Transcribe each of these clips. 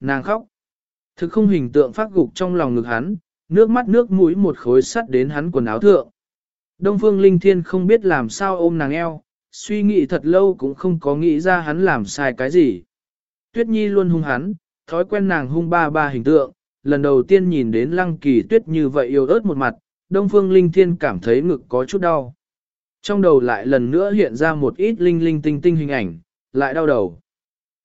nàng khóc. Thực không hình tượng phát gục trong lòng ngực hắn, nước mắt nước mũi một khối sắt đến hắn quần áo thượng. Đông Phương Linh Thiên không biết làm sao ôm nàng eo, suy nghĩ thật lâu cũng không có nghĩ ra hắn làm sai cái gì. Tuyết Nhi luôn hung hắn, thói quen nàng hung ba ba hình tượng, lần đầu tiên nhìn đến lăng kỳ tuyết như vậy yêu ớt một mặt, Đông Phương Linh Thiên cảm thấy ngực có chút đau. Trong đầu lại lần nữa hiện ra một ít linh linh tinh tinh hình ảnh, lại đau đầu.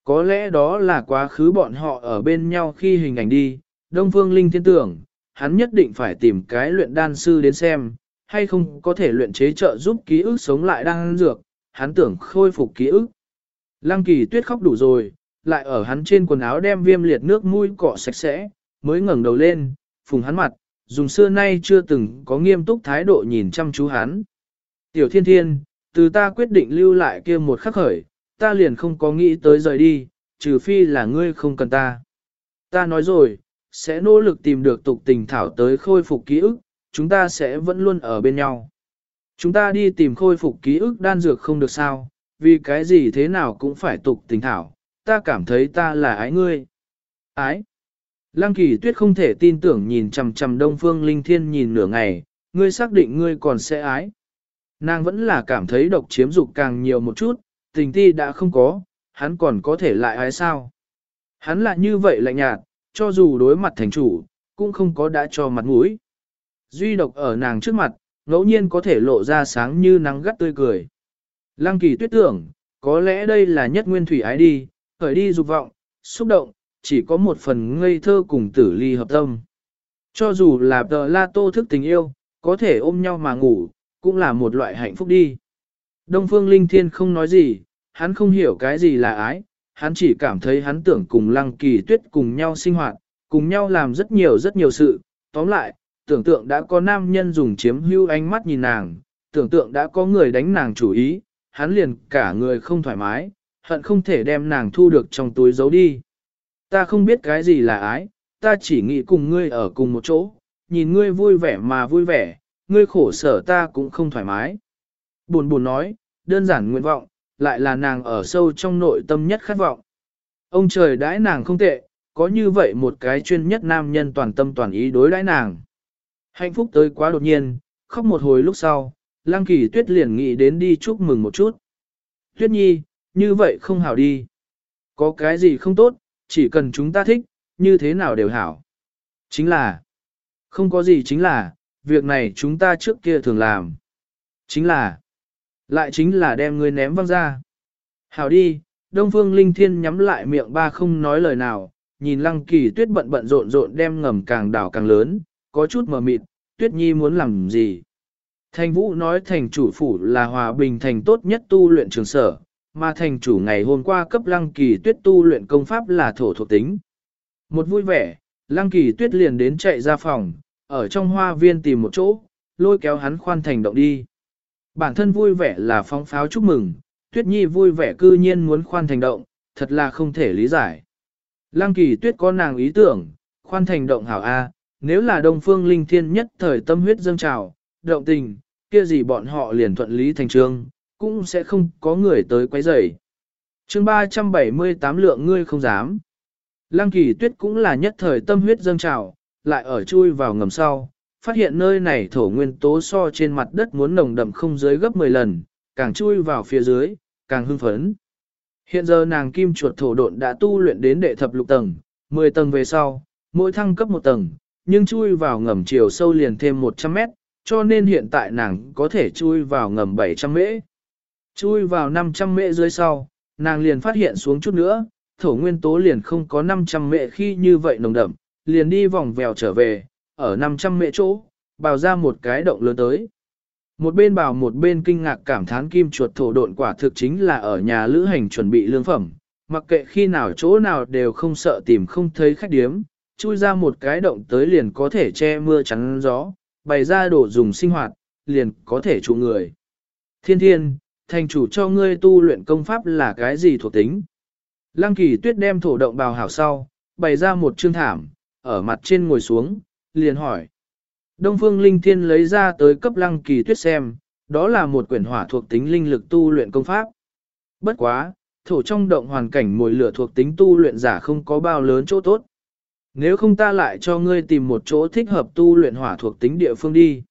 Có lẽ đó là quá khứ bọn họ ở bên nhau khi hình ảnh đi, Đông Phương Linh Thiên tưởng, hắn nhất định phải tìm cái luyện đan sư đến xem, hay không có thể luyện chế trợ giúp ký ức sống lại đan dược, hắn tưởng khôi phục ký ức. Lăng kỳ tuyết khóc đủ rồi, lại ở hắn trên quần áo đem viêm liệt nước mũi cọ sạch sẽ, mới ngẩng đầu lên, phùng hắn mặt, dùng xưa nay chưa từng có nghiêm túc thái độ nhìn chăm chú hắn. Tiểu thiên thiên, từ ta quyết định lưu lại kia một khắc khởi, ta liền không có nghĩ tới rời đi, trừ phi là ngươi không cần ta. Ta nói rồi, sẽ nỗ lực tìm được tục tình thảo tới khôi phục ký ức, chúng ta sẽ vẫn luôn ở bên nhau. Chúng ta đi tìm khôi phục ký ức đan dược không được sao, vì cái gì thế nào cũng phải tục tình thảo, ta cảm thấy ta là ái ngươi. Ái. Lăng kỳ tuyết không thể tin tưởng nhìn chằm chằm đông phương linh thiên nhìn nửa ngày, ngươi xác định ngươi còn sẽ ái. Nàng vẫn là cảm thấy độc chiếm dục càng nhiều một chút, tình ti đã không có, hắn còn có thể lại ái sao. Hắn lại như vậy lạnh nhạt, cho dù đối mặt thành chủ, cũng không có đã cho mặt mũi. Duy độc ở nàng trước mặt, ngẫu nhiên có thể lộ ra sáng như nắng gắt tươi cười. Lăng kỳ tuyết tưởng, có lẽ đây là nhất nguyên thủy ái đi, khởi đi dục vọng, xúc động, chỉ có một phần ngây thơ cùng tử ly hợp tâm. Cho dù là tờ la tô thức tình yêu, có thể ôm nhau mà ngủ, cũng là một loại hạnh phúc đi. Đông Phương Linh Thiên không nói gì, hắn không hiểu cái gì là ái, hắn chỉ cảm thấy hắn tưởng cùng Lăng Kỳ Tuyết cùng nhau sinh hoạt, cùng nhau làm rất nhiều rất nhiều sự. Tóm lại, tưởng tượng đã có nam nhân dùng chiếm hưu ánh mắt nhìn nàng, tưởng tượng đã có người đánh nàng chủ ý, hắn liền cả người không thoải mái, hận không thể đem nàng thu được trong túi giấu đi. Ta không biết cái gì là ái, ta chỉ nghĩ cùng ngươi ở cùng một chỗ, nhìn ngươi vui vẻ mà vui vẻ, ngươi khổ sở ta cũng không thoải mái. Buồn buồn nói, đơn giản nguyện vọng, lại là nàng ở sâu trong nội tâm nhất khát vọng. Ông trời đãi nàng không tệ, có như vậy một cái chuyên nhất nam nhân toàn tâm toàn ý đối đãi nàng. Hạnh phúc tới quá đột nhiên, khóc một hồi lúc sau, Lăng Kỳ Tuyết liền nghĩ đến đi chúc mừng một chút. Tuyết Nhi, như vậy không hảo đi. Có cái gì không tốt, chỉ cần chúng ta thích, như thế nào đều hảo. Chính là, không có gì chính là, việc này chúng ta trước kia thường làm. Chính là, lại chính là đem ngươi ném văng ra. Hảo đi, Đông Phương Linh Thiên nhắm lại miệng ba không nói lời nào, nhìn Lăng Kỳ Tuyết bận bận rộn rộn đem ngầm càng đảo càng lớn, có chút mờ mịt, Tuyết Nhi muốn làm gì. Thành Vũ nói thành chủ phủ là hòa bình thành tốt nhất tu luyện trường sở, mà thành chủ ngày hôm qua cấp Lăng Kỳ Tuyết tu luyện công pháp là thổ thuộc tính. Một vui vẻ, Lăng Kỳ Tuyết liền đến chạy ra phòng, ở trong hoa viên tìm một chỗ, lôi kéo hắn khoan thành động đi. Bản thân vui vẻ là phong pháo chúc mừng, Tuyết Nhi vui vẻ cư nhiên muốn khoan thành động, thật là không thể lý giải. Lăng Kỳ Tuyết có nàng ý tưởng, khoan thành động hảo A, nếu là Đông Phương Linh Thiên nhất thời tâm huyết dâng trào, động tình, kia gì bọn họ liền thuận lý thành trương, cũng sẽ không có người tới quấy rầy. Chương 378 lượng ngươi không dám. Lăng kỳ tuyết cũng là nhất thời tâm huyết dâng trào, lại ở chui vào ngầm sau, phát hiện nơi này thổ nguyên tố so trên mặt đất muốn nồng đậm không dưới gấp 10 lần, càng chui vào phía dưới, càng hưng phấn. Hiện giờ nàng kim chuột thổ độn đã tu luyện đến đệ thập lục tầng, 10 tầng về sau, mỗi thăng cấp một tầng, nhưng chui vào ngầm chiều sâu liền thêm 100 mét, cho nên hiện tại nàng có thể chui vào ngầm 700 mễ. Chui vào 500 mễ dưới sau, nàng liền phát hiện xuống chút nữa, thổ nguyên tố liền không có 500 mễ khi như vậy nồng đậm, liền đi vòng vèo trở về, ở 500 mễ chỗ, bào ra một cái động lớn tới. Một bên bào một bên kinh ngạc cảm thán kim chuột thổ độn quả thực chính là ở nhà lữ hành chuẩn bị lương phẩm, mặc kệ khi nào chỗ nào đều không sợ tìm không thấy khách điếm, chui ra một cái động tới liền có thể che mưa chắn gió, bày ra đồ dùng sinh hoạt, liền có thể trụ người. Thiên thiên, thành chủ cho ngươi tu luyện công pháp là cái gì thuộc tính? Lăng kỳ tuyết đem thổ động bào hảo sau, bày ra một chương thảm, ở mặt trên ngồi xuống, liền hỏi. Đông phương linh thiên lấy ra tới cấp lăng kỳ tuyết xem, đó là một quyển hỏa thuộc tính linh lực tu luyện công pháp. Bất quá, thổ trong động hoàn cảnh mùi lửa thuộc tính tu luyện giả không có bao lớn chỗ tốt. Nếu không ta lại cho ngươi tìm một chỗ thích hợp tu luyện hỏa thuộc tính địa phương đi.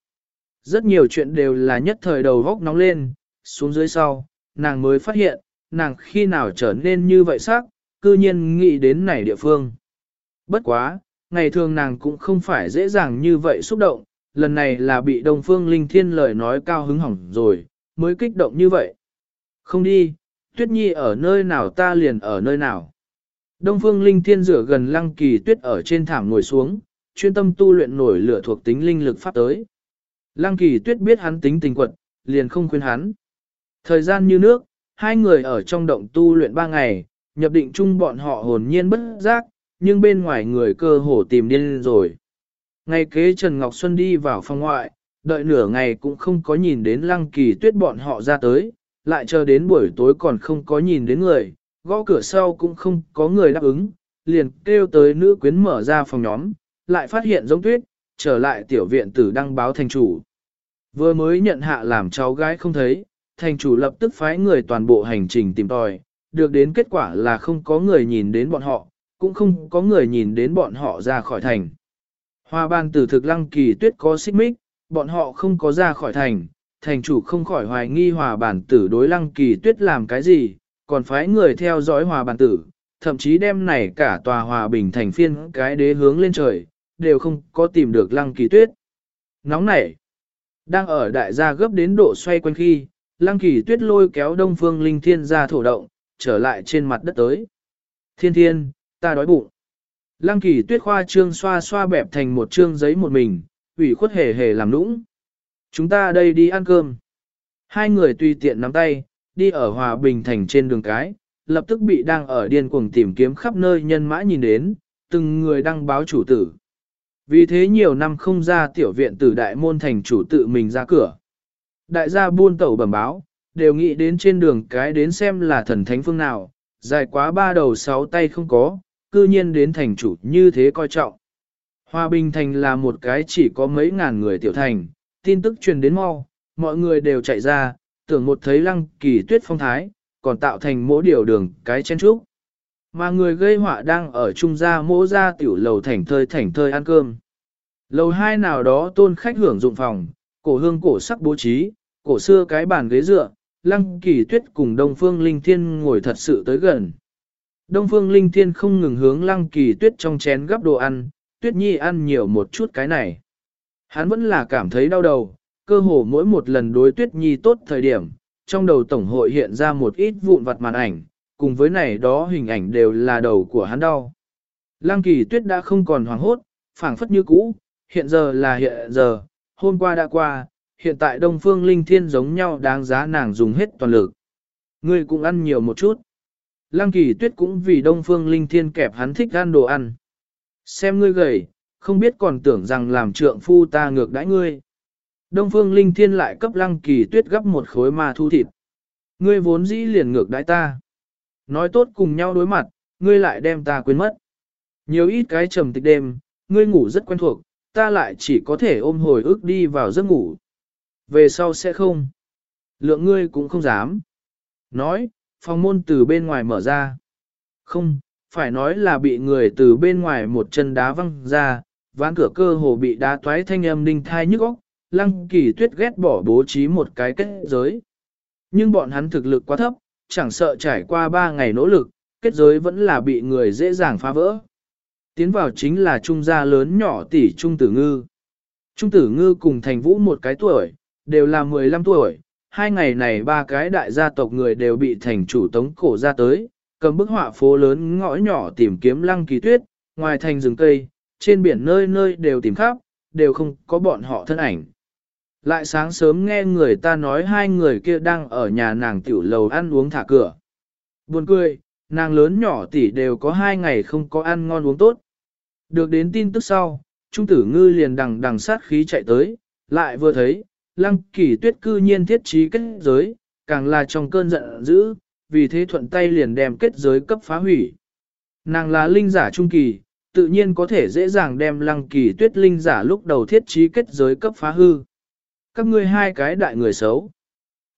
Rất nhiều chuyện đều là nhất thời đầu góc nóng lên, xuống dưới sau, nàng mới phát hiện, nàng khi nào trở nên như vậy sắc, cư nhiên nghĩ đến này địa phương. Bất quá, ngày thường nàng cũng không phải dễ dàng như vậy xúc động, lần này là bị Đông Phương Linh Thiên lời nói cao hứng hỏng rồi, mới kích động như vậy. Không đi, Tuyết Nhi ở nơi nào ta liền ở nơi nào. Đông Phương Linh Thiên rửa gần Lăng Kỳ Tuyết ở trên thảm ngồi xuống, chuyên tâm tu luyện nổi lửa thuộc tính linh lực pháp tới. Lăng Kỳ Tuyết biết hắn tính tình quật, liền không khuyên hắn. Thời gian như nước, hai người ở trong động tu luyện ba ngày, nhập định chung bọn họ hồn nhiên bất giác, nhưng bên ngoài người cơ hồ tìm điên rồi. Ngày kế Trần Ngọc Xuân đi vào phòng ngoại, đợi nửa ngày cũng không có nhìn đến lăng kỳ tuyết bọn họ ra tới, lại chờ đến buổi tối còn không có nhìn đến người, gõ cửa sau cũng không có người đáp ứng, liền kêu tới nữ quyến mở ra phòng nhóm, lại phát hiện giống tuyết, trở lại tiểu viện tử đăng báo thành chủ. Vừa mới nhận hạ làm cháu gái không thấy, thành chủ lập tức phái người toàn bộ hành trình tìm tòi, được đến kết quả là không có người nhìn đến bọn họ, cũng không có người nhìn đến bọn họ ra khỏi thành. Hoa ban tử thực lăng kỳ tuyết có xích mích, bọn họ không có ra khỏi thành, thành chủ không khỏi hoài nghi hòa bản tử đối lăng kỳ tuyết làm cái gì, còn phái người theo dõi hòa bản tử, thậm chí đem này cả tòa hòa bình thành phiên cái đế hướng lên trời, đều không có tìm được lăng kỳ tuyết. Nóng nảy, đang ở đại gia gấp đến độ xoay quanh khi, lăng kỳ tuyết lôi kéo đông phương linh thiên ra thổ động, trở lại trên mặt đất tới. Thiên thiên, ta đói bụng. Lăng kỳ tuyết khoa trương xoa xoa bẹp thành một trương giấy một mình, ủy khuất hề hề làm nũng. Chúng ta đây đi ăn cơm. Hai người tùy tiện nắm tay, đi ở Hòa Bình Thành trên đường cái, lập tức bị đang ở điên cuồng tìm kiếm khắp nơi nhân mã nhìn đến, từng người đăng báo chủ tử. Vì thế nhiều năm không ra tiểu viện tử đại môn thành chủ tự mình ra cửa. Đại gia buôn tẩu bẩm báo, đều nghĩ đến trên đường cái đến xem là thần thánh phương nào, dài quá ba đầu sáu tay không có, cư nhiên đến thành chủ như thế coi trọng. Hòa Bình Thành là một cái chỉ có mấy ngàn người tiểu thành, tin tức truyền đến mau, mọi người đều chạy ra, tưởng một thấy lăng kỳ tuyết phong thái, còn tạo thành mỗi điều đường cái chen trúc. Mà người gây họa đang ở trung gia mỗ gia tiểu lầu thành thơi thành thơi ăn cơm. Lầu hai nào đó tôn khách hưởng dụng phòng, cổ hương cổ sắc bố trí, cổ xưa cái bàn ghế dựa, lăng kỳ tuyết cùng Đông Phương Linh Thiên ngồi thật sự tới gần. Đông Phương Linh Thiên không ngừng hướng lăng kỳ tuyết trong chén gắp đồ ăn, tuyết nhi ăn nhiều một chút cái này. Hắn vẫn là cảm thấy đau đầu, cơ hồ mỗi một lần đối tuyết nhi tốt thời điểm, trong đầu tổng hội hiện ra một ít vụn vặt màn ảnh, cùng với này đó hình ảnh đều là đầu của hắn đau. Lăng kỳ tuyết đã không còn hoảng hốt, phảng phất như cũ, hiện giờ là hiện giờ, hôm qua đã qua, hiện tại Đông Phương Linh Thiên giống nhau đáng giá nàng dùng hết toàn lực. Ngươi cũng ăn nhiều một chút. Lăng kỳ tuyết cũng vì Đông Phương Linh Thiên kẹp hắn thích ăn đồ ăn. Xem ngươi gầy, không biết còn tưởng rằng làm trượng phu ta ngược đãi ngươi. Đông Phương Linh Thiên lại cấp lăng kỳ tuyết gấp một khối ma thu thịt. Ngươi vốn dĩ liền ngược đãi ta. Nói tốt cùng nhau đối mặt, ngươi lại đem ta quên mất. Nhiều ít cái trầm tịch đêm, ngươi ngủ rất quen thuộc, ta lại chỉ có thể ôm hồi ức đi vào giấc ngủ. Về sau sẽ không. Lượng ngươi cũng không dám. Nói, phòng môn từ bên ngoài mở ra. Không, phải nói là bị người từ bên ngoài một chân đá văng ra, ván cửa cơ hồ bị đá toái thanh âm đinh thai nhức óc, lăng kỳ tuyết ghét bỏ bố trí một cái kết giới. Nhưng bọn hắn thực lực quá thấp, chẳng sợ trải qua ba ngày nỗ lực, kết giới vẫn là bị người dễ dàng phá vỡ. Tiến vào chính là trung gia lớn nhỏ tỷ trung tử ngư. Trung tử ngư cùng thành vũ một cái tuổi, đều là 15 tuổi, hai ngày này ba cái đại gia tộc người đều bị thành chủ tống cổ ra tới, cầm bức họa phố lớn ngõ nhỏ tìm kiếm lăng kỳ tuyết, ngoài thành rừng cây, trên biển nơi nơi đều tìm khắp, đều không có bọn họ thân ảnh. Lại sáng sớm nghe người ta nói hai người kia đang ở nhà nàng tiểu lầu ăn uống thả cửa. Buồn cười, nàng lớn nhỏ tỷ đều có hai ngày không có ăn ngon uống tốt. Được đến tin tức sau, Trung tử ngư liền đằng đằng sát khí chạy tới, lại vừa thấy, lăng kỳ tuyết cư nhiên thiết trí kết giới, càng là trong cơn giận dữ, vì thế thuận tay liền đem kết giới cấp phá hủy. Nàng là linh giả trung kỳ, tự nhiên có thể dễ dàng đem lăng kỳ tuyết linh giả lúc đầu thiết trí kết giới cấp phá hư. Các ngươi hai cái đại người xấu.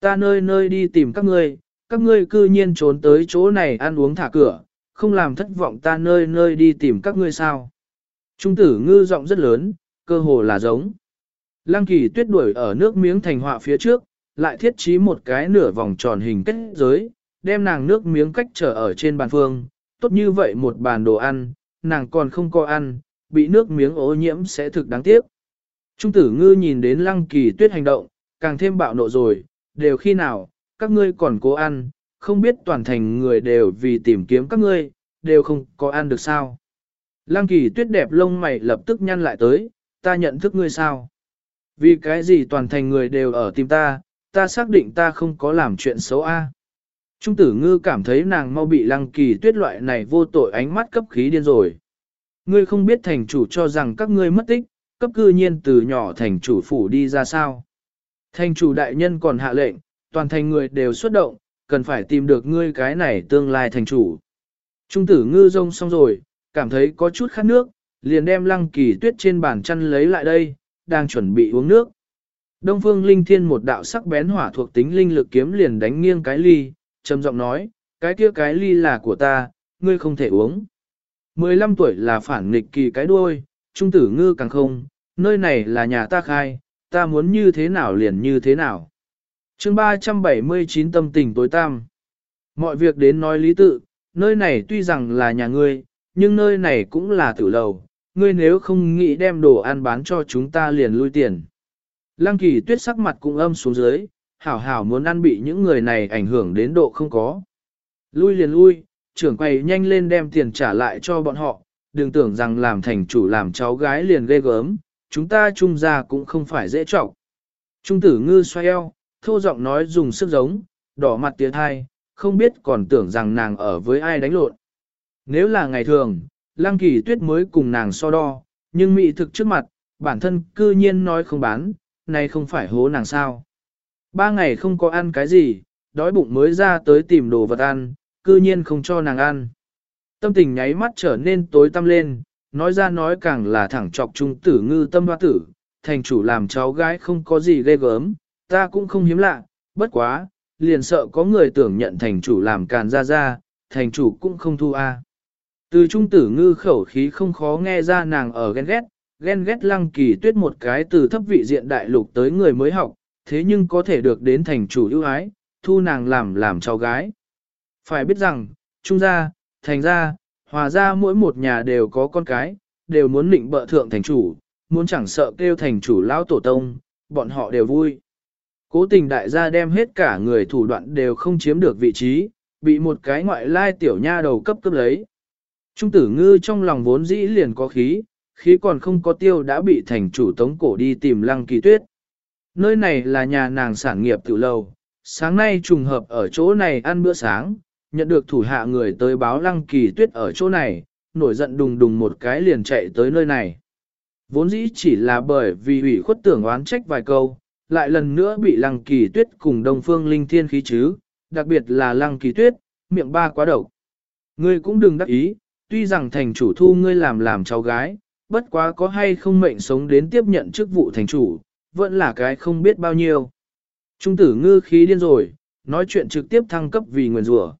Ta nơi nơi đi tìm các ngươi, các ngươi cư nhiên trốn tới chỗ này ăn uống thả cửa, không làm thất vọng ta nơi nơi đi tìm các ngươi sao. Trung tử ngư giọng rất lớn, cơ hồ là giống. Lăng kỳ tuyết đuổi ở nước miếng thành họa phía trước, lại thiết trí một cái nửa vòng tròn hình kết giới, đem nàng nước miếng cách trở ở trên bàn phương, tốt như vậy một bàn đồ ăn, nàng còn không có ăn, bị nước miếng ô nhiễm sẽ thực đáng tiếc. Trung tử ngư nhìn đến lăng kỳ tuyết hành động, càng thêm bạo nộ rồi, đều khi nào, các ngươi còn cố ăn, không biết toàn thành người đều vì tìm kiếm các ngươi, đều không có ăn được sao. Lăng kỳ tuyết đẹp lông mày lập tức nhăn lại tới, ta nhận thức ngươi sao? Vì cái gì toàn thành người đều ở tìm ta, ta xác định ta không có làm chuyện xấu a. Trung tử ngư cảm thấy nàng mau bị lăng kỳ tuyết loại này vô tội ánh mắt cấp khí điên rồi. Ngươi không biết thành chủ cho rằng các ngươi mất tích, cấp cư nhiên từ nhỏ thành chủ phủ đi ra sao. Thành chủ đại nhân còn hạ lệnh, toàn thành người đều xuất động, cần phải tìm được ngươi cái này tương lai thành chủ. Trung tử ngư rông xong rồi, cảm thấy có chút khát nước, liền đem lăng kỳ tuyết trên bàn chăn lấy lại đây, đang chuẩn bị uống nước. Đông phương linh thiên một đạo sắc bén hỏa thuộc tính linh lực kiếm liền đánh nghiêng cái ly, trầm giọng nói, cái kia cái ly là của ta, ngươi không thể uống. 15 tuổi là phản nghịch kỳ cái đuôi, trung tử ngư càng không, nơi này là nhà ta khai, ta muốn như thế nào liền như thế nào. chương 379 tâm tình tối tam. Mọi việc đến nói lý tự, nơi này tuy rằng là nhà ngươi, nhưng nơi này cũng là tử lầu, ngươi nếu không nghĩ đem đồ ăn bán cho chúng ta liền lui tiền. Lăng kỳ tuyết sắc mặt cũng âm xuống dưới, hảo hảo muốn ăn bị những người này ảnh hưởng đến độ không có. Lui liền lui, trưởng quầy nhanh lên đem tiền trả lại cho bọn họ, đừng tưởng rằng làm thành chủ làm cháu gái liền ghê gớm, chúng ta trung ra cũng không phải dễ trọng. Trung tử ngư xoay eo, thô giọng nói dùng sức giống, đỏ mặt tiếng hai, không biết còn tưởng rằng nàng ở với ai đánh lộn. Nếu là ngày thường, Lăng Kỳ Tuyết mới cùng nàng so đo, nhưng mỹ thực trước mặt, bản thân cư nhiên nói không bán, này không phải hố nàng sao. Ba ngày không có ăn cái gì, đói bụng mới ra tới tìm đồ vật ăn, cư nhiên không cho nàng ăn. Tâm tình nháy mắt trở nên tối tăm lên, nói ra nói càng là thẳng trọc trung tử ngư tâm hoa tử, thành chủ làm cháu gái không có gì ghê gớm, ta cũng không hiếm lạ, bất quá, liền sợ có người tưởng nhận thành chủ làm càn ra ra, thành chủ cũng không thu a. Từ trung tử ngư khẩu khí không khó nghe ra nàng ở ghen ghét, ghen ghét lăng kỳ tuyết một cái từ thấp vị diện đại lục tới người mới học, thế nhưng có thể được đến thành chủ ưu ái, thu nàng làm làm cháu gái. Phải biết rằng, trung gia, thành gia, hòa gia mỗi một nhà đều có con cái, đều muốn định bợ thượng thành chủ, muốn chẳng sợ kêu thành chủ lão tổ tông, bọn họ đều vui. Cố tình đại gia đem hết cả người thủ đoạn đều không chiếm được vị trí, bị một cái ngoại lai tiểu nha đầu cấp cấp lấy. Trung tử ngư trong lòng vốn dĩ liền có khí, khí còn không có tiêu đã bị thành chủ tống cổ đi tìm lăng kỳ tuyết. Nơi này là nhà nàng sản nghiệp tự lâu, sáng nay trùng hợp ở chỗ này ăn bữa sáng, nhận được thủ hạ người tới báo lăng kỳ tuyết ở chỗ này, nổi giận đùng đùng một cái liền chạy tới nơi này. Vốn dĩ chỉ là bởi vì ủy khuất tưởng oán trách vài câu, lại lần nữa bị lăng kỳ tuyết cùng đông phương linh thiên khí chứ, đặc biệt là lăng kỳ tuyết, miệng ba quá độc. Ngươi cũng đừng đắc ý, tuy rằng thành chủ thu ngươi làm làm cháu gái, bất quá có hay không mệnh sống đến tiếp nhận chức vụ thành chủ, vẫn là cái không biết bao nhiêu. Trung tử ngư khí điên rồi, nói chuyện trực tiếp thăng cấp vì nguyền rủa.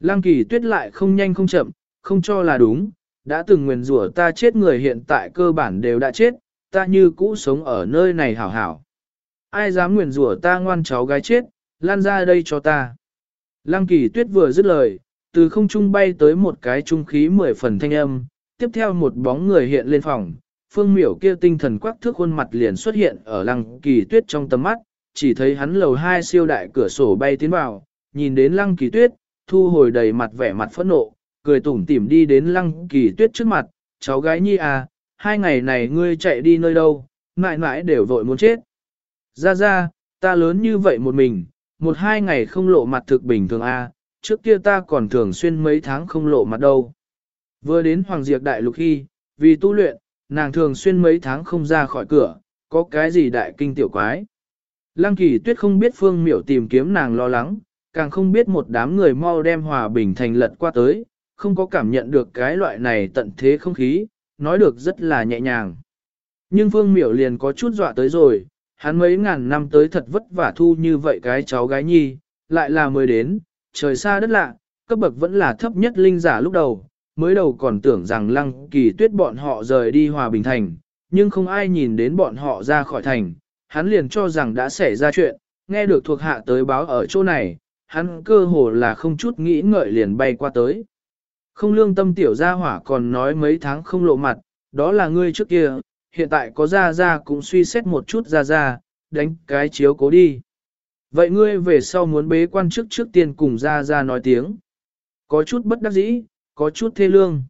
Lăng kỳ tuyết lại không nhanh không chậm, không cho là đúng, đã từng nguyền rủa ta chết người hiện tại cơ bản đều đã chết, ta như cũ sống ở nơi này hảo hảo. Ai dám nguyền rủa ta ngoan cháu gái chết, lan ra đây cho ta. Lăng kỳ tuyết vừa dứt lời, từ không trung bay tới một cái trung khí mười phần thanh âm, tiếp theo một bóng người hiện lên phòng, phương miểu kia tinh thần quắc thước khuôn mặt liền xuất hiện ở lăng kỳ tuyết trong tầm mắt, chỉ thấy hắn lầu hai siêu đại cửa sổ bay tiến vào, nhìn đến lăng kỳ tuyết, thu hồi đầy mặt vẻ mặt phẫn nộ, cười tủm tỉm đi đến lăng kỳ tuyết trước mặt, cháu gái nhi à, hai ngày này ngươi chạy đi nơi đâu, mãi mãi đều vội muốn chết. Ra ra, ta lớn như vậy một mình, một hai ngày không lộ mặt thực bình thường à, trước kia ta còn thường xuyên mấy tháng không lộ mặt đâu. Vừa đến Hoàng Diệp Đại Lục khi, vì tu luyện, nàng thường xuyên mấy tháng không ra khỏi cửa, có cái gì đại kinh tiểu quái. Lăng kỳ tuyết không biết phương miểu tìm kiếm nàng lo lắng, càng không biết một đám người mau đem hòa bình thành lật qua tới, không có cảm nhận được cái loại này tận thế không khí, nói được rất là nhẹ nhàng. Nhưng phương miểu liền có chút dọa tới rồi, hắn mấy ngàn năm tới thật vất vả thu như vậy cái cháu gái nhi, lại là mới đến, trời xa đất lạ, cấp bậc vẫn là thấp nhất linh giả lúc đầu, mới đầu còn tưởng rằng lăng kỳ tuyết bọn họ rời đi hòa bình thành, nhưng không ai nhìn đến bọn họ ra khỏi thành, hắn liền cho rằng đã xảy ra chuyện, nghe được thuộc hạ tới báo ở chỗ này, hắn cơ hồ là không chút nghĩ ngợi liền bay qua tới. Không lương tâm tiểu gia hỏa còn nói mấy tháng không lộ mặt, đó là ngươi trước kia, hiện tại có ra ra cũng suy xét một chút ra ra, đánh cái chiếu cố đi. Vậy ngươi về sau muốn bế quan trước trước tiên cùng ra ra nói tiếng. Có chút bất đắc dĩ, có chút thê lương.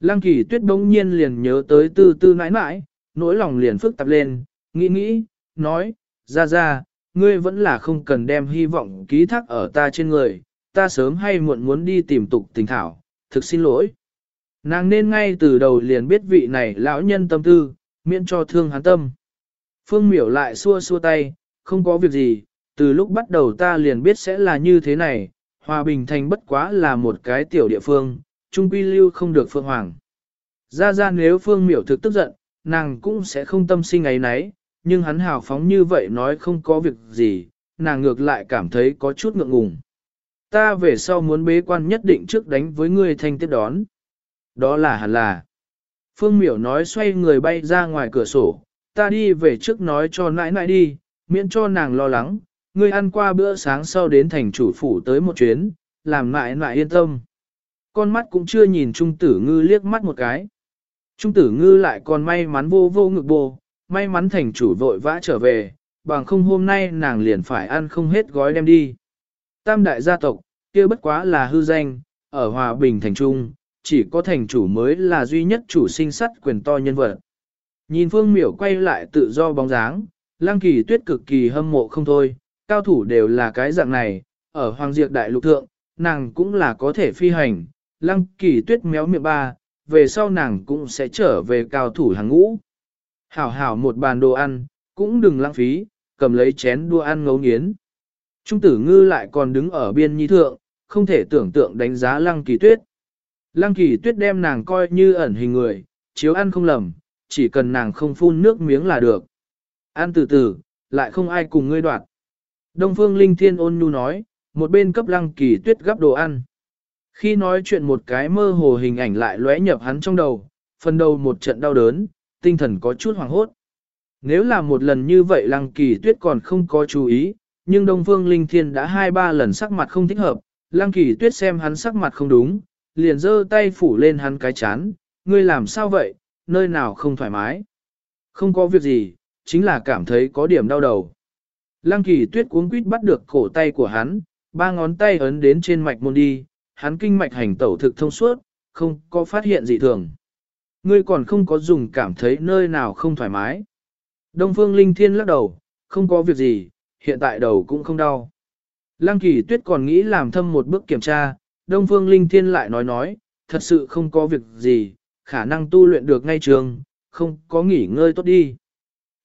Lăng kỳ tuyết bỗng nhiên liền nhớ tới tư tư nãi nãi, nỗi lòng liền phức tạp lên, nghĩ nghĩ, nói, ra ra, ngươi vẫn là không cần đem hy vọng ký thác ở ta trên người, ta sớm hay muộn muốn đi tìm tục tình thảo, thực xin lỗi. Nàng nên ngay từ đầu liền biết vị này lão nhân tâm tư, miễn cho thương hắn tâm. Phương miểu lại xua xua tay, không có việc gì, từ lúc bắt đầu ta liền biết sẽ là như thế này, Hòa Bình Thành bất quá là một cái tiểu địa phương, trung quy lưu không được Phương Hoàng. Ra ra nếu Phương miểu thực tức giận, nàng cũng sẽ không tâm sinh ấy nấy, nhưng hắn hào phóng như vậy nói không có việc gì, nàng ngược lại cảm thấy có chút ngượng ngùng. Ta về sau muốn bế quan nhất định trước đánh với ngươi thanh tiếp đón. Đó là hẳn là. Phương miểu nói xoay người bay ra ngoài cửa sổ, ta đi về trước nói cho nãi nãi đi, miễn cho nàng lo lắng, ngươi ăn qua bữa sáng sau đến thành chủ phủ tới một chuyến, làm nãi nãi yên tâm. Con mắt cũng chưa nhìn Trung tử ngư liếc mắt một cái. Trung tử ngư lại còn may mắn vô vô ngực bồ, may mắn thành chủ vội vã trở về, bằng không hôm nay nàng liền phải ăn không hết gói đem đi. Tam đại gia tộc, kia bất quá là hư danh, ở Hòa Bình thành trung, chỉ có thành chủ mới là duy nhất chủ sinh sắt quyền to nhân vật. Nhìn Phương Miểu quay lại tự do bóng dáng, Lăng Kỳ Tuyết cực kỳ hâm mộ không thôi, cao thủ đều là cái dạng này, ở Hoàng Diệp Đại Lục Thượng, nàng cũng là có thể phi hành, Lăng Kỳ Tuyết méo miệng ba, về sau nàng cũng sẽ trở về cao thủ hàng ngũ. Hảo hảo một bàn đồ ăn, cũng đừng lãng phí, cầm lấy chén đua ăn ngấu nghiến. Trung tử ngư lại còn đứng ở biên nhi thượng, không thể tưởng tượng đánh giá lăng kỳ tuyết. Lăng kỳ tuyết đem nàng coi như ẩn hình người, chiếu ăn không lầm, chỉ cần nàng không phun nước miếng là được. Ăn từ từ, lại không ai cùng ngươi đoạt. Đông phương linh thiên ôn nhu nói, một bên cấp lăng kỳ tuyết gấp đồ ăn. Khi nói chuyện một cái mơ hồ hình ảnh lại lóe nhập hắn trong đầu, phần đầu một trận đau đớn, tinh thần có chút hoảng hốt. Nếu là một lần như vậy lăng kỳ tuyết còn không có chú ý, nhưng Đông Phương Linh Thiên đã hai ba lần sắc mặt không thích hợp, lăng kỳ tuyết xem hắn sắc mặt không đúng, liền giơ tay phủ lên hắn cái chán, ngươi làm sao vậy, nơi nào không thoải mái. Không có việc gì, chính là cảm thấy có điểm đau đầu. Lăng kỳ tuyết cuống quýt bắt được cổ tay của hắn, ba ngón tay ấn đến trên mạch môn đi, hắn kinh mạch hành tẩu thực thông suốt, không có phát hiện gì thường. Ngươi còn không có dùng cảm thấy nơi nào không thoải mái. Đông phương linh thiên lắc đầu, không có việc gì, hiện tại đầu cũng không đau. Lăng kỳ tuyết còn nghĩ làm thâm một bước kiểm tra, Đông phương linh thiên lại nói nói, thật sự không có việc gì, khả năng tu luyện được ngay trường, không có nghỉ ngơi tốt đi.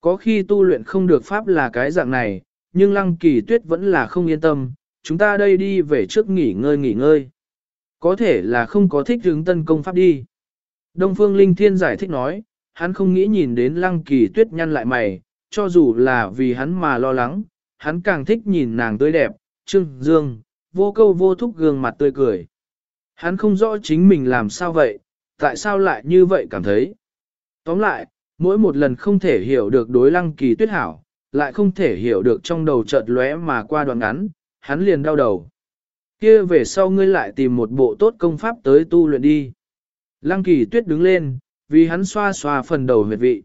Có khi tu luyện không được pháp là cái dạng này, nhưng lăng kỳ tuyết vẫn là không yên tâm, chúng ta đây đi về trước nghỉ ngơi nghỉ ngơi. Có thể là không có thích hướng tân công pháp đi. Đông Phương Linh Thiên giải thích nói, hắn không nghĩ nhìn đến lăng kỳ tuyết nhăn lại mày, cho dù là vì hắn mà lo lắng, hắn càng thích nhìn nàng tươi đẹp, trưng, dương, vô câu vô thúc gương mặt tươi cười. Hắn không rõ chính mình làm sao vậy, tại sao lại như vậy cảm thấy. Tóm lại, mỗi một lần không thể hiểu được đối lăng kỳ tuyết hảo, lại không thể hiểu được trong đầu chợt lóe mà qua đoạn ngắn, hắn liền đau đầu. Kia về sau ngươi lại tìm một bộ tốt công pháp tới tu luyện đi. Lăng kỳ tuyết đứng lên, vì hắn xoa xoa phần đầu huyệt vị.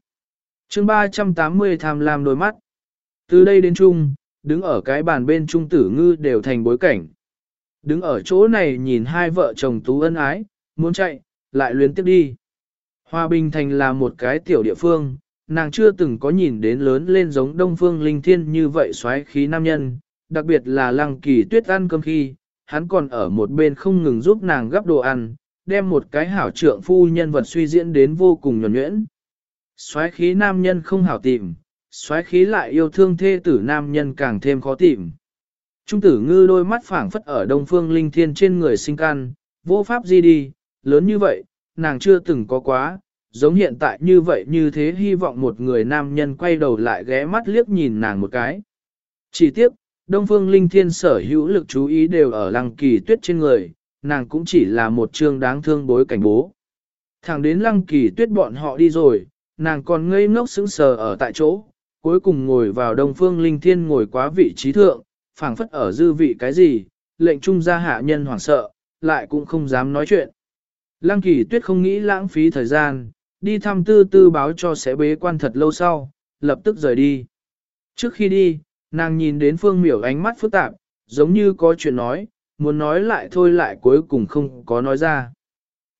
chương 380 tham lam đôi mắt. Từ đây đến chung, đứng ở cái bàn bên trung tử ngư đều thành bối cảnh. Đứng ở chỗ này nhìn hai vợ chồng tú ân ái, muốn chạy, lại luyến tiếp đi. Hòa Bình Thành là một cái tiểu địa phương, nàng chưa từng có nhìn đến lớn lên giống Đông Phương Linh Thiên như vậy xoáy khí nam nhân, đặc biệt là lăng kỳ tuyết ăn cơm khi, hắn còn ở một bên không ngừng giúp nàng gắp đồ ăn, đem một cái hảo trượng phu nhân vật suy diễn đến vô cùng nhuẩn nhuyễn. Xoáy khí nam nhân không hảo tìm, xoáy khí lại yêu thương thê tử nam nhân càng thêm khó tìm. Trung tử ngư đôi mắt phảng phất ở đông phương linh thiên trên người sinh can, vô pháp gì đi, lớn như vậy, nàng chưa từng có quá, giống hiện tại như vậy như thế hy vọng một người nam nhân quay đầu lại ghé mắt liếc nhìn nàng một cái. Chỉ tiếc, Đông Phương Linh Thiên sở hữu lực chú ý đều ở lăng kỳ tuyết trên người, nàng cũng chỉ là một chương đáng thương bối cảnh bố. Thẳng đến lăng kỳ tuyết bọn họ đi rồi, nàng còn ngây ngốc sững sờ ở tại chỗ, cuối cùng ngồi vào Đông Phương Linh Thiên ngồi quá vị trí thượng, phảng phất ở dư vị cái gì, lệnh trung gia hạ nhân hoảng sợ, lại cũng không dám nói chuyện. Lăng kỳ tuyết không nghĩ lãng phí thời gian, đi thăm tư tư báo cho sẽ bế quan thật lâu sau, lập tức rời đi. Trước khi đi, nàng nhìn đến phương miểu ánh mắt phức tạp, giống như có chuyện nói, muốn nói lại thôi lại cuối cùng không có nói ra.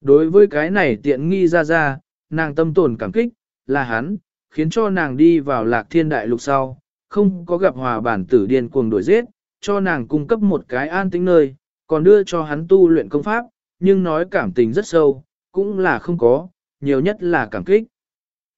Đối với cái này tiện nghi ra ra, nàng tâm tổn cảm kích, là hắn, khiến cho nàng đi vào lạc thiên đại lục sau, không có gặp hòa bản tử điên cuồng đổi giết, cho nàng cung cấp một cái an tĩnh nơi, còn đưa cho hắn tu luyện công pháp, nhưng nói cảm tình rất sâu, cũng là không có, nhiều nhất là cảm kích.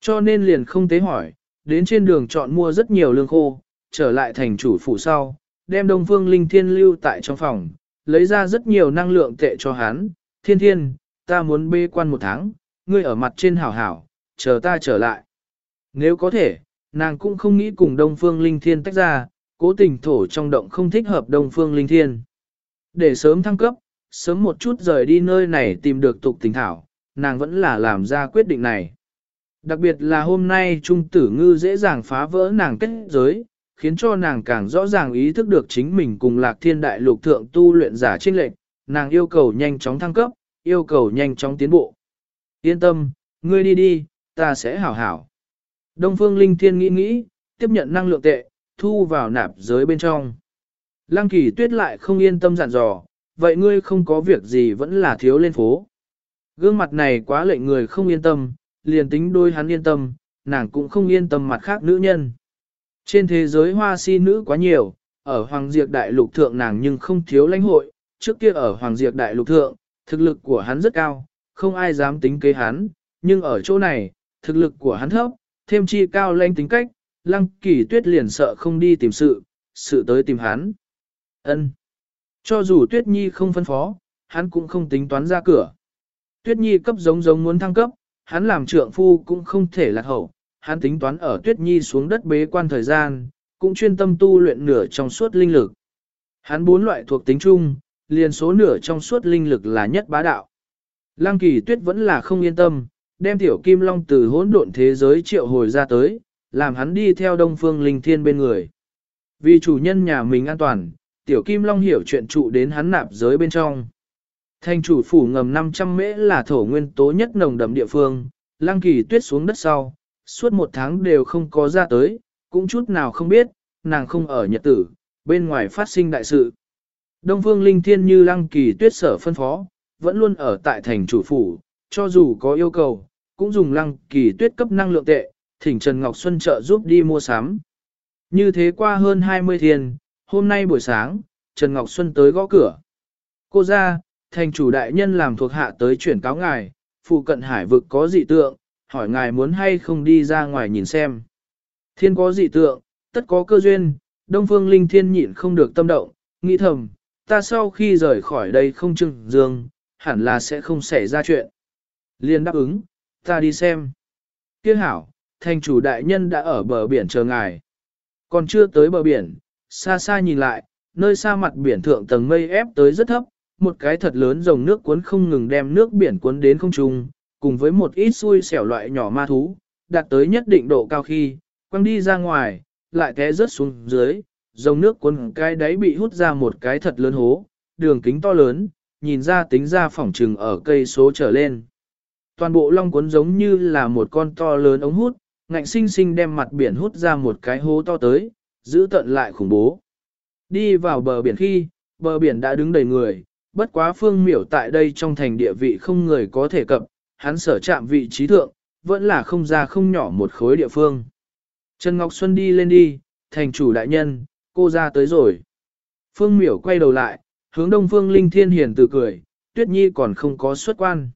Cho nên liền không tế hỏi, đến trên đường chọn mua rất nhiều lương khô, trở lại thành chủ phủ sau, đem Đông Phương Linh Thiên lưu tại trong phòng, lấy ra rất nhiều năng lượng tệ cho hắn, thiên thiên, ta muốn bê quan một tháng, ngươi ở mặt trên hảo hảo, chờ ta trở lại. Nếu có thể, nàng cũng không nghĩ cùng Đông Phương Linh Thiên tách ra, cố tình thổ trong động không thích hợp Đông Phương Linh Thiên. Để sớm thăng cấp, sớm một chút rời đi nơi này tìm được tục tình thảo, nàng vẫn là làm ra quyết định này. Đặc biệt là hôm nay Trung Tử Ngư dễ dàng phá vỡ nàng kết giới, khiến cho nàng càng rõ ràng ý thức được chính mình cùng lạc thiên đại lục thượng tu luyện giả trinh lệnh, nàng yêu cầu nhanh chóng thăng cấp, yêu cầu nhanh chóng tiến bộ. Yên tâm, ngươi đi đi, ta sẽ hảo hảo. Đông Phương Linh Thiên nghĩ nghĩ, tiếp nhận năng lượng tệ, thu vào nạp giới bên trong. Lăng kỳ tuyết lại không yên tâm dặn dò, vậy ngươi không có việc gì vẫn là thiếu lên phố. Gương mặt này quá lệnh người không yên tâm, liền tính đôi hắn yên tâm, nàng cũng không yên tâm mặt khác nữ nhân. Trên thế giới hoa si nữ quá nhiều, ở Hoàng Diệp Đại Lục Thượng nàng nhưng không thiếu lãnh hội, trước kia ở Hoàng Diệp Đại Lục Thượng, thực lực của hắn rất cao, không ai dám tính kế hắn, nhưng ở chỗ này, thực lực của hắn thấp, thêm chi cao lãnh tính cách, lăng kỳ tuyết liền sợ không đi tìm sự, sự tới tìm hắn. ân Cho dù tuyết nhi không phân phó, hắn cũng không tính toán ra cửa. Tuyết nhi cấp giống giống muốn thăng cấp, hắn làm trượng phu cũng không thể lạc hậu, hắn tính toán ở Tuyết Nhi xuống đất bế quan thời gian, cũng chuyên tâm tu luyện nửa trong suốt linh lực. Hắn bốn loại thuộc tính chung, liền số nửa trong suốt linh lực là nhất bá đạo. Lăng kỳ tuyết vẫn là không yên tâm, đem tiểu kim long từ hỗn độn thế giới triệu hồi ra tới, làm hắn đi theo đông phương linh thiên bên người. Vì chủ nhân nhà mình an toàn, tiểu kim long hiểu chuyện trụ đến hắn nạp giới bên trong. Thành chủ phủ ngầm 500 mễ là thổ nguyên tố nhất nồng đậm địa phương, lăng kỳ tuyết xuống đất sau, suốt một tháng đều không có ra tới, cũng chút nào không biết, nàng không ở nhật tử, bên ngoài phát sinh đại sự. Đông Phương Linh Thiên như lăng kỳ tuyết sở phân phó, vẫn luôn ở tại thành chủ phủ, cho dù có yêu cầu, cũng dùng lăng kỳ tuyết cấp năng lượng tệ, thỉnh Trần Ngọc Xuân trợ giúp đi mua sắm. Như thế qua hơn 20 thiên, hôm nay buổi sáng, Trần Ngọc Xuân tới gõ cửa. Cô ra, thành chủ đại nhân làm thuộc hạ tới chuyển cáo ngài, phụ cận hải vực có dị tượng, hỏi ngài muốn hay không đi ra ngoài nhìn xem. Thiên có dị tượng, tất có cơ duyên, Đông Phương Linh Thiên nhịn không được tâm động, nghĩ thầm, ta sau khi rời khỏi đây không chừng dương, hẳn là sẽ không xảy ra chuyện. Liên đáp ứng, ta đi xem. Kiếc hảo, thành chủ đại nhân đã ở bờ biển chờ ngài. Còn chưa tới bờ biển, xa xa nhìn lại, nơi xa mặt biển thượng tầng mây ép tới rất thấp, một cái thật lớn dòng nước cuốn không ngừng đem nước biển cuốn đến không trung, cùng với một ít xui xẻo loại nhỏ ma thú, đạt tới nhất định độ cao khi, quăng đi ra ngoài, lại té rớt xuống dưới, dòng nước cuốn cái đáy bị hút ra một cái thật lớn hố, đường kính to lớn, nhìn ra tính ra phỏng trừng ở cây số trở lên. Toàn bộ long cuốn giống như là một con to lớn ống hút, ngạnh sinh sinh đem mặt biển hút ra một cái hố to tới, giữ tận lại khủng bố. Đi vào bờ biển khi, bờ biển đã đứng đầy người, bất quá phương miểu tại đây trong thành địa vị không người có thể cập, hắn sở chạm vị trí thượng, vẫn là không ra không nhỏ một khối địa phương. Trần Ngọc Xuân đi lên đi, thành chủ đại nhân, cô ra tới rồi. Phương miểu quay đầu lại, hướng đông phương linh thiên hiền từ cười, tuyết nhi còn không có xuất quan.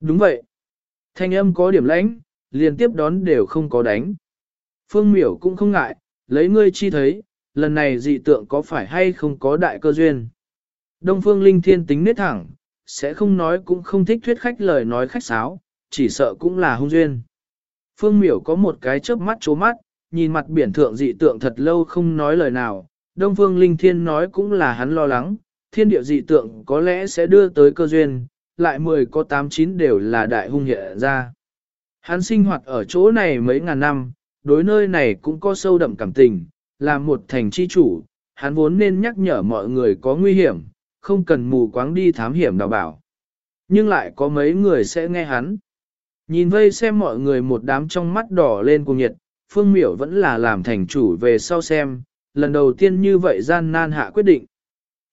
Đúng vậy. Thanh âm có điểm lãnh, liên tiếp đón đều không có đánh. Phương miểu cũng không ngại, lấy ngươi chi thấy, lần này dị tượng có phải hay không có đại cơ duyên. Đông phương linh thiên tính nết thẳng, sẽ không nói cũng không thích thuyết khách lời nói khách sáo, chỉ sợ cũng là hung duyên. Phương miểu có một cái chớp mắt chố mắt, nhìn mặt biển thượng dị tượng thật lâu không nói lời nào, Đông Phương Linh Thiên nói cũng là hắn lo lắng, thiên địa dị tượng có lẽ sẽ đưa tới cơ duyên, lại 10 có 8-9 đều là đại hung hiện ra. Hắn sinh hoạt ở chỗ này mấy ngàn năm, đối nơi này cũng có sâu đậm cảm tình, là một thành chi chủ, hắn vốn nên nhắc nhở mọi người có nguy hiểm, không cần mù quáng đi thám hiểm đào bảo. Nhưng lại có mấy người sẽ nghe hắn. Nhìn vây xem mọi người một đám trong mắt đỏ lên cùng nhiệt, Phương Miểu vẫn là làm thành chủ về sau xem, lần đầu tiên như vậy gian nan hạ quyết định.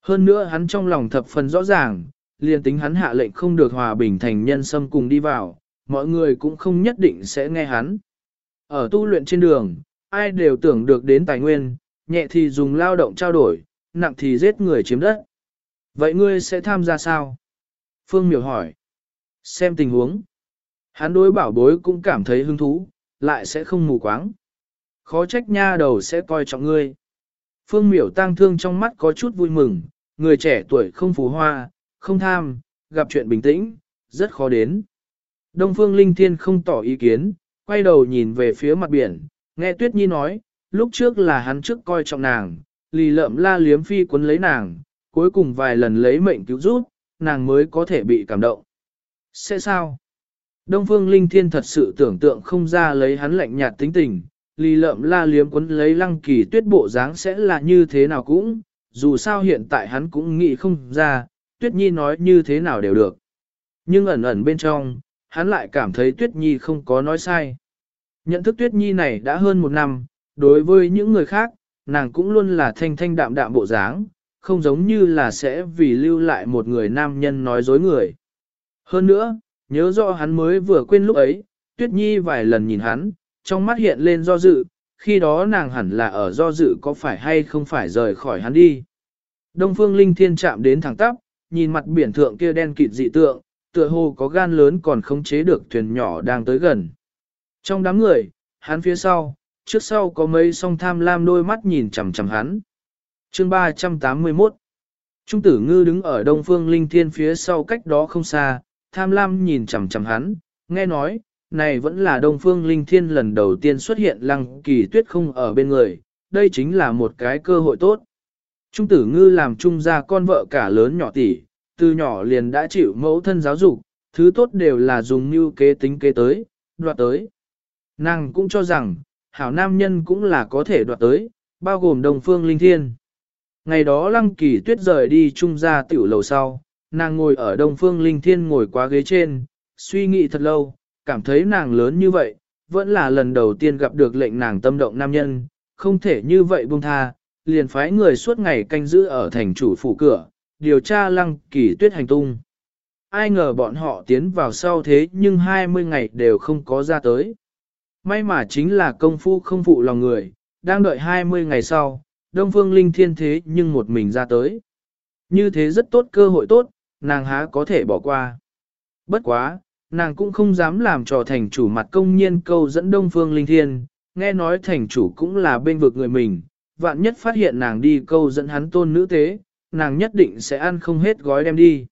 Hơn nữa hắn trong lòng thập phần rõ ràng, liền tính hắn hạ lệnh không được hòa bình thành nhân xâm cùng đi vào, mọi người cũng không nhất định sẽ nghe hắn. Ở tu luyện trên đường, ai đều tưởng được đến tài nguyên, nhẹ thì dùng lao động trao đổi, nặng thì giết người chiếm đất. Vậy ngươi sẽ tham gia sao? Phương miểu hỏi. Xem tình huống. Hắn đối bảo bối cũng cảm thấy hứng thú, lại sẽ không mù quáng. Khó trách nha đầu sẽ coi trọng ngươi. Phương miểu tang thương trong mắt có chút vui mừng, người trẻ tuổi không phú hoa, không tham, gặp chuyện bình tĩnh, rất khó đến. Đông Phương Linh Thiên không tỏ ý kiến, quay đầu nhìn về phía mặt biển, nghe Tuyết Nhi nói, lúc trước là hắn trước coi trọng nàng, lì lợm la liếm phi quấn lấy nàng, cuối cùng vài lần lấy mệnh cứu giúp, nàng mới có thể bị cảm động. Sẽ sao? Đông Phương Linh Thiên thật sự tưởng tượng không ra lấy hắn lạnh nhạt tính tình, lì lợm la liếm quấn lấy lăng kỳ tuyết bộ dáng sẽ là như thế nào cũng, dù sao hiện tại hắn cũng nghĩ không ra, Tuyết Nhi nói như thế nào đều được. Nhưng ẩn ẩn bên trong, hắn lại cảm thấy Tuyết Nhi không có nói sai. Nhận thức Tuyết Nhi này đã hơn một năm, đối với những người khác, nàng cũng luôn là thanh thanh đạm đạm bộ dáng, không giống như là sẽ vì lưu lại một người nam nhân nói dối người. Hơn nữa, nhớ rõ hắn mới vừa quên lúc ấy, Tuyết Nhi vài lần nhìn hắn, trong mắt hiện lên do dự, khi đó nàng hẳn là ở do dự có phải hay không phải rời khỏi hắn đi. Đông Phương Linh Thiên chạm đến thẳng tắp, nhìn mặt biển thượng kia đen kịt dị tượng, tựa hồ có gan lớn còn không chế được thuyền nhỏ đang tới gần. Trong đám người, hắn phía sau, trước sau có mấy song tham lam đôi mắt nhìn chằm chằm hắn. Chương 381 Trung tử ngư đứng ở đông phương linh thiên phía sau cách đó không xa, tham lam nhìn chằm chằm hắn, nghe nói, này vẫn là đông phương linh thiên lần đầu tiên xuất hiện lăng kỳ tuyết không ở bên người, đây chính là một cái cơ hội tốt. Trung tử ngư làm trung gia con vợ cả lớn nhỏ tỷ, từ nhỏ liền đã chịu mẫu thân giáo dục, thứ tốt đều là dùng như kế tính kế tới, đoạt tới. Nàng cũng cho rằng, hảo nam nhân cũng là có thể đoạt tới, bao gồm đồng phương linh thiên. Ngày đó lăng kỳ tuyết rời đi trung gia tiểu lầu sau, nàng ngồi ở đông phương linh thiên ngồi qua ghế trên, suy nghĩ thật lâu, cảm thấy nàng lớn như vậy, vẫn là lần đầu tiên gặp được lệnh nàng tâm động nam nhân, không thể như vậy buông tha, liền phái người suốt ngày canh giữ ở thành chủ phủ cửa, điều tra lăng kỳ tuyết hành tung. Ai ngờ bọn họ tiến vào sau thế nhưng 20 ngày đều không có ra tới. May mà chính là công phu không phụ lòng người, đang đợi 20 ngày sau, Đông Phương Linh Thiên thế nhưng một mình ra tới. Như thế rất tốt cơ hội tốt, nàng há có thể bỏ qua. Bất quá, nàng cũng không dám làm trò thành chủ mặt công nhiên câu dẫn Đông Phương Linh Thiên, nghe nói thành chủ cũng là bên vực người mình, vạn nhất phát hiện nàng đi câu dẫn hắn tôn nữ tế, nàng nhất định sẽ ăn không hết gói đem đi.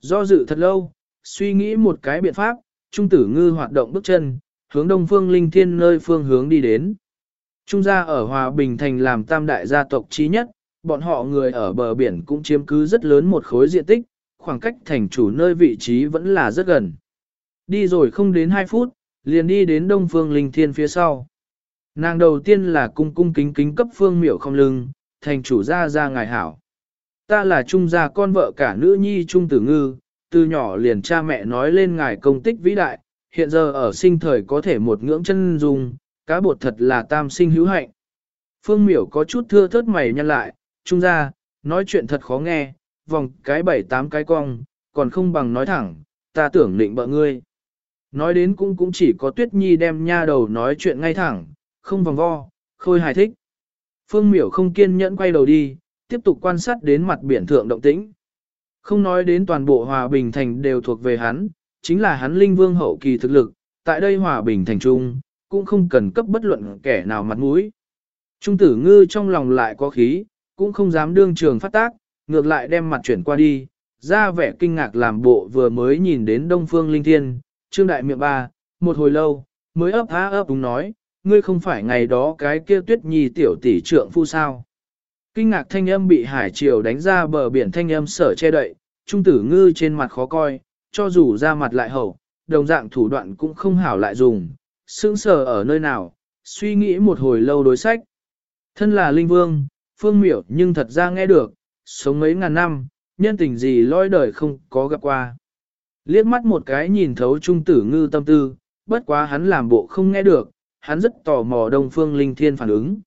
Do dự thật lâu, suy nghĩ một cái biện pháp, Trung tử ngư hoạt động bước chân, hướng đông phương linh thiên nơi phương hướng đi đến. Trung gia ở Hòa Bình Thành làm tam đại gia tộc trí nhất, bọn họ người ở bờ biển cũng chiếm cứ rất lớn một khối diện tích, khoảng cách thành chủ nơi vị trí vẫn là rất gần. Đi rồi không đến 2 phút, liền đi đến đông phương linh thiên phía sau. Nàng đầu tiên là cung cung kính kính cấp phương miểu không lưng, thành chủ gia gia ngài hảo. Ta là trung gia con vợ cả nữ nhi trung tử ngư, từ nhỏ liền cha mẹ nói lên ngài công tích vĩ đại, hiện giờ ở sinh thời có thể một ngưỡng chân dung, cá bột thật là tam sinh hữu hạnh. Phương miểu có chút thưa thớt mày nhăn lại, trung ra, nói chuyện thật khó nghe, vòng cái bảy tám cái cong, còn không bằng nói thẳng, ta tưởng định bợ ngươi. Nói đến cũng cũng chỉ có tuyết nhi đem nha đầu nói chuyện ngay thẳng, không vòng vo, khôi hài thích. Phương miểu không kiên nhẫn quay đầu đi, tiếp tục quan sát đến mặt biển thượng động tĩnh. Không nói đến toàn bộ hòa bình thành đều thuộc về hắn, chính là hắn linh vương hậu kỳ thực lực, tại đây hòa bình thành trung, cũng không cần cấp bất luận kẻ nào mặt mũi. Trung tử ngư trong lòng lại có khí, cũng không dám đương trường phát tác, ngược lại đem mặt chuyển qua đi, ra vẻ kinh ngạc làm bộ vừa mới nhìn đến đông phương linh thiên, trương đại miệng ba, một hồi lâu, mới ấp há ấp đúng nói, ngươi không phải ngày đó cái kia tuyết nhi tiểu tỷ trượng phu sao. Kinh ngạc thanh âm bị hải triều đánh ra bờ biển thanh âm sở che đậy, trung tử ngư trên mặt khó coi, cho dù ra mặt lại hậu, đồng dạng thủ đoạn cũng không hảo lại dùng, sững sờ ở nơi nào, suy nghĩ một hồi lâu đối sách. Thân là linh vương, phương miểu nhưng thật ra nghe được, sống mấy ngàn năm, nhân tình gì lôi đời không có gặp qua. Liếc mắt một cái nhìn thấu trung tử ngư tâm tư, bất quá hắn làm bộ không nghe được, hắn rất tò mò Đông Phương Linh Thiên phản ứng.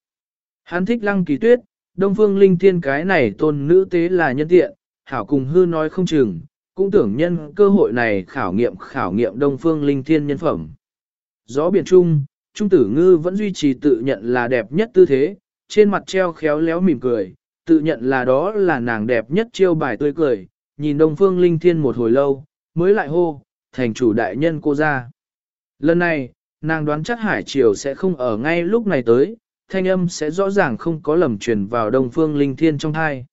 Hắn thích lăng kỳ tuyết, Đông Phương Linh Thiên cái này tôn nữ tế là nhân tiện, hảo cùng hư nói không chừng, cũng tưởng nhân cơ hội này khảo nghiệm khảo nghiệm Đông Phương Linh Thiên nhân phẩm. Gió biển trung, Trung tử ngư vẫn duy trì tự nhận là đẹp nhất tư thế, trên mặt treo khéo léo mỉm cười, tự nhận là đó là nàng đẹp nhất chiêu bài tươi cười, nhìn Đông Phương Linh Thiên một hồi lâu, mới lại hô, thành chủ đại nhân cô ra. Lần này, nàng đoán chắc Hải Triều sẽ không ở ngay lúc này tới, thanh âm sẽ rõ ràng không có lầm truyền vào Đông Phương Linh Thiên trong thai.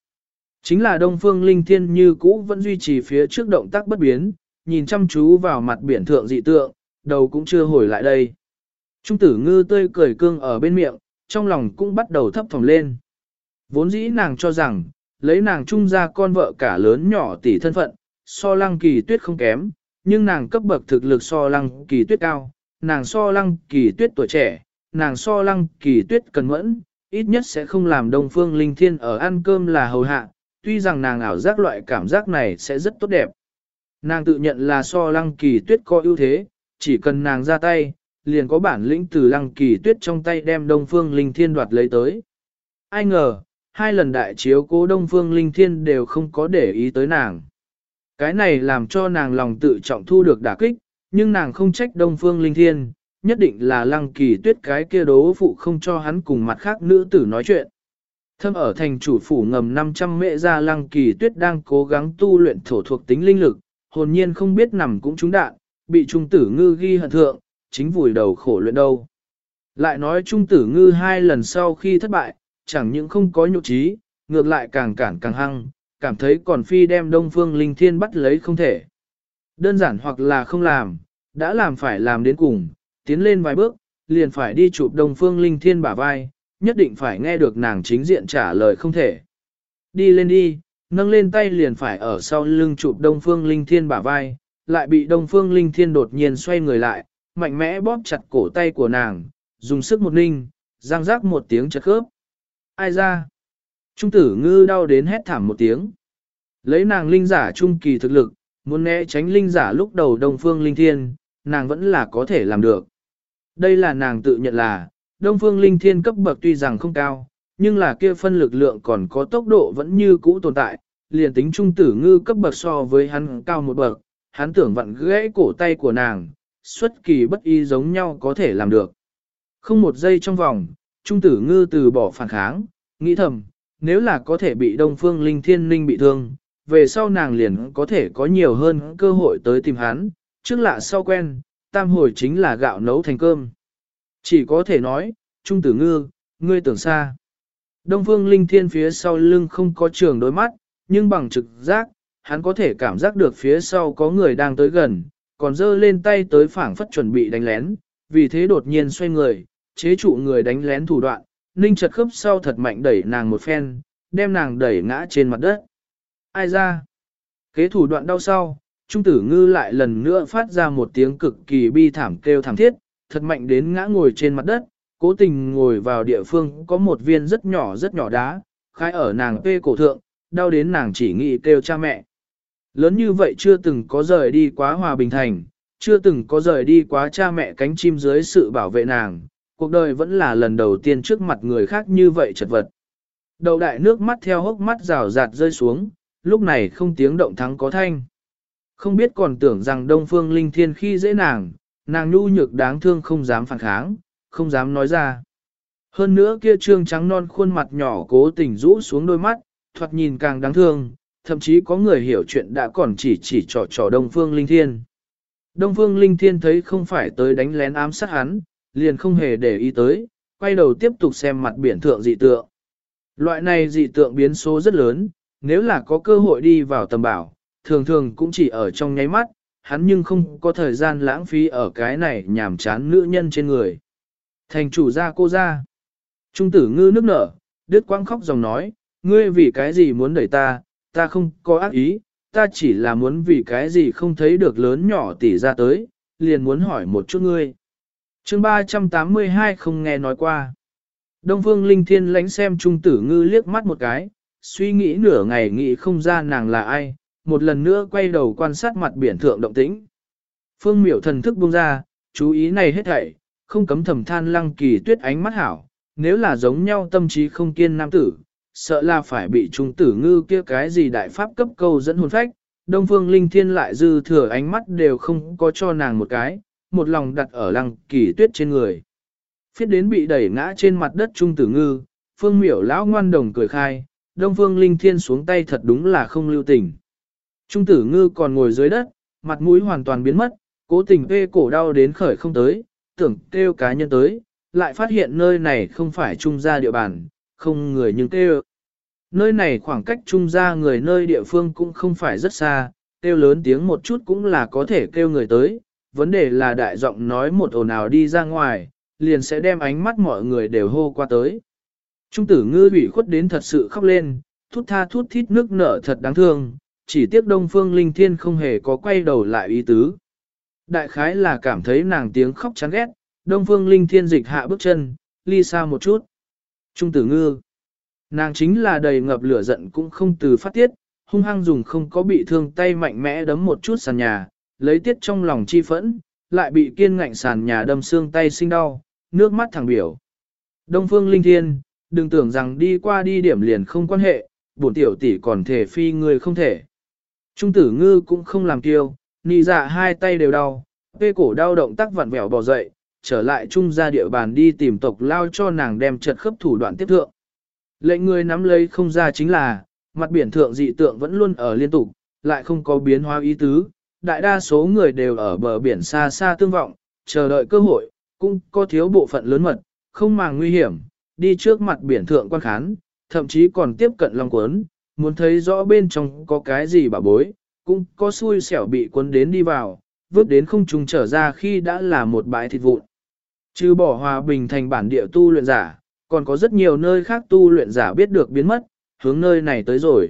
Chính là Đông Phương Linh Thiên như cũ vẫn duy trì phía trước động tác bất biến, nhìn chăm chú vào mặt biển thượng dị tượng, đầu cũng chưa hồi lại đây. Trung tử ngư tươi cười cương ở bên miệng, trong lòng cũng bắt đầu thấp thỏm lên. Vốn dĩ nàng cho rằng, lấy nàng trung ra con vợ cả lớn nhỏ tỷ thân phận, so lăng kỳ tuyết không kém, nhưng nàng cấp bậc thực lực so lăng kỳ tuyết cao, nàng so lăng kỳ tuyết tuổi trẻ, nàng so lăng kỳ tuyết cần mẫn, ít nhất sẽ không làm đông phương linh thiên ở ăn cơm là hầu hạ, tuy rằng nàng ảo giác loại cảm giác này sẽ rất tốt đẹp. Nàng tự nhận là so lăng kỳ tuyết có ưu thế, chỉ cần nàng ra tay, liền có bản lĩnh từ lăng kỳ tuyết trong tay đem đông phương linh thiên đoạt lấy tới. Ai ngờ, hai lần đại chiếu cố đông phương linh thiên đều không có để ý tới nàng. Cái này làm cho nàng lòng tự trọng thu được đả kích, nhưng nàng không trách đông phương linh thiên, nhất định là lăng kỳ tuyết cái kia đố phụ không cho hắn cùng mặt khác nữ tử nói chuyện. Thâm ở thành chủ phủ ngầm 500 mệ ra lăng kỳ tuyết đang cố gắng tu luyện thổ thuộc tính linh lực, hồn nhiên không biết nằm cũng trúng đạn, bị trung tử ngư ghi hận thượng, chính vùi đầu khổ luyện đâu. Lại nói trung tử ngư hai lần sau khi thất bại, chẳng những không có nhục trí, ngược lại càng cản càng hăng, cảm thấy còn phi đem đông phương linh thiên bắt lấy không thể. Đơn giản hoặc là không làm, đã làm phải làm đến cùng, tiến lên vài bước, liền phải đi chụp đông phương linh thiên bả vai, nhất định phải nghe được nàng chính diện trả lời không thể. Đi lên đi, nâng lên tay liền phải ở sau lưng chụp đông phương linh thiên bả vai, lại bị đông phương linh thiên đột nhiên xoay người lại, mạnh mẽ bóp chặt cổ tay của nàng, dùng sức một ninh, răng rác một tiếng chật khớp. Ai ra? Trung tử ngư đau đến hét thảm một tiếng. Lấy nàng linh giả trung kỳ thực lực, muốn né tránh linh giả lúc đầu đông phương linh thiên, nàng vẫn là có thể làm được. Đây là nàng tự nhận là, đông phương linh thiên cấp bậc tuy rằng không cao, nhưng là kia phân lực lượng còn có tốc độ vẫn như cũ tồn tại, liền tính trung tử ngư cấp bậc so với hắn cao một bậc, hắn tưởng vặn gãy cổ tay của nàng, xuất kỳ bất y giống nhau có thể làm được. Không một giây trong vòng, trung tử ngư từ bỏ phản kháng, nghĩ thầm, nếu là có thể bị đông phương linh thiên linh bị thương, về sau nàng liền có thể có nhiều hơn cơ hội tới tìm hắn, trước lạ sau quen, tam hồi chính là gạo nấu thành cơm. Chỉ có thể nói, trung tử ngư, ngươi tưởng xa. Đông phương linh thiên phía sau lưng không có trường đôi mắt, nhưng bằng trực giác, hắn có thể cảm giác được phía sau có người đang tới gần, còn giơ lên tay tới phảng phất chuẩn bị đánh lén, vì thế đột nhiên xoay người, chế trụ người đánh lén thủ đoạn, ninh chật khớp sau thật mạnh đẩy nàng một phen, đem nàng đẩy ngã trên mặt đất. Ai ra? Kế thủ đoạn đau sau, Trung tử ngư lại lần nữa phát ra một tiếng cực kỳ bi thảm kêu thảm thiết, thật mạnh đến ngã ngồi trên mặt đất, cố tình ngồi vào địa phương có một viên rất nhỏ rất nhỏ đá, khai ở nàng tê cổ thượng, đau đến nàng chỉ nghĩ kêu cha mẹ. Lớn như vậy chưa từng có rời đi quá hòa bình thành, chưa từng có rời đi quá cha mẹ cánh chim dưới sự bảo vệ nàng, cuộc đời vẫn là lần đầu tiên trước mặt người khác như vậy chật vật. Đầu đại nước mắt theo hốc mắt rào rạt rơi xuống, lúc này không tiếng động thắng có thanh. Không biết còn tưởng rằng Đông Phương Linh Thiên khi dễ nàng, nàng nhu nhược đáng thương không dám phản kháng, không dám nói ra. Hơn nữa kia trương trắng non khuôn mặt nhỏ cố tình rũ xuống đôi mắt, thoạt nhìn càng đáng thương, thậm chí có người hiểu chuyện đã còn chỉ chỉ trò trò Đông Phương Linh Thiên. Đông Phương Linh Thiên thấy không phải tới đánh lén ám sát hắn, liền không hề để ý tới, quay đầu tiếp tục xem mặt biển thượng dị tượng. Loại này dị tượng biến số rất lớn, nếu là có cơ hội đi vào tầm bảo, thường thường cũng chỉ ở trong nháy mắt, hắn nhưng không có thời gian lãng phí ở cái này nhảm chán nữ nhân trên người. Thành chủ gia cô ra. Trung tử ngư nước nở, đứt quang khóc dòng nói, ngươi vì cái gì muốn đẩy ta, ta không có ác ý, ta chỉ là muốn vì cái gì không thấy được lớn nhỏ tỷ ra tới, liền muốn hỏi một chút ngươi. chương 382 không nghe nói qua. Đông Phương Linh Thiên lánh xem Trung Tử Ngư liếc mắt một cái, suy nghĩ nửa ngày nghĩ không ra nàng là ai, một lần nữa quay đầu quan sát mặt biển thượng động tĩnh. Phương miểu thần thức buông ra, chú ý này hết thảy, không cấm thầm than lăng kỳ tuyết ánh mắt hảo, nếu là giống nhau tâm trí không kiên nam tử, sợ là phải bị trung tử ngư kia cái gì đại pháp cấp câu dẫn hồn phách, Đông Phương Linh Thiên lại dư thừa ánh mắt đều không có cho nàng một cái, một lòng đặt ở lăng kỳ tuyết trên người. Phiết đến bị đẩy ngã trên mặt đất trung tử ngư, Phương miểu lão ngoan đồng cười khai, Đông Phương Linh Thiên xuống tay thật đúng là không lưu tình. Trung tử ngư còn ngồi dưới đất, mặt mũi hoàn toàn biến mất, cố tình vê cổ đau đến khởi không tới, tưởng kêu cá nhân tới, lại phát hiện nơi này không phải trung gia địa bàn, không người nhưng kêu. Nơi này khoảng cách trung gia người nơi địa phương cũng không phải rất xa, kêu lớn tiếng một chút cũng là có thể kêu người tới, vấn đề là đại giọng nói một ồn nào đi ra ngoài, liền sẽ đem ánh mắt mọi người đều hô qua tới. Trung tử ngư bị khuất đến thật sự khóc lên, thút tha thút thít nước nở thật đáng thương, chỉ tiếc Đông Phương Linh Thiên không hề có quay đầu lại ý tứ. Đại khái là cảm thấy nàng tiếng khóc chán ghét, Đông Phương Linh Thiên dịch hạ bước chân, ly xa một chút. Trung tử ngư. Nàng chính là đầy ngập lửa giận cũng không từ phát tiết, hung hăng dùng không có bị thương tay mạnh mẽ đấm một chút sàn nhà, lấy tiết trong lòng chi phẫn, lại bị kiên ngạnh sàn nhà đâm xương tay sinh đau, nước mắt thẳng biểu. Đông Phương Linh Thiên, đừng tưởng rằng đi qua đi điểm liền không quan hệ, bổn tiểu tỷ còn thể phi người không thể. Trung tử ngư cũng không làm kiêu, nì dạ hai tay đều đau, vê cổ đau động tác vặn vẹo bò dậy, trở lại trung ra địa bàn đi tìm tộc lao cho nàng đem trật khớp thủ đoạn tiếp thượng. Lệnh người nắm lấy không ra chính là, mặt biển thượng dị tượng vẫn luôn ở liên tục, lại không có biến hóa ý tứ, đại đa số người đều ở bờ biển xa xa tương vọng, chờ đợi cơ hội, cũng có thiếu bộ phận lớn mật, không màng nguy hiểm, đi trước mặt biển thượng quan khán, thậm chí còn tiếp cận lòng cuốn, muốn thấy rõ bên trong có cái gì bà bối, cũng có xui xẻo bị cuốn đến đi vào, vứt đến không trùng trở ra khi đã là một bãi thịt vụn. Trừ bỏ hòa bình thành bản địa tu luyện giả, còn có rất nhiều nơi khác tu luyện giả biết được biến mất, hướng nơi này tới rồi.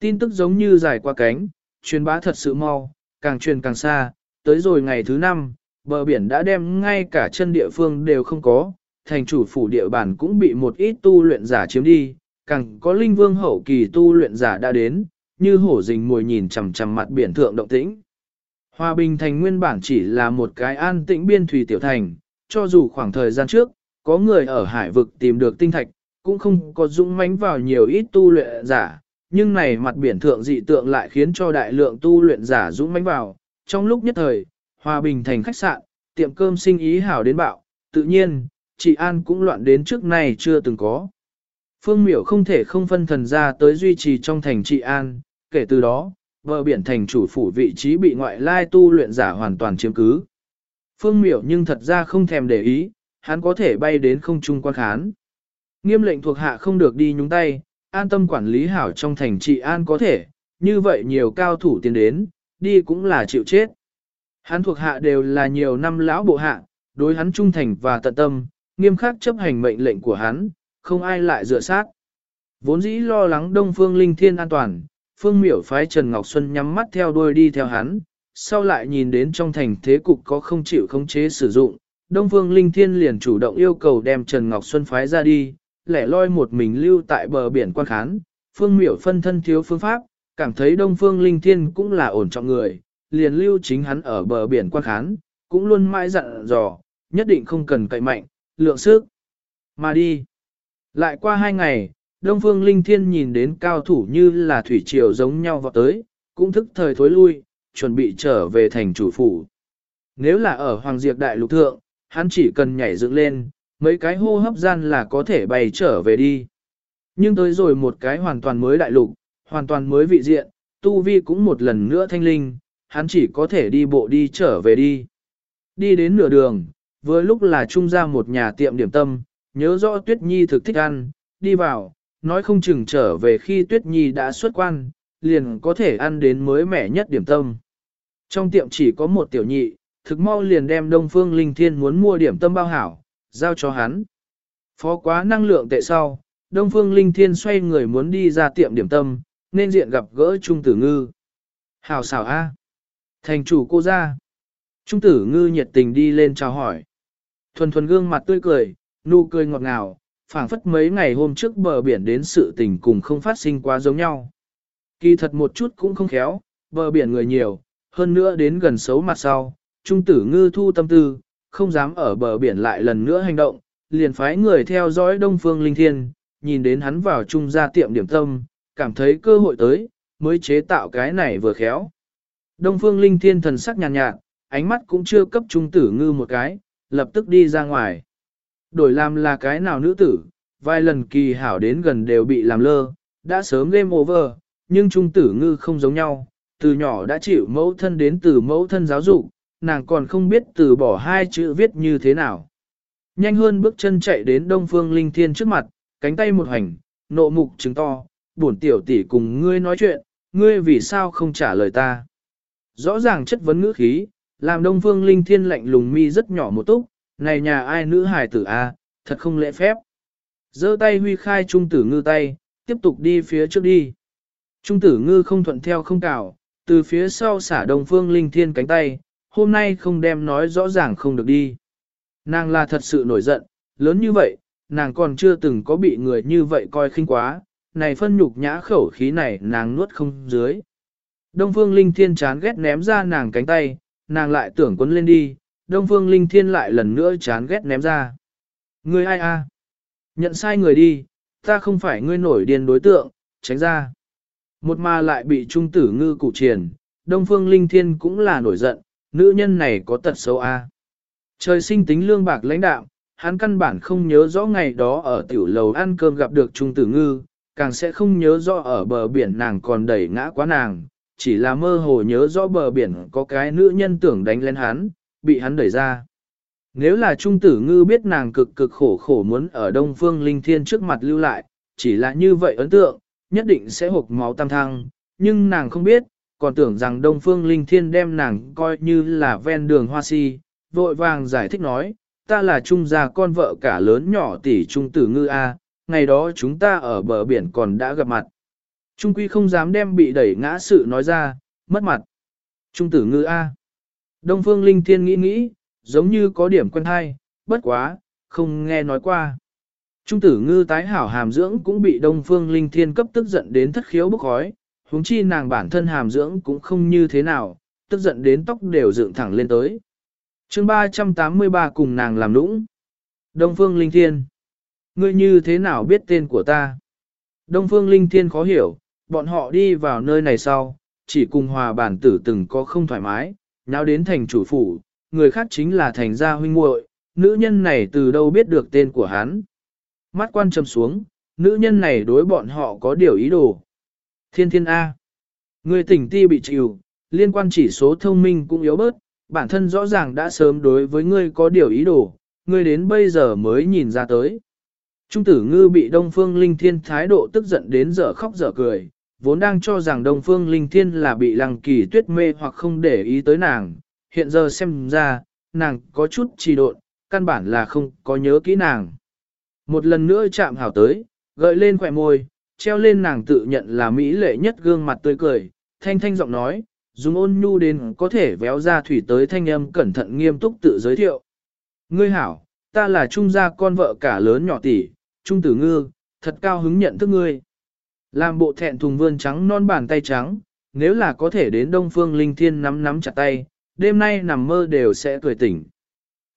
Tin tức giống như dài qua cánh, truyền bá thật sự mau, càng truyền càng xa, tới rồi ngày thứ năm, bờ biển đã đem ngay cả chân địa phương đều không có, thành chủ phủ địa bản cũng bị một ít tu luyện giả chiếm đi, càng có linh vương hậu kỳ tu luyện giả đã đến, như hổ rình mồi nhìn chằm chằm mặt biển thượng động tĩnh. Hòa Bình Thành nguyên bản chỉ là một cái an tĩnh biên thủy tiểu thành, cho dù khoảng thời gian trước, có người ở hải vực tìm được tinh thạch, cũng không có dũng mãnh vào nhiều ít tu luyện giả, nhưng này mặt biển thượng dị tượng lại khiến cho đại lượng tu luyện giả dũng mãnh vào. Trong lúc nhất thời, Hòa Bình Thành khách sạn, tiệm cơm sinh ý hảo đến bạo, tự nhiên, chị An cũng loạn đến trước nay chưa từng có. Phương miểu không thể không phân thần ra tới duy trì trong thành trị an, kể từ đó, bờ biển thành chủ phủ vị trí bị ngoại lai tu luyện giả hoàn toàn chiếm cứ. Phương miểu nhưng thật ra không thèm để ý, hắn có thể bay đến không trung quan khán. Nghiêm lệnh thuộc hạ không được đi nhúng tay, an tâm quản lý hảo trong thành trị an có thể, như vậy nhiều cao thủ tiến đến, đi cũng là chịu chết. Hắn thuộc hạ đều là nhiều năm lão bộ hạ, đối hắn trung thành và tận tâm, nghiêm khắc chấp hành mệnh lệnh của hắn, không ai lại dựa sát. Vốn dĩ lo lắng Đông Phương Linh Thiên an toàn, Phương Miểu phái Trần Ngọc Xuân nhắm mắt theo đuôi đi theo hắn, sau lại nhìn đến trong thành thế cục có không chịu khống chế sử dụng, Đông Phương Linh Thiên liền chủ động yêu cầu đem Trần Ngọc Xuân phái ra đi, lẻ loi một mình lưu tại bờ biển quan khán, Phương Miểu phân thân thiếu phương pháp, cảm thấy Đông Phương Linh Thiên cũng là ổn trọng người, liền lưu chính hắn ở bờ biển quan khán, cũng luôn mãi dặn dò, nhất định không cần cậy mạnh, lượng sức, mà đi. Lại qua hai ngày, Đông Phương Linh Thiên nhìn đến cao thủ như là thủy triều giống nhau vào tới, cũng thức thời thối lui, chuẩn bị trở về thành chủ phủ. Nếu là ở Hoàng Diệp Đại Lục Thượng, hắn chỉ cần nhảy dựng lên, mấy cái hô hấp gian là có thể bay trở về đi. Nhưng tới rồi một cái hoàn toàn mới đại lục, hoàn toàn mới vị diện, tu vi cũng một lần nữa thanh linh, hắn chỉ có thể đi bộ đi trở về đi. Đi đến nửa đường, vừa lúc là trung ra một nhà tiệm điểm tâm, nhớ rõ Tuyết Nhi thực thích ăn, đi vào, nói không chừng trở về khi Tuyết Nhi đã xuất quan, liền có thể ăn đến mới mẻ nhất điểm tâm. Trong tiệm chỉ có một tiểu nhị, thực mau liền đem Đông Phương Linh Thiên muốn mua điểm tâm bao hảo, giao cho hắn. Phó quá năng lượng tệ sau, Đông Phương Linh Thiên xoay người muốn đi ra tiệm điểm tâm, nên diện gặp gỡ Trung Tử Ngư. Hảo xảo A. Thành chủ cô ra. Trung Tử Ngư nhiệt tình đi lên chào hỏi. Thuần thuần gương mặt tươi cười, nụ cười ngọt ngào, phảng phất mấy ngày hôm trước bờ biển đến sự tình cùng không phát sinh quá giống nhau. Kỳ thật một chút cũng không khéo, bờ biển người nhiều, hơn nữa đến gần xấu mặt sau, Trung Tử Ngư thu tâm tư, không dám ở bờ biển lại lần nữa hành động, liền phái người theo dõi Đông Phương Linh Thiên, nhìn đến hắn vào trung gia tiệm điểm tâm, cảm thấy cơ hội tới, mới chế tạo cái này vừa khéo. Đông Phương Linh Thiên thần sắc nhàn nhạt, nhạt, ánh mắt cũng chưa cấp Trung Tử Ngư một cái, lập tức đi ra ngoài. Đổi làm là cái nào nữ tử, vài lần kỳ hảo đến gần đều bị làm lơ, đã sớm game over, nhưng Trung Tử Ngư không giống nhau, từ nhỏ đã chịu mẫu thân đến từ mẫu thân giáo dục, nàng còn không biết từ bỏ hai chữ viết như thế nào. Nhanh hơn bước chân chạy đến Đông Phương Linh Thiên trước mặt, cánh tay một hành, nộ mục trứng to, bổn tiểu tỷ cùng ngươi nói chuyện, ngươi vì sao không trả lời ta. Rõ ràng chất vấn ngữ khí, làm Đông Phương Linh Thiên lạnh lùng mi rất nhỏ một túc, này nhà ai nữ hài tử a, thật không lễ phép. giơ tay huy khai trung tử ngư tay, tiếp tục đi phía trước đi. Trung tử ngư không thuận theo không cào, từ phía sau xả Đông Phương Linh Thiên cánh tay, hôm nay không đem nói rõ ràng không được đi. Nàng là thật sự nổi giận, lớn như vậy, nàng còn chưa từng có bị người như vậy coi khinh quá, này phân nhục nhã khẩu khí này nàng nuốt không dưới. Đông Phương Linh Thiên chán ghét ném ra nàng cánh tay, nàng lại tưởng quấn lên đi, Đông Phương Linh Thiên lại lần nữa chán ghét ném ra. Ngươi ai a? Nhận sai người đi, ta không phải ngươi nổi điên đối tượng, tránh ra. Một mà lại bị trung tử ngư cụ triền, Đông Phương Linh Thiên cũng là nổi giận, nữ nhân này có tật xấu a. Trời sinh tính lương bạc lãnh đạo, hắn căn bản không nhớ rõ ngày đó ở tiểu lầu ăn cơm gặp được Trung Tử Ngư, càng sẽ không nhớ rõ ở bờ biển nàng còn đẩy ngã quá nàng, chỉ là mơ hồ nhớ rõ bờ biển có cái nữ nhân tưởng đánh lên hắn, bị hắn đẩy ra. Nếu là Trung Tử Ngư biết nàng cực cực khổ khổ muốn ở Đông Phương Linh Thiên trước mặt lưu lại, chỉ là như vậy ấn tượng, nhất định sẽ hộp máu tam thăng, nhưng nàng không biết, còn tưởng rằng Đông Phương Linh Thiên đem nàng coi như là ven đường hoa si, vội vàng giải thích nói, ta là trung gia con vợ cả lớn nhỏ tỷ trung tử ngư A, ngày đó chúng ta ở bờ biển còn đã gặp mặt. Trung quy không dám đem bị đẩy ngã sự nói ra, mất mặt. Trung tử ngư A. Đông Phương Linh Thiên nghĩ nghĩ, giống như có điểm quen hay, bất quá, không nghe nói qua. Trung tử ngư tái hảo hàm dưỡng cũng bị Đông Phương Linh Thiên cấp tức giận đến thất khiếu bức khói, huống chi nàng bản thân hàm dưỡng cũng không như thế nào, tức giận đến tóc đều dựng thẳng lên tới. chương 383 cùng nàng làm nũng. Đông Phương Linh Thiên. Ngươi như thế nào biết tên của ta? Đông Phương Linh Thiên khó hiểu, bọn họ đi vào nơi này sau, chỉ cùng hòa bản tử từng có không thoải mái, nào đến thành chủ phủ, người khác chính là thành gia huynh muội, nữ nhân này từ đâu biết được tên của hắn. Mắt quan trầm xuống, nữ nhân này đối bọn họ có điều ý đồ. Thiên thiên A. Người tỉnh ti bị chịu, liên quan chỉ số thông minh cũng yếu bớt, bản thân rõ ràng đã sớm đối với ngươi có điều ý đồ, ngươi đến bây giờ mới nhìn ra tới. Trung tử ngư bị Đông Phương Linh Thiên thái độ tức giận đến giờ khóc giờ cười, vốn đang cho rằng Đông Phương Linh Thiên là bị lăng kỳ tuyết mê hoặc không để ý tới nàng, hiện giờ xem ra, nàng có chút trì độn, căn bản là không có nhớ kỹ nàng. Một lần nữa chạm hảo tới, gợi lên khỏe môi, treo lên nàng tự nhận là mỹ lệ nhất gương mặt tươi cười, thanh thanh giọng nói, dùng ôn nhu đến có thể véo ra thủy tới thanh âm cẩn thận nghiêm túc tự giới thiệu. Ngươi hảo, ta là trung gia con vợ cả lớn nhỏ tỷ, trung tử ngư, thật cao hứng nhận thức ngươi. Làm bộ thẹn thùng vươn trắng non bàn tay trắng, nếu là có thể đến Đông Phương Linh Thiên nắm nắm chặt tay, đêm nay nằm mơ đều sẽ cười tỉnh.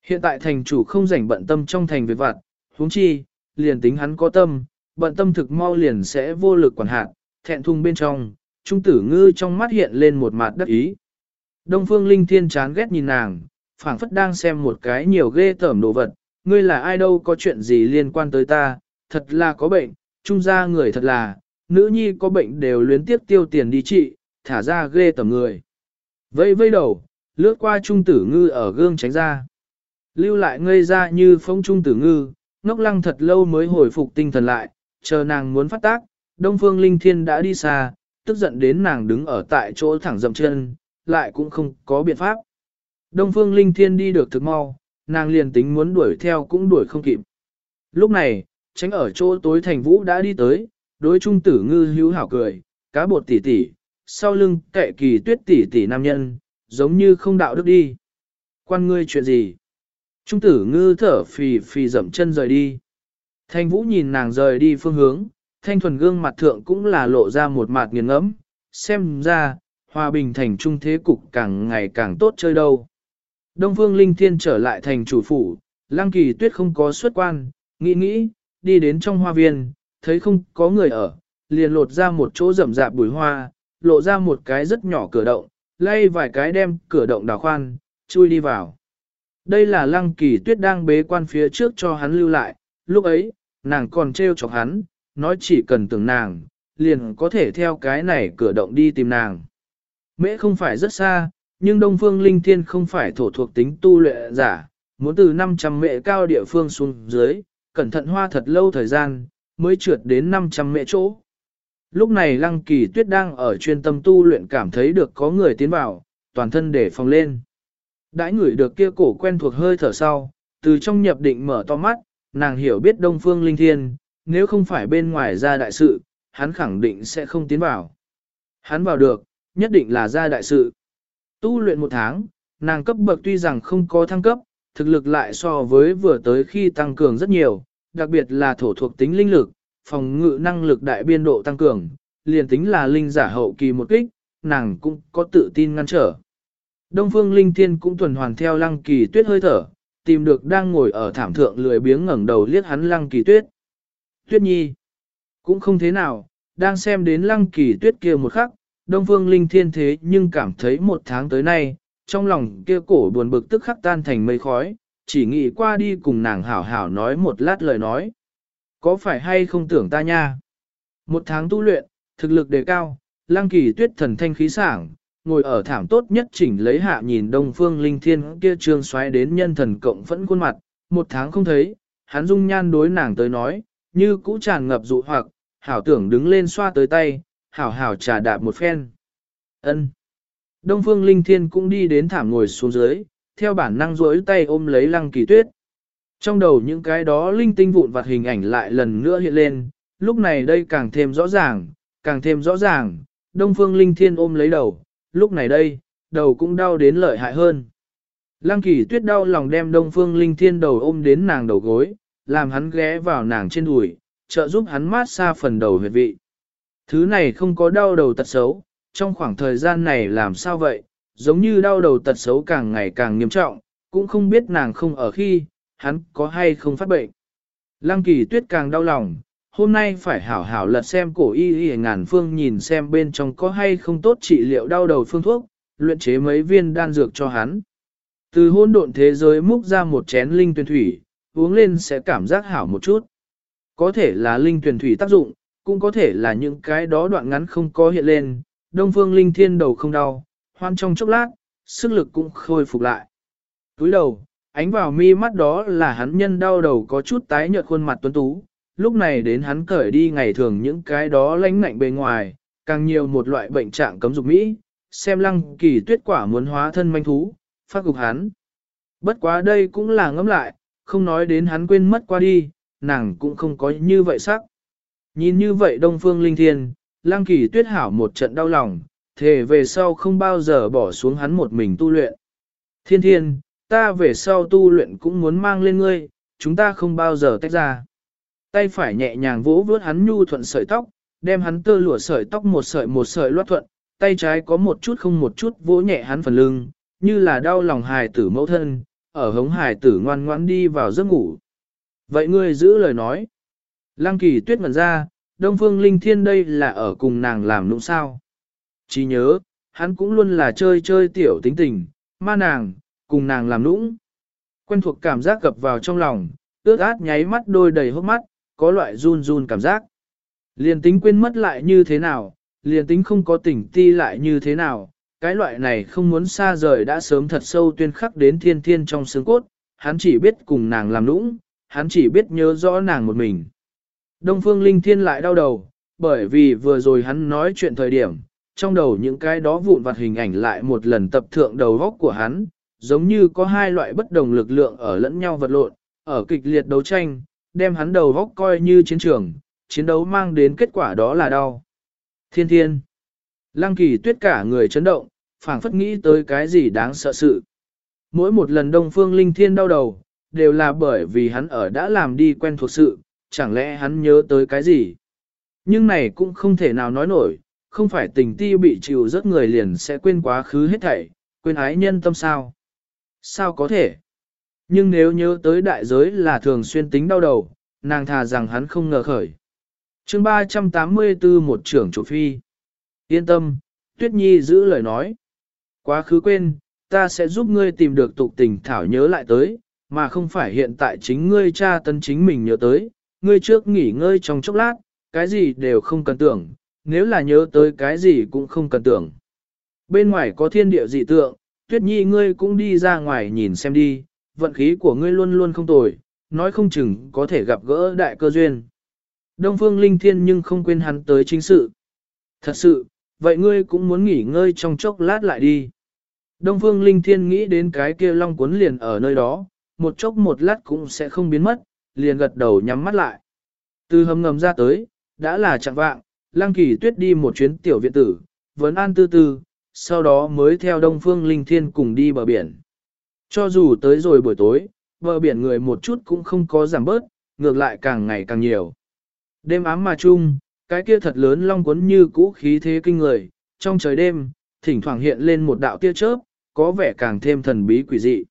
Hiện tại thành chủ không rảnh bận tâm trong thành việc vặt, huống chi, liền tính hắn có tâm, bận tâm thực mau liền sẽ vô lực quản hạt, thẹn thùng bên trong, trung tử ngư trong mắt hiện lên một mặt đắc ý. Đông phương linh thiên chán ghét nhìn nàng, phảng phất đang xem một cái nhiều ghê tởm đồ vật, ngươi là ai đâu có chuyện gì liên quan tới ta, thật là có bệnh, trung gia người thật là, nữ nhi có bệnh đều luyến tiếp tiêu tiền đi trị, thả ra ghê tởm người. Vây vây đầu, lướt qua trung tử ngư ở gương tránh ra. Lưu lại ngây ra như phong trung tử ngư, ngốc lăng thật lâu mới hồi phục tinh thần lại, chờ nàng muốn phát tác, Đông Phương Linh Thiên đã đi xa, tức giận đến nàng đứng ở tại chỗ thẳng dậm chân, lại cũng không có biện pháp. Đông Phương Linh Thiên đi được thực mau, nàng liền tính muốn đuổi theo cũng đuổi không kịp. Lúc này, tránh ở chỗ tối thành vũ đã đi tới, đối trung tử ngư hữu hảo cười, cá bột tỉ tỉ, sau lưng kệ kỳ tuyết tỉ tỉ nam nhân, giống như không đạo đức đi. Quan ngươi chuyện gì? Trung tử ngư thở phì phì dậm chân rời đi. Thanh vũ nhìn nàng rời đi phương hướng, thanh thuần gương mặt thượng cũng là lộ ra một mặt nghiền ngẫm, xem ra, hòa bình thành trung thế cục càng ngày càng tốt chơi đâu. Đông Phương Linh Thiên trở lại thành chủ phủ, Lăng Kỳ Tuyết không có xuất quan, nghĩ nghĩ, đi đến trong hoa viên, thấy không có người ở, liền lột ra một chỗ rậm rạp bùi hoa, lộ ra một cái rất nhỏ cửa động, lay vài cái đem cửa động đào khoan, chui đi vào. Đây là Lăng Kỳ Tuyết đang bế quan phía trước cho hắn lưu lại, lúc ấy, nàng còn trêu chọc hắn, nói chỉ cần tưởng nàng, liền có thể theo cái này cửa động đi tìm nàng. Mễ không phải rất xa, nhưng Đông Phương Linh Thiên không phải thổ thuộc tính tu luyện giả, muốn từ 500 mệ cao địa phương xuống dưới, cẩn thận hoa thật lâu thời gian, mới trượt đến 500 mệ chỗ. Lúc này Lăng Kỳ Tuyết đang ở chuyên tâm tu luyện cảm thấy được có người tiến vào, toàn thân để phòng lên. Đãi ngửi được kia cổ quen thuộc hơi thở sau, từ trong nhập định mở to mắt, nàng hiểu biết Đông Phương Linh Thiên, nếu không phải bên ngoài ra đại sự, hắn khẳng định sẽ không tiến vào. Hắn vào được, nhất định là ra đại sự. Tu luyện một tháng, nàng cấp bậc tuy rằng không có thăng cấp, thực lực lại so với vừa tới khi tăng cường rất nhiều, đặc biệt là thổ thuộc tính linh lực, phòng ngự năng lực đại biên độ tăng cường, liền tính là linh giả hậu kỳ một kích, nàng cũng có tự tin ngăn trở. Đông phương linh thiên cũng tuần hoàn theo lăng kỳ tuyết hơi thở, tìm được đang ngồi ở thảm thượng lười biếng ngẩng đầu liếc hắn lăng kỳ tuyết. Tuyết nhi, cũng không thế nào, đang xem đến lăng kỳ tuyết kia một khắc, Đông Phương Linh Thiên thế nhưng cảm thấy một tháng tới nay, trong lòng kia cổ buồn bực tức khắc tan thành mây khói, chỉ nghĩ qua đi cùng nàng hảo hảo nói một lát lời nói. Có phải hay không tưởng ta nha? Một tháng tu luyện, thực lực đề cao, lăng kỳ tuyết thần thanh khí sảng, ngồi ở thảm tốt nhất chỉnh lấy hạ nhìn Đông Phương Linh Thiên kia trương xoáy đến nhân thần cộng phẫn khuôn mặt, một tháng không thấy, hắn dung nhan đối nàng tới nói, như cũ tràn ngập dụ hoặc, hảo tưởng đứng lên xoa tới tay, hảo hảo trà đạp một phen. Ân. Đông Phương Linh Thiên cũng đi đến thảm ngồi xuống dưới, theo bản năng duỗi tay ôm lấy Lăng Kỳ Tuyết. Trong đầu những cái đó linh tinh vụn vặt hình ảnh lại lần nữa hiện lên, lúc này đây càng thêm rõ ràng, càng thêm rõ ràng, Đông Phương Linh Thiên ôm lấy đầu, lúc này đây, đầu cũng đau đến lợi hại hơn. Lăng Kỳ Tuyết đau lòng đem Đông Phương Linh Thiên đầu ôm đến nàng đầu gối, làm hắn ghé vào nàng trên đùi, trợ giúp hắn mát xa phần đầu huyệt vị. Thứ này không có đau đầu tật xấu, trong khoảng thời gian này làm sao vậy, giống như đau đầu tật xấu càng ngày càng nghiêm trọng, cũng không biết nàng không ở khi, hắn có hay không phát bệnh. Lăng kỳ tuyết càng đau lòng, hôm nay phải hảo hảo lật xem cổ y y ngàn phương nhìn xem bên trong có hay không tốt trị liệu đau đầu phương thuốc, luyện chế mấy viên đan dược cho hắn. Từ hôn độn thế giới múc ra một chén linh tuyển thủy, uống lên sẽ cảm giác hảo một chút. Có thể là linh tuyển thủy tác dụng, cũng có thể là những cái đó đoạn ngắn không có hiện lên, đông phương linh thiên đầu không đau, hoan trong chốc lát, sức lực cũng khôi phục lại. Túi đầu, ánh vào mi mắt đó là hắn nhân đau đầu có chút tái nhợt khuôn mặt tuấn tú, lúc này đến hắn cởi đi ngày thường những cái đó lánh ngạnh bề ngoài, càng nhiều một loại bệnh trạng cấm dục Mỹ, xem lăng kỳ tuyết quả muốn hóa thân manh thú, phát cục hắn. Bất quá đây cũng là ngẫm lại, không nói đến hắn quên mất qua đi, nàng cũng không có như vậy sắc. Nhìn như vậy Đông Phương Linh Thiên, Lăng Kỳ Tuyết hảo một trận đau lòng, thề về sau không bao giờ bỏ xuống hắn một mình tu luyện. Thiên thiên, ta về sau tu luyện cũng muốn mang lên ngươi, chúng ta không bao giờ tách ra. Tay phải nhẹ nhàng vỗ vướt hắn nhu thuận sợi tóc, đem hắn tơ lụa sợi tóc một sợi một sợi loát thuận, tay trái có một chút không một chút vỗ nhẹ hắn phần lưng, như là đau lòng hài tử mẫu thân, ở hống hài tử ngoan ngoãn đi vào giấc ngủ. Vậy ngươi giữ lời nói. Lăng kỳ tuyết ngẩn ra, Đông Phương Linh Thiên đây là ở cùng nàng làm nũng sao. Chỉ nhớ, hắn cũng luôn là chơi chơi tiểu tính tình, ma nàng, cùng nàng làm nũng. Quen thuộc cảm giác gập vào trong lòng, ước át nháy mắt đôi đầy hốc mắt, có loại run run cảm giác. Liền tính quên mất lại như thế nào, liền tính không có tình ti lại như thế nào, cái loại này không muốn xa rời đã sớm thật sâu tuyên khắc đến thiên thiên trong xương cốt, hắn chỉ biết cùng nàng làm nũng, hắn chỉ biết nhớ rõ nàng một mình. Đông Phương Linh Thiên lại đau đầu, bởi vì vừa rồi hắn nói chuyện thời điểm, trong đầu những cái đó vụn vặt hình ảnh lại một lần tập thượng đầu góc của hắn, giống như có hai loại bất đồng lực lượng ở lẫn nhau vật lộn, ở kịch liệt đấu tranh, đem hắn đầu vóc coi như chiến trường, chiến đấu mang đến kết quả đó là đau. Thiên thiên. Lăng kỳ tuyết cả người chấn động, phảng phất nghĩ tới cái gì đáng sợ sự. Mỗi một lần Đông Phương Linh Thiên đau đầu, đều là bởi vì hắn ở đã làm đi quen thuộc sự, chẳng lẽ hắn nhớ tới cái gì. Nhưng này cũng không thể nào nói nổi, không phải tình ti bị chịu rất người liền sẽ quên quá khứ hết thảy, quên ái nhân tâm sao. Sao có thể? Nhưng nếu nhớ tới đại giới là thường xuyên tính đau đầu, nàng thà rằng hắn không ngờ khởi. chương 384 một trưởng chủ phi. Yên tâm, Tuyết Nhi giữ lời nói. Quá khứ quên, ta sẽ giúp ngươi tìm được tục tình thảo nhớ lại tới, mà không phải hiện tại chính ngươi cha tân chính mình nhớ tới, ngươi trước nghỉ ngơi trong chốc lát, cái gì đều không cần tưởng, nếu là nhớ tới cái gì cũng không cần tưởng. Bên ngoài có thiên địa dị tượng, tuyết nhi ngươi cũng đi ra ngoài nhìn xem đi, vận khí của ngươi luôn luôn không tồi, nói không chừng có thể gặp gỡ đại cơ duyên. Đông phương linh thiên nhưng không quên hắn tới chính sự. Thật sự, vậy ngươi cũng muốn nghỉ ngơi trong chốc lát lại đi. Đông phương linh thiên nghĩ đến cái kia long cuốn liền ở nơi đó, một chốc một lát cũng sẽ không biến mất, liền gật đầu nhắm mắt lại. Từ hầm ngầm ra tới, đã là chặng vạng, Lăng Kỳ Tuyết đi một chuyến tiểu viện tử, vấn an tư tư, sau đó mới theo Đông Phương Linh Thiên cùng đi bờ biển. Cho dù tới rồi buổi tối, bờ biển người một chút cũng không có giảm bớt, ngược lại càng ngày càng nhiều. Đêm ám mà chung, cái kia thật lớn long cuốn như cũ khí thế kinh người, trong trời đêm, thỉnh thoảng hiện lên một đạo tia chớp, có vẻ càng thêm thần bí quỷ dị.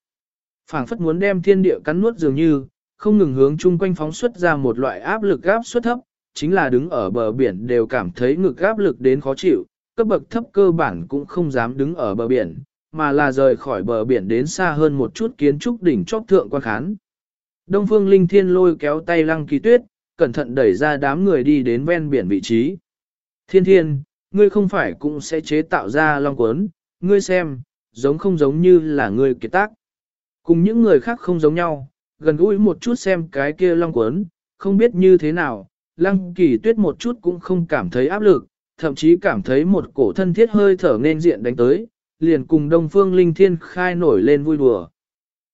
phảng phất muốn đem thiên địa cắn nuốt dường như, không ngừng hướng chung quanh phóng xuất ra một loại áp lực áp suất thấp, chính là đứng ở bờ biển đều cảm thấy ngực áp lực đến khó chịu, cấp bậc thấp cơ bản cũng không dám đứng ở bờ biển, mà là rời khỏi bờ biển đến xa hơn một chút kiến trúc đỉnh chóp thượng quan khán. Đông Phương Linh Thiên lôi kéo tay Lăng Kỳ Tuyết, cẩn thận đẩy ra đám người đi đến ven biển vị trí. Thiên Thiên, ngươi không phải cũng sẽ chế tạo ra long cuốn, ngươi xem, giống không giống như là ngươi kiệt tác. Cùng những người khác không giống nhau, gần gũi một chút xem cái kia long cuốn, không biết như thế nào, lăng kỳ tuyết một chút cũng không cảm thấy áp lực, thậm chí cảm thấy một cổ thân thiết hơi thở nên diện đánh tới, liền cùng đông phương linh thiên khai nổi lên vui đùa.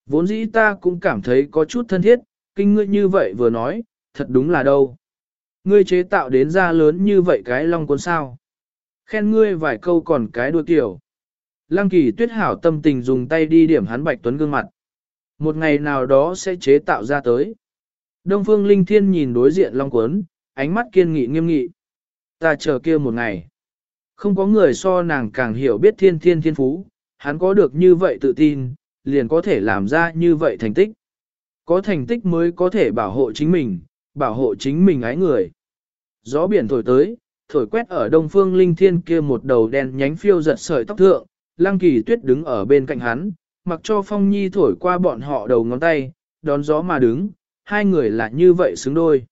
Vốn dĩ ta cũng cảm thấy có chút thân thiết, kinh ngươi như vậy vừa nói, thật đúng là đâu. Ngươi chế tạo đến ra lớn như vậy cái long cuốn sao. Khen ngươi vài câu còn cái đuôi kiểu. Lăng kỳ tuyết hảo tâm tình dùng tay đi điểm hắn bạch tuấn gương mặt. Một ngày nào đó sẽ chế tạo ra tới. Đông Phương Linh Thiên nhìn đối diện Long cuốn, ánh mắt kiên nghị nghiêm nghị. Ta chờ kia một ngày. Không có người so nàng càng hiểu biết thiên thiên thiên phú, hắn có được như vậy tự tin, liền có thể làm ra như vậy thành tích. Có thành tích mới có thể bảo hộ chính mình, bảo hộ chính mình ái người. Gió biển thổi tới, thổi quét ở đông phương linh thiên kia một đầu đen nhánh phiêu giật sợi tóc thượng, lăng kỳ tuyết đứng ở bên cạnh hắn, mặc cho phong nhi thổi qua bọn họ đầu ngón tay, đón gió mà đứng, hai người là như vậy xứng đôi.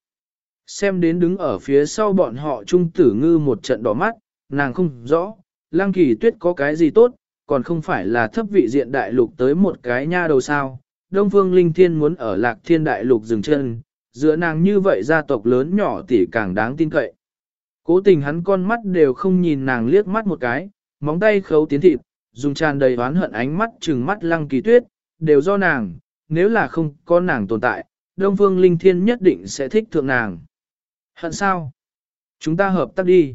Xem đến đứng ở phía sau bọn họ trung tử ngư một trận đỏ mắt, nàng không rõ, lăng kỳ tuyết có cái gì tốt, còn không phải là thấp vị diện đại lục tới một cái nha đầu sao. Đông Phương Linh Thiên muốn ở lạc thiên đại lục dừng chân, giữa nàng như vậy gia tộc lớn nhỏ tỷ càng đáng tin cậy. Cố tình hắn con mắt đều không nhìn nàng liếc mắt một cái, móng tay khấu tiến thịt, dùng tràn đầy oán hận ánh mắt trừng mắt lăng kỳ tuyết, đều do nàng, nếu là không có nàng tồn tại, Đông Phương Linh Thiên nhất định sẽ thích thượng nàng. Hận sao? Chúng ta hợp tác đi.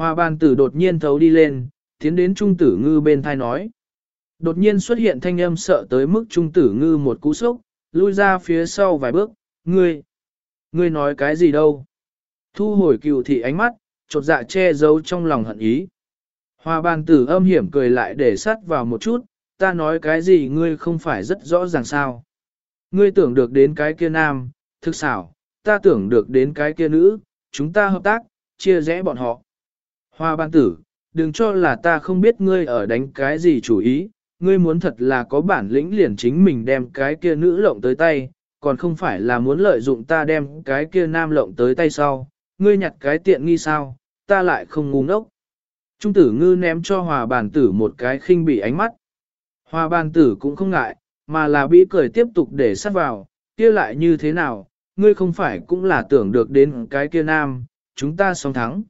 Hoa bàn tử đột nhiên thấu đi lên, tiến đến trung tử ngư bên thai nói. Đột nhiên xuất hiện thanh âm sợ tới mức trung tử ngư một cú sốc, lui ra phía sau vài bước, ngươi, ngươi nói cái gì đâu? Thu hồi cựu thị ánh mắt, chột dạ che giấu trong lòng hận ý. Hoa bàn tử âm hiểm cười lại để sát vào một chút, ta nói cái gì ngươi không phải rất rõ ràng sao. Ngươi tưởng được đến cái kia nam, thực xảo, ta tưởng được đến cái kia nữ, chúng ta hợp tác, chia rẽ bọn họ. Hoa ban tử, đừng cho là ta không biết ngươi ở đánh cái gì chủ ý, ngươi muốn thật là có bản lĩnh liền chính mình đem cái kia nữ lộng tới tay, còn không phải là muốn lợi dụng ta đem cái kia nam lộng tới tay sau, ngươi nhặt cái tiện nghi sao, ta lại không ngu ngốc. Trung tử ngư ném cho hòa bàn tử một cái khinh bị ánh mắt. Hòa bàn tử cũng không ngại, mà là bị cười tiếp tục để sát vào, kia lại như thế nào, ngươi không phải cũng là tưởng được đến cái kia nam, chúng ta song thắng.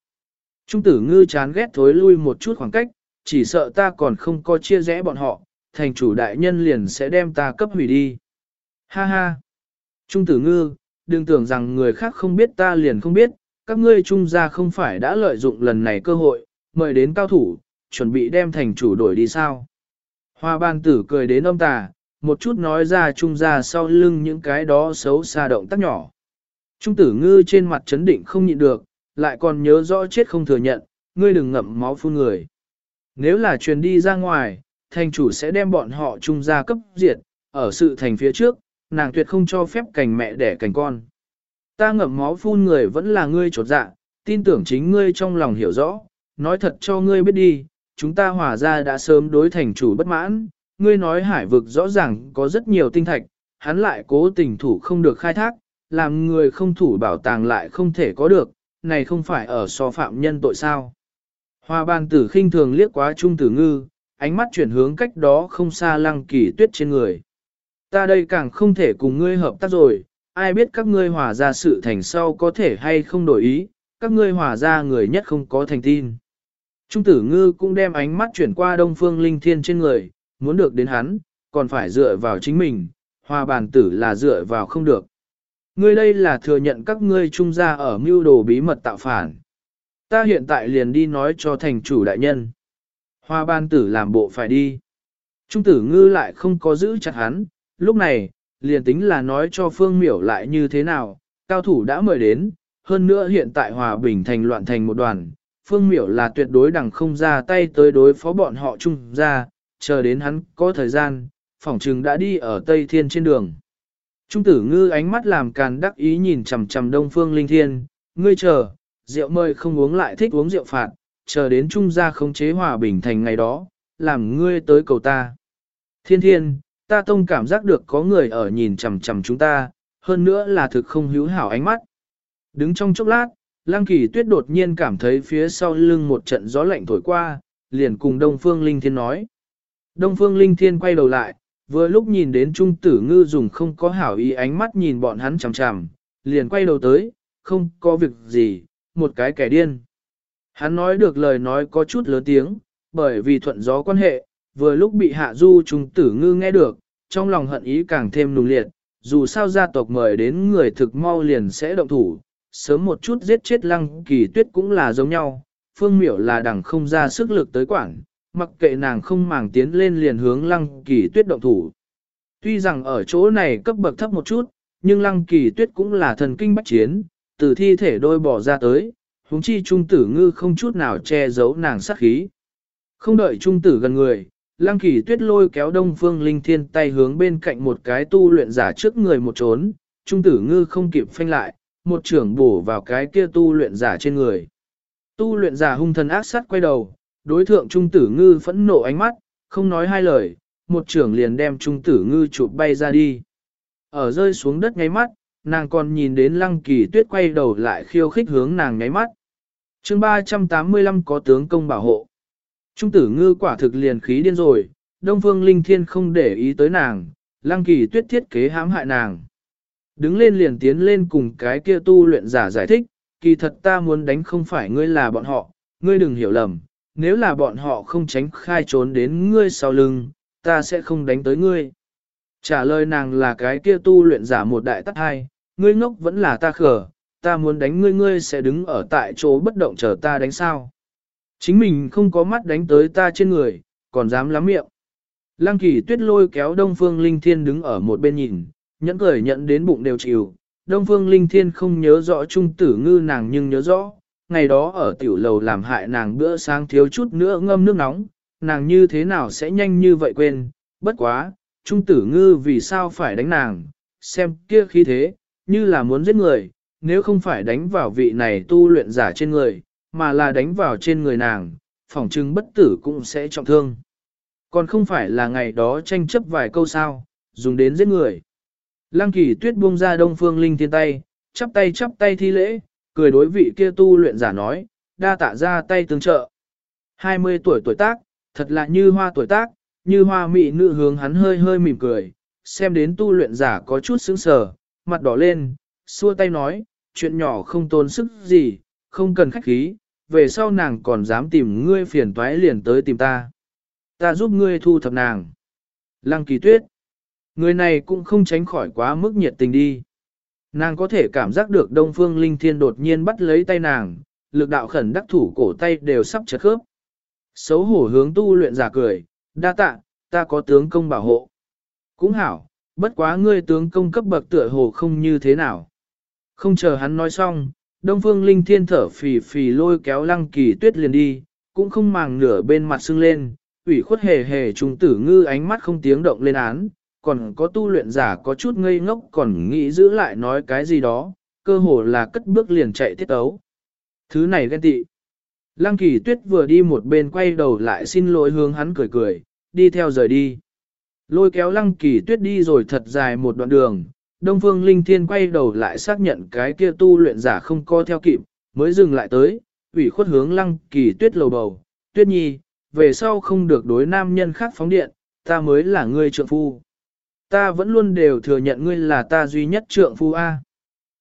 Trung tử ngư chán ghét thối lui một chút khoảng cách, chỉ sợ ta còn không có chia rẽ bọn họ, thành chủ đại nhân liền sẽ đem ta cấp hủy đi. Ha ha! Trung tử ngư, đừng tưởng rằng người khác không biết ta liền không biết, các ngươi trung gia không phải đã lợi dụng lần này cơ hội, mời đến cao thủ, chuẩn bị đem thành chủ đổi đi sao. Hoa ban tử cười đến ông ta, một chút nói ra trung gia sau lưng những cái đó xấu xa động tác nhỏ. Trung tử ngư trên mặt chấn định không nhịn được, lại còn nhớ rõ chết không thừa nhận, ngươi đừng ngậm máu phun người. Nếu là truyền đi ra ngoài, thành chủ sẽ đem bọn họ trung gia cấp diệt, ở sự thành phía trước, nàng tuyệt không cho phép cành mẹ đẻ cành con. Ta ngậm máu phun người vẫn là ngươi trột dạ, tin tưởng chính ngươi trong lòng hiểu rõ, nói thật cho ngươi biết đi, chúng ta hòa ra đã sớm đối thành chủ bất mãn, ngươi nói hải vực rõ ràng có rất nhiều tinh thạch, hắn lại cố tình thủ không được khai thác, làm người không thủ bảo tàng lại không thể có được, này không phải ở so phạm nhân tội sao. Hoa bàn tử khinh thường liếc quá trung tử ngư, ánh mắt chuyển hướng cách đó không xa lăng kỳ tuyết trên người. Ta đây càng không thể cùng ngươi hợp tác rồi, ai biết các ngươi hòa ra sự thành sau có thể hay không đổi ý, các ngươi hòa ra người nhất không có thành tin. Trung tử ngư cũng đem ánh mắt chuyển qua đông phương linh thiên trên người, muốn được đến hắn, còn phải dựa vào chính mình, hòa bàn tử là dựa vào không được. Ngươi đây là thừa nhận các ngươi trung gia ở mưu đồ bí mật tạo phản. Ta hiện tại liền đi nói cho thành chủ đại nhân. Hoa ban tử làm bộ phải đi. Trung tử ngư lại không có giữ chặt hắn, lúc này, liền tính là nói cho phương miểu lại như thế nào, cao thủ đã mời đến, hơn nữa hiện tại hòa bình thành loạn thành một đoàn, phương miểu là tuyệt đối đằng không ra tay tới đối phó bọn họ chung ra, chờ đến hắn có thời gian, phỏng trừng đã đi ở Tây Thiên trên đường. Trung tử ngư ánh mắt làm càn đắc ý nhìn chằm chằm đông phương linh thiên, ngươi chờ, rượu mời không uống lại thích uống rượu phạt, chờ đến trung gia không chế hòa bình thành ngày đó, làm ngươi tới cầu ta. Thiên thiên, ta tông cảm giác được có người ở nhìn chằm chằm chúng ta, hơn nữa là thực không hữu hảo ánh mắt. Đứng trong chốc lát, Lăng Kỳ Tuyết đột nhiên cảm thấy phía sau lưng một trận gió lạnh thổi qua, liền cùng Đông Phương Linh Thiên nói. Đông Phương Linh Thiên quay đầu lại, vừa lúc nhìn đến Trung Tử Ngư dùng không có hảo ý ánh mắt nhìn bọn hắn chằm chằm, liền quay đầu tới, không có việc gì, một cái kẻ điên. Hắn nói được lời nói có chút lớn tiếng, bởi vì thuận gió quan hệ, vừa lúc bị hạ du Trung Tử Ngư nghe được, trong lòng hận ý càng thêm nùng liệt, dù sao gia tộc mời đến người thực mau liền sẽ động thủ, sớm một chút giết chết lăng kỳ tuyết cũng là giống nhau, phương miểu là đẳng không ra sức lực tới quảng mặc kệ nàng không màng tiến lên liền hướng lăng kỳ tuyết động thủ. Tuy rằng ở chỗ này cấp bậc thấp một chút, nhưng lăng kỳ tuyết cũng là thần kinh bách chiến, từ thi thể đôi bỏ ra tới, huống chi trung tử ngư không chút nào che giấu nàng sát khí. Không đợi trung tử gần người, lăng kỳ tuyết lôi kéo đông phương linh thiên tay hướng bên cạnh một cái tu luyện giả trước người một trốn, trung tử ngư không kịp phanh lại, một trưởng bổ vào cái kia tu luyện giả trên người. Tu luyện giả hung thần ác sát quay đầu, đối thượng trung tử ngư phẫn nộ ánh mắt, không nói hai lời, một trưởng liền đem trung tử ngư chụp bay ra đi. Ở rơi xuống đất nháy mắt, nàng còn nhìn đến lăng kỳ tuyết quay đầu lại khiêu khích hướng nàng nháy mắt. chương 385 có tướng công bảo hộ. Trung tử ngư quả thực liền khí điên rồi, Đông Phương Linh Thiên không để ý tới nàng, lăng kỳ tuyết thiết kế hãm hại nàng. Đứng lên liền tiến lên cùng cái kia tu luyện giả giải thích, kỳ thật ta muốn đánh không phải ngươi là bọn họ, ngươi đừng hiểu lầm, nếu là bọn họ không tránh khai trốn đến ngươi sau lưng, ta sẽ không đánh tới ngươi. Trả lời nàng là cái kia tu luyện giả một đại tắc hai, ngươi ngốc vẫn là ta khờ, ta muốn đánh ngươi ngươi sẽ đứng ở tại chỗ bất động chờ ta đánh sao. Chính mình không có mắt đánh tới ta trên người, còn dám lắm miệng. Lăng kỳ tuyết lôi kéo Đông Phương Linh Thiên đứng ở một bên nhìn, nhẫn cười nhận đến bụng đều chịu. Đông Phương Linh Thiên không nhớ rõ trung tử ngư nàng nhưng nhớ rõ, ngày đó ở tiểu lầu làm hại nàng bữa sáng thiếu chút nữa ngâm nước nóng, nàng như thế nào sẽ nhanh như vậy quên, bất quá, trung tử ngư vì sao phải đánh nàng, xem kia khí thế, như là muốn giết người, nếu không phải đánh vào vị này tu luyện giả trên người, mà là đánh vào trên người nàng, phỏng chừng bất tử cũng sẽ trọng thương. Còn không phải là ngày đó tranh chấp vài câu sao, dùng đến giết người. Lăng kỳ tuyết buông ra đông phương linh thiên tay, chắp tay chắp tay thi lễ, cười đối vị kia tu luyện giả nói, đa tạ ra tay tương trợ. 20 tuổi tuổi tác, thật là như hoa tuổi tác, như hoa mị nữ hướng hắn hơi hơi mỉm cười, xem đến tu luyện giả có chút sững sờ, mặt đỏ lên, xua tay nói, chuyện nhỏ không tốn sức gì, không cần khách khí, về sau nàng còn dám tìm ngươi phiền toái liền tới tìm ta. Ta giúp ngươi thu thập nàng. Lăng kỳ tuyết. Người này cũng không tránh khỏi quá mức nhiệt tình đi. Nàng có thể cảm giác được Đông Phương Linh Thiên đột nhiên bắt lấy tay nàng, lực đạo khẩn đắc thủ cổ tay đều sắp chật khớp. Xấu hổ hướng tu luyện giả cười, đa tạ, ta có tướng công bảo hộ. Cũng hảo, bất quá ngươi tướng công cấp bậc tựa hồ không như thế nào. Không chờ hắn nói xong, Đông Phương Linh Thiên thở phì phì lôi kéo lăng kỳ tuyết liền đi, cũng không màng nửa bên mặt sưng lên, ủy khuất hề hề trùng tử ngư ánh mắt không tiếng động lên án, còn có tu luyện giả có chút ngây ngốc còn nghĩ giữ lại nói cái gì đó, cơ hồ là cất bước liền chạy tiết ấu. Thứ này ghen tị. Lăng kỳ tuyết vừa đi một bên quay đầu lại xin lỗi hướng hắn cười cười, đi theo rời đi. Lôi kéo lăng kỳ tuyết đi rồi thật dài một đoạn đường, Đông Phương Linh Thiên quay đầu lại xác nhận cái kia tu luyện giả không co theo kịp, mới dừng lại tới, ủy khuất hướng lăng kỳ tuyết lầu bầu, tuyết nhi, về sau không được đối nam nhân khác phóng điện, ta mới là người trượng phu. Ta vẫn luôn đều thừa nhận ngươi là ta duy nhất trượng phu A.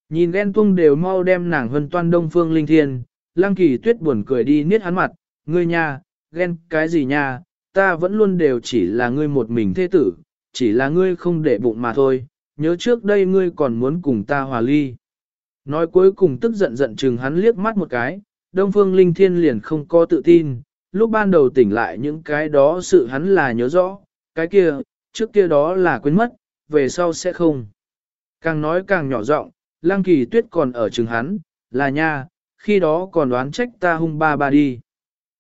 Nhìn ghen tuông đều mau đem nàng hân toan Đông Phương Linh Thiên, lăng kỳ tuyết buồn cười đi niết hắn mặt, ngươi nha, ghen cái gì nha, ta vẫn luôn đều chỉ là ngươi một mình thế tử, chỉ là ngươi không để bụng mà thôi, nhớ trước đây ngươi còn muốn cùng ta hòa ly. Nói cuối cùng tức giận giận chừng hắn liếc mắt một cái, Đông Phương Linh Thiên liền không có tự tin, lúc ban đầu tỉnh lại những cái đó sự hắn là nhớ rõ, cái kia, trước kia đó là quên mất, về sau sẽ không. Càng nói càng nhỏ giọng, Lăng Kỳ Tuyết còn ở trường hắn, là nha, khi đó còn đoán trách ta hung ba ba đi.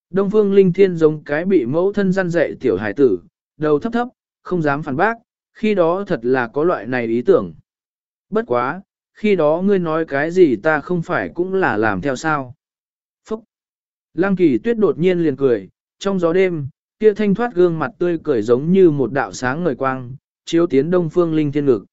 Đông Phương Linh Thiên giống cái bị mẫu thân gian dạy tiểu hải tử, đầu thấp thấp, không dám phản bác, khi đó thật là có loại này ý tưởng. Bất quá, khi đó ngươi nói cái gì ta không phải cũng là làm theo sao. Phúc! Lăng kỳ tuyết đột nhiên liền cười, trong gió đêm, kia thanh thoát gương mặt tươi cười giống như một đạo sáng ngời quang, chiếu tiến đông phương linh thiên ngực.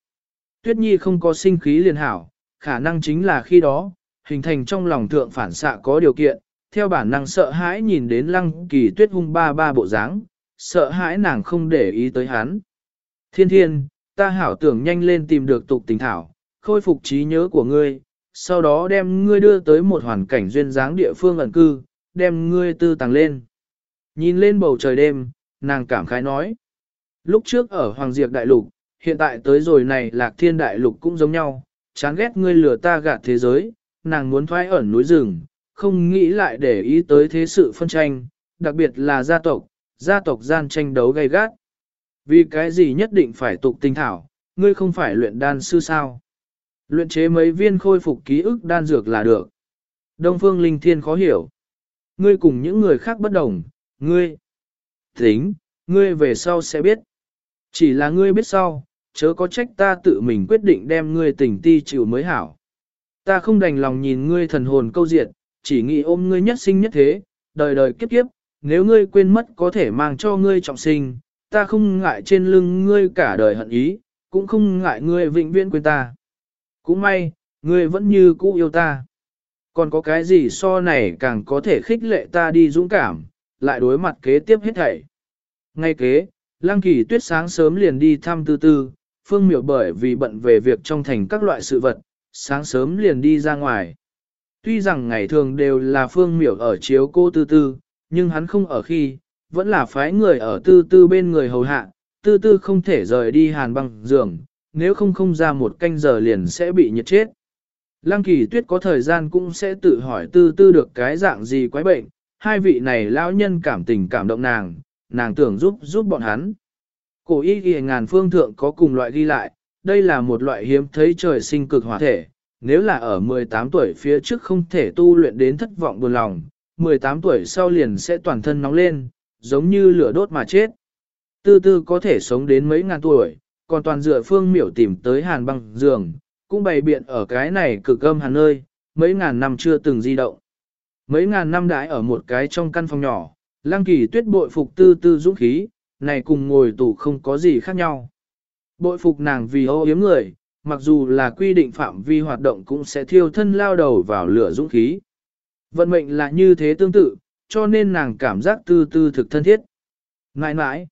Tuyết nhi không có sinh khí liền hảo, khả năng chính là khi đó, hình thành trong lòng thượng phản xạ có điều kiện, theo bản năng sợ hãi nhìn đến lăng kỳ tuyết hung ba ba bộ dáng, sợ hãi nàng không để ý tới hắn. Thiên thiên, ta hảo tưởng nhanh lên tìm được tục tình thảo, khôi phục trí nhớ của ngươi, sau đó đem ngươi đưa tới một hoàn cảnh duyên dáng địa phương ẩn cư, đem ngươi tư tàng lên. Nhìn lên bầu trời đêm, nàng cảm khái nói. Lúc trước ở Hoàng Diệp Đại Lục, hiện tại tới rồi này Lạc Thiên Đại Lục cũng giống nhau, chán ghét ngươi lừa ta gạt thế giới, nàng muốn thoái ẩn núi rừng, không nghĩ lại để ý tới thế sự phân tranh, đặc biệt là gia tộc, gia tộc gian tranh đấu gay gắt. Vì cái gì nhất định phải tục tinh thảo, ngươi không phải luyện đan sư sao? Luyện chế mấy viên khôi phục ký ức đan dược là được. Đông Phương Linh Thiên khó hiểu. Ngươi cùng những người khác bất đồng, ngươi. Tính, ngươi về sau sẽ biết. Chỉ là ngươi biết sau, chớ có trách ta tự mình quyết định đem ngươi tình ti chịu mới hảo. Ta không đành lòng nhìn ngươi thần hồn câu diệt, chỉ nghĩ ôm ngươi nhất sinh nhất thế, đời đời kiếp kiếp, nếu ngươi quên mất có thể mang cho ngươi trọng sinh, ta không ngại trên lưng ngươi cả đời hận ý, cũng không ngại ngươi vĩnh viễn quên ta. Cũng may, ngươi vẫn như cũ yêu ta. Còn có cái gì so này càng có thể khích lệ ta đi dũng cảm, lại đối mặt kế tiếp hết thảy. Ngay kế, Lăng Kỳ Tuyết sáng sớm liền đi thăm tư tư, Phương Miểu bởi vì bận về việc trong thành các loại sự vật, sáng sớm liền đi ra ngoài. Tuy rằng ngày thường đều là Phương Miểu ở chiếu cô tư tư, nhưng hắn không ở khi, vẫn là phái người ở tư tư bên người hầu hạ, tư tư không thể rời đi hàn băng giường, nếu không không ra một canh giờ liền sẽ bị nhiệt chết. Lăng kỳ tuyết có thời gian cũng sẽ tự hỏi tư tư được cái dạng gì quái bệnh, hai vị này lão nhân cảm tình cảm động nàng, nàng tưởng giúp giúp bọn hắn. Cổ y ghi ngàn phương thượng có cùng loại ghi lại, đây là một loại hiếm thấy trời sinh cực hỏa thể, nếu là ở 18 tuổi phía trước không thể tu luyện đến thất vọng buồn lòng, 18 tuổi sau liền sẽ toàn thân nóng lên, giống như lửa đốt mà chết. Tư tư có thể sống đến mấy ngàn tuổi, còn toàn dựa phương miểu tìm tới hàn băng giường, cũng bày biện ở cái này cực âm hàn nơi, mấy ngàn năm chưa từng di động. Mấy ngàn năm đãi ở một cái trong căn phòng nhỏ, lăng kỳ tuyết bội phục tư tư dũng khí, này cùng ngồi tù không có gì khác nhau. Bội phục nàng vì ô yếm người, mặc dù là quy định phạm vi hoạt động cũng sẽ thiêu thân lao đầu vào lửa dũng khí. Vận mệnh là như thế tương tự, cho nên nàng cảm giác tư tư thực thân thiết. Nãi nãi,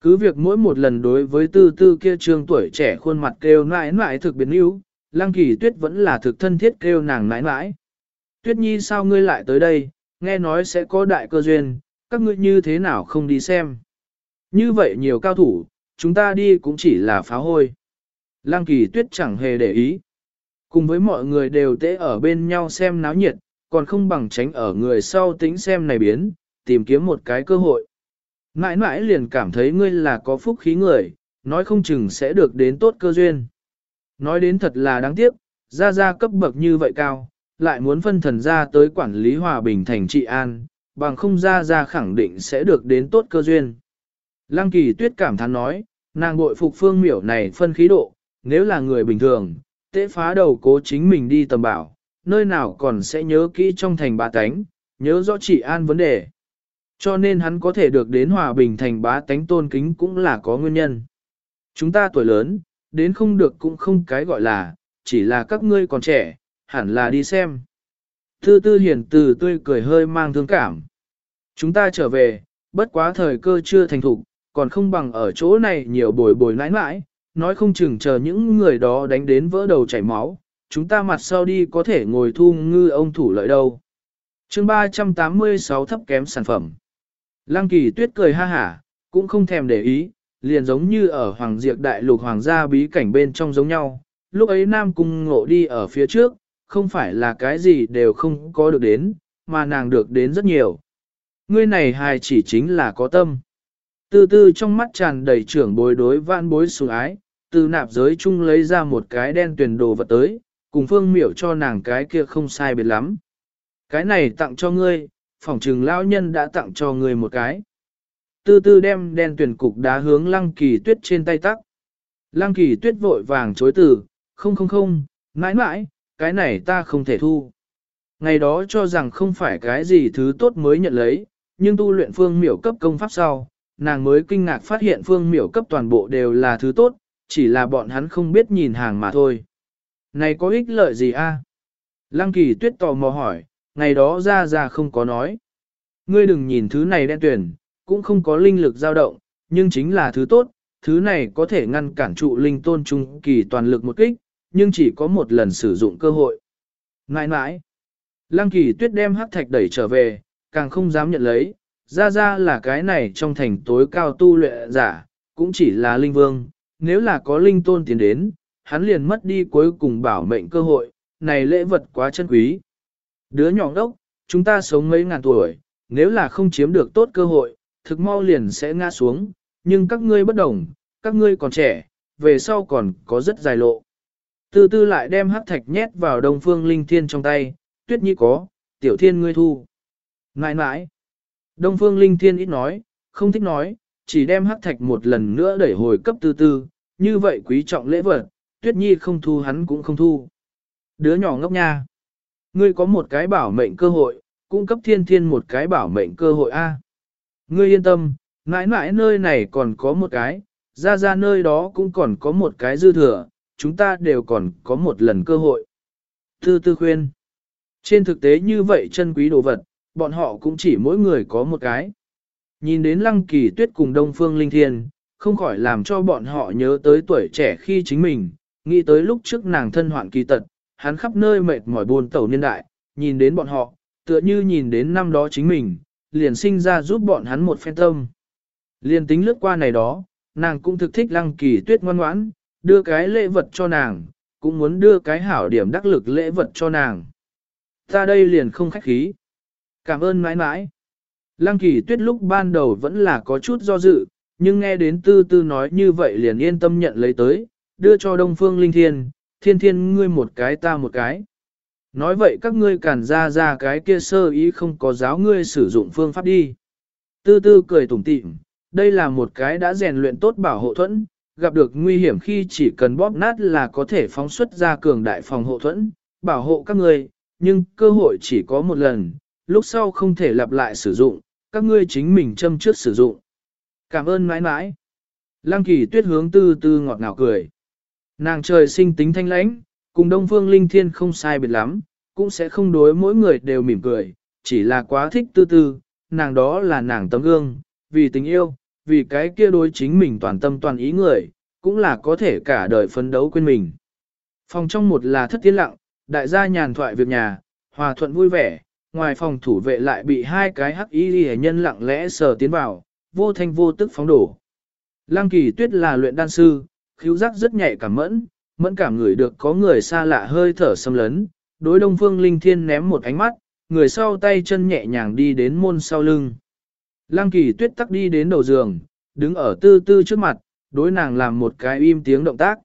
cứ việc mỗi một lần đối với tư tư kia trương tuổi trẻ khuôn mặt kêu nãi nãi thực biến yếu, lăng kỳ tuyết vẫn là thực thân thiết kêu nàng nãi nãi. Tuyết nhi sao ngươi lại tới đây, nghe nói sẽ có đại cơ duyên, các ngươi như thế nào không đi xem. Như vậy nhiều cao thủ, chúng ta đi cũng chỉ là phá hôi. Lăng kỳ tuyết chẳng hề để ý. Cùng với mọi người đều tễ ở bên nhau xem náo nhiệt, còn không bằng tránh ở người sau tính xem này biến, tìm kiếm một cái cơ hội. Mãi mãi liền cảm thấy ngươi là có phúc khí người, nói không chừng sẽ được đến tốt cơ duyên. Nói đến thật là đáng tiếc, ra ra cấp bậc như vậy cao, lại muốn phân thần ra tới quản lý hòa bình thành trị an, bằng không ra ra khẳng định sẽ được đến tốt cơ duyên. Lăng kỳ tuyết cảm thán nói, nàng bội phục phương miểu này phân khí độ, nếu là người bình thường, tế phá đầu cố chính mình đi tầm bảo, nơi nào còn sẽ nhớ kỹ trong thành bá tánh, nhớ rõ trị an vấn đề. Cho nên hắn có thể được đến hòa bình thành bá tánh tôn kính cũng là có nguyên nhân. Chúng ta tuổi lớn, đến không được cũng không cái gọi là, chỉ là các ngươi còn trẻ, hẳn là đi xem. Thư tư hiển từ tươi cười hơi mang thương cảm. Chúng ta trở về, bất quá thời cơ chưa thành thục, còn không bằng ở chỗ này nhiều bồi bồi nãi nãi, nói không chừng chờ những người đó đánh đến vỡ đầu chảy máu, chúng ta mặt sau đi có thể ngồi thu ngư ông thủ lợi đâu. chương 386 thấp kém sản phẩm. Lăng kỳ tuyết cười ha hả, cũng không thèm để ý, liền giống như ở Hoàng Diệp Đại Lục Hoàng gia bí cảnh bên trong giống nhau. Lúc ấy Nam Cung ngộ đi ở phía trước, không phải là cái gì đều không có được đến, mà nàng được đến rất nhiều. Ngươi này hài chỉ chính là có tâm. Từ từ trong mắt tràn đầy trưởng bối đối vạn bối sủng ái, từ nạp giới chung lấy ra một cái đen tuyển đồ vật tới, cùng phương miểu cho nàng cái kia không sai biệt lắm. Cái này tặng cho ngươi, phỏng trừng lão nhân đã tặng cho ngươi một cái. Tư tư đem đen tuyển cục đá hướng lăng kỳ tuyết trên tay tắc. Lăng kỳ tuyết vội vàng chối từ, không không không, mãi mãi, cái này ta không thể thu. Ngày đó cho rằng không phải cái gì thứ tốt mới nhận lấy, nhưng tu luyện phương miểu cấp công pháp sau, nàng mới kinh ngạc phát hiện phương miểu cấp toàn bộ đều là thứ tốt, chỉ là bọn hắn không biết nhìn hàng mà thôi. Này có ích lợi gì a? Lăng kỳ tuyết tò mò hỏi, ngày đó ra ra không có nói. Ngươi đừng nhìn thứ này đen tuyển, cũng không có linh lực dao động, nhưng chính là thứ tốt, thứ này có thể ngăn cản trụ linh tôn trung kỳ toàn lực một kích, nhưng chỉ có một lần sử dụng cơ hội. Ngãi ngãi, Lăng kỳ tuyết đem hắc thạch đẩy trở về, càng không dám nhận lấy, ra ra là cái này trong thành tối cao tu luyện giả, cũng chỉ là linh vương, nếu là có linh tôn tiến đến, hắn liền mất đi cuối cùng bảo mệnh cơ hội, này lễ vật quá chân quý. Đứa nhỏ đốc, chúng ta sống mấy ngàn tuổi, nếu là không chiếm được tốt cơ hội, thực mau liền sẽ ngã xuống, nhưng các ngươi bất đồng, các ngươi còn trẻ, về sau còn có rất dài lộ. Từ từ lại đem hắc thạch nhét vào đông phương linh thiên trong tay, tuyết nhi có, tiểu thiên ngươi thu. Ngại ngại. Đông phương linh thiên ít nói, không thích nói, chỉ đem hắc thạch một lần nữa đẩy hồi cấp tư tư, như vậy quý trọng lễ vật, tuyết nhi không thu hắn cũng không thu. Đứa nhỏ ngốc nha. Ngươi có một cái bảo mệnh cơ hội, cung cấp thiên thiên một cái bảo mệnh cơ hội A. Ngươi yên tâm, mãi mãi nơi này còn có một cái, ra ra nơi đó cũng còn có một cái dư thừa, chúng ta đều còn có một lần cơ hội. Tư tư khuyên. Trên thực tế như vậy chân quý đồ vật, bọn họ cũng chỉ mỗi người có một cái. Nhìn đến lăng kỳ tuyết cùng đông phương linh thiên, không khỏi làm cho bọn họ nhớ tới tuổi trẻ khi chính mình, nghĩ tới lúc trước nàng thân hoạn kỳ tật, hắn khắp nơi mệt mỏi buồn tẩu niên đại, nhìn đến bọn họ, tựa như nhìn đến năm đó chính mình, liền sinh ra giúp bọn hắn một phen tâm. Liền tính lướt qua này đó, nàng cũng thực thích lăng kỳ tuyết ngoan ngoãn, đưa cái lễ vật cho nàng, cũng muốn đưa cái hảo điểm đắc lực lễ vật cho nàng. Ta đây liền không khách khí. Cảm ơn mãi mãi. Lăng kỳ tuyết lúc ban đầu vẫn là có chút do dự, nhưng nghe đến tư tư nói như vậy liền yên tâm nhận lấy tới, đưa cho Đông Phương Linh Thiên, thiên thiên ngươi một cái ta một cái. Nói vậy các ngươi cản ra ra cái kia sơ ý không có giáo ngươi sử dụng phương pháp đi. Tư tư cười tủm tỉm, đây là một cái đã rèn luyện tốt bảo hộ thuẫn, gặp được nguy hiểm khi chỉ cần bóp nát là có thể phóng xuất ra cường đại phòng hộ thuẫn, bảo hộ các ngươi, nhưng cơ hội chỉ có một lần, lúc sau không thể lặp lại sử dụng, các ngươi chính mình châm trước sử dụng. Cảm ơn mãi mãi. Lăng kỳ tuyết hướng tư tư ngọt ngào cười. Nàng trời sinh tính thanh lãnh, cùng Đông Phương Linh Thiên không sai biệt lắm, cũng sẽ không đối mỗi người đều mỉm cười, chỉ là quá thích tư tư, nàng đó là nàng tấm gương, vì tình yêu, vì cái kia đối chính mình toàn tâm toàn ý người, cũng là có thể cả đời phấn đấu quên mình. Phòng trong một là thất tiến lặng, đại gia nhàn thoại việc nhà, hòa thuận vui vẻ, ngoài phòng thủ vệ lại bị hai cái hắc y hệ nhân lặng lẽ sờ tiến vào, vô thanh vô tức phóng đổ. Lăng kỳ tuyết là luyện đan sư, khiếu giác rất nhạy cảm mẫn, mẫn cảm người được có người xa lạ hơi thở xâm lấn, đối đông phương linh thiên ném một ánh mắt, người sau tay chân nhẹ nhàng đi đến môn sau lưng. Lăng kỳ tuyết tắc đi đến đầu giường, đứng ở tư tư trước mặt, đối nàng làm một cái im tiếng động tác.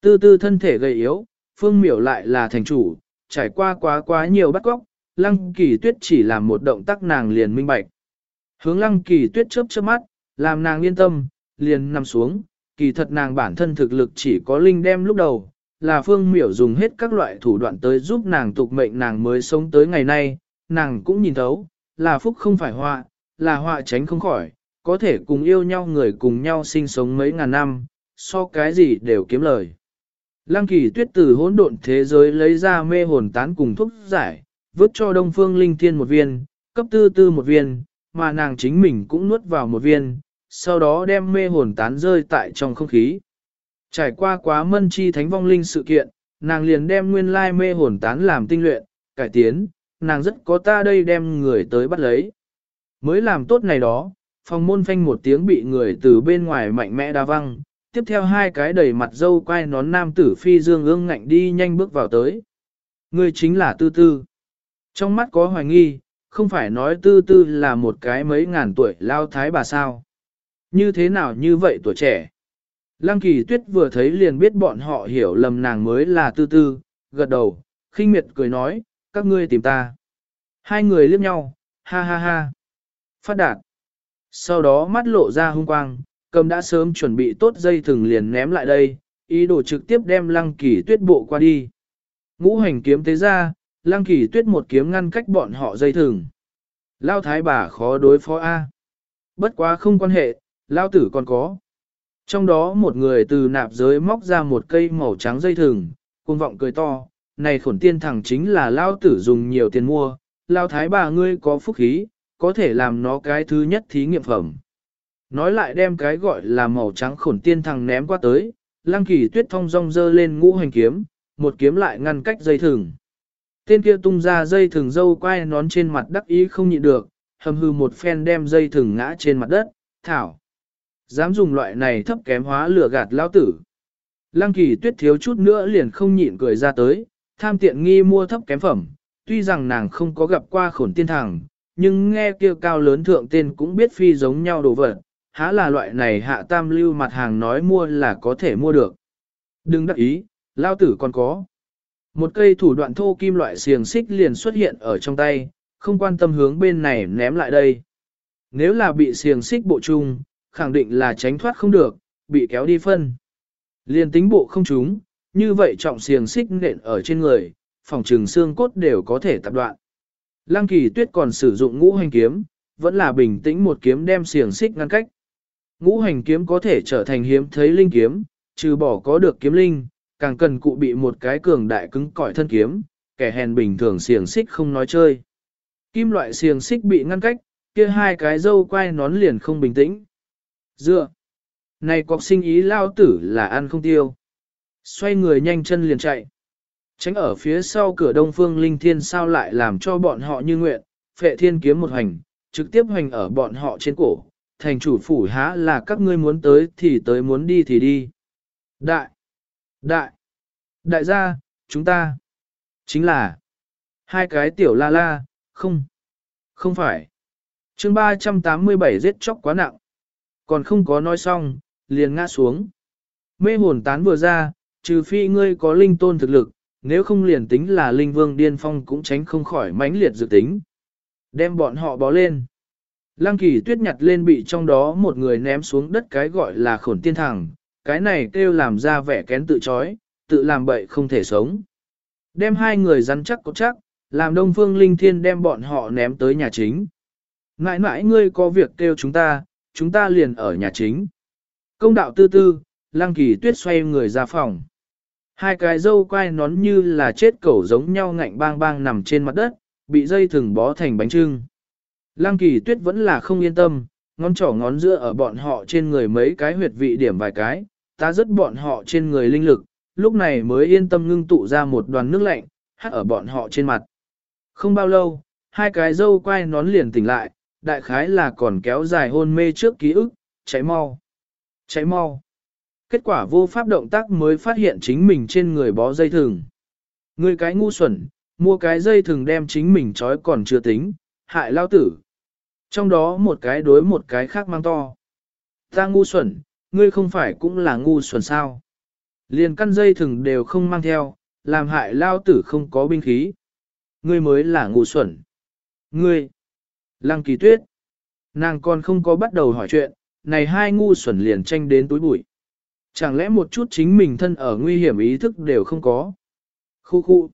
Tư tư thân thể gầy yếu, phương miểu lại là thành chủ, trải qua quá quá nhiều bắt góc, lăng kỳ tuyết chỉ làm một động tác nàng liền minh bạch. Hướng lăng kỳ tuyết chớp chớp mắt, làm nàng yên tâm, liền nằm xuống, kỳ thật nàng bản thân thực lực chỉ có linh đem lúc đầu, là phương miểu dùng hết các loại thủ đoạn tới giúp nàng tục mệnh nàng mới sống tới ngày nay, nàng cũng nhìn thấu, là phúc không phải họa, là họa tránh không khỏi, có thể cùng yêu nhau người cùng nhau sinh sống mấy ngàn năm, so cái gì đều kiếm lời. Lăng kỳ tuyết từ hỗn độn thế giới lấy ra mê hồn tán cùng thuốc giải, vứt cho đông phương linh thiên một viên, cấp tư tư một viên, mà nàng chính mình cũng nuốt vào một viên, sau đó đem mê hồn tán rơi tại trong không khí. Trải qua quá mân chi thánh vong linh sự kiện, nàng liền đem nguyên lai mê hồn tán làm tinh luyện, cải tiến, nàng rất có ta đây đem người tới bắt lấy. Mới làm tốt này đó, phòng môn phanh một tiếng bị người từ bên ngoài mạnh mẽ đa văng, tiếp theo hai cái đầy mặt dâu quai nón nam tử phi dương ương ngạnh đi nhanh bước vào tới. Người chính là tư tư. Trong mắt có hoài nghi, không phải nói tư tư là một cái mấy ngàn tuổi lao thái bà sao. Như thế nào như vậy tuổi trẻ? Lăng kỳ tuyết vừa thấy liền biết bọn họ hiểu lầm nàng mới là tư tư, gật đầu, khinh miệt cười nói, các ngươi tìm ta. Hai người liếc nhau, ha ha ha. Phát đạt. Sau đó mắt lộ ra hung quang, cầm đã sớm chuẩn bị tốt dây thừng liền ném lại đây, ý đồ trực tiếp đem lăng kỳ tuyết bộ qua đi. Ngũ hành kiếm tế ra, lăng kỳ tuyết một kiếm ngăn cách bọn họ dây thừng. Lao thái bà khó đối phó A. Bất quá không quan hệ, lao tử còn có. Trong đó một người từ nạp giới móc ra một cây màu trắng dây thừng, cuồng vọng cười to, này khổn tiên thẳng chính là lao tử dùng nhiều tiền mua, lao thái bà ngươi có phúc khí, có thể làm nó cái thứ nhất thí nghiệm phẩm. Nói lại đem cái gọi là màu trắng khổn tiên thằng ném qua tới, lăng kỳ tuyết thông rong dơ lên ngũ hành kiếm, một kiếm lại ngăn cách dây thừng. Tên kia tung ra dây thừng dâu quay nón trên mặt đắc ý không nhịn được, hầm hư một phen đem dây thừng ngã trên mặt đất, thảo. Dám dùng loại này thấp kém hóa lửa gạt lao tử. Lăng kỳ tuyết thiếu chút nữa liền không nhịn cười ra tới, tham tiện nghi mua thấp kém phẩm, tuy rằng nàng không có gặp qua khổn tiên thẳng, nhưng nghe kia cao lớn thượng tên cũng biết phi giống nhau đồ vật, há là loại này hạ tam lưu mặt hàng nói mua là có thể mua được. Đừng đắc ý, lao tử còn có. Một cây thủ đoạn thô kim loại xiềng xích liền xuất hiện ở trong tay, không quan tâm hướng bên này ném lại đây. Nếu là bị xiềng xích bộ chung, khẳng định là tránh thoát không được, bị kéo đi phân. Liền tính bộ không trúng, như vậy trọng xiềng xích nện ở trên người, phòng trừng xương cốt đều có thể tập đoạn. Lăng kỳ tuyết còn sử dụng ngũ hành kiếm, vẫn là bình tĩnh một kiếm đem xiềng xích ngăn cách. Ngũ hành kiếm có thể trở thành hiếm thấy linh kiếm, trừ bỏ có được kiếm linh, càng cần cụ bị một cái cường đại cứng cỏi thân kiếm, kẻ hèn bình thường xiềng xích không nói chơi. Kim loại xiềng xích bị ngăn cách, kia hai cái dâu quay nón liền không bình tĩnh. Dựa! Này cọc sinh ý lao tử là ăn không tiêu. Xoay người nhanh chân liền chạy. Tránh ở phía sau cửa đông phương linh thiên sao lại làm cho bọn họ như nguyện, phệ thiên kiếm một hành, trực tiếp hành ở bọn họ trên cổ. Thành chủ phủ há là các ngươi muốn tới thì tới muốn đi thì đi. Đại! Đại! Đại gia, chúng ta! Chính là hai cái tiểu la la, không, không phải. chương 387 giết chóc quá nặng. Còn không có nói xong, liền ngã xuống. Mê hồn tán vừa ra, trừ phi ngươi có linh tôn thực lực, nếu không liền tính là linh vương điên phong cũng tránh không khỏi mãnh liệt dự tính. Đem bọn họ bó lên. Lăng kỳ tuyết nhặt lên bị trong đó một người ném xuống đất cái gọi là khổn tiên thẳng, cái này kêu làm ra vẻ kén tự chói, tự làm bậy không thể sống. Đem hai người rắn chắc có chắc, làm đông phương linh thiên đem bọn họ ném tới nhà chính. Ngãi mãi ngươi có việc kêu chúng ta, chúng ta liền ở nhà chính. Công đạo tư tư, lăng kỳ tuyết xoay người ra phòng. Hai cái dâu quai nón như là chết cẩu giống nhau ngạnh bang bang nằm trên mặt đất, bị dây thừng bó thành bánh trưng. Lăng kỳ tuyết vẫn là không yên tâm, ngón trỏ ngón giữa ở bọn họ trên người mấy cái huyệt vị điểm vài cái, ta rất bọn họ trên người linh lực, lúc này mới yên tâm ngưng tụ ra một đoàn nước lạnh, hát ở bọn họ trên mặt. Không bao lâu, hai cái dâu quai nón liền tỉnh lại, đại khái là còn kéo dài hôn mê trước ký ức, cháy mau, cháy mau. Kết quả vô pháp động tác mới phát hiện chính mình trên người bó dây thừng. Người cái ngu xuẩn, mua cái dây thừng đem chính mình trói còn chưa tính, hại lao tử. Trong đó một cái đối một cái khác mang to. Ta ngu xuẩn, ngươi không phải cũng là ngu xuẩn sao. Liền căn dây thừng đều không mang theo, làm hại lao tử không có binh khí. Ngươi mới là ngu xuẩn. Ngươi, lăng kỳ tuyết. Nàng còn không có bắt đầu hỏi chuyện, này hai ngu xuẩn liền tranh đến túi bụi. Chẳng lẽ một chút chính mình thân ở nguy hiểm ý thức đều không có. Khu khu.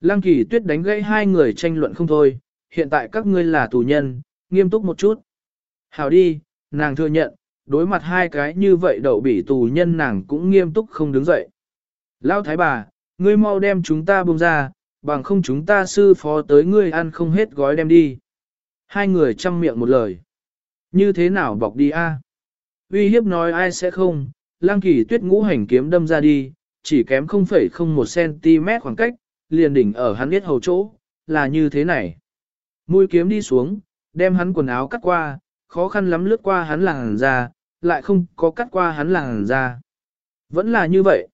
Lăng kỳ tuyết đánh gãy hai người tranh luận không thôi, hiện tại các ngươi là tù nhân, nghiêm túc một chút. Hảo đi, nàng thừa nhận, đối mặt hai cái như vậy đậu bị tù nhân nàng cũng nghiêm túc không đứng dậy. Lão thái bà, ngươi mau đem chúng ta buông ra, bằng không chúng ta sư phó tới ngươi ăn không hết gói đem đi. Hai người chăm miệng một lời. Như thế nào bọc đi a? Uy hiếp nói ai sẽ không, lang kỳ tuyết ngũ hành kiếm đâm ra đi, chỉ kém 0,01cm khoảng cách, liền đỉnh ở hắn biết hầu chỗ, là như thế này. Mũi kiếm đi xuống, đem hắn quần áo cắt qua, khó khăn lắm lướt qua hắn làng ra, lại không có cắt qua hắn làng ra. Vẫn là như vậy.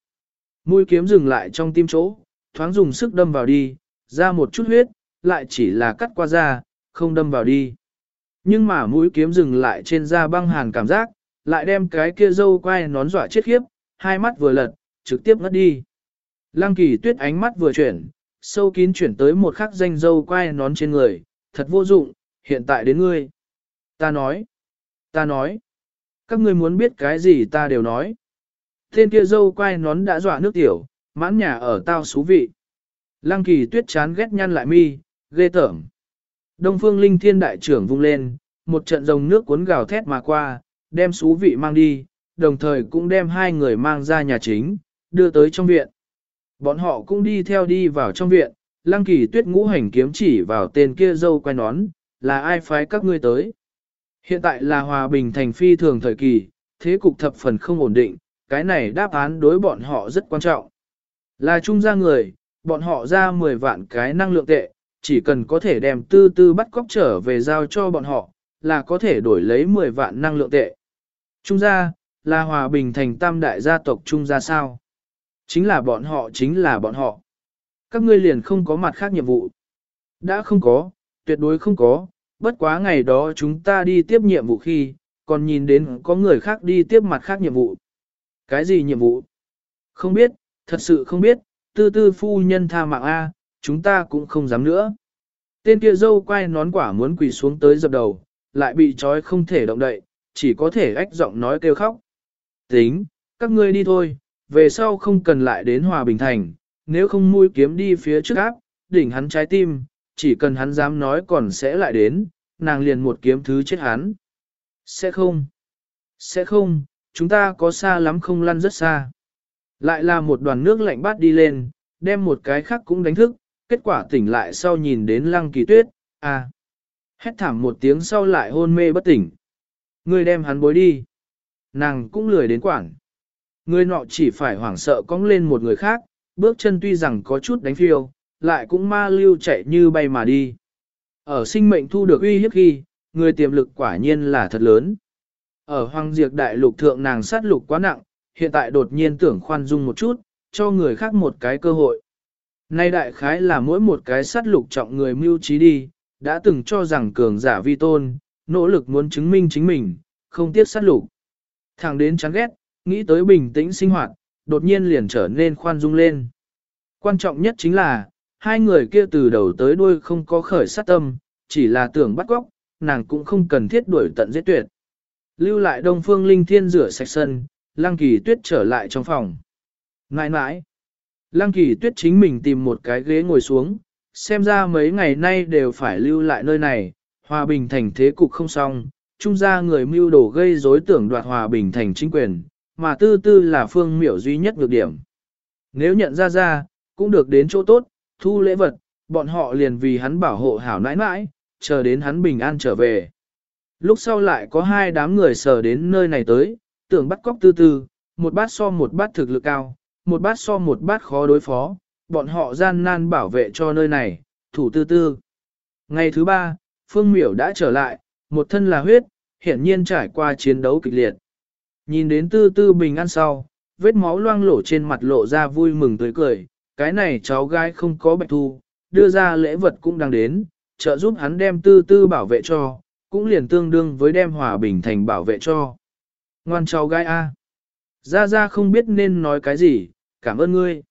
Mũi kiếm dừng lại trong tim chỗ, thoáng dùng sức đâm vào đi, ra một chút huyết, lại chỉ là cắt qua da, không đâm vào đi. Nhưng mà mũi kiếm dừng lại trên da băng hàn cảm giác, lại đem cái kia dâu quay nón dọa chết khiếp, hai mắt vừa lật, trực tiếp ngất đi. Lăng kỳ tuyết ánh mắt vừa chuyển, sâu kín chuyển tới một khắc danh dâu quay nón trên người, thật vô dụng, hiện tại đến ngươi. Ta nói, ta nói, các ngươi muốn biết cái gì ta đều nói. Tên kia dâu quay nón đã dọa nước tiểu, mãn nhà ở tao xú vị. Lăng kỳ tuyết chán ghét nhăn lại mi, ghê tởm. Đông phương linh thiên đại trưởng vung lên, một trận rồng nước cuốn gào thét mà qua, đem xú vị mang đi, đồng thời cũng đem hai người mang ra nhà chính, đưa tới trong viện. Bọn họ cũng đi theo đi vào trong viện, lăng kỳ tuyết ngũ hành kiếm chỉ vào tên kia dâu quay nón, là ai phái các ngươi tới. Hiện tại là hòa bình thành phi thường thời kỳ, thế cục thập phần không ổn định, cái này đáp án đối bọn họ rất quan trọng. Là trung gia người, bọn họ ra 10 vạn cái năng lượng tệ, chỉ cần có thể đem tư tư bắt cóc trở về giao cho bọn họ, là có thể đổi lấy 10 vạn năng lượng tệ. Trung gia, là hòa bình thành tam đại gia tộc Trung gia sao? Chính là bọn họ chính là bọn họ. Các ngươi liền không có mặt khác nhiệm vụ. Đã không có, tuyệt đối không có, bất quá ngày đó chúng ta đi tiếp nhiệm vụ khi, còn nhìn đến có người khác đi tiếp mặt khác nhiệm vụ. Cái gì nhiệm vụ? Không biết, thật sự không biết, tư tư phu nhân tha mạng A, chúng ta cũng không dám nữa. Tên kia dâu quay nón quả muốn quỳ xuống tới dập đầu, lại bị trói không thể động đậy, chỉ có thể ách giọng nói kêu khóc. Tính, các ngươi đi thôi, về sau không cần lại đến Hòa Bình Thành, nếu không mũi kiếm đi phía trước áp, đỉnh hắn trái tim, chỉ cần hắn dám nói còn sẽ lại đến, nàng liền một kiếm thứ chết hắn. Sẽ không, sẽ không, chúng ta có xa lắm không lăn rất xa. Lại là một đoàn nước lạnh bát đi lên, đem một cái khác cũng đánh thức, kết quả tỉnh lại sau nhìn đến lăng kỳ tuyết, à. Hét thảm một tiếng sau lại hôn mê bất tỉnh. Người đem hắn bối đi. Nàng cũng lười đến quảng. Người nọ chỉ phải hoảng sợ cong lên một người khác, bước chân tuy rằng có chút đánh phiêu, lại cũng ma lưu chạy như bay mà đi. Ở sinh mệnh thu được uy hiếp khi, người tiềm lực quả nhiên là thật lớn. Ở hoang diệt đại lục thượng nàng sát lục quá nặng, hiện tại đột nhiên tưởng khoan dung một chút, cho người khác một cái cơ hội. Nay đại khái là mỗi một cái sát lục trọng người mưu trí đi, đã từng cho rằng cường giả vi tôn, nỗ lực muốn chứng minh chính mình, không tiếc sát lục. Thẳng đến chán ghét, nghĩ tới bình tĩnh sinh hoạt, đột nhiên liền trở nên khoan dung lên. Quan trọng nhất chính là, hai người kia từ đầu tới đuôi không có khởi sát tâm, chỉ là tưởng bắt góc, nàng cũng không cần thiết đuổi tận giết tuyệt. Lưu lại Đông Phương Linh Thiên rửa sạch sân, Lăng Kỳ Tuyết trở lại trong phòng. Nãi nãi, Lăng Kỳ Tuyết chính mình tìm một cái ghế ngồi xuống, xem ra mấy ngày nay đều phải lưu lại nơi này, hòa bình thành thế cục không xong, trung gia người mưu đồ gây rối tưởng đoạt hòa bình thành chính quyền, mà tư tư là phương miểu duy nhất được điểm. Nếu nhận ra ra, cũng được đến chỗ tốt, thu lễ vật, bọn họ liền vì hắn bảo hộ hảo nãi nãi, chờ đến hắn bình an trở về. Lúc sau lại có hai đám người sờ đến nơi này tới, tưởng bắt cóc tư tư, một bát so một bát thực lực cao, một bát so một bát khó đối phó, bọn họ gian nan bảo vệ cho nơi này, thủ tư tư. Ngày thứ ba, Phương Miểu đã trở lại, một thân là huyết, hiển nhiên trải qua chiến đấu kịch liệt. Nhìn đến tư tư bình an sau, vết máu loang lổ trên mặt lộ ra vui mừng tươi cười, cái này cháu gái không có bạch thu, đưa ra lễ vật cũng đang đến, trợ giúp hắn đem tư tư bảo vệ cho, cũng liền tương đương với đem hòa bình thành bảo vệ cho. Ngoan cháu gái A. Ra ra không biết nên nói cái gì, cảm ơn ngươi.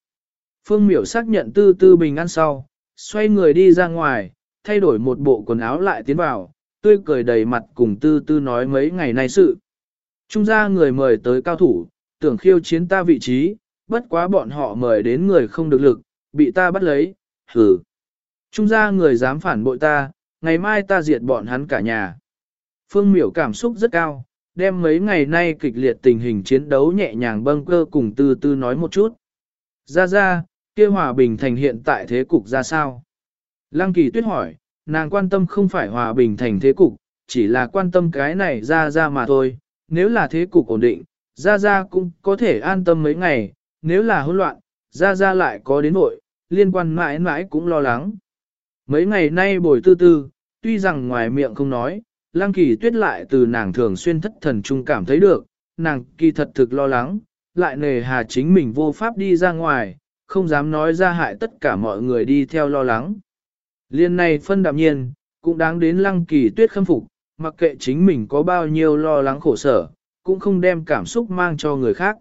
Phương miểu xác nhận tư tư bình an sau, xoay người đi ra ngoài, thay đổi một bộ quần áo lại tiến vào, tươi cười đầy mặt cùng tư tư nói mấy ngày nay sự. Trung gia người mời tới cao thủ, tưởng khiêu chiến ta vị trí, bất quá bọn họ mời đến người không được lực, bị ta bắt lấy, hử. Trung gia người dám phản bội ta, ngày mai ta diệt bọn hắn cả nhà. Phương miểu cảm xúc rất cao, đem mấy ngày nay kịch liệt tình hình chiến đấu nhẹ nhàng bâng cơ cùng tư tư nói một chút. Ra ra, kia hòa bình thành hiện tại thế cục ra sao? Lăng kỳ tuyết hỏi, nàng quan tâm không phải hòa bình thành thế cục, chỉ là quan tâm cái này ra ra mà thôi, nếu là thế cục ổn định, ra ra cũng có thể an tâm mấy ngày, nếu là hỗn loạn, ra ra lại có đến nội, liên quan mãi mãi cũng lo lắng. Mấy ngày nay bồi tư tư, tuy rằng ngoài miệng không nói, Lăng kỳ tuyết lại từ nàng thường xuyên thất thần trung cảm thấy được, nàng kỳ thật thực lo lắng, lại nề hà chính mình vô pháp đi ra ngoài, không dám nói ra hại tất cả mọi người đi theo lo lắng. Liên này phân đạm nhiên, cũng đáng đến lăng kỳ tuyết khâm phục, mặc kệ chính mình có bao nhiêu lo lắng khổ sở, cũng không đem cảm xúc mang cho người khác.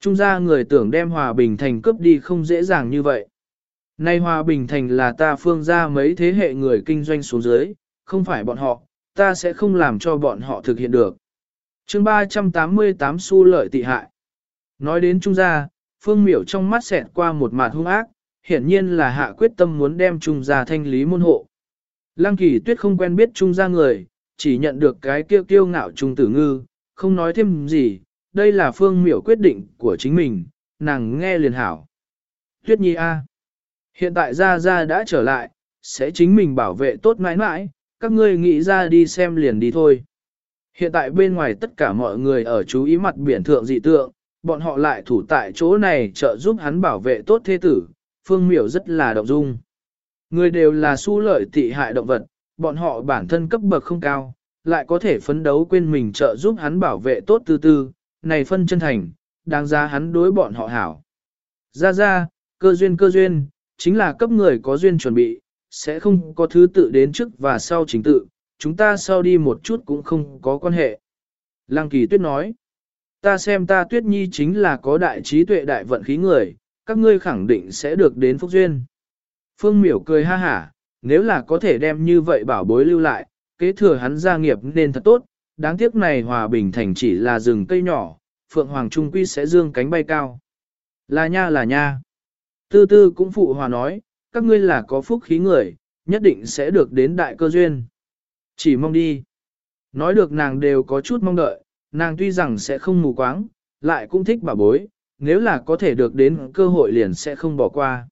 Trung gia người tưởng đem hòa bình thành cướp đi không dễ dàng như vậy. Nay hòa bình thành là ta phương ra mấy thế hệ người kinh doanh xuống dưới, không phải bọn họ, ta sẽ không làm cho bọn họ thực hiện được. chương 388 xu lợi tị hại. Nói đến Trung gia, Phương Miểu trong mắt xẹt qua một mặt hung ác, hiển nhiên là hạ quyết tâm muốn đem Trung gia thanh lý môn hộ. Lăng kỳ tuyết không quen biết Trung gia người, chỉ nhận được cái kiêu kiêu ngạo Trung tử ngư, không nói thêm gì, đây là Phương Miểu quyết định của chính mình, nàng nghe liền hảo. Tuyết nhi A. Hiện tại Gia Gia đã trở lại, sẽ chính mình bảo vệ tốt mãi mãi, các ngươi nghĩ ra đi xem liền đi thôi. Hiện tại bên ngoài tất cả mọi người ở chú ý mặt biển thượng dị tượng, bọn họ lại thủ tại chỗ này trợ giúp hắn bảo vệ tốt thế tử, phương miểu rất là động dung. Người đều là su lợi tị hại động vật, bọn họ bản thân cấp bậc không cao, lại có thể phấn đấu quên mình trợ giúp hắn bảo vệ tốt tư tư, này phân chân thành, đáng ra hắn đối bọn họ hảo. Ra ra, cơ duyên cơ duyên, chính là cấp người có duyên chuẩn bị, sẽ không có thứ tự đến trước và sau chính tự, chúng ta sau đi một chút cũng không có quan hệ. Lăng kỳ tuyết nói, ta xem ta tuyết nhi chính là có đại trí tuệ đại vận khí người, các ngươi khẳng định sẽ được đến phúc duyên. Phương miểu cười ha hả, nếu là có thể đem như vậy bảo bối lưu lại, kế thừa hắn gia nghiệp nên thật tốt, đáng tiếc này hòa bình thành chỉ là rừng cây nhỏ, Phượng Hoàng Trung Quy sẽ dương cánh bay cao. Là nha là nha. Tư tư cũng phụ hòa nói, các ngươi là có phúc khí người, nhất định sẽ được đến đại cơ duyên. Chỉ mong đi. Nói được nàng đều có chút mong đợi, nàng tuy rằng sẽ không mù quáng, lại cũng thích bà bối, nếu là có thể được đến cơ hội liền sẽ không bỏ qua.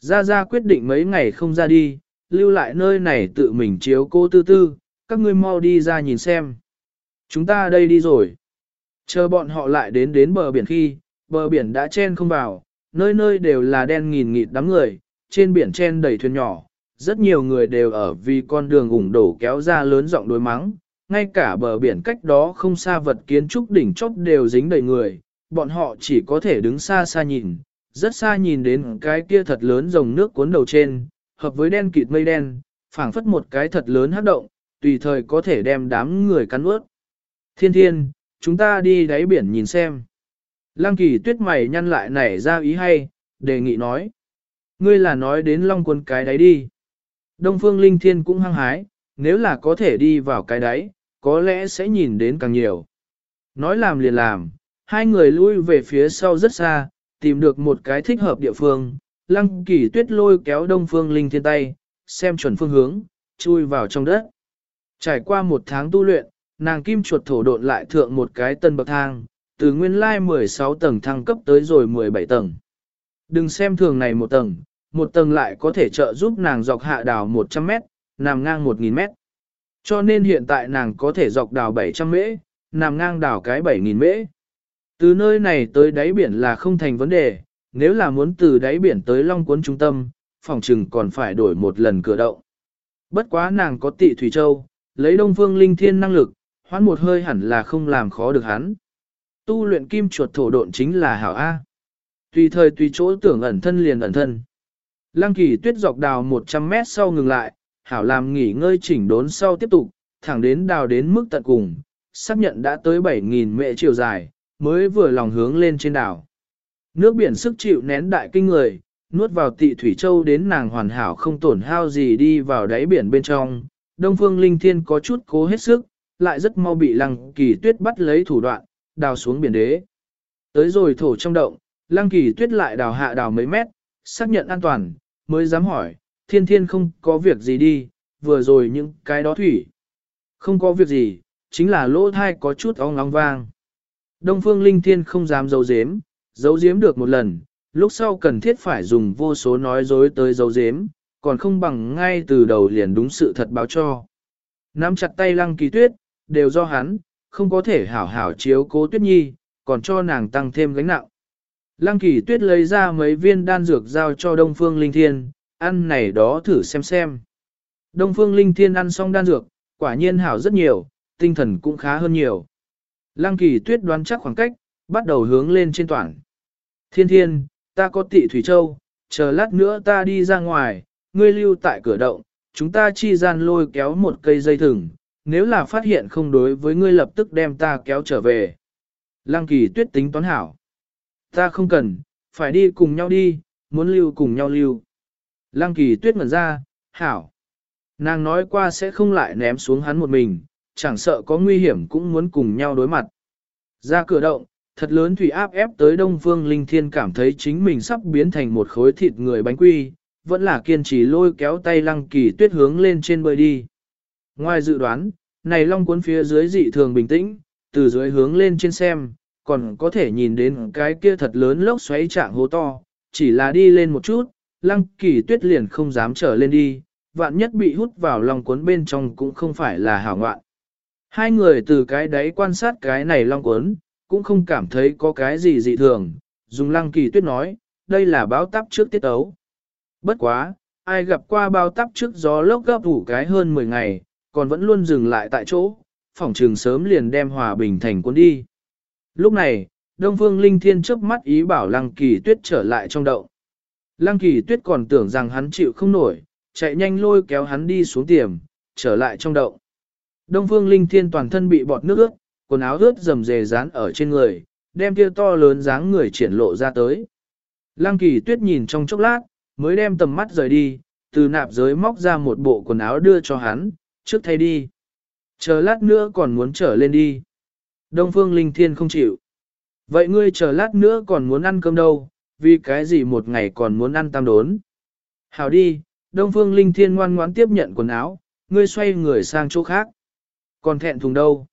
Gia Gia quyết định mấy ngày không ra đi, lưu lại nơi này tự mình chiếu cô tư tư, các ngươi mau đi ra nhìn xem. Chúng ta đây đi rồi. Chờ bọn họ lại đến đến bờ biển khi, bờ biển đã chen không vào, nơi nơi đều là đen nghìn nghịt đám người, trên biển chen đầy thuyền nhỏ, rất nhiều người đều ở vì con đường ủng đổ kéo ra lớn rộng đối mắng, ngay cả bờ biển cách đó không xa vật kiến trúc đỉnh chóp đều dính đầy người, bọn họ chỉ có thể đứng xa xa nhìn, rất xa nhìn đến cái kia thật lớn dòng nước cuốn đầu trên, hợp với đen kịt mây đen, phảng phất một cái thật lớn hấp động, tùy thời có thể đem đám người cắn ướt. Thiên thiên, chúng ta đi đáy biển nhìn xem. Lăng kỳ tuyết mày nhăn lại nảy ra ý hay, đề nghị nói. Ngươi là nói đến long quân cái đáy đi. Đông phương linh thiên cũng hăng hái, nếu là có thể đi vào cái đáy, có lẽ sẽ nhìn đến càng nhiều. Nói làm liền làm, hai người lui về phía sau rất xa, tìm được một cái thích hợp địa phương, lăng kỳ tuyết lôi kéo đông phương linh thiên tay, xem chuẩn phương hướng, chui vào trong đất. Trải qua một tháng tu luyện, nàng kim chuột thổ độn lại thượng một cái tân bậc thang, từ nguyên lai 16 tầng thăng cấp tới rồi 17 tầng. Đừng xem thường này một tầng, một tầng lại có thể trợ giúp nàng dọc hạ đào 100 mét, nằm ngang 1.000 mét. Cho nên hiện tại nàng có thể dọc đào 700 mễ, nằm ngang đào cái 7.000 mễ. Từ nơi này tới đáy biển là không thành vấn đề, nếu là muốn từ đáy biển tới Long Cuốn trung tâm, phòng trừng còn phải đổi một lần cửa động. Bất quá nàng có tị Thủy Châu, lấy Đông Phương Linh Thiên năng lực, hoán một hơi hẳn là không làm khó được hắn. Tu luyện kim chuột thổ độn chính là hảo A. Tùy thời tùy chỗ tưởng ẩn thân liền ẩn thân. Lăng kỳ tuyết dọc đào 100 mét sau ngừng lại, hảo làm nghỉ ngơi chỉnh đốn sau tiếp tục, thẳng đến đào đến mức tận cùng, xác nhận đã tới 7.000 mệ chiều dài, mới vừa lòng hướng lên trên đảo. Nước biển sức chịu nén đại kinh người, nuốt vào tị thủy châu đến nàng hoàn hảo không tổn hao gì đi vào đáy biển bên trong. Đông phương linh thiên có chút cố hết sức, lại rất mau bị lăng kỳ tuyết bắt lấy thủ đoạn, đào xuống biển đế. Tới rồi thổ trong động, lăng kỳ tuyết lại đào hạ đào mấy mét, xác nhận an toàn, mới dám hỏi, thiên thiên không có việc gì đi, vừa rồi những cái đó thủy. Không có việc gì, chính là lỗ thai có chút ong ong vang. Đông phương linh thiên không dám giấu giếm, giấu giếm được một lần, lúc sau cần thiết phải dùng vô số nói dối tới giấu giếm, còn không bằng ngay từ đầu liền đúng sự thật báo cho. Nắm chặt tay lăng kỳ tuyết, đều do hắn, không có thể hảo hảo chiếu cố tuyết nhi, còn cho nàng tăng thêm gánh nặng. Lăng kỳ tuyết lấy ra mấy viên đan dược giao cho Đông Phương Linh Thiên, ăn này đó thử xem xem. Đông Phương Linh Thiên ăn xong đan dược, quả nhiên hảo rất nhiều, tinh thần cũng khá hơn nhiều. Lăng kỳ tuyết đoán chắc khoảng cách, bắt đầu hướng lên trên toàn. Thiên thiên, ta có tị Thủy Châu, chờ lát nữa ta đi ra ngoài, ngươi lưu tại cửa động, chúng ta chi gian lôi kéo một cây dây thừng, nếu là phát hiện không đối với ngươi lập tức đem ta kéo trở về. Lăng kỳ tuyết tính toán hảo. Ta không cần, phải đi cùng nhau đi, muốn lưu cùng nhau lưu. Lăng kỳ tuyết ngẩn ra, hảo. Nàng nói qua sẽ không lại ném xuống hắn một mình, chẳng sợ có nguy hiểm cũng muốn cùng nhau đối mặt. Ra cửa động, thật lớn thủy áp ép tới Đông Phương Linh Thiên cảm thấy chính mình sắp biến thành một khối thịt người bánh quy, vẫn là kiên trì lôi kéo tay lăng kỳ tuyết hướng lên trên bơi đi. Ngoài dự đoán, này long cuốn phía dưới dị thường bình tĩnh, từ dưới hướng lên trên xem, còn có thể nhìn đến cái kia thật lớn lốc xoáy trạng hố to, chỉ là đi lên một chút, lăng kỳ tuyết liền không dám trở lên đi, vạn nhất bị hút vào long cuốn bên trong cũng không phải là hảo ngoạn. Hai người từ cái đấy quan sát cái này long cuốn, cũng không cảm thấy có cái gì dị thường, dùng lăng kỳ tuyết nói, đây là báo tắp trước tiết ấu. Bất quá, ai gặp qua bao tắp trước gió lốc gấp ủ cái hơn 10 ngày, còn vẫn luôn dừng lại tại chỗ, phòng trường sớm liền đem hòa bình thành cuốn đi. Lúc này, Đông Phương Linh Thiên chớp mắt ý bảo Lăng Kỳ Tuyết trở lại trong đậu. Lăng Kỳ Tuyết còn tưởng rằng hắn chịu không nổi, chạy nhanh lôi kéo hắn đi xuống tiềm, trở lại trong đậu. Đông Phương Linh Thiên toàn thân bị bọt nước ướt, quần áo ướt rầm rề dán ở trên người, đem kia to lớn dáng người triển lộ ra tới. Lăng Kỳ Tuyết nhìn trong chốc lát, mới đem tầm mắt rời đi, từ nạp giới móc ra một bộ quần áo đưa cho hắn, trước thay đi. Chờ lát nữa còn muốn trở lên đi. Đông Phương Linh Thiên không chịu. Vậy ngươi chờ lát nữa còn muốn ăn cơm đâu, vì cái gì một ngày còn muốn ăn tam đốn. Hảo đi, Đông Phương Linh Thiên ngoan ngoãn tiếp nhận quần áo, ngươi xoay người sang chỗ khác. Còn thẹn thùng đâu?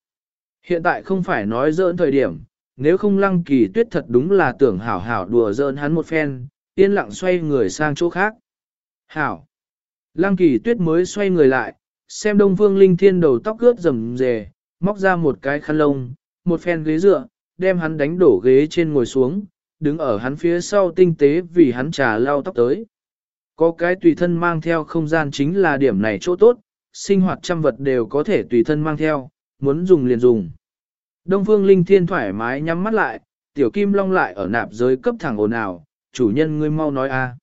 Hiện tại không phải nói dỡn thời điểm, nếu không lăng kỳ tuyết thật đúng là tưởng hảo hảo đùa dỡn hắn một phen, yên lặng xoay người sang chỗ khác. Hảo! Lăng kỳ tuyết mới xoay người lại, xem đông phương linh thiên đầu tóc ướt rầm rề, móc ra một cái khăn lông, một phen ghế dựa, đem hắn đánh đổ ghế trên ngồi xuống, đứng ở hắn phía sau tinh tế vì hắn trà lau tóc tới. Có cái tùy thân mang theo không gian chính là điểm này chỗ tốt, sinh hoạt trăm vật đều có thể tùy thân mang theo, muốn dùng liền dùng. Đông phương linh thiên thoải mái nhắm mắt lại, tiểu kim long lại ở nạp giới cấp thẳng ồn ào, chủ nhân ngươi mau nói a.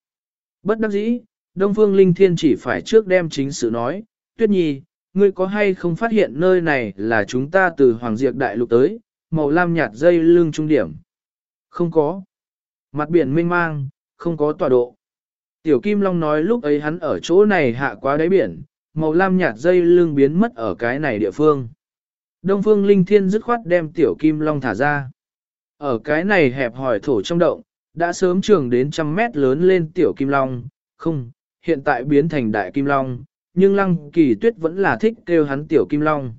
Bất đắc dĩ, Đông phương linh thiên chỉ phải trước đem chính sự nói, tuyết nhi, ngươi có hay không phát hiện nơi này là chúng ta từ Hoàng Diệp Đại Lục tới, màu lam nhạt dây lưng trung điểm. Không có. Mặt biển mênh mang, không có tọa độ. Tiểu Kim Long nói lúc ấy hắn ở chỗ này hạ quá đáy biển, màu lam nhạt dây lưng biến mất ở cái này địa phương. Đông Phương Linh Thiên dứt khoát đem Tiểu Kim Long thả ra. Ở cái này hẹp hỏi thổ trong động, đã sớm trường đến trăm mét lớn lên Tiểu Kim Long, không, hiện tại biến thành Đại Kim Long, nhưng Lăng Kỳ Tuyết vẫn là thích kêu hắn Tiểu Kim Long.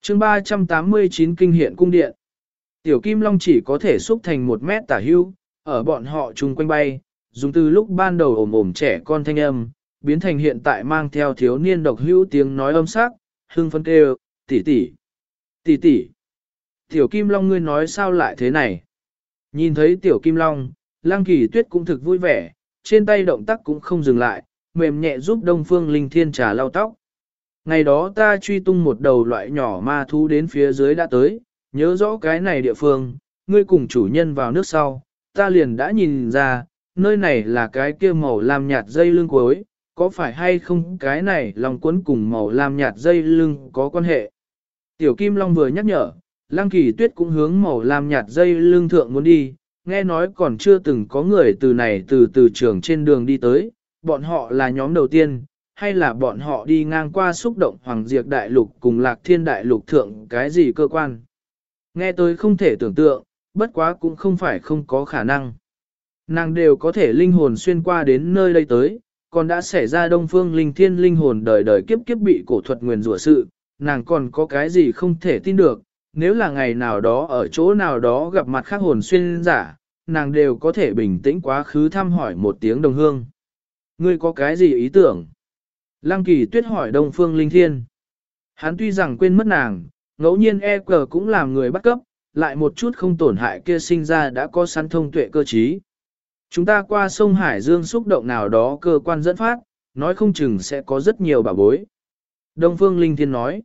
chương 389 Kinh hiện cung điện. Tiểu Kim Long chỉ có thể xúc thành một mét tả hưu, ở bọn họ chung quanh bay, dùng từ lúc ban đầu ồm ồm trẻ con thanh âm, biến thành hiện tại mang theo thiếu niên độc hữu tiếng nói âm sắc, hưng phân kêu, tỷ tỷ, tỷ tỷ. Tiểu Kim Long ngươi nói sao lại thế này? Nhìn thấy Tiểu Kim Long, Lăng Kỳ Tuyết cũng thực vui vẻ, trên tay động tác cũng không dừng lại, mềm nhẹ giúp Đông Phương Linh Thiên trà lau tóc. Ngày đó ta truy tung một đầu loại nhỏ ma thú đến phía dưới đã tới, nhớ rõ cái này địa phương, ngươi cùng chủ nhân vào nước sau, ta liền đã nhìn ra, nơi này là cái kia màu làm nhạt dây lưng cuối, có phải hay không cái này lòng cuốn cùng màu lam nhạt dây lưng có quan hệ. Tiểu Kim Long vừa nhắc nhở, Lăng Kỳ Tuyết cũng hướng màu lam nhạt dây lưng thượng muốn đi, nghe nói còn chưa từng có người từ này từ từ trường trên đường đi tới, bọn họ là nhóm đầu tiên, hay là bọn họ đi ngang qua xúc động Hoàng Diệp Đại Lục cùng Lạc Thiên Đại Lục thượng cái gì cơ quan. Nghe tôi không thể tưởng tượng, bất quá cũng không phải không có khả năng. Nàng đều có thể linh hồn xuyên qua đến nơi đây tới, còn đã xảy ra đông phương linh thiên linh hồn đời đời kiếp kiếp bị cổ thuật nguyền rủa sự, nàng còn có cái gì không thể tin được, nếu là ngày nào đó ở chỗ nào đó gặp mặt khác hồn xuyên giả, nàng đều có thể bình tĩnh quá khứ thăm hỏi một tiếng đồng hương. Ngươi có cái gì ý tưởng? Lăng kỳ tuyết hỏi đông phương linh thiên. Hắn tuy rằng quên mất nàng, ngẫu nhiên e cờ cũng làm người bắt cấp, lại một chút không tổn hại kia sinh ra đã có săn thông tuệ cơ trí. Chúng ta qua sông Hải Dương xúc động nào đó cơ quan dẫn phát, nói không chừng sẽ có rất nhiều bảo bối. Đông Phương Linh Thiên nói,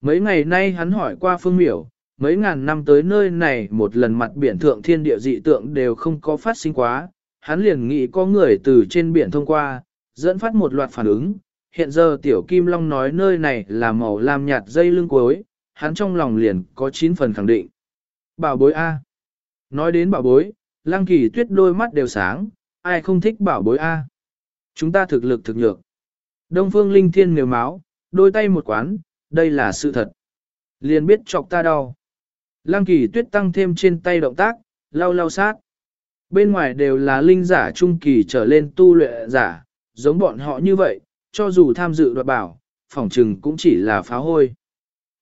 mấy ngày nay hắn hỏi qua Phương Miểu, mấy ngàn năm tới nơi này một lần mặt biển thượng thiên địa dị tượng đều không có phát sinh quá, hắn liền nghĩ có người từ trên biển thông qua, dẫn phát một loạt phản ứng. Hiện giờ Tiểu Kim Long nói nơi này là màu lam nhạt dây lưng cuối, hắn trong lòng liền có 9 phần khẳng định. Bảo bối A. Nói đến bảo bối, Lăng Kỳ Tuyết đôi mắt đều sáng, ai không thích bảo bối A. Chúng ta thực lực thực nhược. Đông Phương Linh Thiên nếu máu, đôi tay một quán, đây là sự thật. Liền biết chọc ta đau. Lăng Kỳ Tuyết tăng thêm trên tay động tác, lau lau sát. Bên ngoài đều là linh giả trung kỳ trở lên tu luyện giả, giống bọn họ như vậy, cho dù tham dự đoạt bảo, phỏng trừng cũng chỉ là phá hôi.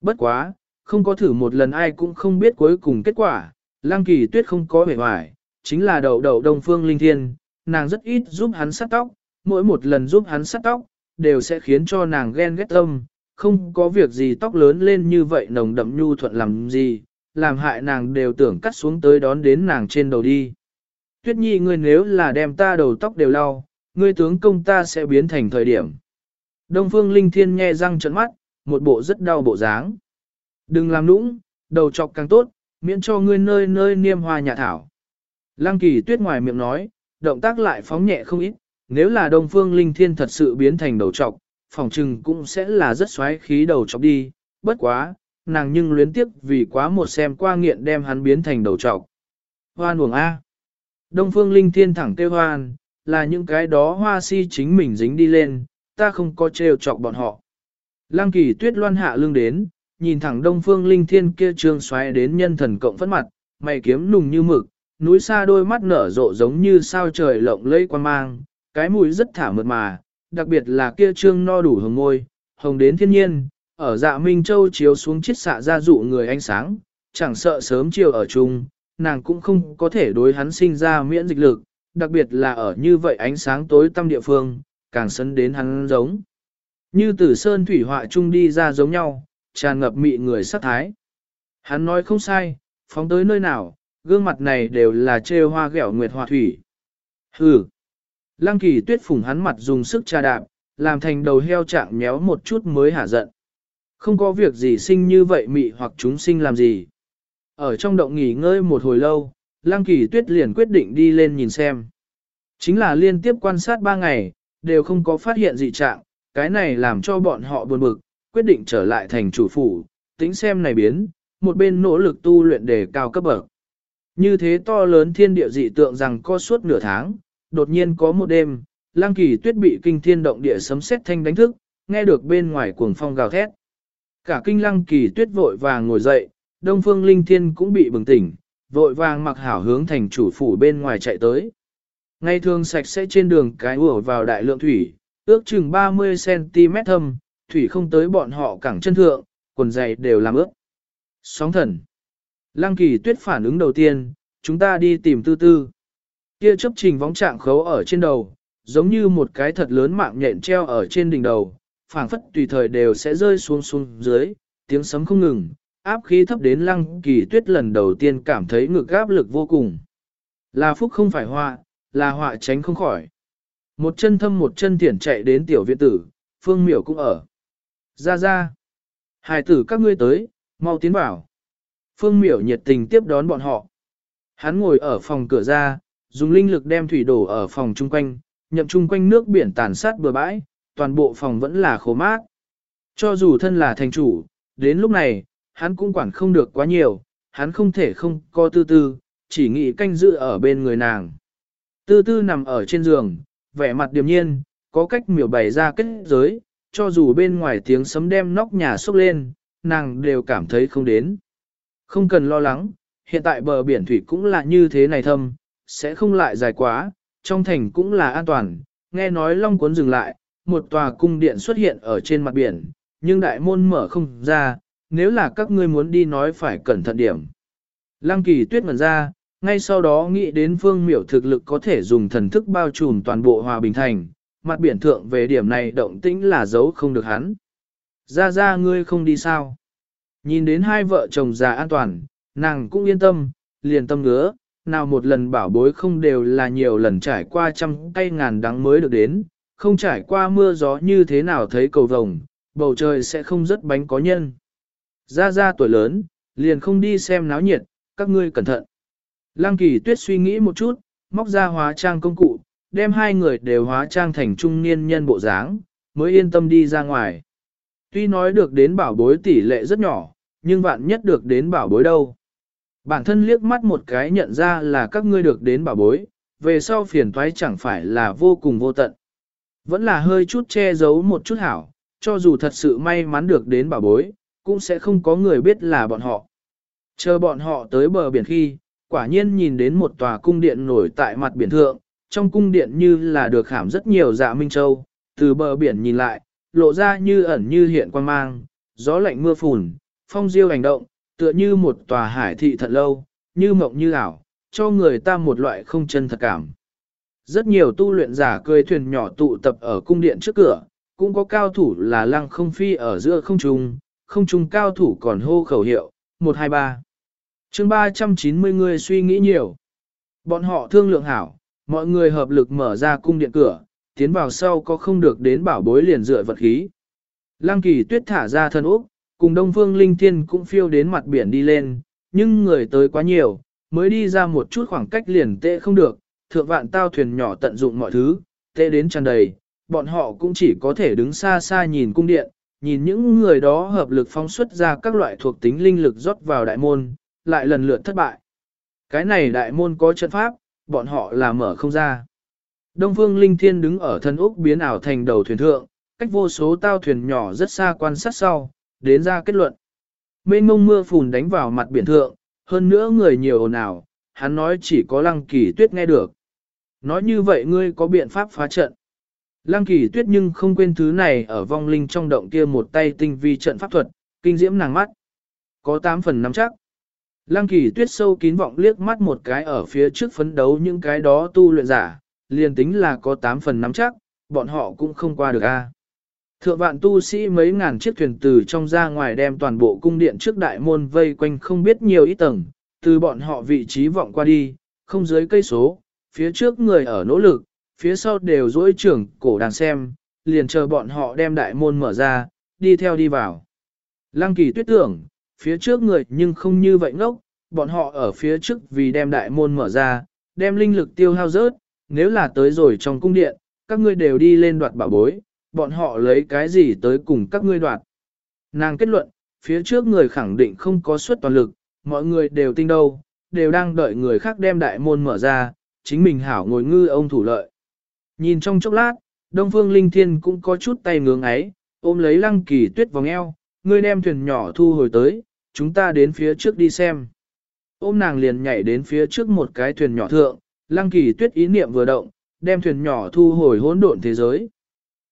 Bất quá, không có thử một lần ai cũng không biết cuối cùng kết quả, Lăng Kỳ Tuyết không có vẻ ngoài, chính là đầu đầu Đông Phương Linh Thiên, nàng rất ít giúp hắn sắt tóc, mỗi một lần giúp hắn sắt tóc, đều sẽ khiến cho nàng ghen ghét tâm, không có việc gì tóc lớn lên như vậy nồng đậm nhu thuận làm gì, làm hại nàng đều tưởng cắt xuống tới đón đến nàng trên đầu đi. Tuyết nhi ngươi nếu là đem ta đầu tóc đều lau, ngươi tướng công ta sẽ biến thành thời điểm. Đông Phương Linh Thiên nghe răng trợn mắt, một bộ rất đau bộ dáng. Đừng làm nũng, đầu chọc càng tốt, miễn cho ngươi nơi nơi niêm hoa nhà thảo. Lăng kỳ tuyết ngoài miệng nói, động tác lại phóng nhẹ không ít, nếu là Đông Phương Linh Thiên thật sự biến thành đầu trọc, phòng trừng cũng sẽ là rất xoáy khí đầu trọc đi, bất quá, nàng nhưng luyến tiếc vì quá một xem qua nghiện đem hắn biến thành đầu trọc. Hoan uổng A. Đông Phương Linh Thiên thẳng kêu hoan, là những cái đó hoa si chính mình dính đi lên, ta không có trêu chọc bọn họ. Lăng kỳ tuyết loan hạ lưng đến, nhìn thẳng Đông Phương Linh Thiên kia trương xoáy đến nhân thần cộng phất mặt, mày kiếm nùng như mực, núi xa đôi mắt nở rộ giống như sao trời lộng lẫy quan mang, cái mũi rất thả mượt mà, đặc biệt là kia trương no đủ hồng môi, hồng đến thiên nhiên, ở dạ Minh Châu chiếu xuống chiết xạ ra dụ người ánh sáng, chẳng sợ sớm chiều ở chung, nàng cũng không có thể đối hắn sinh ra miễn dịch lực, đặc biệt là ở như vậy ánh sáng tối tăm địa phương, càng sấn đến hắn giống. Như từ sơn thủy họa chung đi ra giống nhau, tràn ngập mị người sát thái. Hắn nói không sai, phóng tới nơi nào, gương mặt này đều là trêu hoa ghẹo nguyệt hoa thủy. Hừ. Lăng kỳ tuyết phủng hắn mặt dùng sức tra đạp, làm thành đầu heo trạng méo một chút mới hả giận. Không có việc gì sinh như vậy mị hoặc chúng sinh làm gì. Ở trong động nghỉ ngơi một hồi lâu, Lăng kỳ tuyết liền quyết định đi lên nhìn xem. Chính là liên tiếp quan sát ba ngày, đều không có phát hiện gì trạng, cái này làm cho bọn họ buồn bực, quyết định trở lại thành chủ phủ, tính xem này biến, một bên nỗ lực tu luyện để cao cấp bậc. Như thế to lớn thiên địa dị tượng rằng co suốt nửa tháng, đột nhiên có một đêm, lang kỳ tuyết bị kinh thiên động địa sấm sét thanh đánh thức, nghe được bên ngoài cuồng phong gào thét. Cả kinh lăng kỳ tuyết vội vàng ngồi dậy, đông phương linh thiên cũng bị bừng tỉnh, vội vàng mặc hảo hướng thành chủ phủ bên ngoài chạy tới. Ngày thường sạch sẽ trên đường cái ủa vào đại lượng thủy, ước chừng 30cm thâm, thủy không tới bọn họ cẳng chân thượng, quần giày đều làm ướt. Sóng thần. Lăng kỳ tuyết phản ứng đầu tiên, chúng ta đi tìm tư tư. Kia chấp trình vóng trạng khấu ở trên đầu, giống như một cái thật lớn mạng nhện treo ở trên đỉnh đầu, phảng phất tùy thời đều sẽ rơi xuống xuống dưới, tiếng sấm không ngừng, áp khí thấp đến lăng kỳ tuyết lần đầu tiên cảm thấy ngực áp lực vô cùng. Là phúc không phải họa, là họa tránh không khỏi. Một chân thâm một chân thiển chạy đến tiểu viện tử, phương miểu cũng ở. Ra ra. Hài tử các ngươi tới, mau tiến vào. Phương miểu nhiệt tình tiếp đón bọn họ. Hắn ngồi ở phòng cửa ra, dùng linh lực đem thủy đổ ở phòng chung quanh, nhậm chung quanh nước biển tàn sát bừa bãi, toàn bộ phòng vẫn là khô mát. Cho dù thân là thành chủ, đến lúc này, hắn cũng quản không được quá nhiều, hắn không thể không co tư tư, chỉ nghĩ canh giữ ở bên người nàng. Tư tư nằm ở trên giường, vẻ mặt điềm nhiên, có cách miểu bày ra kết giới, cho dù bên ngoài tiếng sấm đem nóc nhà sốc lên, nàng đều cảm thấy không đến. Không cần lo lắng, hiện tại bờ biển thủy cũng là như thế này thâm, sẽ không lại dài quá, trong thành cũng là an toàn, nghe nói long cuốn dừng lại, một tòa cung điện xuất hiện ở trên mặt biển, nhưng đại môn mở không ra, nếu là các ngươi muốn đi nói phải cẩn thận điểm. Lăng kỳ tuyết ngần ra, ngay sau đó nghĩ đến phương miểu thực lực có thể dùng thần thức bao trùm toàn bộ hòa bình thành, mặt biển thượng về điểm này động tĩnh là giấu không được hắn. Ra ra ngươi không đi sao. Nhìn đến hai vợ chồng già an toàn, nàng cũng yên tâm, liền tâm ngứa, nào một lần bảo bối không đều là nhiều lần trải qua trăm cây ngàn đắng mới được đến, không trải qua mưa gió như thế nào thấy cầu vồng, bầu trời sẽ không rất bánh có nhân. Ra ra tuổi lớn, liền không đi xem náo nhiệt, các ngươi cẩn thận. Lăng kỳ tuyết suy nghĩ một chút, móc ra hóa trang công cụ, đem hai người đều hóa trang thành trung niên nhân bộ dáng, mới yên tâm đi ra ngoài. Tuy nói được đến bảo bối tỷ lệ rất nhỏ, nhưng vạn nhất được đến bảo bối đâu. Bản thân liếc mắt một cái nhận ra là các ngươi được đến bảo bối, về sau phiền toái chẳng phải là vô cùng vô tận. Vẫn là hơi chút che giấu một chút hảo, cho dù thật sự may mắn được đến bảo bối, cũng sẽ không có người biết là bọn họ. Chờ bọn họ tới bờ biển khi, quả nhiên nhìn đến một tòa cung điện nổi tại mặt biển thượng, trong cung điện như là được khảm rất nhiều dạ minh châu, từ bờ biển nhìn lại, lộ ra như ẩn như hiện quan mang, gió lạnh mưa phùn, phong diêu hành động, tựa như một tòa hải thị thật lâu, như mộng như ảo, cho người ta một loại không chân thật cảm. Rất nhiều tu luyện giả cười thuyền nhỏ tụ tập ở cung điện trước cửa, cũng có cao thủ là lăng không phi ở giữa không trung, không trung cao thủ còn hô khẩu hiệu, 123. chương 390 người suy nghĩ nhiều. Bọn họ thương lượng hảo, mọi người hợp lực mở ra cung điện cửa, tiến vào sau có không được đến bảo bối liền dựa vật khí. Lăng kỳ tuyết thả ra thân úc, cùng Đông Phương Linh Thiên cũng phiêu đến mặt biển đi lên, nhưng người tới quá nhiều, mới đi ra một chút khoảng cách liền tệ không được, thượng vạn tao thuyền nhỏ tận dụng mọi thứ, tệ đến tràn đầy, bọn họ cũng chỉ có thể đứng xa xa nhìn cung điện, nhìn những người đó hợp lực phóng xuất ra các loại thuộc tính linh lực rót vào đại môn, lại lần lượt thất bại. Cái này đại môn có trận pháp, bọn họ là mở không ra. Đông Phương Linh Thiên đứng ở thân úc biến ảo thành đầu thuyền thượng, cách vô số tao thuyền nhỏ rất xa quan sát sau, đến ra kết luận. Mênh mông mưa phùn đánh vào mặt biển thượng, hơn nữa người nhiều ồn ào, hắn nói chỉ có lăng kỳ tuyết nghe được. Nói như vậy ngươi có biện pháp phá trận. Lăng kỳ tuyết nhưng không quên thứ này ở vong linh trong động kia một tay tinh vi trận pháp thuật, kinh diễm nàng mắt. Có 8 phần nắm chắc. Lăng kỳ tuyết sâu kín vọng liếc mắt một cái ở phía trước phấn đấu những cái đó tu luyện giả, liền tính là có 8 phần nắm chắc, bọn họ cũng không qua được a. Thượng vạn tu sĩ mấy ngàn chiếc thuyền từ trong ra ngoài đem toàn bộ cung điện trước đại môn vây quanh không biết nhiều ít tầng, từ bọn họ vị trí vọng qua đi, không dưới cây số, phía trước người ở nỗ lực, phía sau đều dỗi trưởng cổ đàn xem, liền chờ bọn họ đem đại môn mở ra, đi theo đi vào. Lăng kỳ tuyết tưởng, phía trước người nhưng không như vậy ngốc, bọn họ ở phía trước vì đem đại môn mở ra, đem linh lực tiêu hao rớt, nếu là tới rồi trong cung điện, các ngươi đều đi lên đoạt bảo bối, bọn họ lấy cái gì tới cùng các ngươi đoạt. Nàng kết luận, phía trước người khẳng định không có suất toàn lực, mọi người đều tinh đâu, đều đang đợi người khác đem đại môn mở ra, chính mình hảo ngồi ngư ông thủ lợi. Nhìn trong chốc lát, Đông Phương Linh Thiên cũng có chút tay ngưỡng ấy, ôm lấy lăng kỳ tuyết vòng eo, ngươi đem thuyền nhỏ thu hồi tới, chúng ta đến phía trước đi xem. Ôm nàng liền nhảy đến phía trước một cái thuyền nhỏ thượng, lăng kỳ tuyết ý niệm vừa động, đem thuyền nhỏ thu hồi hỗn độn thế giới.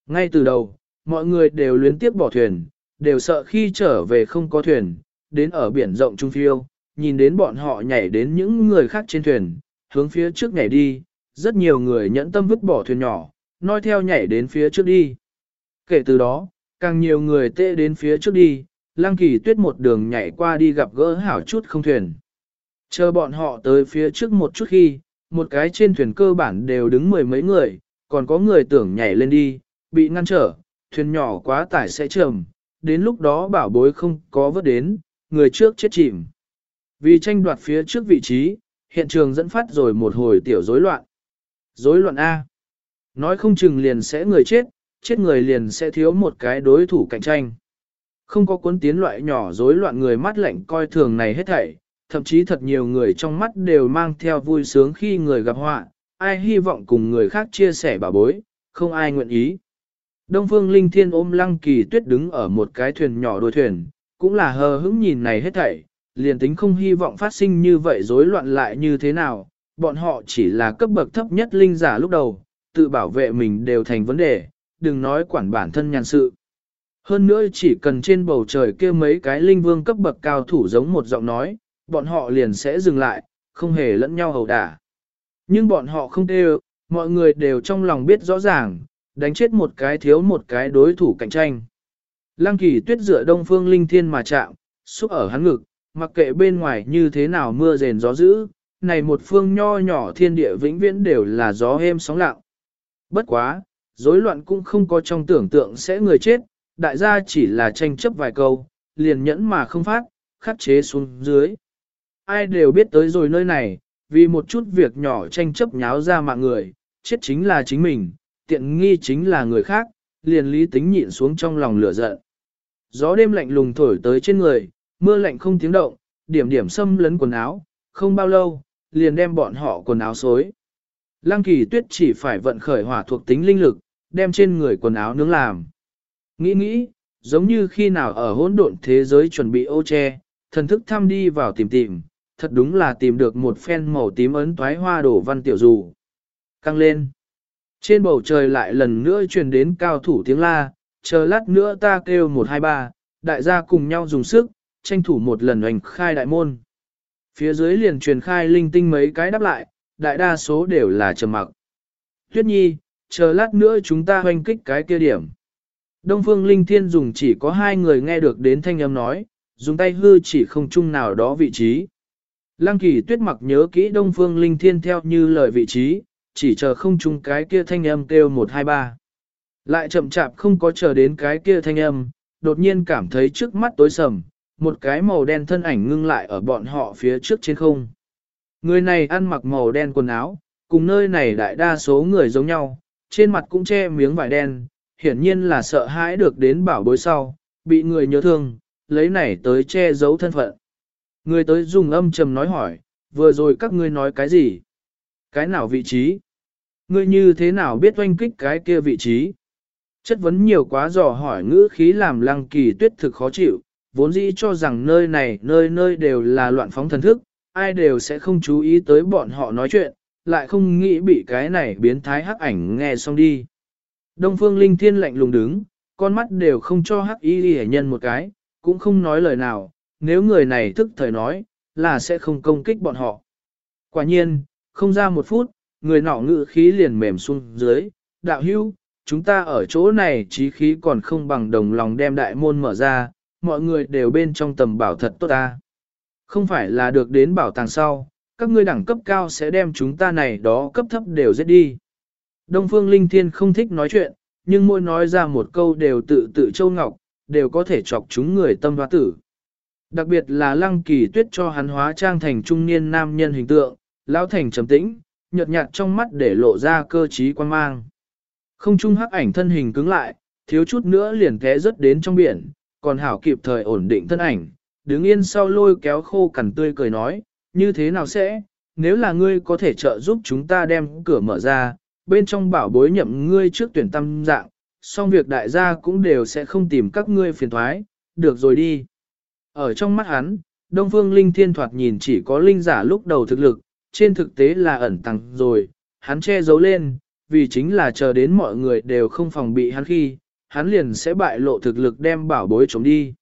Ngay từ đầu, mọi người đều luyến tiếp bỏ thuyền, đều sợ khi trở về không có thuyền, đến ở biển rộng trung phiêu, nhìn đến bọn họ nhảy đến những người khác trên thuyền, hướng phía trước nhảy đi, rất nhiều người nhẫn tâm vứt bỏ thuyền nhỏ, nói theo nhảy đến phía trước đi. Kể từ đó, càng nhiều người tệ đến phía trước đi, lăng kỳ tuyết một đường nhảy qua đi gặp gỡ hảo chút không thuyền. Chờ bọn họ tới phía trước một chút khi, một cái trên thuyền cơ bản đều đứng mười mấy người, còn có người tưởng nhảy lên đi, bị ngăn trở, thuyền nhỏ quá tải sẽ trầm, đến lúc đó bảo bối không có vớt đến, người trước chết chìm. Vì tranh đoạt phía trước vị trí, hiện trường dẫn phát rồi một hồi tiểu rối loạn. Rối loạn A. Nói không chừng liền sẽ người chết, chết người liền sẽ thiếu một cái đối thủ cạnh tranh. Không có cuốn tiến loại nhỏ rối loạn người mắt lạnh coi thường này hết thảy, thậm chí thật nhiều người trong mắt đều mang theo vui sướng khi người gặp họa, ai hy vọng cùng người khác chia sẻ bà bối, không ai nguyện ý. Đông Phương Linh Thiên ôm Lăng Kỳ Tuyết đứng ở một cái thuyền nhỏ đuôi thuyền, cũng là hờ hững nhìn này hết thảy, liền tính không hy vọng phát sinh như vậy rối loạn lại như thế nào, bọn họ chỉ là cấp bậc thấp nhất linh giả lúc đầu, tự bảo vệ mình đều thành vấn đề, đừng nói quản bản thân nhàn sự. Hơn nữa chỉ cần trên bầu trời kia mấy cái linh vương cấp bậc cao thủ giống một giọng nói, bọn họ liền sẽ dừng lại, không hề lẫn nhau hầu đả. Nhưng bọn họ không đều, mọi người đều trong lòng biết rõ ràng, đánh chết một cái thiếu một cái đối thủ cạnh tranh. Lăng kỳ tuyết dựa đông phương linh thiên mà chạm, xúc ở hắn ngực, mặc kệ bên ngoài như thế nào mưa rền gió dữ, này một phương nho nhỏ thiên địa vĩnh viễn đều là gió êm sóng lặng. Bất quá, rối loạn cũng không có trong tưởng tượng sẽ người chết, đại gia chỉ là tranh chấp vài câu, liền nhẫn mà không phát, khắc chế xuống dưới. Ai đều biết tới rồi nơi này, vì một chút việc nhỏ tranh chấp nháo ra mạng người, chết chính là chính mình, tiện nghi chính là người khác, liền lý tính nhịn xuống trong lòng lửa giận. Gió đêm lạnh lùng thổi tới trên người, mưa lạnh không tiếng động, điểm điểm xâm lấn quần áo, không bao lâu, liền đem bọn họ quần áo xối. Lăng kỳ tuyết chỉ phải vận khởi hỏa thuộc tính linh lực, đem trên người quần áo nướng làm. Nghĩ nghĩ, giống như khi nào ở hỗn độn thế giới chuẩn bị ô che, thần thức thăm đi vào tìm tìm, thật đúng là tìm được một phen màu tím ấn toái hoa đổ văn tiểu dù. Căng lên. Trên bầu trời lại lần nữa truyền đến cao thủ tiếng la, chờ lát nữa ta kêu 123, đại gia cùng nhau dùng sức, tranh thủ một lần hoành khai đại môn. Phía dưới liền truyền khai linh tinh mấy cái đáp lại, đại đa số đều là trầm mặc. Tuyết nhi, chờ lát nữa chúng ta hoành kích cái kia điểm. Đông phương linh thiên dùng chỉ có hai người nghe được đến thanh âm nói, dùng tay hư chỉ không chung nào đó vị trí. Lăng kỳ tuyết mặc nhớ kỹ đông phương linh thiên theo như lời vị trí, chỉ chờ không chung cái kia thanh âm kêu 123. Lại chậm chạp không có chờ đến cái kia thanh âm, đột nhiên cảm thấy trước mắt tối sầm, một cái màu đen thân ảnh ngưng lại ở bọn họ phía trước trên không. Người này ăn mặc màu đen quần áo, cùng nơi này đại đa số người giống nhau, trên mặt cũng che miếng vải đen, hiển nhiên là sợ hãi được đến bảo bối sau, bị người nhớ thương, lấy này tới che giấu thân phận. Người tới dùng âm trầm nói hỏi, vừa rồi các ngươi nói cái gì? Cái nào vị trí? Ngươi như thế nào biết oanh kích cái kia vị trí? Chất vấn nhiều quá dò hỏi ngữ khí làm lăng kỳ tuyết thực khó chịu, vốn dĩ cho rằng nơi này nơi nơi đều là loạn phóng thần thức, ai đều sẽ không chú ý tới bọn họ nói chuyện, lại không nghĩ bị cái này biến thái hắc ảnh nghe xong đi. Đông phương linh thiên lạnh lùng đứng, con mắt đều không cho hắc y hệ nhân một cái, cũng không nói lời nào, nếu người này thức thời nói, là sẽ không công kích bọn họ. Quả nhiên, không ra một phút, người nọ ngự khí liền mềm xuống dưới, đạo hưu, chúng ta ở chỗ này trí khí còn không bằng đồng lòng đem đại môn mở ra, mọi người đều bên trong tầm bảo thật tốt ta. Không phải là được đến bảo tàng sau, các ngươi đẳng cấp cao sẽ đem chúng ta này đó cấp thấp đều giết đi. Đông Phương Linh Thiên không thích nói chuyện, nhưng mỗi nói ra một câu đều tự tự châu ngọc, đều có thể chọc chúng người tâm hoa tử. Đặc biệt là lăng kỳ tuyết cho hắn hóa trang thành trung niên nam nhân hình tượng, lão thành trầm tĩnh, nhợt nhạt trong mắt để lộ ra cơ trí quan mang. Không trung hắc ảnh thân hình cứng lại, thiếu chút nữa liền té rớt đến trong biển, còn hảo kịp thời ổn định thân ảnh, đứng yên sau lôi kéo khô cằn tươi cười nói, như thế nào sẽ, nếu là ngươi có thể trợ giúp chúng ta đem cửa mở ra, bên trong bảo bối nhậm ngươi trước tuyển tâm dạng, song việc đại gia cũng đều sẽ không tìm các ngươi phiền thoái, được rồi đi. Ở trong mắt hắn, Đông Phương Linh Thiên thoạt nhìn chỉ có linh giả lúc đầu thực lực, trên thực tế là ẩn tàng rồi, hắn che giấu lên, vì chính là chờ đến mọi người đều không phòng bị hắn khi, hắn liền sẽ bại lộ thực lực đem bảo bối chống đi.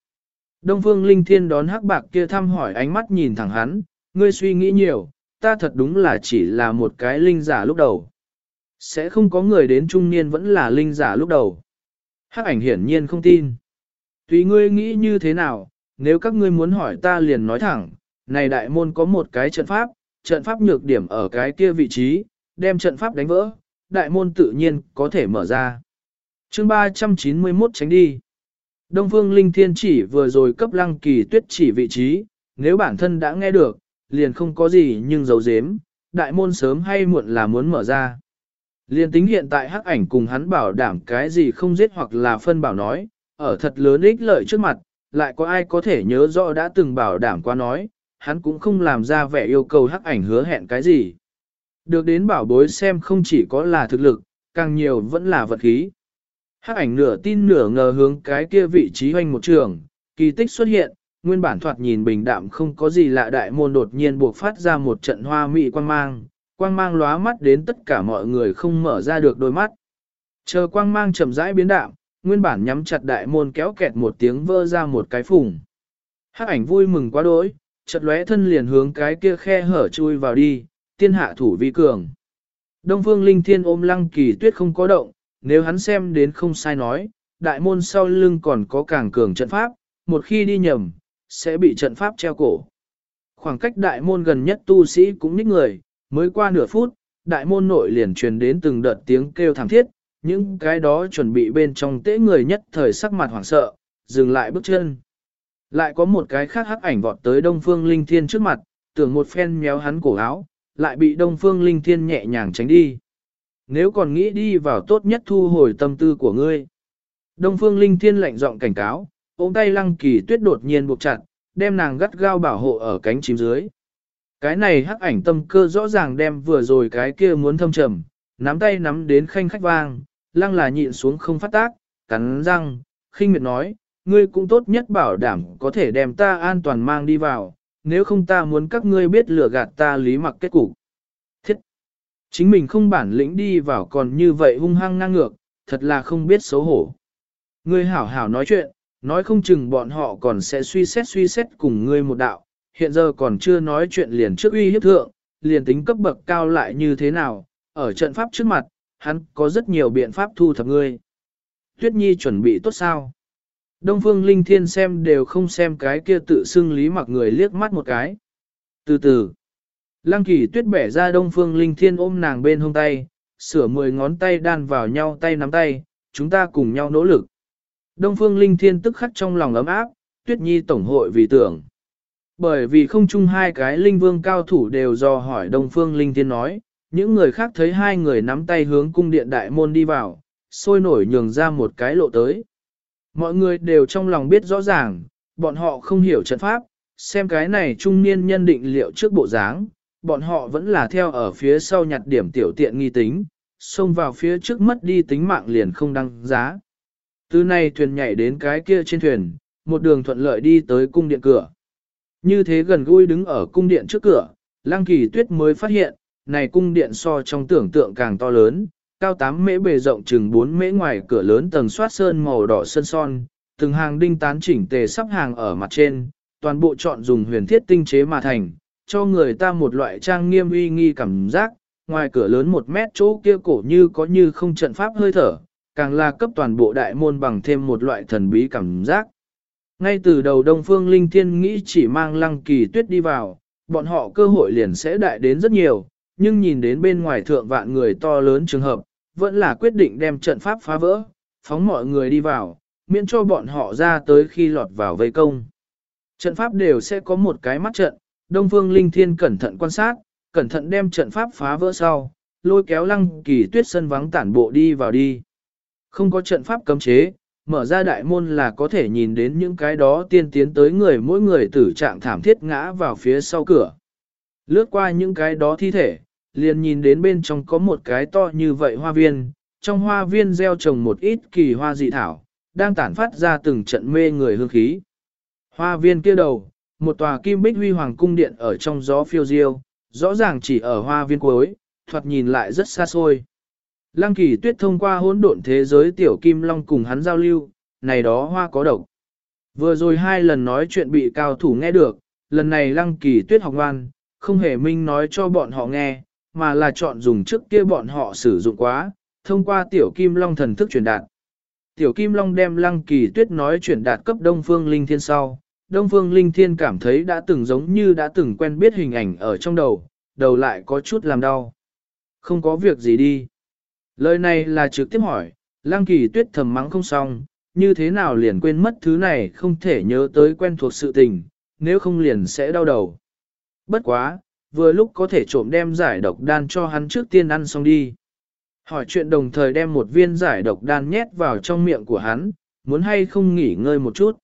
Đông Phương Linh Thiên đón hắc bạc kia thăm hỏi ánh mắt nhìn thẳng hắn, ngươi suy nghĩ nhiều, ta thật đúng là chỉ là một cái linh giả lúc đầu. Sẽ không có người đến trung niên vẫn là linh giả lúc đầu. Hắc ảnh hiển nhiên không tin. Tùy ngươi nghĩ như thế nào, nếu các ngươi muốn hỏi ta liền nói thẳng, này đại môn có một cái trận pháp, trận pháp nhược điểm ở cái kia vị trí, đem trận pháp đánh vỡ, đại môn tự nhiên có thể mở ra. chương 391 tránh đi. Đông Phương Linh Thiên chỉ vừa rồi cấp lăng kỳ tuyết chỉ vị trí, nếu bản thân đã nghe được, liền không có gì nhưng giấu giếm, đại môn sớm hay muộn là muốn mở ra. Liền tính hiện tại hắc ảnh cùng hắn bảo đảm cái gì không giết hoặc là phân bảo nói, ở thật lớn ích lợi trước mặt, lại có ai có thể nhớ rõ đã từng bảo đảm qua nói, hắn cũng không làm ra vẻ yêu cầu hắc ảnh hứa hẹn cái gì. Được đến bảo bối xem không chỉ có là thực lực, càng nhiều vẫn là vật khí. Hắc ảnh nửa tin nửa ngờ hướng cái kia vị trí hoành một trường, kỳ tích xuất hiện, nguyên bản thoạt nhìn bình đạm không có gì lạ đại môn đột nhiên buộc phát ra một trận hoa mị quang mang, quang mang lóa mắt đến tất cả mọi người không mở ra được đôi mắt. Chờ quang mang chậm rãi biến đạm, nguyên bản nhắm chặt đại môn kéo kẹt một tiếng vơ ra một cái phùng. Hắc ảnh vui mừng quá đỗi, chợt lóe thân liền hướng cái kia khe hở chui vào đi, tiên hạ thủ vi cường. Đông phương linh thiên ôm lăng kỳ tuyết không có động, nếu hắn xem đến không sai nói, đại môn sau lưng còn có càng cường trận pháp, một khi đi nhầm, sẽ bị trận pháp treo cổ. Khoảng cách đại môn gần nhất tu sĩ cũng nhích người, mới qua nửa phút, đại môn nội liền truyền đến từng đợt tiếng kêu thảm thiết, những cái đó chuẩn bị bên trong tế người nhất thời sắc mặt hoảng sợ, dừng lại bước chân. Lại có một cái khác hắc ảnh vọt tới Đông Phương Linh Thiên trước mặt, tưởng một phen méo hắn cổ áo, lại bị Đông Phương Linh Thiên nhẹ nhàng tránh đi. Nếu còn nghĩ đi vào tốt nhất thu hồi tâm tư của ngươi. Đông Phương Linh Thiên lạnh giọng cảnh cáo, ôm tay lăng kỳ tuyết đột nhiên buộc chặt, đem nàng gắt gao bảo hộ ở cánh chim dưới. Cái này hắc ảnh tâm cơ rõ ràng đem vừa rồi cái kia muốn thâm trầm, nắm tay nắm đến khanh khách vang, lăng là nhịn xuống không phát tác, cắn răng, khinh miệt nói, ngươi cũng tốt nhất bảo đảm có thể đem ta an toàn mang đi vào, nếu không ta muốn các ngươi biết lừa gạt ta lý mặc kết cục. Thiết! Chính mình không bản lĩnh đi vào còn như vậy hung hăng ngang ngược, thật là không biết xấu hổ. Ngươi hảo hảo nói chuyện, nói không chừng bọn họ còn sẽ suy xét suy xét cùng ngươi một đạo, hiện giờ còn chưa nói chuyện liền trước uy hiếp thượng, liền tính cấp bậc cao lại như thế nào, ở trận pháp trước mặt, hắn có rất nhiều biện pháp thu thập ngươi. Tuyết Nhi chuẩn bị tốt sao? Đông Phương Linh Thiên xem đều không xem cái kia tự xưng lý mặc người liếc mắt một cái. Từ từ, Lăng Kỳ Tuyết bẻ ra Đông Phương Linh Thiên ôm nàng bên hông tay, sửa mười ngón tay đan vào nhau tay nắm tay, chúng ta cùng nhau nỗ lực. Đông Phương Linh Thiên tức khắc trong lòng ấm áp, Tuyết Nhi Tổng hội vì tưởng. Bởi vì không chung hai cái linh vương cao thủ đều do hỏi Đông Phương Linh Thiên nói, những người khác thấy hai người nắm tay hướng cung điện đại môn đi vào, sôi nổi nhường ra một cái lộ tới. Mọi người đều trong lòng biết rõ ràng, bọn họ không hiểu trận pháp, xem cái này trung niên nhân định liệu trước bộ dáng, bọn họ vẫn là theo ở phía sau nhặt điểm tiểu tiện nghi tính, xông vào phía trước mất đi tính mạng liền không đăng giá. Từ này thuyền nhảy đến cái kia trên thuyền, một đường thuận lợi đi tới cung điện cửa. Như thế gần gũi đứng ở cung điện trước cửa, Lăng Kỳ Tuyết mới phát hiện, này cung điện so trong tưởng tượng càng to lớn, cao 8 mễ bề rộng chừng 4 mễ ngoài cửa lớn tầng soát sơn màu đỏ sơn son, từng hàng đinh tán chỉnh tề sắp hàng ở mặt trên, toàn bộ chọn dùng huyền thiết tinh chế mà thành, cho người ta một loại trang nghiêm uy nghi cảm giác, ngoài cửa lớn một mét chỗ kia cổ như có như không trận pháp hơi thở, càng là cấp toàn bộ đại môn bằng thêm một loại thần bí cảm giác. Ngay từ đầu Đông Phương Linh Thiên nghĩ chỉ mang lăng kỳ tuyết đi vào, bọn họ cơ hội liền sẽ đại đến rất nhiều, nhưng nhìn đến bên ngoài thượng vạn người to lớn trường hợp, vẫn là quyết định đem trận pháp phá vỡ, phóng mọi người đi vào, miễn cho bọn họ ra tới khi lọt vào vây công. Trận pháp đều sẽ có một cái mắt trận, Đông Phương Linh Thiên cẩn thận quan sát, cẩn thận đem trận pháp phá vỡ sau, lôi kéo lăng kỳ tuyết sân vắng tản bộ đi vào đi. Không có trận pháp cấm chế, mở ra đại môn là có thể nhìn đến những cái đó tiên tiến tới người mỗi người tử trạng thảm thiết ngã vào phía sau cửa. Lướt qua những cái đó thi thể, liền nhìn đến bên trong có một cái to như vậy hoa viên, trong hoa viên gieo trồng một ít kỳ hoa dị thảo, đang tản phát ra từng trận mê người hương khí. Hoa viên kia đầu, một tòa kim bích huy hoàng cung điện ở trong gió phiêu diêu, rõ ràng chỉ ở hoa viên cuối, thoạt nhìn lại rất xa xôi. Lăng kỳ tuyết thông qua hỗn độn thế giới tiểu kim long cùng hắn giao lưu, này đó hoa có độc. Vừa rồi hai lần nói chuyện bị cao thủ nghe được, lần này lăng kỳ tuyết học ngoan, không hề minh nói cho bọn họ nghe, mà là chọn dùng trước kia bọn họ sử dụng quá, thông qua tiểu kim long thần thức truyền đạt. Tiểu kim long đem lăng kỳ tuyết nói truyền đạt cấp đông phương linh thiên sau. Đông Phương Linh Thiên cảm thấy đã từng giống như đã từng quen biết hình ảnh ở trong đầu, đầu lại có chút làm đau. Không có việc gì đi. Lời này là trực tiếp hỏi, Lăng Kỳ Tuyết thầm mắng không xong, như thế nào liền quên mất thứ này không thể nhớ tới quen thuộc sự tình, nếu không liền sẽ đau đầu. Bất quá, vừa lúc có thể trộm đem giải độc đan cho hắn trước tiên ăn xong đi. Hỏi chuyện đồng thời đem một viên giải độc đan nhét vào trong miệng của hắn, muốn hay không nghỉ ngơi một chút.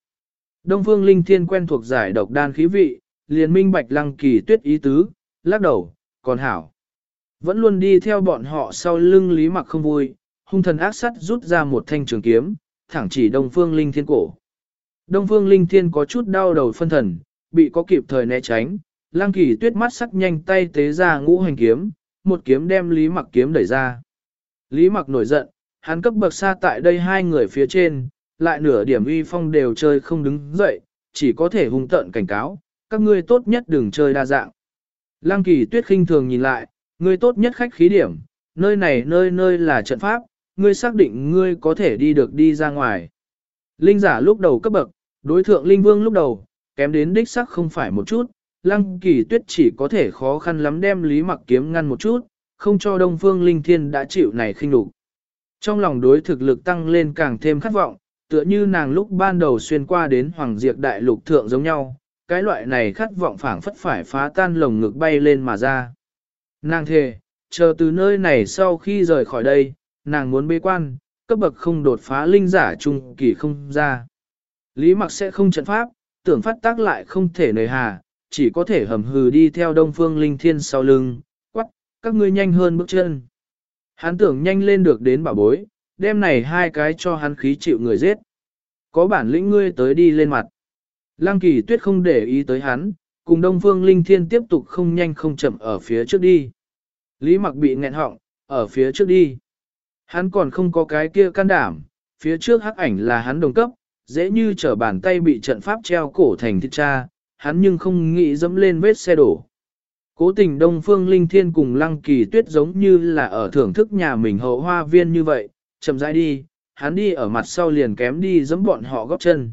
Đông Phương Linh Thiên quen thuộc giải độc đan khí vị, liền minh bạch lăng kỳ tuyết ý tứ, lắc đầu, còn hảo. Vẫn luôn đi theo bọn họ sau lưng lý mặc không vui, hung thần ác sắt rút ra một thanh trường kiếm, thẳng chỉ Đông Phương Linh Thiên cổ. Đông Phương Linh Thiên có chút đau đầu phân thần, bị có kịp thời né tránh, lăng kỳ tuyết mắt sắc nhanh tay tế ra ngũ hành kiếm, một kiếm đem lý mặc kiếm đẩy ra. Lý mặc nổi giận, hắn cấp bậc xa tại đây hai người phía trên, lại nửa điểm uy phong đều chơi không đứng dậy, chỉ có thể hung tợn cảnh cáo, các ngươi tốt nhất đừng chơi đa dạng. Lăng kỳ tuyết khinh thường nhìn lại, ngươi tốt nhất khách khí điểm, nơi này nơi nơi là trận pháp, ngươi xác định ngươi có thể đi được đi ra ngoài. Linh giả lúc đầu cấp bậc, đối thượng linh vương lúc đầu, kém đến đích sắc không phải một chút, lăng kỳ tuyết chỉ có thể khó khăn lắm đem lý mặc kiếm ngăn một chút, không cho đông phương linh thiên đã chịu này khinh đủ. Trong lòng đối thực lực tăng lên càng thêm khát vọng, tựa như nàng lúc ban đầu xuyên qua đến Hoàng Diệp Đại Lục Thượng giống nhau, cái loại này khát vọng phảng phất phải phá tan lồng ngực bay lên mà ra. Nàng thề, chờ từ nơi này sau khi rời khỏi đây, nàng muốn bế quan, cấp bậc không đột phá linh giả trung kỳ không ra. Lý mặc sẽ không trận pháp, tưởng phát tác lại không thể nề hà, chỉ có thể hầm hừ đi theo đông phương linh thiên sau lưng, quắc, các ngươi nhanh hơn bước chân. Hắn tưởng nhanh lên được đến bảo bối, đem này hai cái cho hắn khí chịu người giết. Có bản lĩnh ngươi tới đi lên mặt. Lăng kỳ tuyết không để ý tới hắn, cùng đông phương linh thiên tiếp tục không nhanh không chậm ở phía trước đi. Lý mặc bị nghẹn họng, ở phía trước đi. Hắn còn không có cái kia can đảm, phía trước hắc ảnh là hắn đồng cấp, dễ như trở bàn tay bị trận pháp treo cổ thành thịt cha, hắn nhưng không nghĩ dẫm lên vết xe đổ. Cố tình Đông Phương Linh Thiên cùng Lăng Kỳ Tuyết giống như là ở thưởng thức nhà mình hậu hoa viên như vậy, chậm rãi đi, hắn đi ở mặt sau liền kém đi giẫm bọn họ góp chân.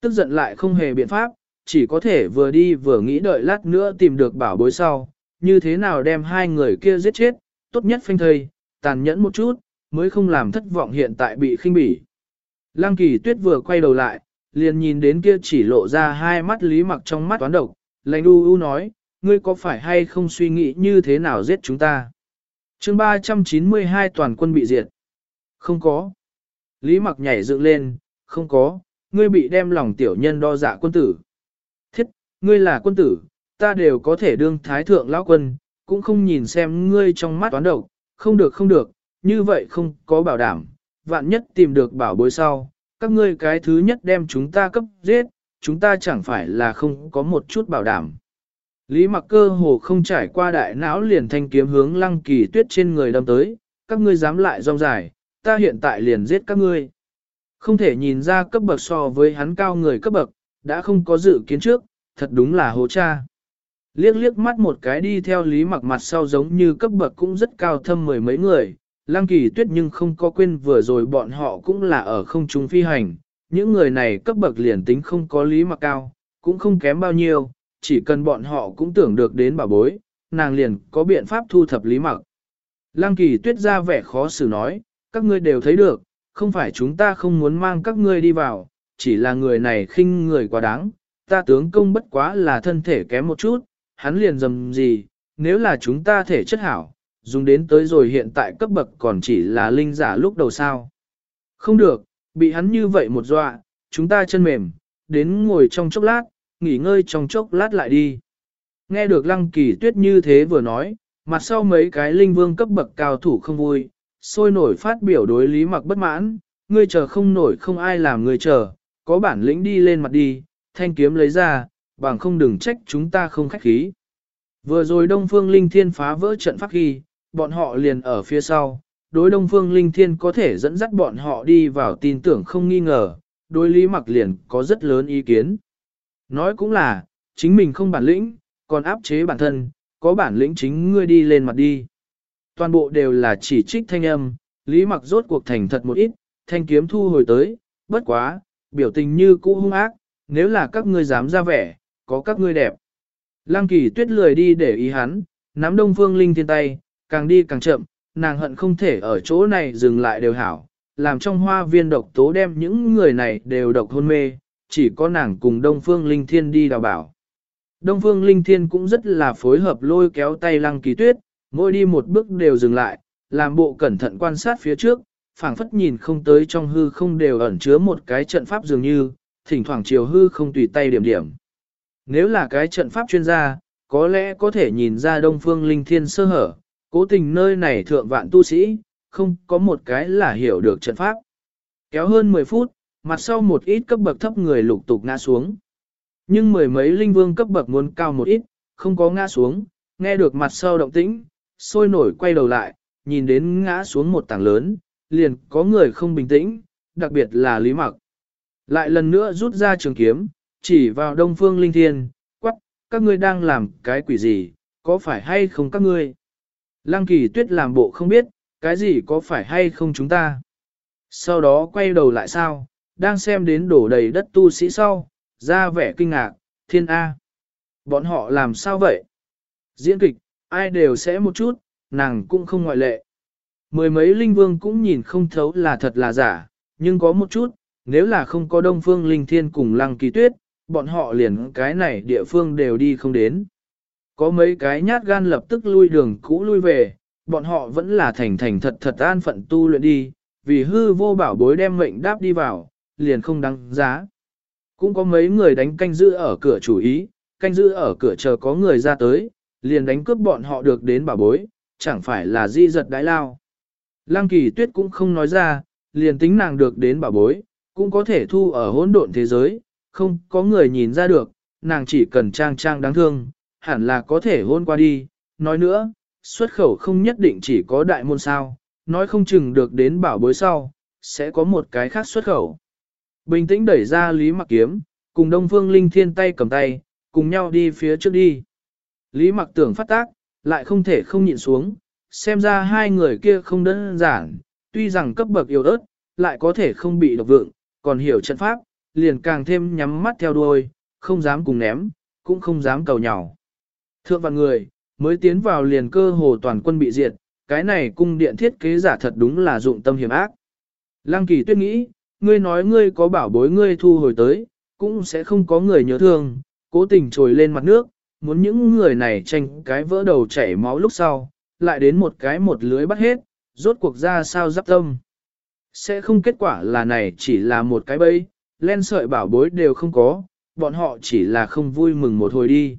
Tức giận lại không hề biện pháp, chỉ có thể vừa đi vừa nghĩ đợi lát nữa tìm được bảo bối sau, như thế nào đem hai người kia giết chết, tốt nhất phanh thây, tàn nhẫn một chút, mới không làm thất vọng hiện tại bị khinh bỉ. Lăng kỳ tuyết vừa quay đầu lại, liền nhìn đến kia chỉ lộ ra hai mắt lý mặc trong mắt toán độc, lạnh u u nói, ngươi có phải hay không suy nghĩ như thế nào giết chúng ta? chương 392 toàn quân bị diệt. Không có. Lý mặc nhảy dựng lên, không có, ngươi bị đem lòng tiểu nhân đo dạ quân tử. Thiết, ngươi là quân tử, ta đều có thể đương thái thượng lão quân, cũng không nhìn xem ngươi trong mắt toán độc, không được không được, như vậy không có bảo đảm, vạn nhất tìm được bảo bối sau, các ngươi cái thứ nhất đem chúng ta cấp giết, chúng ta chẳng phải là không có một chút bảo đảm. Lý mặc cơ hồ không trải qua đại não liền thanh kiếm hướng lăng kỳ tuyết trên người đâm tới, các ngươi dám lại rong dài, ta hiện tại liền giết các ngươi. Không thể nhìn ra cấp bậc so với hắn cao người cấp bậc, đã không có dự kiến trước, thật đúng là hố cha. Liếc liếc mắt một cái đi theo lý mặc mặt sau giống như cấp bậc cũng rất cao thâm mười mấy người, Lăng kỳ tuyết nhưng không có quên vừa rồi bọn họ cũng là ở không trung phi hành, những người này cấp bậc liền tính không có lý mặc cao, cũng không kém bao nhiêu, chỉ cần bọn họ cũng tưởng được đến bảo bối, nàng liền có biện pháp thu thập lý mặc. Lăng kỳ tuyết ra vẻ khó xử nói, các ngươi đều thấy được, không phải chúng ta không muốn mang các ngươi đi vào, chỉ là người này khinh người quá đáng, ta tướng công bất quá là thân thể kém một chút, hắn liền dầm gì, nếu là chúng ta thể chất hảo, dùng đến tới rồi hiện tại cấp bậc còn chỉ là linh giả lúc đầu sao. Không được, bị hắn như vậy một dọa, chúng ta chân mềm, đến ngồi trong chốc lát, nghỉ ngơi trong chốc lát lại đi. Nghe được lăng kỳ tuyết như thế vừa nói, mặt sau mấy cái linh vương cấp bậc cao thủ không vui, sôi nổi phát biểu đối lý mặc bất mãn, ngươi chờ không nổi không ai làm ngươi chờ, có bản lĩnh đi lên mặt đi, thanh kiếm lấy ra, bằng không đừng trách chúng ta không khách khí. Vừa rồi Đông Phương Linh Thiên phá vỡ trận pháp ghi, bọn họ liền ở phía sau, đối Đông Phương Linh Thiên có thể dẫn dắt bọn họ đi vào tin tưởng không nghi ngờ, đối Lý Mặc liền có rất lớn ý kiến. Nói cũng là, chính mình không bản lĩnh, còn áp chế bản thân, có bản lĩnh chính ngươi đi lên mặt đi. Toàn bộ đều là chỉ trích thanh âm, Lý Mặc rốt cuộc thành thật một ít, thanh kiếm thu hồi tới, bất quá, biểu tình như cũ hung ác, nếu là các ngươi dám ra vẻ, có các ngươi đẹp. Lăng kỳ tuyết lười đi để ý hắn, nắm đông phương linh thiên tay, càng đi càng chậm, nàng hận không thể ở chỗ này dừng lại đều hảo, làm trong hoa viên độc tố đem những người này đều độc hôn mê, chỉ có nàng cùng đông phương linh thiên đi đào bảo. Đông Phương Linh Thiên cũng rất là phối hợp lôi kéo tay lăng kỳ tuyết, mỗi đi một bước đều dừng lại, làm bộ cẩn thận quan sát phía trước, phảng phất nhìn không tới trong hư không đều ẩn chứa một cái trận pháp dường như, thỉnh thoảng chiều hư không tùy tay điểm điểm. Nếu là cái trận pháp chuyên gia, có lẽ có thể nhìn ra Đông Phương Linh Thiên sơ hở, cố tình nơi này thượng vạn tu sĩ, không có một cái là hiểu được trận pháp. Kéo hơn 10 phút, mặt sau một ít cấp bậc thấp người lục tục ngã xuống. Nhưng mười mấy linh vương cấp bậc muốn cao một ít, không có ngã xuống, nghe được mặt sau động tĩnh, sôi nổi quay đầu lại, nhìn đến ngã xuống một tảng lớn, liền có người không bình tĩnh, đặc biệt là Lý Mặc. Lại lần nữa rút ra trường kiếm, chỉ vào đông phương linh thiên, quắc, các ngươi đang làm cái quỷ gì, có phải hay không các ngươi? Lăng kỳ tuyết làm bộ không biết, cái gì có phải hay không chúng ta? Sau đó quay đầu lại sao, đang xem đến đổ đầy đất tu sĩ sau, ra vẻ kinh ngạc, thiên A. Bọn họ làm sao vậy? Diễn kịch, ai đều sẽ một chút, nàng cũng không ngoại lệ. Mười mấy linh vương cũng nhìn không thấu là thật là giả, nhưng có một chút, nếu là không có đông phương linh thiên cùng lăng kỳ tuyết, bọn họ liền cái này địa phương đều đi không đến. Có mấy cái nhát gan lập tức lui đường cũ lui về, bọn họ vẫn là thành thành thật thật an phận tu luyện đi, vì hư vô bảo bối đem mệnh đáp đi vào, liền không đáng giá. Cũng có mấy người đánh canh giữ ở cửa chủ ý, canh giữ ở cửa chờ có người ra tới, liền đánh cướp bọn họ được đến bảo bối, chẳng phải là di giật đái lao. Lăng kỳ tuyết cũng không nói ra, liền tính nàng được đến bảo bối, cũng có thể thu ở hỗn độn thế giới, không có người nhìn ra được, nàng chỉ cần trang trang đáng thương, hẳn là có thể hôn qua đi. Nói nữa, xuất khẩu không nhất định chỉ có đại môn sao, nói không chừng được đến bảo bối sau, sẽ có một cái khác xuất khẩu. Bình tĩnh đẩy ra Lý Mặc Kiếm, cùng Đông Phương Linh Thiên tay cầm tay, cùng nhau đi phía trước đi. Lý Mặc tưởng phát tác, lại không thể không nhịn xuống, xem ra hai người kia không đơn giản, tuy rằng cấp bậc yếu ớt, lại có thể không bị độc vượng, còn hiểu trận pháp, liền càng thêm nhắm mắt theo đuôi, không dám cùng ném, cũng không dám cầu nhỏ Thượng vạn người, mới tiến vào liền cơ hồ toàn quân bị diệt, cái này cung điện thiết kế giả thật đúng là dụng tâm hiểm ác. Lăng kỳ tuyết nghĩ, ngươi nói ngươi có bảo bối ngươi thu hồi tới, cũng sẽ không có người nhớ thương, cố tình trồi lên mặt nước, muốn những người này tranh cái vỡ đầu chảy máu lúc sau, lại đến một cái một lưới bắt hết, rốt cuộc ra sao giáp tâm. Sẽ không kết quả là này chỉ là một cái bẫy, len sợi bảo bối đều không có, bọn họ chỉ là không vui mừng một hồi đi.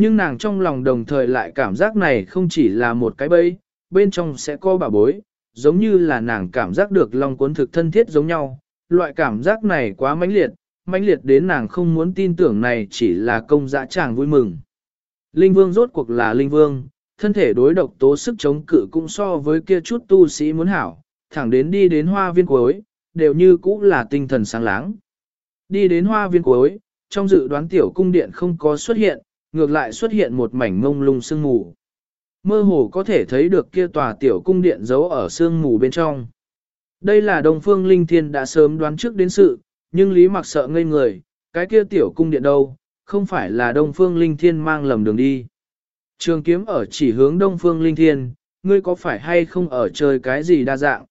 Nhưng nàng trong lòng đồng thời lại cảm giác này không chỉ là một cái bẫy, bên trong sẽ có bà bối, giống như là nàng cảm giác được long cuốn thực thân thiết giống nhau. Loại cảm giác này quá mãnh liệt, mãnh liệt đến nàng không muốn tin tưởng này chỉ là công dã chàng vui mừng. Linh vương rốt cuộc là linh vương, thân thể đối độc tố sức chống cự cũng so với kia chút tu sĩ muốn hảo, thẳng đến đi đến hoa viên cuối, đều như cũ là tinh thần sáng láng. Đi đến hoa viên cuối, trong dự đoán tiểu cung điện không có xuất hiện, ngược lại xuất hiện một mảnh ngông lung sương mù. Mơ hồ có thể thấy được kia tòa tiểu cung điện giấu ở sương mù bên trong. Đây là Đông Phương Linh Thiên đã sớm đoán trước đến sự, nhưng Lý Mặc sợ ngây người, cái kia tiểu cung điện đâu, không phải là Đông Phương Linh Thiên mang lầm đường đi. Trường kiếm ở chỉ hướng Đông Phương Linh Thiên, ngươi có phải hay không ở chơi cái gì đa dạng?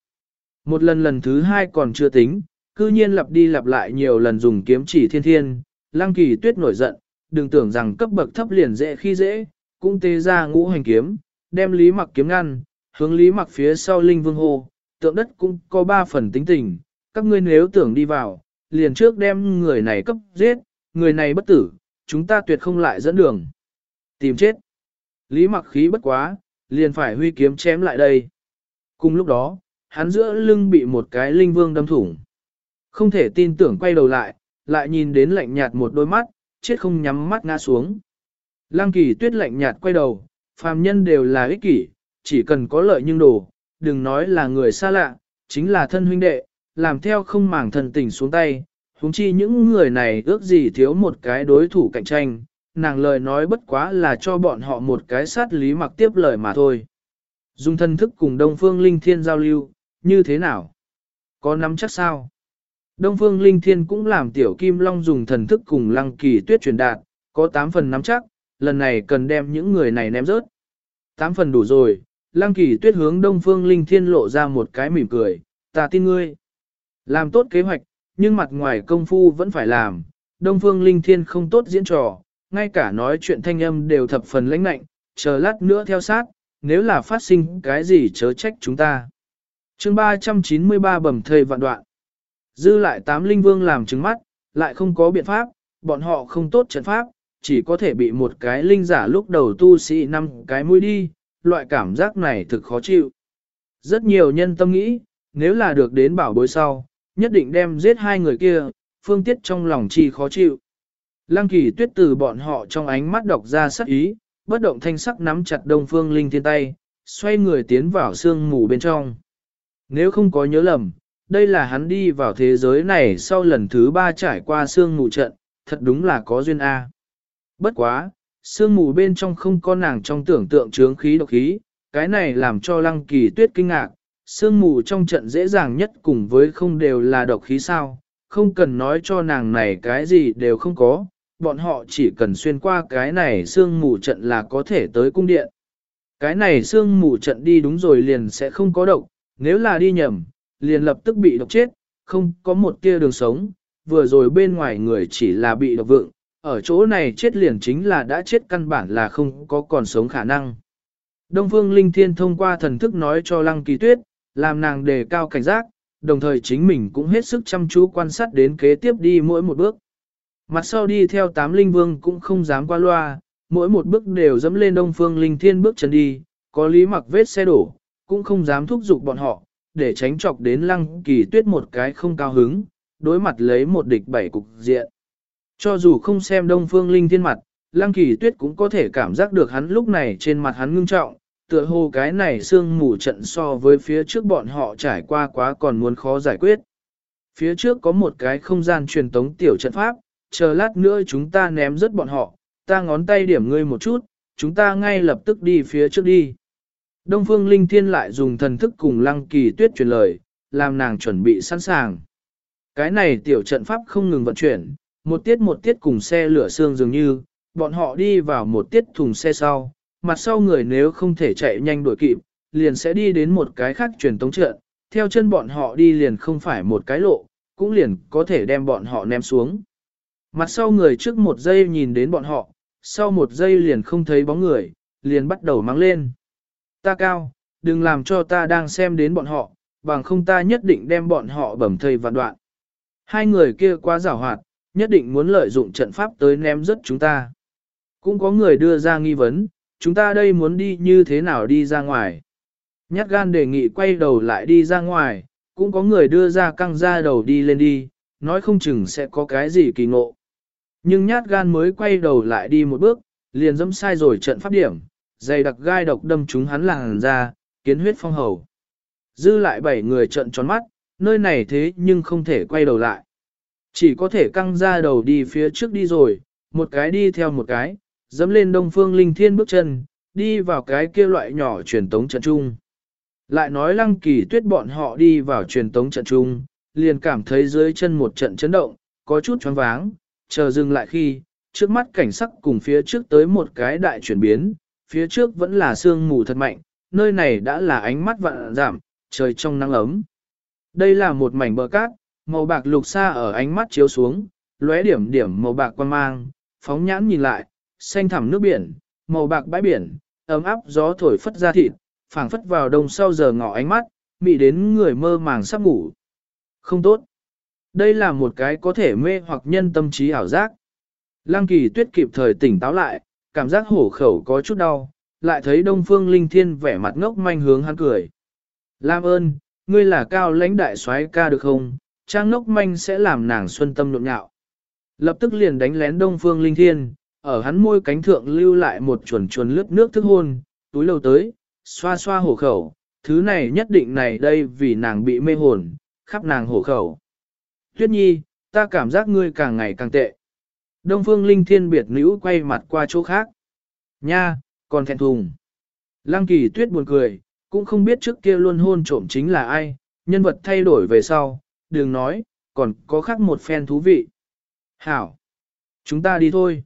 Một lần lần thứ hai còn chưa tính, cư nhiên lặp đi lặp lại nhiều lần dùng kiếm chỉ thiên thiên, lăng kỳ tuyết nổi giận, đừng tưởng rằng cấp bậc thấp liền dễ khi dễ, cũng tê ra ngũ hành kiếm, đem lý mặc kiếm ngăn, hướng lý mặc phía sau linh vương hô, tượng đất cũng có ba phần tính tình, các ngươi nếu tưởng đi vào, liền trước đem người này cấp giết, người này bất tử, chúng ta tuyệt không lại dẫn đường. Tìm chết. Lý mặc khí bất quá, liền phải huy kiếm chém lại đây. Cùng lúc đó, hắn giữa lưng bị một cái linh vương đâm thủng. Không thể tin tưởng quay đầu lại, lại nhìn đến lạnh nhạt một đôi mắt, chết không nhắm mắt ngã xuống. Lăng kỳ tuyết lạnh nhạt quay đầu, phàm nhân đều là ích kỷ, chỉ cần có lợi nhưng đồ, đừng nói là người xa lạ, chính là thân huynh đệ, làm theo không màng thần tình xuống tay, huống chi những người này ước gì thiếu một cái đối thủ cạnh tranh, nàng lời nói bất quá là cho bọn họ một cái sát lý mặc tiếp lời mà thôi. Dùng thân thức cùng Đông Phương Linh Thiên giao lưu, như thế nào? Có nắm chắc sao? Đông Phương Linh Thiên cũng làm tiểu kim long dùng thần thức cùng lăng kỳ tuyết truyền đạt, có 8 phần nắm chắc, lần này cần đem những người này ném rớt. 8 phần đủ rồi, lăng kỳ tuyết hướng Đông Phương Linh Thiên lộ ra một cái mỉm cười, ta tin ngươi. Làm tốt kế hoạch, nhưng mặt ngoài công phu vẫn phải làm, Đông Phương Linh Thiên không tốt diễn trò, ngay cả nói chuyện thanh âm đều thập phần lãnh nạnh, chờ lát nữa theo sát, nếu là phát sinh cái gì chớ trách chúng ta. chương 393 bẩm thầy vạn đoạn. Dư lại tám linh vương làm chứng mắt, lại không có biện pháp, bọn họ không tốt trận pháp, chỉ có thể bị một cái linh giả lúc đầu tu sĩ năm cái mũi đi, loại cảm giác này thực khó chịu. Rất nhiều nhân tâm nghĩ, nếu là được đến bảo bối sau, nhất định đem giết hai người kia, phương tiết trong lòng chi khó chịu. Lăng kỳ tuyết từ bọn họ trong ánh mắt đọc ra sắc ý, bất động thanh sắc nắm chặt đông phương linh thiên tay, xoay người tiến vào sương mù bên trong. Nếu không có nhớ lầm, đây là hắn đi vào thế giới này sau lần thứ ba trải qua sương mù trận, thật đúng là có duyên A. Bất quá, sương mù bên trong không có nàng trong tưởng tượng chướng khí độc khí, cái này làm cho lăng kỳ tuyết kinh ngạc, sương mù trong trận dễ dàng nhất cùng với không đều là độc khí sao, không cần nói cho nàng này cái gì đều không có, bọn họ chỉ cần xuyên qua cái này sương mù trận là có thể tới cung điện. Cái này sương mù trận đi đúng rồi liền sẽ không có độc, nếu là đi nhầm, liền lập tức bị độc chết, không có một tia đường sống, vừa rồi bên ngoài người chỉ là bị độc vượng, ở chỗ này chết liền chính là đã chết căn bản là không có còn sống khả năng. Đông Phương Linh Thiên thông qua thần thức nói cho Lăng Kỳ Tuyết, làm nàng đề cao cảnh giác, đồng thời chính mình cũng hết sức chăm chú quan sát đến kế tiếp đi mỗi một bước. Mặt sau đi theo tám linh vương cũng không dám qua loa, mỗi một bước đều dẫm lên Đông Phương Linh Thiên bước chân đi, có lý mặc vết xe đổ, cũng không dám thúc giục bọn họ, để tránh chọc đến Lăng Kỳ Tuyết một cái không cao hứng, đối mặt lấy một địch bảy cục diện. Cho dù không xem Đông Phương Linh Thiên mặt, Lăng Kỳ Tuyết cũng có thể cảm giác được hắn lúc này trên mặt hắn ngưng trọng, tựa hồ cái này xương mù trận so với phía trước bọn họ trải qua quá còn muốn khó giải quyết. Phía trước có một cái không gian truyền tống tiểu trận pháp, chờ lát nữa chúng ta ném rớt bọn họ, ta ngón tay điểm ngươi một chút, chúng ta ngay lập tức đi phía trước đi. Đông Phương Linh Thiên lại dùng thần thức cùng Lăng Kỳ Tuyết truyền lời, làm nàng chuẩn bị sẵn sàng. Cái này tiểu trận pháp không ngừng vận chuyển, một tiết một tiết cùng xe lửa xương dường như, bọn họ đi vào một tiết thùng xe sau, mặt sau người nếu không thể chạy nhanh đuổi kịp, liền sẽ đi đến một cái khác truyền tống trận, theo chân bọn họ đi liền không phải một cái lộ, cũng liền có thể đem bọn họ ném xuống. Mặt sau người trước một giây nhìn đến bọn họ, sau một giây liền không thấy bóng người, liền bắt đầu mang lên. Ta cao, đừng làm cho ta đang xem đến bọn họ, bằng không ta nhất định đem bọn họ bẩm thầy vạn đoạn. Hai người kia quá giảo hoạt, nhất định muốn lợi dụng trận pháp tới ném rớt chúng ta. Cũng có người đưa ra nghi vấn, chúng ta đây muốn đi như thế nào đi ra ngoài. Nhát gan đề nghị quay đầu lại đi ra ngoài, cũng có người đưa ra căng ra đầu đi lên đi, nói không chừng sẽ có cái gì kỳ ngộ. Nhưng nhát gan mới quay đầu lại đi một bước, liền dẫm sai rồi trận pháp điểm, dày đặc gai độc đâm chúng hắn làng ra, kiến huyết phong hầu. Dư lại bảy người trận tròn mắt, nơi này thế nhưng không thể quay đầu lại. Chỉ có thể căng ra đầu đi phía trước đi rồi, một cái đi theo một cái, dẫm lên đông phương linh thiên bước chân, đi vào cái kia loại nhỏ truyền tống trận trung. Lại nói lăng kỳ tuyết bọn họ đi vào truyền tống trận trung, liền cảm thấy dưới chân một trận chấn động, có chút choáng váng, chờ dừng lại khi, trước mắt cảnh sắc cùng phía trước tới một cái đại chuyển biến, phía trước vẫn là sương mù thật mạnh, nơi này đã là ánh mắt vạn giảm, trời trong nắng ấm. Đây là một mảnh bờ cát, màu bạc lục xa ở ánh mắt chiếu xuống, lóe điểm điểm màu bạc quan mang, phóng nhãn nhìn lại, xanh thẳm nước biển, màu bạc bãi biển, ấm áp gió thổi phất ra thịt, phảng phất vào đông sau giờ ngọ ánh mắt, mị đến người mơ màng sắp ngủ. Không tốt. Đây là một cái có thể mê hoặc nhân tâm trí ảo giác. Lăng kỳ tuyết kịp thời tỉnh táo lại, cảm giác hổ khẩu có chút đau, lại thấy đông phương linh thiên vẻ mặt ngốc manh hướng hắn cười. Lam ơn, ngươi là cao lãnh đại soái ca được không? Trang ngốc manh sẽ làm nàng xuân tâm nộn nhạo. Lập tức liền đánh lén đông phương linh thiên, ở hắn môi cánh thượng lưu lại một chuồn chuồn lướt nước thức hôn, túi lâu tới, xoa xoa hổ khẩu, thứ này nhất định này đây vì nàng bị mê hồn, khắp nàng hổ khẩu. Tuyết nhi, ta cảm giác ngươi càng ngày càng tệ. Đông phương linh thiên biệt nữ quay mặt qua chỗ khác. Nha, còn thẹn thùng. Lăng kỳ tuyết buồn cười, cũng không biết trước kia luôn hôn trộm chính là ai, nhân vật thay đổi về sau, đừng nói, còn có khác một phen thú vị. Hảo, chúng ta đi thôi.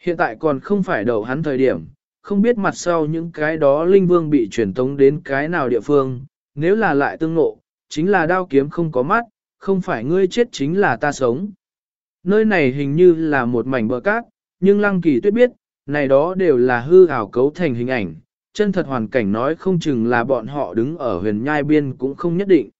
Hiện tại còn không phải đầu hắn thời điểm, không biết mặt sau những cái đó linh vương bị truyền tống đến cái nào địa phương, nếu là lại tương ngộ, chính là đao kiếm không có mắt, không phải ngươi chết chính là ta sống. Nơi này hình như là một mảnh bờ cát, nhưng Lăng Kỳ Tuyết biết, này đó đều là hư ảo cấu thành hình ảnh, chân thật hoàn cảnh nói không chừng là bọn họ đứng ở huyền nhai biên cũng không nhất định.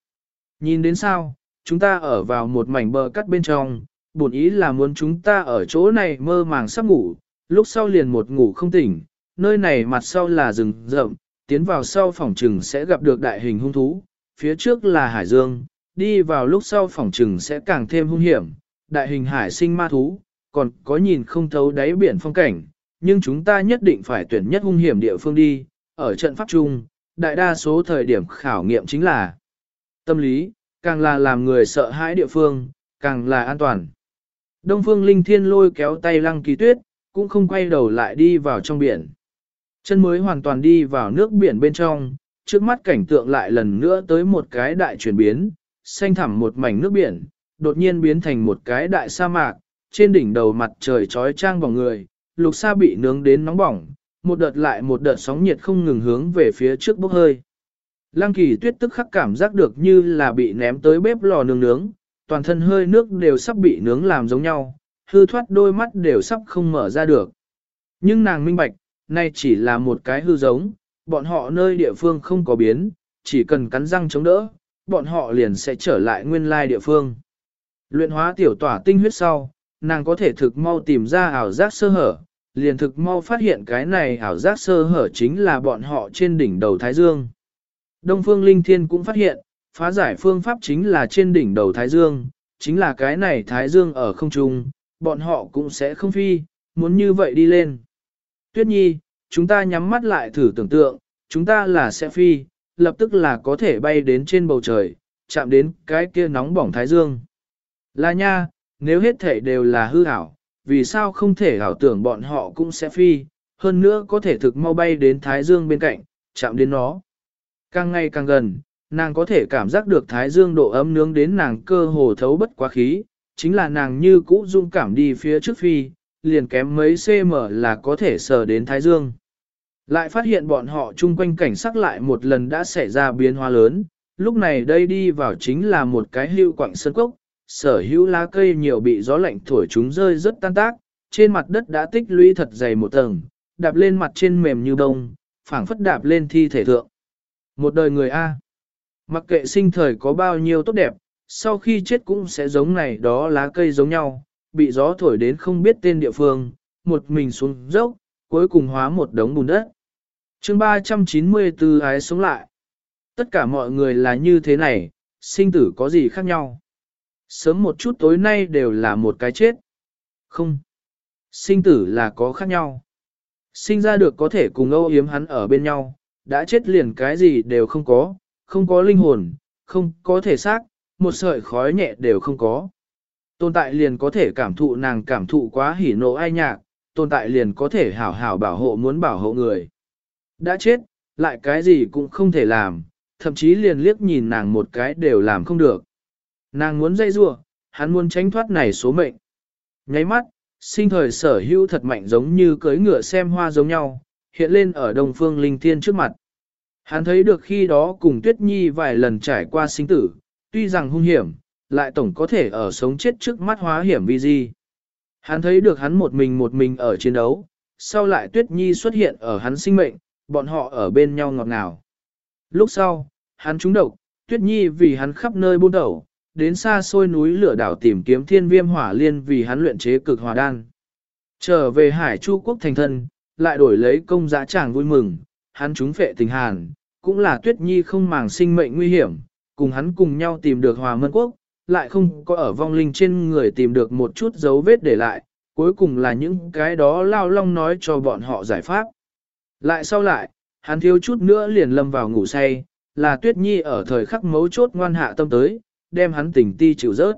Nhìn đến sao, chúng ta ở vào một mảnh bờ cắt bên trong, bổn ý là muốn chúng ta ở chỗ này mơ màng sắp ngủ, lúc sau liền một ngủ không tỉnh, nơi này mặt sau là rừng rậm, tiến vào sau phòng trừng sẽ gặp được đại hình hung thú, phía trước là hải dương, đi vào lúc sau phòng trừng sẽ càng thêm hung hiểm, đại hình hải sinh ma thú, còn có nhìn không thấu đáy biển phong cảnh, nhưng chúng ta nhất định phải tuyển nhất hung hiểm địa phương đi, ở trận pháp chung, đại đa số thời điểm khảo nghiệm chính là tâm lý, càng là làm người sợ hãi địa phương, càng là an toàn. Đông Phương Linh Thiên lôi kéo tay Lăng Kỳ Tuyết, cũng không quay đầu lại đi vào trong biển. Chân mới hoàn toàn đi vào nước biển bên trong, trước mắt cảnh tượng lại lần nữa tới một cái đại chuyển biến, xanh thẳm một mảnh nước biển, đột nhiên biến thành một cái đại sa mạc, trên đỉnh đầu mặt trời trói trang bỏng người, lục sa bị nướng đến nóng bỏng, một đợt lại một đợt sóng nhiệt không ngừng hướng về phía trước bốc hơi. Lăng kỳ tuyết tức khắc cảm giác được như là bị ném tới bếp lò nướng nướng, toàn thân hơi nước đều sắp bị nướng làm giống nhau, hư thoát đôi mắt đều sắp không mở ra được. Nhưng nàng minh bạch, nay chỉ là một cái hư giống, bọn họ nơi địa phương không có biến, chỉ cần cắn răng chống đỡ, bọn họ liền sẽ trở lại nguyên lai địa phương. Luyện hóa tiểu tỏa tinh huyết sau, nàng có thể thực mau tìm ra ảo giác sơ hở, liền thực mau phát hiện cái này ảo giác sơ hở chính là bọn họ trên đỉnh đầu Thái Dương. Đông Phương Linh Thiên cũng phát hiện, phá giải phương pháp chính là trên đỉnh đầu Thái Dương, chính là cái này Thái Dương ở không trung, bọn họ cũng sẽ không phi, muốn như vậy đi lên. Tuyết Nhi, chúng ta nhắm mắt lại thử tưởng tượng, chúng ta là sẽ phi, lập tức là có thể bay đến trên bầu trời, chạm đến cái kia nóng bỏng Thái Dương. Là nha, nếu hết thể đều là hư ảo, vì sao không thể ảo tưởng bọn họ cũng sẽ phi, hơn nữa có thể thực mau bay đến Thái Dương bên cạnh, chạm đến nó. Càng ngày càng gần, nàng có thể cảm giác được Thái Dương độ ấm nướng đến nàng cơ hồ thấu bất quá khí, chính là nàng như cũ dung cảm đi phía trước phi, liền kém mấy cm là có thể sờ đến Thái Dương. Lại phát hiện bọn họ chung quanh cảnh sắc lại một lần đã xảy ra biến hóa lớn, lúc này đây đi vào chính là một cái hưu quảng sân cốc, sở hữu lá cây nhiều bị gió lạnh thổi chúng rơi rất tan tác, trên mặt đất đã tích lũy thật dày một tầng, đạp lên mặt trên mềm như bông, phảng phất đạp lên thi thể thượng. Một đời người A. Mặc kệ sinh thời có bao nhiêu tốt đẹp, sau khi chết cũng sẽ giống này đó lá cây giống nhau, bị gió thổi đến không biết tên địa phương, một mình xuống dốc, cuối cùng hóa một đống bùn đất. chương 394 ái sống lại. Tất cả mọi người là như thế này, sinh tử có gì khác nhau. Sớm một chút tối nay đều là một cái chết. Không. Sinh tử là có khác nhau. Sinh ra được có thể cùng âu yếm hắn ở bên nhau, đã chết liền cái gì đều không có, không có linh hồn, không có thể xác, một sợi khói nhẹ đều không có. Tồn tại liền có thể cảm thụ nàng cảm thụ quá hỉ nộ ai nhạc, tồn tại liền có thể hảo hảo bảo hộ muốn bảo hộ người. Đã chết, lại cái gì cũng không thể làm, thậm chí liền liếc nhìn nàng một cái đều làm không được. Nàng muốn dây rua, hắn muốn tránh thoát này số mệnh. Nháy mắt, sinh thời sở hữu thật mạnh giống như cưới ngựa xem hoa giống nhau, hiện lên ở đông phương linh thiên trước mặt. Hắn thấy được khi đó cùng Tuyết Nhi vài lần trải qua sinh tử, tuy rằng hung hiểm, lại tổng có thể ở sống chết trước mắt hóa hiểm vì gì. Hắn thấy được hắn một mình một mình ở chiến đấu, sau lại Tuyết Nhi xuất hiện ở hắn sinh mệnh, bọn họ ở bên nhau ngọt ngào. Lúc sau, hắn trúng độc, Tuyết Nhi vì hắn khắp nơi buôn đầu, đến xa xôi núi lửa đảo tìm kiếm thiên viêm hỏa liên vì hắn luyện chế cực hòa đan. Trở về hải chu quốc thành thân, lại đổi lấy công giá chàng vui mừng, hắn trúng phệ tình hàn, cũng là tuyết nhi không màng sinh mệnh nguy hiểm, cùng hắn cùng nhau tìm được hòa mân quốc, lại không có ở vong linh trên người tìm được một chút dấu vết để lại, cuối cùng là những cái đó lao long nói cho bọn họ giải pháp. Lại sau lại, hắn thiếu chút nữa liền lâm vào ngủ say, là tuyết nhi ở thời khắc mấu chốt ngoan hạ tâm tới, đem hắn tình ti chịu rớt.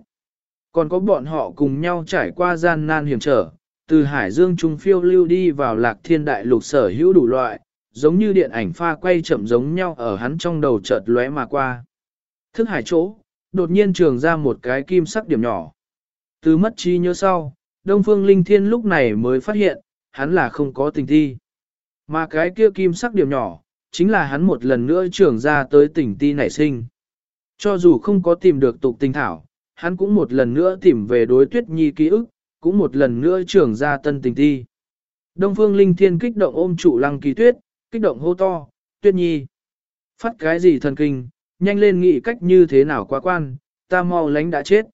Còn có bọn họ cùng nhau trải qua gian nan hiểm trở, từ hải dương trung phiêu lưu đi vào lạc thiên đại lục sở hữu đủ loại, giống như điện ảnh pha quay chậm giống nhau ở hắn trong đầu chợt lóe mà qua. Thức hải chỗ, đột nhiên trường ra một cái kim sắc điểm nhỏ. Từ mất trí nhớ sau, Đông Phương Linh Thiên lúc này mới phát hiện, hắn là không có tình thi. Mà cái kia kim sắc điểm nhỏ, chính là hắn một lần nữa trường ra tới tình ti nảy sinh. Cho dù không có tìm được tục tinh thảo, hắn cũng một lần nữa tìm về đối tuyết nhi ký ức, cũng một lần nữa trưởng ra tân tình thi Đông Phương Linh Thiên kích động ôm trụ Lăng Kỳ Tuyết, kích động hô to, Tuyết Nhi. Phát cái gì thần kinh, nhanh lên nghĩ cách như thế nào quá quan, ta mau lánh đã chết.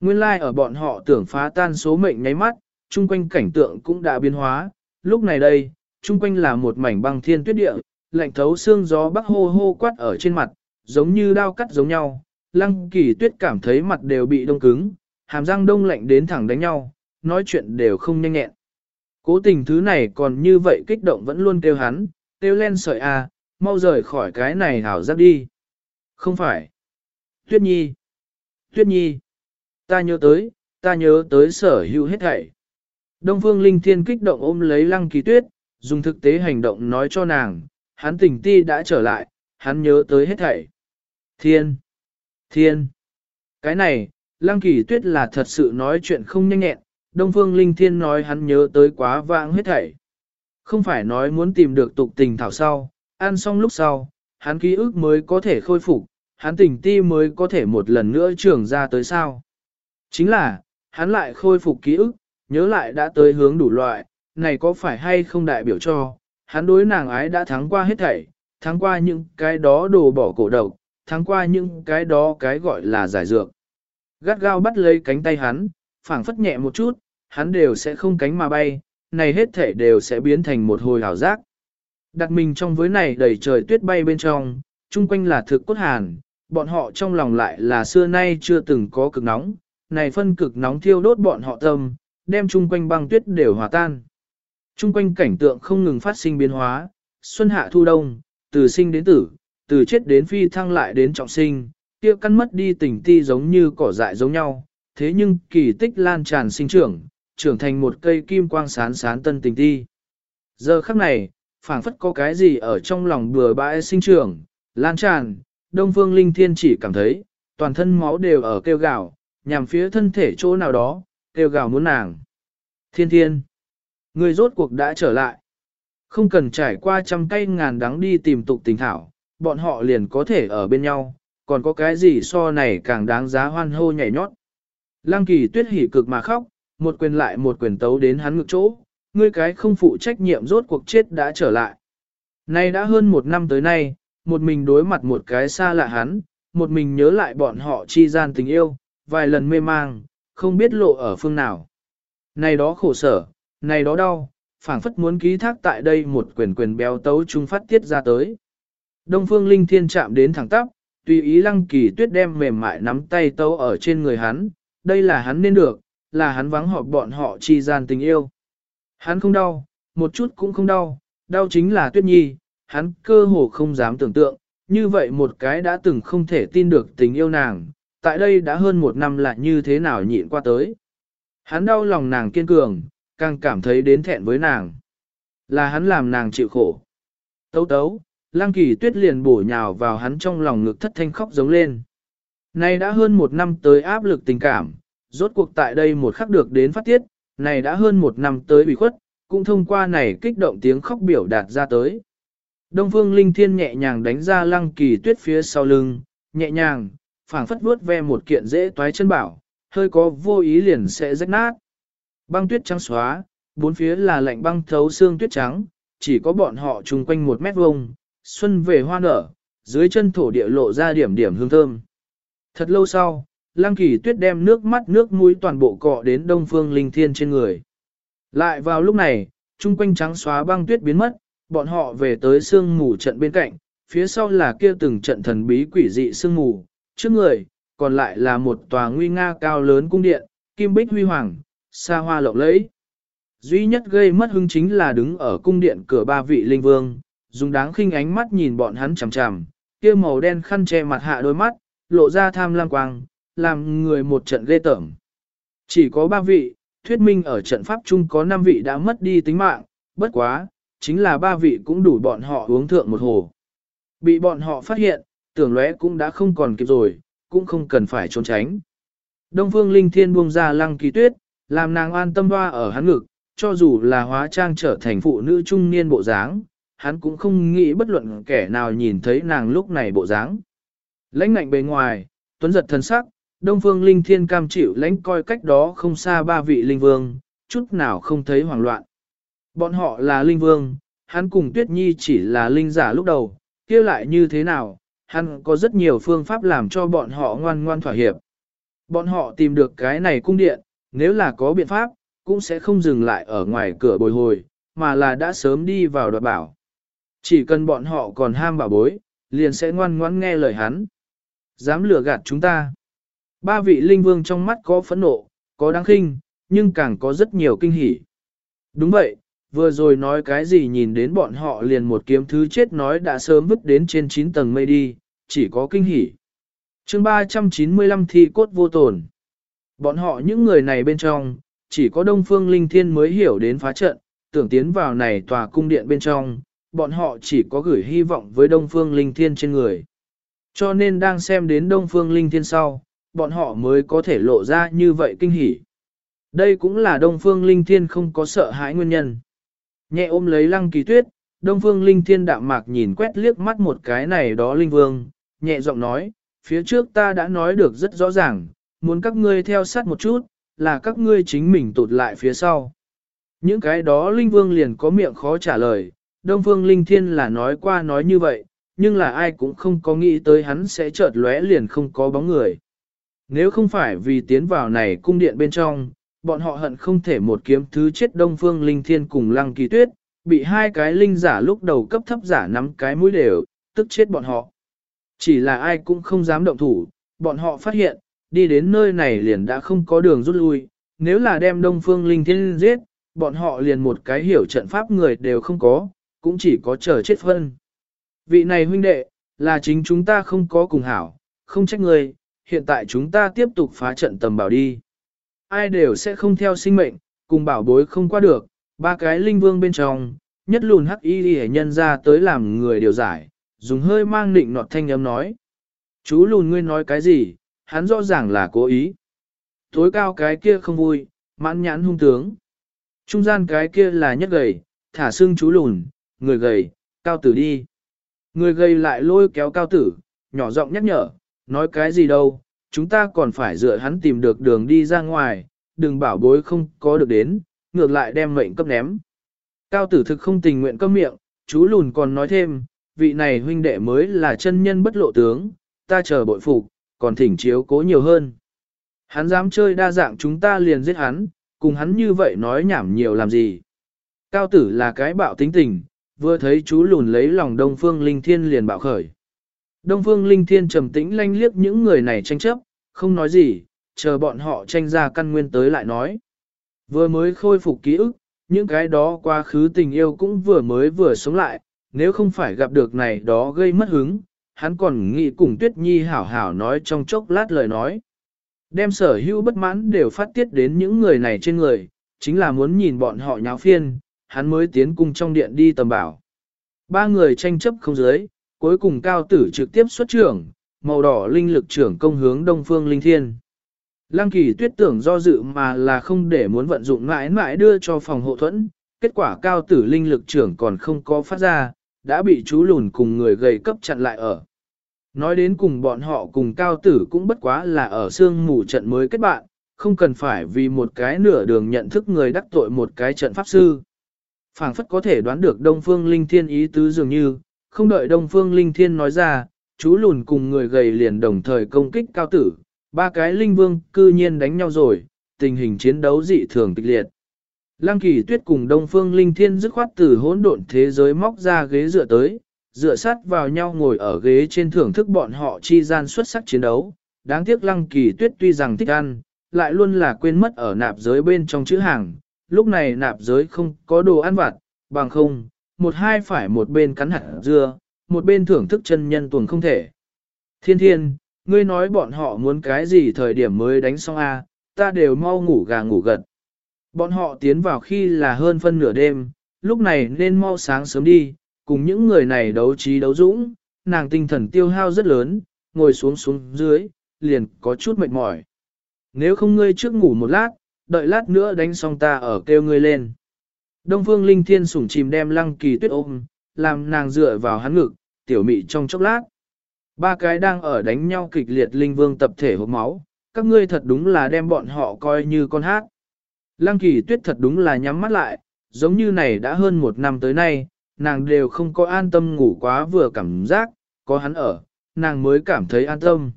Nguyên lai like ở bọn họ tưởng phá tan số mệnh nháy mắt, chung quanh cảnh tượng cũng đã biến hóa, lúc này đây, chung quanh là một mảnh băng thiên tuyết địa, lạnh thấu xương gió bắc hô hô quát ở trên mặt, giống như đao cắt giống nhau, lăng kỳ tuyết cảm thấy mặt đều bị đông cứng, hàm răng đông lạnh đến thẳng đánh nhau, nói chuyện đều không nhanh nhẹn. Cố tình thứ này còn như vậy kích động vẫn luôn kêu hắn, kêu len sợi à, mau rời khỏi cái này hảo giác đi. Không phải. Tuyết nhi. Tuyết nhi. Ta nhớ tới, ta nhớ tới sở hữu hết thảy. Đông Phương Linh Thiên kích động ôm lấy Lăng Kỳ Tuyết, dùng thực tế hành động nói cho nàng, hắn tình ti đã trở lại, hắn nhớ tới hết thảy. Thiên! Thiên! Cái này, Lăng Kỳ Tuyết là thật sự nói chuyện không nhanh nhẹn, Đông Phương Linh Thiên nói hắn nhớ tới quá vãng hết thảy. Không phải nói muốn tìm được tục tình thảo sau, ăn xong lúc sau, hắn ký ức mới có thể khôi phục, hắn tình ti mới có thể một lần nữa trưởng ra tới sao. Chính là, hắn lại khôi phục ký ức, nhớ lại đã tới hướng đủ loại, này có phải hay không đại biểu cho, hắn đối nàng ái đã thắng qua hết thảy, thắng qua những cái đó đồ bỏ cổ độc, thắng qua những cái đó cái gọi là giải dược. Gắt gao bắt lấy cánh tay hắn, phảng phất nhẹ một chút, hắn đều sẽ không cánh mà bay, này hết thể đều sẽ biến thành một hồi hảo giác. Đặt mình trong với này đầy trời tuyết bay bên trong, chung quanh là thực cốt hàn, bọn họ trong lòng lại là xưa nay chưa từng có cực nóng, này phân cực nóng thiêu đốt bọn họ tâm, đem chung quanh băng tuyết đều hòa tan. Chung quanh cảnh tượng không ngừng phát sinh biến hóa, xuân hạ thu đông, từ sinh đến tử, từ chết đến phi thăng lại đến trọng sinh, kia căn mất đi tình ti giống như cỏ dại giống nhau, thế nhưng kỳ tích lan tràn sinh trưởng, trưởng thành một cây kim quang sán sán tân tình ti. Giờ khắc này, phảng phất có cái gì ở trong lòng bừa bãi sinh trưởng, lan tràn, Đông Phương Linh Thiên chỉ cảm thấy, toàn thân máu đều ở kêu gào, nhằm phía thân thể chỗ nào đó, kêu gào muốn nàng. Thiên thiên, người rốt cuộc đã trở lại. Không cần trải qua trăm cây ngàn đắng đi tìm tục tình thảo, bọn họ liền có thể ở bên nhau, còn có cái gì so này càng đáng giá hoan hô nhảy nhót. Lăng kỳ tuyết hỉ cực mà khóc, một quyền lại một quyền tấu đến hắn ngực chỗ, ngươi cái không phụ trách nhiệm rốt cuộc chết đã trở lại. Nay đã hơn một năm tới nay, một mình đối mặt một cái xa lạ hắn, một mình nhớ lại bọn họ chi gian tình yêu, vài lần mê mang, không biết lộ ở phương nào. Này đó khổ sở, này đó đau, phảng phất muốn ký thác tại đây một quyền quyền béo tấu trung phát tiết ra tới. Đông phương linh thiên chạm đến thẳng tắp, tùy ý lăng kỳ tuyết đem mềm mại nắm tay tấu ở trên người hắn, đây là hắn nên được, là hắn vắng họp bọn họ chi gian tình yêu. Hắn không đau, một chút cũng không đau, đau chính là tuyết nhi, hắn cơ hồ không dám tưởng tượng, như vậy một cái đã từng không thể tin được tình yêu nàng, tại đây đã hơn một năm lại như thế nào nhịn qua tới. Hắn đau lòng nàng kiên cường, càng cảm thấy đến thẹn với nàng. Là hắn làm nàng chịu khổ. Tấu tấu, lang kỳ tuyết liền bổ nhào vào hắn trong lòng ngực thất thanh khóc giống lên. Này đã hơn một năm tới áp lực tình cảm, rốt cuộc tại đây một khắc được đến phát tiết, này đã hơn một năm tới bị khuất, cũng thông qua này kích động tiếng khóc biểu đạt ra tới. Đông phương linh thiên nhẹ nhàng đánh ra lăng kỳ tuyết phía sau lưng, nhẹ nhàng, phảng phất vuốt ve một kiện dễ toái chân bảo, hơi có vô ý liền sẽ rách nát. Băng tuyết trắng xóa, bốn phía là lạnh băng thấu xương tuyết trắng, chỉ có bọn họ chung quanh một mét vuông, xuân về hoa nở, dưới chân thổ địa lộ ra điểm điểm hương thơm. Thật lâu sau, Lăng Kỳ Tuyết đem nước mắt nước mũi toàn bộ cọ đến Đông Phương Linh Thiên trên người. Lại vào lúc này, trung quanh trắng xóa băng tuyết biến mất, bọn họ về tới sương mù trận bên cạnh, phía sau là kia từng trận thần bí quỷ dị sương mù, trước người, còn lại là một tòa nguy nga cao lớn cung điện, kim bích huy hoàng, xa hoa lộng lẫy. Duy nhất gây mất hứng chính là đứng ở cung điện cửa ba vị linh vương, dùng đáng khinh ánh mắt nhìn bọn hắn chằm chằm, kia màu đen khăn che mặt hạ đôi mắt, lộ ra tham lam quang, làm người một trận ghê tởm. Chỉ có ba vị, thuyết minh ở trận pháp chung có năm vị đã mất đi tính mạng, bất quá, chính là ba vị cũng đủ bọn họ uống thượng một hồ. Bị bọn họ phát hiện, tưởng lóe cũng đã không còn kịp rồi, cũng không cần phải trốn tránh. Đông phương linh thiên buông ra lăng kỳ tuyết, làm nàng an tâm hoa ở hắn ngực, cho dù là hóa trang trở thành phụ nữ trung niên bộ dáng, hắn cũng không nghĩ bất luận kẻ nào nhìn thấy nàng lúc này bộ dáng. Lãnh ngạnh bề ngoài, tuấn giật thân sắc, Đông Phương Linh Thiên cam chịu lãnh coi cách đó không xa ba vị linh vương, chút nào không thấy hoảng loạn. Bọn họ là linh vương, hắn cùng Tuyết Nhi chỉ là linh giả lúc đầu, kia lại như thế nào, hắn có rất nhiều phương pháp làm cho bọn họ ngoan ngoan thỏa hiệp. Bọn họ tìm được cái này cung điện, nếu là có biện pháp, cũng sẽ không dừng lại ở ngoài cửa bồi hồi, mà là đã sớm đi vào đoạt bảo. Chỉ cần bọn họ còn ham bảo bối, liền sẽ ngoan ngoãn nghe lời hắn. Dám lừa gạt chúng ta. Ba vị linh vương trong mắt có phẫn nộ, có đáng khinh, nhưng càng có rất nhiều kinh hỉ. Đúng vậy, vừa rồi nói cái gì nhìn đến bọn họ liền một kiếm thứ chết nói đã sớm vứt đến trên 9 tầng mây đi, chỉ có kinh hỉ. chương 395 thi cốt vô tổn. Bọn họ những người này bên trong, chỉ có Đông Phương Linh Thiên mới hiểu đến phá trận, tưởng tiến vào này tòa cung điện bên trong, bọn họ chỉ có gửi hy vọng với Đông Phương Linh Thiên trên người. Cho nên đang xem đến Đông Phương Linh Thiên sau, bọn họ mới có thể lộ ra như vậy kinh hỉ. Đây cũng là Đông Phương Linh Thiên không có sợ hãi nguyên nhân. Nhẹ ôm lấy lăng kỳ tuyết, Đông Phương Linh Thiên đạm mạc nhìn quét liếc mắt một cái này đó Linh Vương, nhẹ giọng nói, phía trước ta đã nói được rất rõ ràng, muốn các ngươi theo sát một chút, là các ngươi chính mình tụt lại phía sau. Những cái đó Linh Vương liền có miệng khó trả lời, Đông Phương Linh Thiên là nói qua nói như vậy, nhưng là ai cũng không có nghĩ tới hắn sẽ chợt lóe liền không có bóng người. Nếu không phải vì tiến vào này cung điện bên trong, bọn họ hận không thể một kiếm thứ chết Đông Phương Linh Thiên cùng Lăng Kỳ Tuyết, bị hai cái linh giả lúc đầu cấp thấp giả nắm cái mũi đều, tức chết bọn họ. Chỉ là ai cũng không dám động thủ, bọn họ phát hiện, đi đến nơi này liền đã không có đường rút lui, nếu là đem Đông Phương Linh Thiên giết, bọn họ liền một cái hiểu trận pháp người đều không có, cũng chỉ có chờ chết phân. Vị này huynh đệ, là chính chúng ta không có cùng hảo, không trách người, hiện tại chúng ta tiếp tục phá trận tầm bảo đi. Ai đều sẽ không theo sinh mệnh, cùng bảo bối không qua được, ba cái linh vương bên trong, nhất lùn hắc y đi nhân ra tới làm người điều giải, dùng hơi mang định nọt thanh âm nói. Chú lùn ngươi nói cái gì, hắn rõ ràng là cố ý. Tối cao cái kia không vui, mãn nhãn hung tướng. Trung gian cái kia là nhất gầy, thả xương chú lùn, người gầy, cao tử đi. Người gầy lại lôi kéo cao tử, nhỏ giọng nhắc nhở, nói cái gì đâu, chúng ta còn phải dựa hắn tìm được đường đi ra ngoài, đừng bảo bối không có được đến, ngược lại đem mệnh cấp ném. Cao tử thực không tình nguyện cấp miệng, chú lùn còn nói thêm, vị này huynh đệ mới là chân nhân bất lộ tướng, ta chờ bội phục, còn thỉnh chiếu cố nhiều hơn. Hắn dám chơi đa dạng chúng ta liền giết hắn, cùng hắn như vậy nói nhảm nhiều làm gì. Cao tử là cái bạo tính tình, vừa thấy chú lùn lấy lòng Đông Phương Linh Thiên liền bạo khởi. Đông Phương Linh Thiên trầm tĩnh lanh liếc những người này tranh chấp, không nói gì, chờ bọn họ tranh ra căn nguyên tới lại nói. Vừa mới khôi phục ký ức, những cái đó quá khứ tình yêu cũng vừa mới vừa sống lại, nếu không phải gặp được này đó gây mất hứng, hắn còn nghĩ cùng Tuyết Nhi hảo hảo nói trong chốc lát lời nói. Đem sở hữu bất mãn đều phát tiết đến những người này trên người, chính là muốn nhìn bọn họ nháo phiên, hắn mới tiến cung trong điện đi tầm bảo. Ba người tranh chấp không giới, cuối cùng cao tử trực tiếp xuất trưởng, màu đỏ linh lực trưởng công hướng đông phương linh thiên. Lăng kỳ tuyết tưởng do dự mà là không để muốn vận dụng mãi mãi đưa cho phòng hộ thuẫn, kết quả cao tử linh lực trưởng còn không có phát ra, đã bị chú lùn cùng người gầy cấp chặn lại ở. Nói đến cùng bọn họ cùng cao tử cũng bất quá là ở xương mù trận mới kết bạn, không cần phải vì một cái nửa đường nhận thức người đắc tội một cái trận pháp sư phảng phất có thể đoán được Đông Phương Linh Thiên ý tứ dường như, không đợi Đông Phương Linh Thiên nói ra, chú lùn cùng người gầy liền đồng thời công kích cao tử, ba cái linh vương cư nhiên đánh nhau rồi, tình hình chiến đấu dị thường kịch liệt. Lăng kỳ tuyết cùng Đông Phương Linh Thiên dứt khoát từ hỗn độn thế giới móc ra ghế dựa tới, dựa sát vào nhau ngồi ở ghế trên thưởng thức bọn họ chi gian xuất sắc chiến đấu. Đáng tiếc lăng kỳ tuyết tuy rằng thích ăn, lại luôn là quên mất ở nạp giới bên trong chữ hàng. Lúc này nạp giới không có đồ ăn vặt, bằng không, một hai phải một bên cắn hạt dưa, một bên thưởng thức chân nhân tuần không thể. Thiên thiên, ngươi nói bọn họ muốn cái gì thời điểm mới đánh xong a, ta đều mau ngủ gà ngủ gật. Bọn họ tiến vào khi là hơn phân nửa đêm, lúc này nên mau sáng sớm đi, cùng những người này đấu trí đấu dũng, nàng tinh thần tiêu hao rất lớn, ngồi xuống xuống dưới, liền có chút mệt mỏi. Nếu không ngươi trước ngủ một lát, đợi lát nữa đánh xong ta ở kêu ngươi lên. Đông phương linh thiên sủng chìm đem lăng kỳ tuyết ôm, làm nàng dựa vào hắn ngực, tiểu mị trong chốc lát. Ba cái đang ở đánh nhau kịch liệt linh vương tập thể hộp máu, các ngươi thật đúng là đem bọn họ coi như con hát. Lăng kỳ tuyết thật đúng là nhắm mắt lại, giống như này đã hơn một năm tới nay, nàng đều không có an tâm ngủ quá vừa cảm giác, có hắn ở, nàng mới cảm thấy an tâm.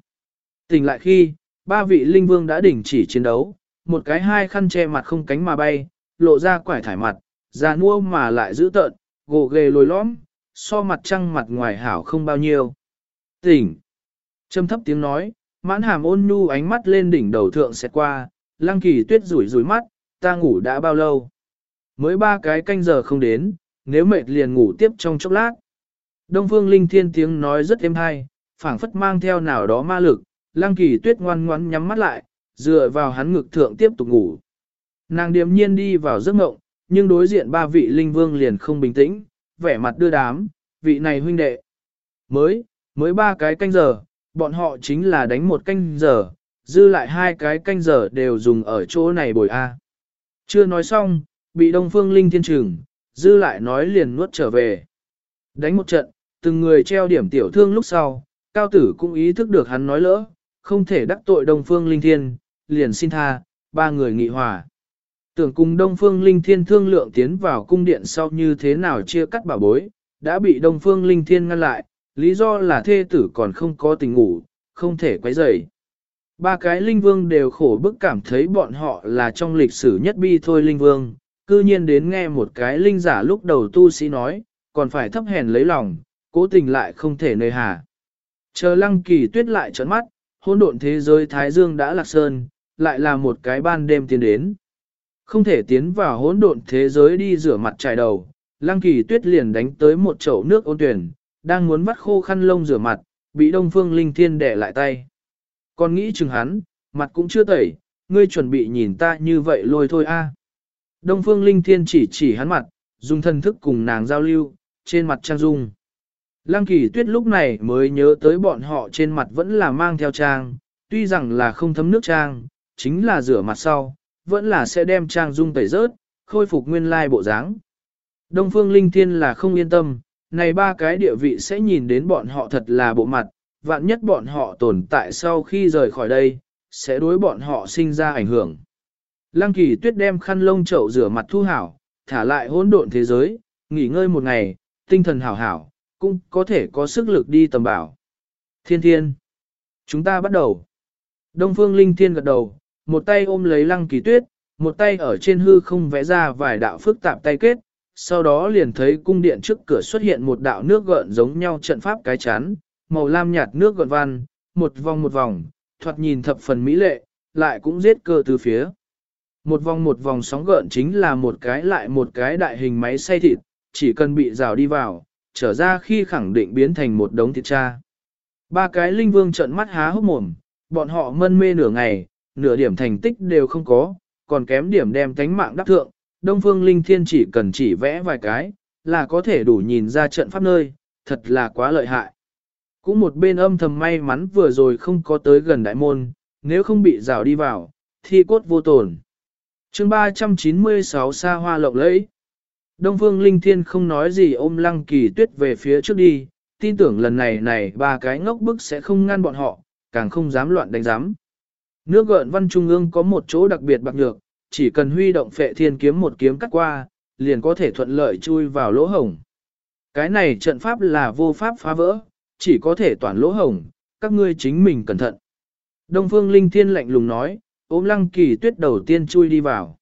Tỉnh lại khi, ba vị linh vương đã đình chỉ chiến đấu, một cái hai khăn che mặt không cánh mà bay, lộ ra quải thải mặt, già nua mà lại giữ tợn, gồ ghề lồi lõm, so mặt trăng mặt ngoài hảo không bao nhiêu. Tỉnh! Trầm thấp tiếng nói, mãn hàm ôn nhu ánh mắt lên đỉnh đầu thượng sẽ qua, lăng kỳ tuyết rủi rủi mắt, ta ngủ đã bao lâu? Mới ba cái canh giờ không đến, nếu mệt liền ngủ tiếp trong chốc lát. Đông phương linh thiên tiếng nói rất êm hay, phảng phất mang theo nào đó ma lực, lăng kỳ tuyết ngoan ngoãn nhắm mắt lại, dựa vào hắn ngực thượng tiếp tục ngủ. Nàng điềm nhiên đi vào giấc ngộng, nhưng đối diện ba vị linh vương liền không bình tĩnh, vẻ mặt đưa đám, vị này huynh đệ. Mới, mới ba cái canh giờ, bọn họ chính là đánh một canh giờ, dư lại hai cái canh giờ đều dùng ở chỗ này bồi A. Chưa nói xong, bị Đông Phương Linh thiên trừng, dư lại nói liền nuốt trở về. Đánh một trận, từng người treo điểm tiểu thương lúc sau, cao tử cũng ý thức được hắn nói lỡ, không thể đắc tội Đông Phương Linh Thiên, liền xin tha, ba người nghị hòa. Tưởng cùng Đông Phương Linh Thiên thương lượng tiến vào cung điện sau như thế nào chia cắt bảo bối, đã bị Đông Phương Linh Thiên ngăn lại, lý do là thê tử còn không có tình ngủ, không thể quấy rầy. Ba cái linh vương đều khổ bức cảm thấy bọn họ là trong lịch sử nhất bi thôi linh vương, cư nhiên đến nghe một cái linh giả lúc đầu tu sĩ nói, còn phải thấp hèn lấy lòng, cố tình lại không thể nơi hà. Chờ lăng kỳ tuyết lại trấn mắt, hỗn độn thế giới Thái Dương đã lạc sơn, lại là một cái ban đêm tiến đến. Không thể tiến vào hỗn độn thế giới đi rửa mặt trải đầu, lăng kỳ tuyết liền đánh tới một chậu nước ôn tuyển, đang muốn vắt khô khăn lông rửa mặt, bị đông phương linh thiên đẻ lại tay. Còn nghĩ chừng hắn, mặt cũng chưa tẩy, ngươi chuẩn bị nhìn ta như vậy lôi thôi a. Đông phương linh thiên chỉ chỉ hắn mặt, dùng thân thức cùng nàng giao lưu, trên mặt trang dung. Lăng kỳ tuyết lúc này mới nhớ tới bọn họ trên mặt vẫn là mang theo trang, tuy rằng là không thấm nước trang, chính là rửa mặt sau, vẫn là sẽ đem trang dung tẩy rớt, khôi phục nguyên lai bộ dáng. Đông phương linh thiên là không yên tâm, này ba cái địa vị sẽ nhìn đến bọn họ thật là bộ mặt, vạn nhất bọn họ tồn tại sau khi rời khỏi đây, sẽ đối bọn họ sinh ra ảnh hưởng. Lăng kỳ tuyết đem khăn lông chậu rửa mặt thu hảo, thả lại hỗn độn thế giới, nghỉ ngơi một ngày, tinh thần hảo hảo, cũng có thể có sức lực đi tầm bảo. Thiên thiên. Chúng ta bắt đầu. Đông phương linh thiên gật đầu, một tay ôm lấy lăng kỳ tuyết, một tay ở trên hư không vẽ ra vài đạo phức tạp tay kết, sau đó liền thấy cung điện trước cửa xuất hiện một đạo nước gợn giống nhau trận pháp cái chắn, màu lam nhạt nước gợn văn, một vòng một vòng, thoạt nhìn thập phần mỹ lệ, lại cũng giết cơ từ phía. Một vòng một vòng sóng gợn chính là một cái lại một cái đại hình máy xay thịt, chỉ cần bị rào đi vào, trở ra khi khẳng định biến thành một đống thịt cha. Ba cái linh vương trợn mắt há hốc mồm, bọn họ mân mê nửa ngày, nửa điểm thành tích đều không có, còn kém điểm đem tánh mạng đắc thượng, Đông Phương Linh Thiên chỉ cần chỉ vẽ vài cái, là có thể đủ nhìn ra trận pháp nơi, thật là quá lợi hại. Cũng một bên âm thầm may mắn vừa rồi không có tới gần đại môn, nếu không bị rào đi vào, thi cốt vô tổn. chương 396 xa hoa lộng lẫy. Đông Phương Linh Thiên không nói gì ôm lăng kỳ tuyết về phía trước đi, tin tưởng lần này này ba cái ngốc bức sẽ không ngăn bọn họ, càng không dám loạn đánh giám. Nước gợn văn trung ương có một chỗ đặc biệt bạc nhược, chỉ cần huy động phệ thiên kiếm một kiếm cắt qua, liền có thể thuận lợi chui vào lỗ hổng. Cái này trận pháp là vô pháp phá vỡ, chỉ có thể toàn lỗ hổng, các ngươi chính mình cẩn thận. Đông Phương Linh Thiên lạnh lùng nói, ôm lăng kỳ tuyết đầu tiên chui đi vào.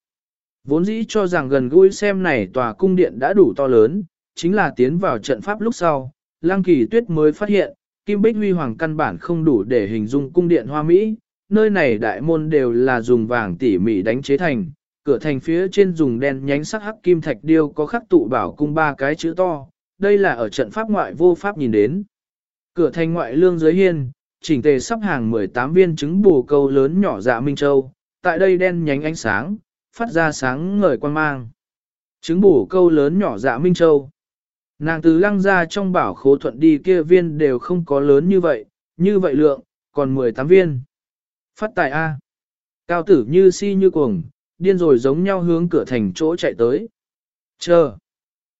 Vốn dĩ cho rằng gần gũi xem này tòa cung điện đã đủ to lớn, chính là tiến vào trận pháp lúc sau, Lăng Kỳ Tuyết mới phát hiện, Kim Bích Huy Hoàng căn bản không đủ để hình dung cung điện hoa Mỹ, nơi này đại môn đều là dùng vàng tỉ mỉ đánh chế thành, cửa thành phía trên dùng đen nhánh sắc hắc kim thạch điêu có khắc tụ bảo cung ba cái chữ to, đây là ở trận pháp ngoại vô pháp nhìn đến. Cửa thành ngoại lương dưới hiên, chỉnh tề sắp hàng 18 viên trứng bù câu lớn nhỏ dạ Minh Châu, tại đây đen nhánh ánh sáng, phát ra sáng ngời quan mang. Trứng bù câu lớn nhỏ dạ Minh Châu. Nàng từ lăng ra trong bảo khố thuận đi kia viên đều không có lớn như vậy, như vậy lượng, còn 18 viên. Phát tài A. Cao tử như si như cuồng, điên rồi giống nhau hướng cửa thành chỗ chạy tới. Chờ.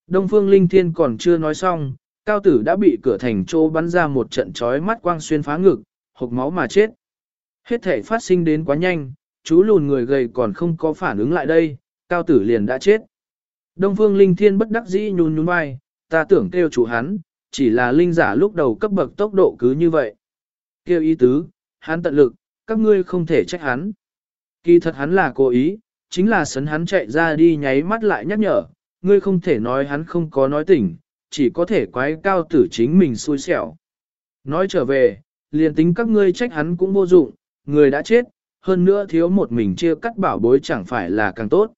Đông phương linh thiên còn chưa nói xong, cao tử đã bị cửa thành chỗ bắn ra một trận chói mắt quang xuyên phá ngực, hộc máu mà chết. Hết thể phát sinh đến quá nhanh, chú lùn người gầy còn không có phản ứng lại đây, cao tử liền đã chết. Đông phương linh thiên bất đắc dĩ nhún nhún vai, ta tưởng kêu chủ hắn, chỉ là linh giả lúc đầu cấp bậc tốc độ cứ như vậy. Kêu ý tứ, hắn tận lực, các ngươi không thể trách hắn. Kỳ thật hắn là cố ý, chính là sấn hắn chạy ra đi nháy mắt lại nhắc nhở, ngươi không thể nói hắn không có nói tỉnh, chỉ có thể quái cao tử chính mình xui xẻo. Nói trở về, liền tính các ngươi trách hắn cũng vô dụng, người đã chết, hơn nữa thiếu một mình chia cắt bảo bối chẳng phải là càng tốt.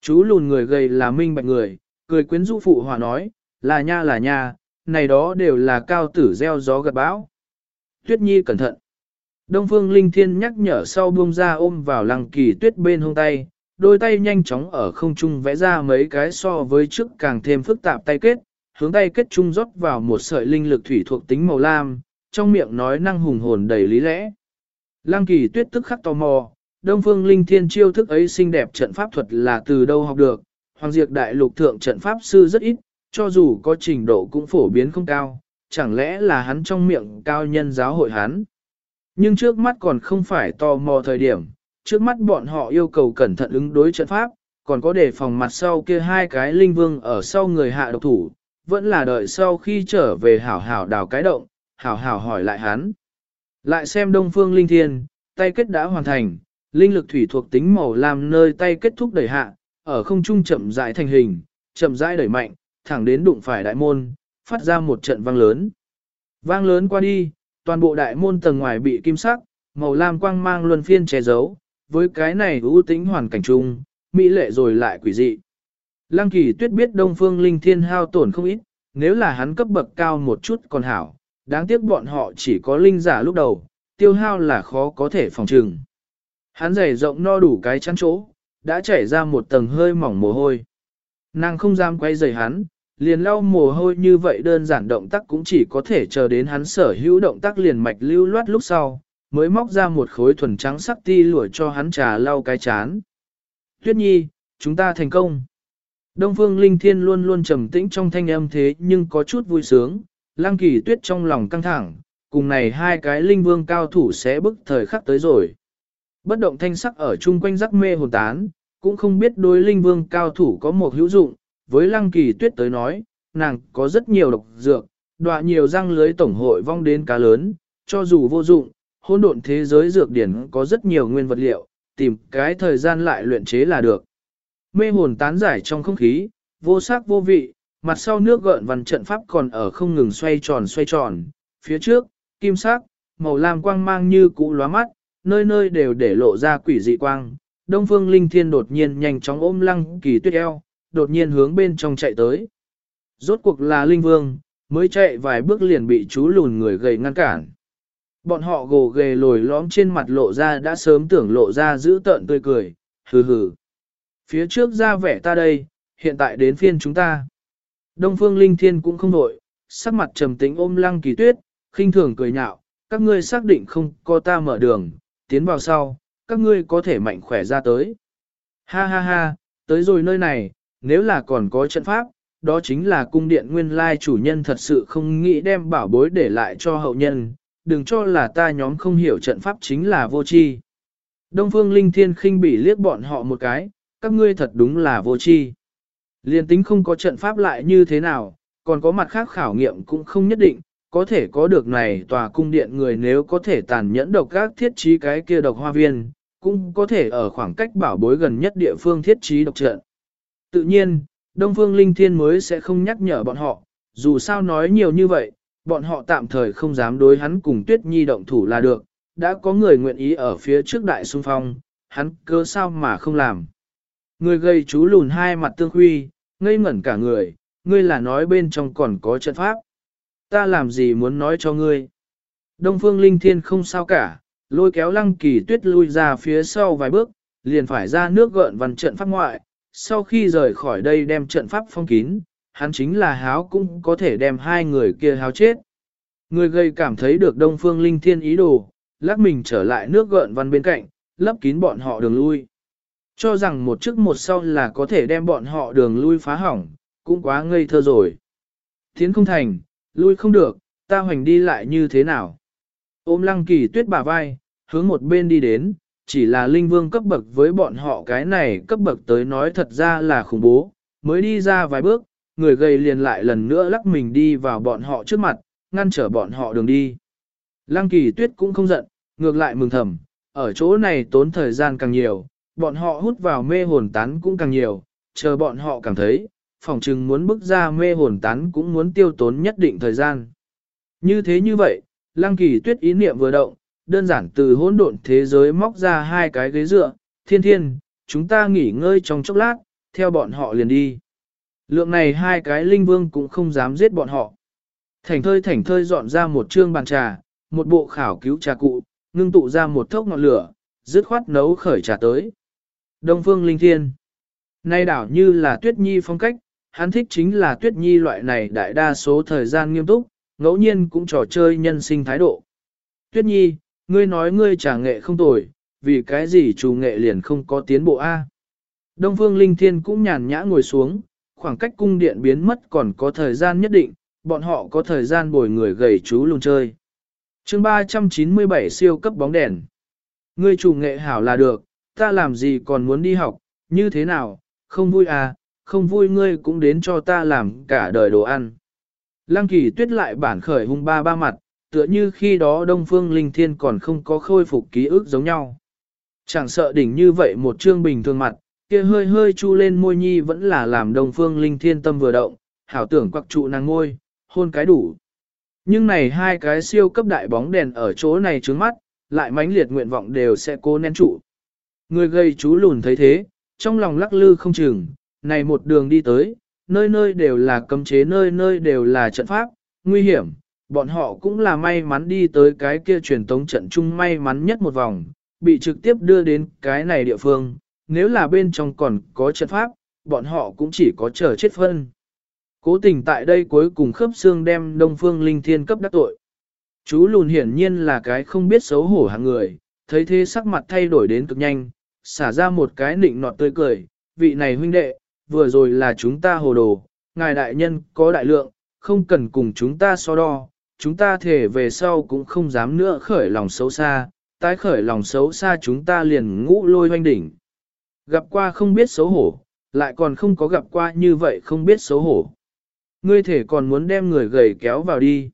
Chú lùn người gầy là minh bạch người, cười quyến rũ phụ hòa nói, là nha là nha, này đó đều là cao tử gieo gió gật bão. Tuyết Nhi cẩn thận. Đông Phương Linh Thiên nhắc nhở sau buông ra ôm vào lăng kỳ tuyết bên hông tay, đôi tay nhanh chóng ở không trung vẽ ra mấy cái so với trước càng thêm phức tạp tay kết, hướng tay kết trung rót vào một sợi linh lực thủy thuộc tính màu lam, trong miệng nói năng hùng hồn đầy lý lẽ. Lăng kỳ tuyết tức khắc tò mò, Đông Phương Linh Thiên chiêu thức ấy xinh đẹp trận pháp thuật là từ đâu học được, Hoàng Diệp Đại Lục Thượng trận pháp sư rất ít, cho dù có trình độ cũng phổ biến không cao, chẳng lẽ là hắn trong miệng cao nhân giáo hội hắn. Nhưng trước mắt còn không phải tò mò thời điểm, trước mắt bọn họ yêu cầu cẩn thận ứng đối trận pháp, còn có đề phòng mặt sau kia hai cái linh vương ở sau người hạ độc thủ, vẫn là đợi sau khi trở về hảo hảo đào cái động, hảo hảo hỏi lại hắn. Lại xem đông phương linh thiên, tay kết đã hoàn thành, linh lực thủy thuộc tính màu làm nơi tay kết thúc đẩy hạ, ở không trung chậm rãi thành hình, chậm rãi đẩy mạnh, thẳng đến đụng phải đại môn, phát ra một trận vang lớn. Vang lớn qua đi, toàn bộ đại môn tầng ngoài bị kim sắc, màu lam quang mang luân phiên che giấu, với cái này ưu tính hoàn cảnh chung, mỹ lệ rồi lại quỷ dị. Lăng kỳ tuyết biết đông phương linh thiên hao tổn không ít, nếu là hắn cấp bậc cao một chút còn hảo, đáng tiếc bọn họ chỉ có linh giả lúc đầu, tiêu hao là khó có thể phòng trừng. Hắn giày rộng no đủ cái chăn chỗ, đã chảy ra một tầng hơi mỏng mồ hôi. Nàng không dám quay rời hắn, liền lau mồ hôi như vậy đơn giản động tác cũng chỉ có thể chờ đến hắn sở hữu động tác liền mạch lưu loát lúc sau, mới móc ra một khối thuần trắng sắc ti lụa cho hắn trà lau cái chán. Tuyết nhi, chúng ta thành công. Đông phương linh thiên luôn luôn trầm tĩnh trong thanh âm thế nhưng có chút vui sướng, Lang kỳ tuyết trong lòng căng thẳng, cùng này hai cái linh vương cao thủ sẽ bức thời khắc tới rồi. Bất động thanh sắc ở chung quanh rắc mê hồn tán, cũng không biết đối linh vương cao thủ có một hữu dụng, với lăng kỳ tuyết tới nói, nàng có rất nhiều độc dược, đọa nhiều răng lưới tổng hội vong đến cá lớn, cho dù vô dụng, hỗn độn thế giới dược điển có rất nhiều nguyên vật liệu, tìm cái thời gian lại luyện chế là được. Mê hồn tán giải trong không khí, vô sắc vô vị, mặt sau nước gợn văn trận pháp còn ở không ngừng xoay tròn xoay tròn, phía trước, kim sắc, màu lam quang mang như cũ lóa mắt, nơi nơi đều để lộ ra quỷ dị quang. Đông phương linh thiên đột nhiên nhanh chóng ôm lăng kỳ tuyết eo, đột nhiên hướng bên trong chạy tới. Rốt cuộc là linh vương, mới chạy vài bước liền bị chú lùn người gầy ngăn cản. Bọn họ gồ ghề lồi lõm trên mặt lộ ra đã sớm tưởng lộ ra giữ tợn tươi cười, hừ hừ. Phía trước ra vẻ ta đây, hiện tại đến phiên chúng ta. Đông phương linh thiên cũng không đổi, sắc mặt trầm tĩnh ôm lăng kỳ tuyết, khinh thường cười nhạo, các ngươi xác định không có ta mở đường, tiến vào sau, các ngươi có thể mạnh khỏe ra tới. Ha ha ha, tới rồi nơi này, nếu là còn có trận pháp, đó chính là cung điện nguyên lai chủ nhân thật sự không nghĩ đem bảo bối để lại cho hậu nhân, đừng cho là ta nhóm không hiểu trận pháp chính là vô tri. Đông phương linh thiên khinh bỉ liếc bọn họ một cái, các ngươi thật đúng là vô tri. Liên tính không có trận pháp lại như thế nào, còn có mặt khác khảo nghiệm cũng không nhất định, có thể có được này tòa cung điện người nếu có thể tàn nhẫn độc các thiết trí cái kia độc hoa viên, cũng có thể ở khoảng cách bảo bối gần nhất địa phương thiết trí độc trận. Tự nhiên, Đông Phương Linh Thiên mới sẽ không nhắc nhở bọn họ, dù sao nói nhiều như vậy, bọn họ tạm thời không dám đối hắn cùng Tuyết Nhi động thủ là được, đã có người nguyện ý ở phía trước đại xung phong, hắn cơ sao mà không làm. Người gây chú lùn hai mặt tương huy, ngây ngẩn cả người, ngươi là nói bên trong còn có trận pháp. Ta làm gì muốn nói cho ngươi. Đông Phương Linh Thiên không sao cả, lôi kéo lăng kỳ tuyết lui ra phía sau vài bước, liền phải ra nước gợn văn trận pháp ngoại, sau khi rời khỏi đây đem trận pháp phong kín, hắn chính là háo cũng có thể đem hai người kia háo chết. Người gây cảm thấy được Đông Phương Linh Thiên ý đồ, lắc mình trở lại nước gợn văn bên cạnh, lấp kín bọn họ đường lui. Cho rằng một trước một sau là có thể đem bọn họ đường lui phá hỏng, cũng quá ngây thơ rồi. Tiến không thành, lui không được, ta hoành đi lại như thế nào? Ôm lăng kỳ tuyết bả vai, hướng một bên đi đến, chỉ là linh vương cấp bậc với bọn họ cái này cấp bậc tới nói thật ra là khủng bố, mới đi ra vài bước, người gầy liền lại lần nữa lắc mình đi vào bọn họ trước mặt, ngăn trở bọn họ đường đi. Lăng kỳ tuyết cũng không giận, ngược lại mừng thầm, ở chỗ này tốn thời gian càng nhiều, bọn họ hút vào mê hồn tán cũng càng nhiều, chờ bọn họ cảm thấy, phòng chừng muốn bước ra mê hồn tán cũng muốn tiêu tốn nhất định thời gian. Như thế như vậy, lăng kỳ tuyết ý niệm vừa động, đơn giản từ hỗn độn thế giới móc ra hai cái ghế dựa, thiên thiên, chúng ta nghỉ ngơi trong chốc lát, theo bọn họ liền đi. Lượng này hai cái linh vương cũng không dám giết bọn họ. Thành thơi thành thơi dọn ra một trương bàn trà, một bộ khảo cứu trà cụ, ngưng tụ ra một thốc ngọn lửa, dứt khoát nấu khởi trà tới. Đông phương linh thiên. Nay đảo như là tuyết nhi phong cách, hắn thích chính là tuyết nhi loại này đại đa số thời gian nghiêm túc, ngẫu nhiên cũng trò chơi nhân sinh thái độ. Tuyết nhi, ngươi nói ngươi trả nghệ không tồi, vì cái gì chủ nghệ liền không có tiến bộ A. Đông phương linh thiên cũng nhàn nhã ngồi xuống, khoảng cách cung điện biến mất còn có thời gian nhất định, bọn họ có thời gian bồi người gầy chú luôn chơi. chương 397 siêu cấp bóng đèn. Ngươi chủ nghệ hảo là được, ta làm gì còn muốn đi học, như thế nào, không vui à, không vui ngươi cũng đến cho ta làm cả đời đồ ăn. Lăng kỳ tuyết lại bản khởi hung ba ba mặt, tựa như khi đó Đông Phương Linh Thiên còn không có khôi phục ký ức giống nhau. Chẳng sợ đỉnh như vậy một trương bình thường mặt, kia hơi hơi chu lên môi nhi vẫn là làm Đông Phương Linh Thiên tâm vừa động, hảo tưởng quặc trụ nàng ngôi, hôn cái đủ. Nhưng này hai cái siêu cấp đại bóng đèn ở chỗ này trướng mắt, lại mãnh liệt nguyện vọng đều sẽ cố nén trụ. Người gây chú lùn thấy thế, trong lòng lắc lư không chừng, này một đường đi tới, nơi nơi đều là cấm chế nơi nơi đều là trận pháp, nguy hiểm, bọn họ cũng là may mắn đi tới cái kia truyền tống trận chung may mắn nhất một vòng, bị trực tiếp đưa đến cái này địa phương, nếu là bên trong còn có trận pháp, bọn họ cũng chỉ có chờ chết phân. Cố tình tại đây cuối cùng khớp xương đem Đông Phương Linh Thiên cấp đắc tội. Chú lùn hiển nhiên là cái không biết xấu hổ hạng người, thấy thế sắc mặt thay đổi đến cực nhanh, xả ra một cái nịnh nọt tươi cười, vị này huynh đệ, vừa rồi là chúng ta hồ đồ, ngài đại nhân có đại lượng, không cần cùng chúng ta so đo, chúng ta thể về sau cũng không dám nữa khởi lòng xấu xa, tái khởi lòng xấu xa chúng ta liền ngũ lôi hoanh đỉnh. Gặp qua không biết xấu hổ, lại còn không có gặp qua như vậy không biết xấu hổ. Ngươi thể còn muốn đem người gầy kéo vào đi.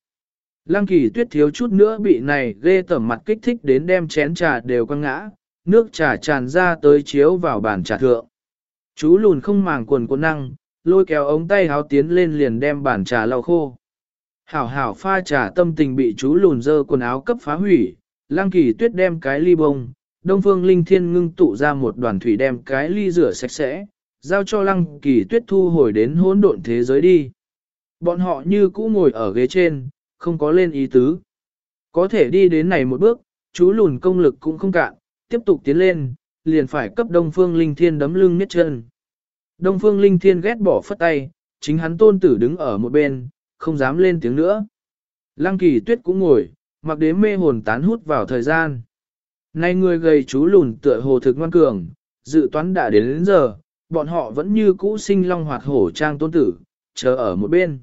Lăng kỳ tuyết thiếu chút nữa bị này ghê tẩm mặt kích thích đến đem chén trà đều quăng ngã, nước trà tràn ra tới chiếu vào bàn trà thượng. Chú lùn không màng quần quân năng, lôi kéo ống tay háo tiến lên liền đem bàn trà lau khô. Hảo hảo pha trà tâm tình bị chú lùn dơ quần áo cấp phá hủy, lang kỳ tuyết đem cái ly bông, đông phương linh thiên ngưng tụ ra một đoàn thủy đem cái ly rửa sạch sẽ, giao cho lăng kỳ tuyết thu hồi đến hỗn độn thế giới đi. Bọn họ như cũ ngồi ở ghế trên, không có lên ý tứ. Có thể đi đến này một bước, chú lùn công lực cũng không cạn, tiếp tục tiến lên, liền phải cấp Đông Phương Linh Thiên đấm lưng miết chân. Đông Phương Linh Thiên ghét bỏ phất tay, chính hắn tôn tử đứng ở một bên, không dám lên tiếng nữa. Lăng kỳ tuyết cũng ngồi, mặc đế mê hồn tán hút vào thời gian. Nay người gầy chú lùn tựa hồ thực ngoan cường, dự toán đã đến đến giờ, bọn họ vẫn như cũ sinh long hoạt hổ trang tôn tử, chờ ở một bên.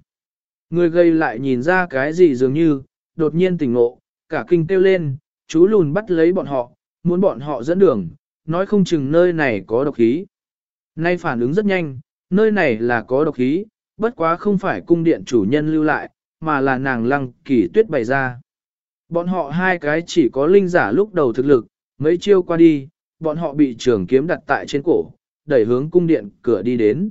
Người gầy lại nhìn ra cái gì dường như, đột nhiên tỉnh ngộ, cả kinh kêu lên, chú lùn bắt lấy bọn họ, muốn bọn họ dẫn đường, nói không chừng nơi này có độc khí. Nay phản ứng rất nhanh, nơi này là có độc khí, bất quá không phải cung điện chủ nhân lưu lại, mà là nàng lăng kỳ tuyết bày ra. Bọn họ hai cái chỉ có linh giả lúc đầu thực lực, mấy chiêu qua đi, bọn họ bị trường kiếm đặt tại trên cổ, đẩy hướng cung điện cửa đi đến.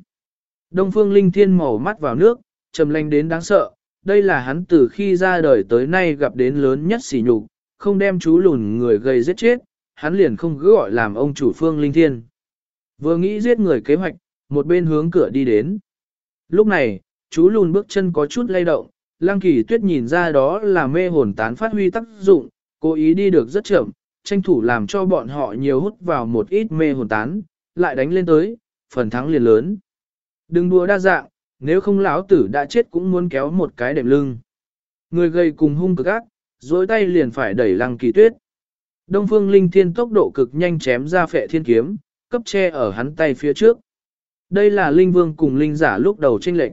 Đông phương linh thiên màu mắt vào nước, trầm lanh đến đáng sợ, đây là hắn từ khi ra đời tới nay gặp đến lớn nhất sỉ nhục, không đem chú lùn người gây giết chết, hắn liền không cứ gọi làm ông chủ phương linh thiên. Vừa nghĩ giết người kế hoạch, một bên hướng cửa đi đến. Lúc này, chú lùn bước chân có chút lay động, Lăng kỳ tuyết nhìn ra đó là mê hồn tán phát huy tác dụng, cố ý đi được rất chậm, tranh thủ làm cho bọn họ nhiều hút vào một ít mê hồn tán, lại đánh lên tới, phần thắng liền lớn. Đừng đùa đa dạng, nếu không lão tử đã chết cũng muốn kéo một cái đệm lưng. Người gầy cùng hung cực ác, dối tay liền phải đẩy lăng kỳ tuyết. Đông phương linh thiên tốc độ cực nhanh chém ra phệ thiên kiếm, cấp che ở hắn tay phía trước. Đây là linh vương cùng linh giả lúc đầu tranh lệnh.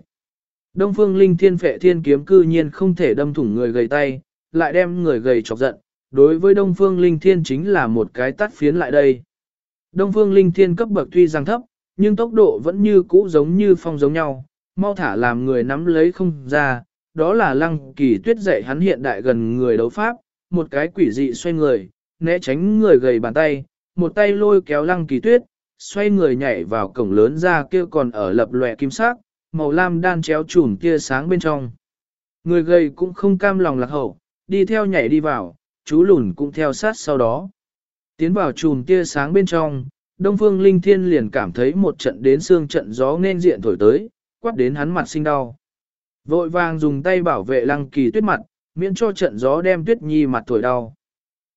Đông phương linh thiên phệ thiên kiếm cư nhiên không thể đâm thủng người gầy tay, lại đem người gầy chọc giận, đối với Đông Phương Linh Thiên chính là một cái tắt phiến lại đây. Đông Phương Linh Thiên cấp bậc tuy rằng thấp, nhưng tốc độ vẫn như cũ giống như phong giống nhau, mau thả làm người nắm lấy không ra, đó là lăng kỳ tuyết dạy hắn hiện đại gần người đấu pháp, một cái quỷ dị xoay người, né tránh người gầy bàn tay, một tay lôi kéo lăng kỳ tuyết, xoay người nhảy vào cổng lớn ra kia còn ở lập lòe kim sắc, màu lam đan chéo chùm tia sáng bên trong. Người gầy cũng không cam lòng lạc hậu, đi theo nhảy đi vào, chú lùn cũng theo sát sau đó. Tiến vào chùm tia sáng bên trong, Đông Phương Linh Thiên liền cảm thấy một trận đến xương trận gió nên diện thổi tới, quát đến hắn mặt sinh đau. Vội vàng dùng tay bảo vệ Lăng Kỳ Tuyết mặt, miễn cho trận gió đem Tuyết Nhi mặt thổi đau.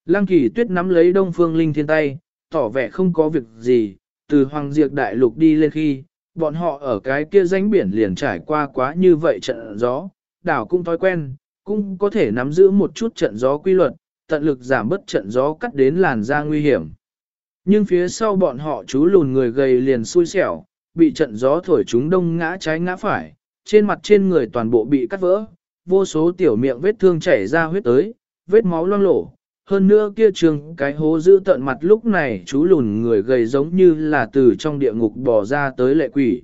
Lăng Kỳ Tuyết nắm lấy Đông Phương Linh Thiên tay, tỏ vẻ không có việc gì, từ Hoàng Diệp Đại Lục đi lên khi, bọn họ ở cái kia danh biển liền trải qua quá như vậy trận gió, đảo cũng thói quen, cũng có thể nắm giữ một chút trận gió quy luật, tận lực giảm bớt trận gió cắt đến làn da nguy hiểm. Nhưng phía sau bọn họ chú lùn người gầy liền xui xẻo, bị trận gió thổi chúng đông ngã trái ngã phải, trên mặt trên người toàn bộ bị cắt vỡ, vô số tiểu miệng vết thương chảy ra huyết tới, vết máu loang lổ. Hơn nữa kia trường cái hố giữ tận mặt lúc này chú lùn người gầy giống như là từ trong địa ngục bỏ ra tới lệ quỷ.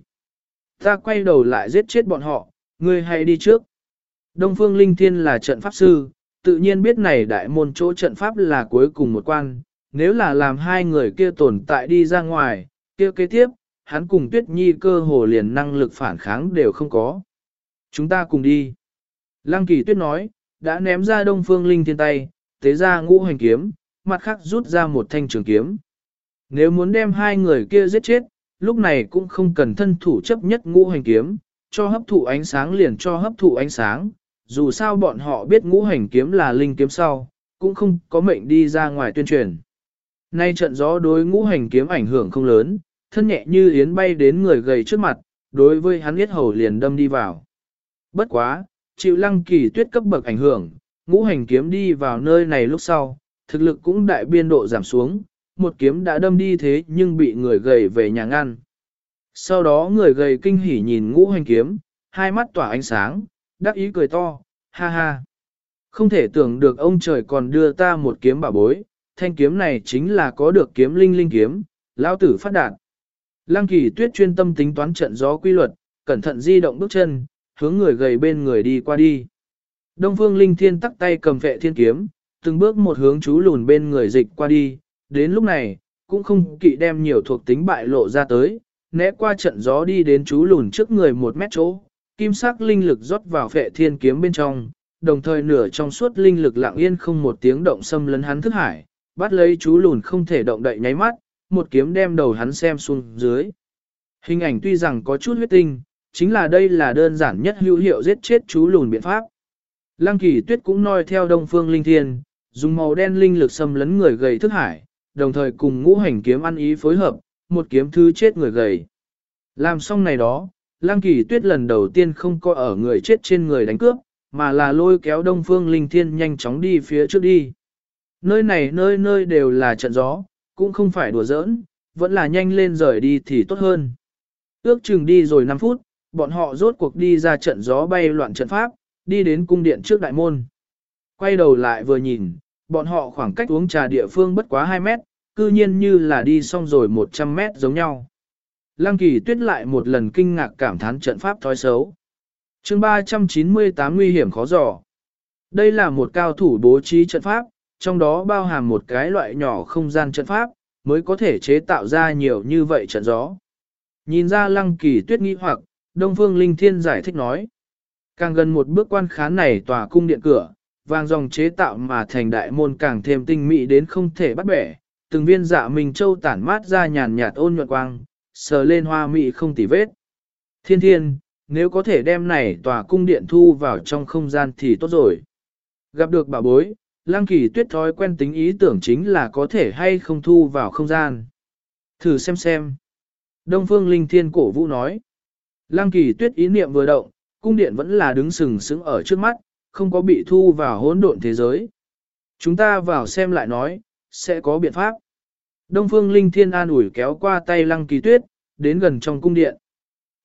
Ta quay đầu lại giết chết bọn họ, ngươi hãy đi trước. Đông Phương Linh Thiên là trận pháp sư, tự nhiên biết này đại môn chỗ trận pháp là cuối cùng một quan, nếu là làm hai người kia tồn tại đi ra ngoài, kia kế tiếp, hắn cùng Tuyết Nhi cơ hồ liền năng lực phản kháng đều không có. Chúng ta cùng đi. Lăng Kỳ Tuyết nói, đã ném ra Đông Phương Linh Thiên tay, tế ra ngũ hành kiếm, mặt khác rút ra một thanh trường kiếm. Nếu muốn đem hai người kia giết chết, lúc này cũng không cần thân thủ chấp nhất ngũ hành kiếm, cho hấp thụ ánh sáng liền cho hấp thụ ánh sáng, dù sao bọn họ biết ngũ hành kiếm là linh kiếm sau, cũng không có mệnh đi ra ngoài tuyên truyền. Nay trận gió đối ngũ hành kiếm ảnh hưởng không lớn, thân nhẹ như yến bay đến người gầy trước mặt, đối với hắn yết hầu liền đâm đi vào. Bất quá, chịu lăng kỳ tuyết cấp bậc ảnh hưởng, ngũ hành kiếm đi vào nơi này lúc sau, thực lực cũng đại biên độ giảm xuống, một kiếm đã đâm đi thế nhưng bị người gầy về nhà ngăn. Sau đó người gầy kinh hỉ nhìn ngũ hành kiếm, hai mắt tỏa ánh sáng, đắc ý cười to, ha ha. Không thể tưởng được ông trời còn đưa ta một kiếm bảo bối, thanh kiếm này chính là có được kiếm linh linh kiếm, lão tử phát đạt. Lăng kỳ tuyết chuyên tâm tính toán trận gió quy luật, cẩn thận di động bước chân, hướng người gầy bên người đi qua đi. Đông phương linh thiên tắc tay cầm vệ thiên kiếm, từng bước một hướng chú lùn bên người dịch qua đi, đến lúc này, cũng không kỵ đem nhiều thuộc tính bại lộ ra tới, né qua trận gió đi đến chú lùn trước người một mét chỗ, kim sắc linh lực rót vào vệ thiên kiếm bên trong, đồng thời nửa trong suốt linh lực lặng yên không một tiếng động xâm lấn hắn thức hải, bắt lấy chú lùn không thể động đậy nháy mắt, một kiếm đem đầu hắn xem xuống dưới. Hình ảnh tuy rằng có chút huyết tinh, chính là đây là đơn giản nhất hữu hiệu giết chết chú lùn biện pháp. Lăng kỳ tuyết cũng noi theo đông phương linh thiên, dùng màu đen linh lực xâm lấn người gầy thức hải, đồng thời cùng ngũ hành kiếm ăn ý phối hợp, một kiếm thứ chết người gầy. Làm xong này đó, Lăng Kỳ Tuyết lần đầu tiên không có ở người chết trên người đánh cướp, mà là lôi kéo Đông Phương Linh Thiên nhanh chóng đi phía trước đi. Nơi này nơi nơi đều là trận gió, cũng không phải đùa giỡn, vẫn là nhanh lên rời đi thì tốt hơn. Ước chừng đi rồi 5 phút, bọn họ rốt cuộc đi ra trận gió bay loạn trận pháp, đi đến cung điện trước đại môn. Quay đầu lại vừa nhìn, bọn họ khoảng cách uống trà địa phương bất quá 2 mét, cư nhiên như là đi xong rồi 100 mét giống nhau. Lăng kỳ tuyết lại một lần kinh ngạc cảm thán trận pháp thói xấu. chương 398 nguy hiểm khó dò. Đây là một cao thủ bố trí trận pháp, trong đó bao hàm một cái loại nhỏ không gian trận pháp, mới có thể chế tạo ra nhiều như vậy trận gió. Nhìn ra lăng kỳ tuyết nghi hoặc, Đông Phương Linh Thiên giải thích nói. Càng gần một bước quan khán này tòa cung điện cửa, vàng dòng chế tạo mà thành đại môn càng thêm tinh mỹ đến không thể bắt bẻ, từng viên dạ mình châu tản mát ra nhàn nhạt ôn nhuận quang, sờ lên hoa mỹ không tỉ vết. Thiên thiên, nếu có thể đem này tòa cung điện thu vào trong không gian thì tốt rồi. Gặp được bà bối, Lăng kỳ tuyết thói quen tính ý tưởng chính là có thể hay không thu vào không gian. Thử xem xem. Đông phương linh thiên cổ vũ nói. Lăng kỳ tuyết ý niệm vừa động, cung điện vẫn là đứng sừng sững ở trước mắt, không có bị thu vào hỗn độn thế giới. Chúng ta vào xem lại nói, sẽ có biện pháp. Đông phương linh thiên an ủi kéo qua tay lăng kỳ tuyết, đến gần trong cung điện.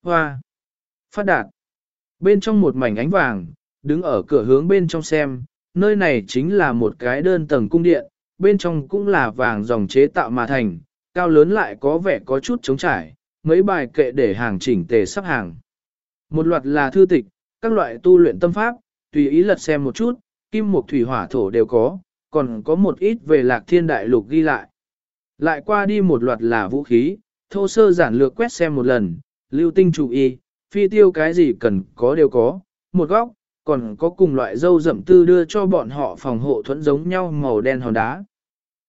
Hoa! Phát đạt! Bên trong một mảnh ánh vàng, đứng ở cửa hướng bên trong xem, nơi này chính là một cái đơn tầng cung điện, bên trong cũng là vàng dòng chế tạo mà thành, cao lớn lại có vẻ có chút trống trải, mấy bài kệ để hàng chỉnh tề sắp hàng. Một loạt là thư tịch, các loại tu luyện tâm pháp, tùy ý lật xem một chút, kim mục thủy hỏa thổ đều có, còn có một ít về lạc thiên đại lục ghi lại. Lại qua đi một loạt là vũ khí, thô sơ giản lược quét xem một lần, lưu tinh chủ y, phi tiêu cái gì cần có đều có, một góc, còn có cùng loại dâu rậm tư đưa cho bọn họ phòng hộ thuẫn giống nhau màu đen hòn đá.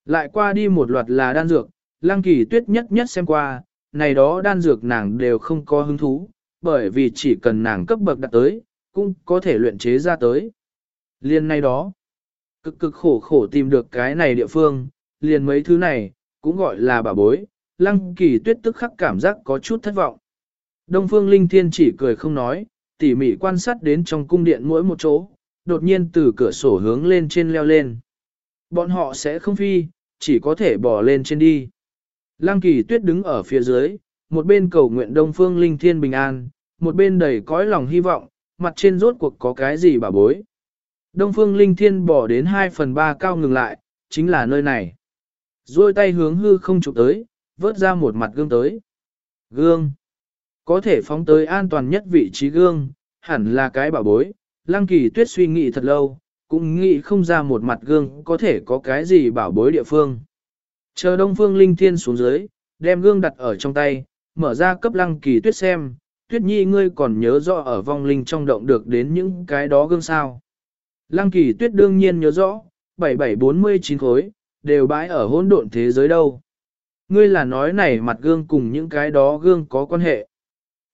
Lại qua đi một loạt là đan dược, lăng kỳ tuyết nhất nhất xem qua, này đó đan dược nàng đều không có hứng thú, bởi vì chỉ cần nàng cấp bậc đặt tới, cũng có thể luyện chế ra tới. Liên này đó, cực cực khổ khổ tìm được cái này địa phương, liền mấy thứ này, cũng gọi là bà bối, lăng kỳ tuyết tức khắc cảm giác có chút thất vọng. Đông phương linh thiên chỉ cười không nói, tỉ mỉ quan sát đến trong cung điện mỗi một chỗ, đột nhiên từ cửa sổ hướng lên trên leo lên. Bọn họ sẽ không phi, chỉ có thể bỏ lên trên đi. Lăng kỳ tuyết đứng ở phía dưới, một bên cầu nguyện Đông Phương Linh Thiên bình an, một bên đầy cõi lòng hy vọng, mặt trên rốt cuộc có cái gì bà bối. Đông Phương Linh Thiên bỏ đến 2 phần 3 cao ngừng lại, chính là nơi này. Rồi tay hướng hư không chụp tới, vớt ra một mặt gương tới. Gương. Có thể phóng tới an toàn nhất vị trí gương, hẳn là cái bảo bối. Lăng kỳ tuyết suy nghĩ thật lâu, cũng nghĩ không ra một mặt gương có thể có cái gì bảo bối địa phương. Chờ Đông Phương Linh Thiên xuống dưới, đem gương đặt ở trong tay, mở ra cấp lăng kỳ tuyết xem, tuyết nhi ngươi còn nhớ rõ ở vong linh trong động được đến những cái đó gương sao. Lăng kỳ tuyết đương nhiên nhớ rõ, 7749 khối, đều bãi ở hỗn độn thế giới đâu. Ngươi là nói này mặt gương cùng những cái đó gương có quan hệ.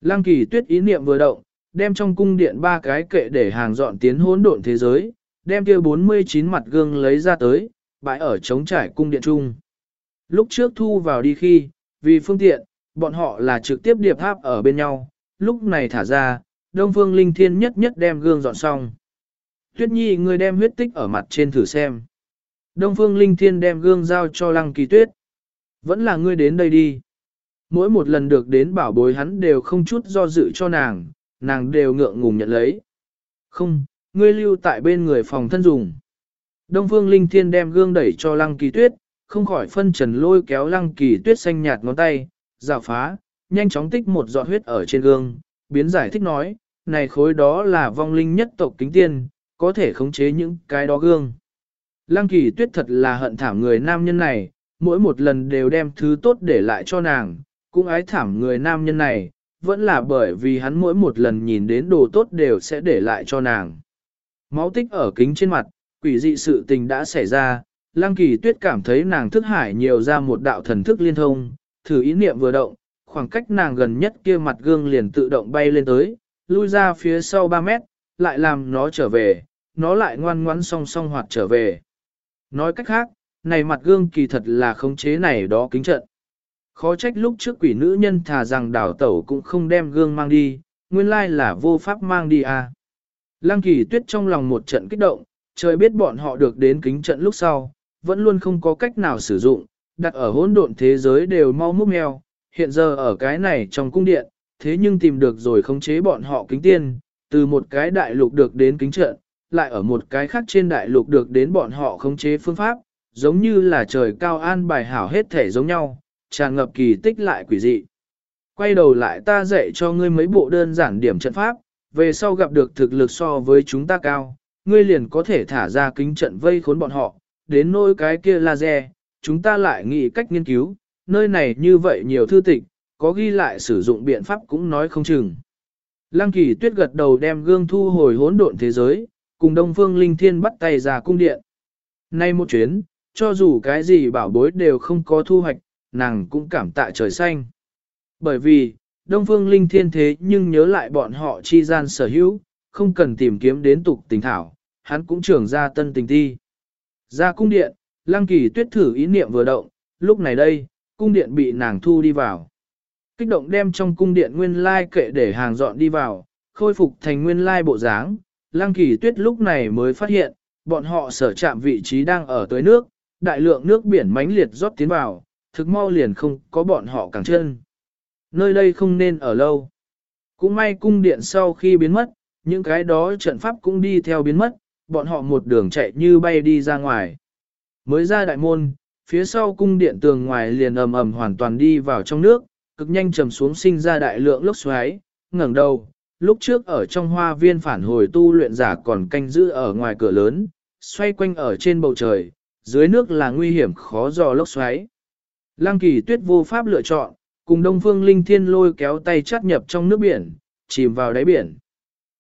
Lăng kỳ tuyết ý niệm vừa động, đem trong cung điện ba cái kệ để hàng dọn tiến hỗn độn thế giới, đem kia 49 mặt gương lấy ra tới, bãi ở trống trải cung điện trung. Lúc trước thu vào đi khi, vì phương tiện, bọn họ là trực tiếp điệp tháp ở bên nhau, lúc này thả ra, Đông Phương Linh Thiên nhất nhất đem gương dọn xong. Tuyết Nhi người đem huyết tích ở mặt trên thử xem. Đông Phương Linh Thiên đem gương giao cho Lăng Kỳ Tuyết. Vẫn là ngươi đến đây đi. Mỗi một lần được đến bảo bối hắn đều không chút do dự cho nàng, nàng đều ngượng ngùng nhận lấy. Không, ngươi lưu tại bên người phòng thân dùng. Đông Phương Linh Thiên đem gương đẩy cho Lăng Kỳ Tuyết, không khỏi phân trần lôi kéo Lăng Kỳ Tuyết xanh nhạt ngón tay, rào phá, nhanh chóng tích một giọt huyết ở trên gương, biến giải thích nói, này khối đó là vong linh nhất tộc kính tiên, có thể khống chế những cái đó gương. Lăng Kỳ Tuyết thật là hận thảm người nam nhân này, mỗi một lần đều đem thứ tốt để lại cho nàng, cũng ái thảm người nam nhân này, vẫn là bởi vì hắn mỗi một lần nhìn đến đồ tốt đều sẽ để lại cho nàng. Máu tích ở kính trên mặt, quỷ dị sự tình đã xảy ra, Lăng Kỳ Tuyết cảm thấy nàng thức hải nhiều ra một đạo thần thức liên thông, thử ý niệm vừa động, khoảng cách nàng gần nhất kia mặt gương liền tự động bay lên tới, lui ra phía sau 3 mét, lại làm nó trở về, nó lại ngoan ngoãn song song hoạt trở về. Nói cách khác, này mặt gương kỳ thật là khống chế này đó kính trận. Khó trách lúc trước quỷ nữ nhân thà rằng đảo tẩu cũng không đem gương mang đi, nguyên lai là vô pháp mang đi à. Lăng kỳ tuyết trong lòng một trận kích động, trời biết bọn họ được đến kính trận lúc sau, vẫn luôn không có cách nào sử dụng, đặt ở hỗn độn thế giới đều mau múc mèo, hiện giờ ở cái này trong cung điện, thế nhưng tìm được rồi khống chế bọn họ kính tiên, từ một cái đại lục được đến kính trận, lại ở một cái khác trên đại lục được đến bọn họ khống chế phương pháp, giống như là trời cao an bài hảo hết thể giống nhau, tràn ngập kỳ tích lại quỷ dị. Quay đầu lại ta dạy cho ngươi mấy bộ đơn giản điểm trận pháp, về sau gặp được thực lực so với chúng ta cao, ngươi liền có thể thả ra kính trận vây khốn bọn họ, đến nỗi cái kia laser, chúng ta lại nghĩ cách nghiên cứu, nơi này như vậy nhiều thư tịch, có ghi lại sử dụng biện pháp cũng nói không chừng. Lăng kỳ tuyết gật đầu đem gương thu hồi hỗn độn thế giới, cùng Đông Phương Linh Thiên bắt tay ra cung điện. Nay một chuyến, cho dù cái gì bảo bối đều không có thu hoạch, nàng cũng cảm tạ trời xanh. Bởi vì, Đông Phương Linh Thiên thế nhưng nhớ lại bọn họ chi gian sở hữu, không cần tìm kiếm đến tục tình thảo, hắn cũng trưởng ra tân tình thi. Ra cung điện, Lăng Kỳ tuyết thử ý niệm vừa động, lúc này đây, cung điện bị nàng thu đi vào. Kích động đem trong cung điện nguyên lai kệ để hàng dọn đi vào, khôi phục thành nguyên lai bộ dáng. Lăng Kỳ tuyết lúc này mới phát hiện, bọn họ sở chạm vị trí đang ở tới nước, đại lượng nước biển mãnh liệt rót tiến vào, thực mau liền không có bọn họ càng chân. Nơi đây không nên ở lâu. Cũng may cung điện sau khi biến mất, những cái đó trận pháp cũng đi theo biến mất, bọn họ một đường chạy như bay đi ra ngoài. Mới ra đại môn, phía sau cung điện tường ngoài liền ầm ầm hoàn toàn đi vào trong nước, cực nhanh trầm xuống sinh ra đại lượng lốc xoáy, ngẩng đầu, lúc trước ở trong hoa viên phản hồi tu luyện giả còn canh giữ ở ngoài cửa lớn, xoay quanh ở trên bầu trời, dưới nước là nguy hiểm khó dò lốc xoáy. Lăng kỳ tuyết vô pháp lựa chọn, cùng đông phương linh thiên lôi kéo tay chắt nhập trong nước biển, chìm vào đáy biển.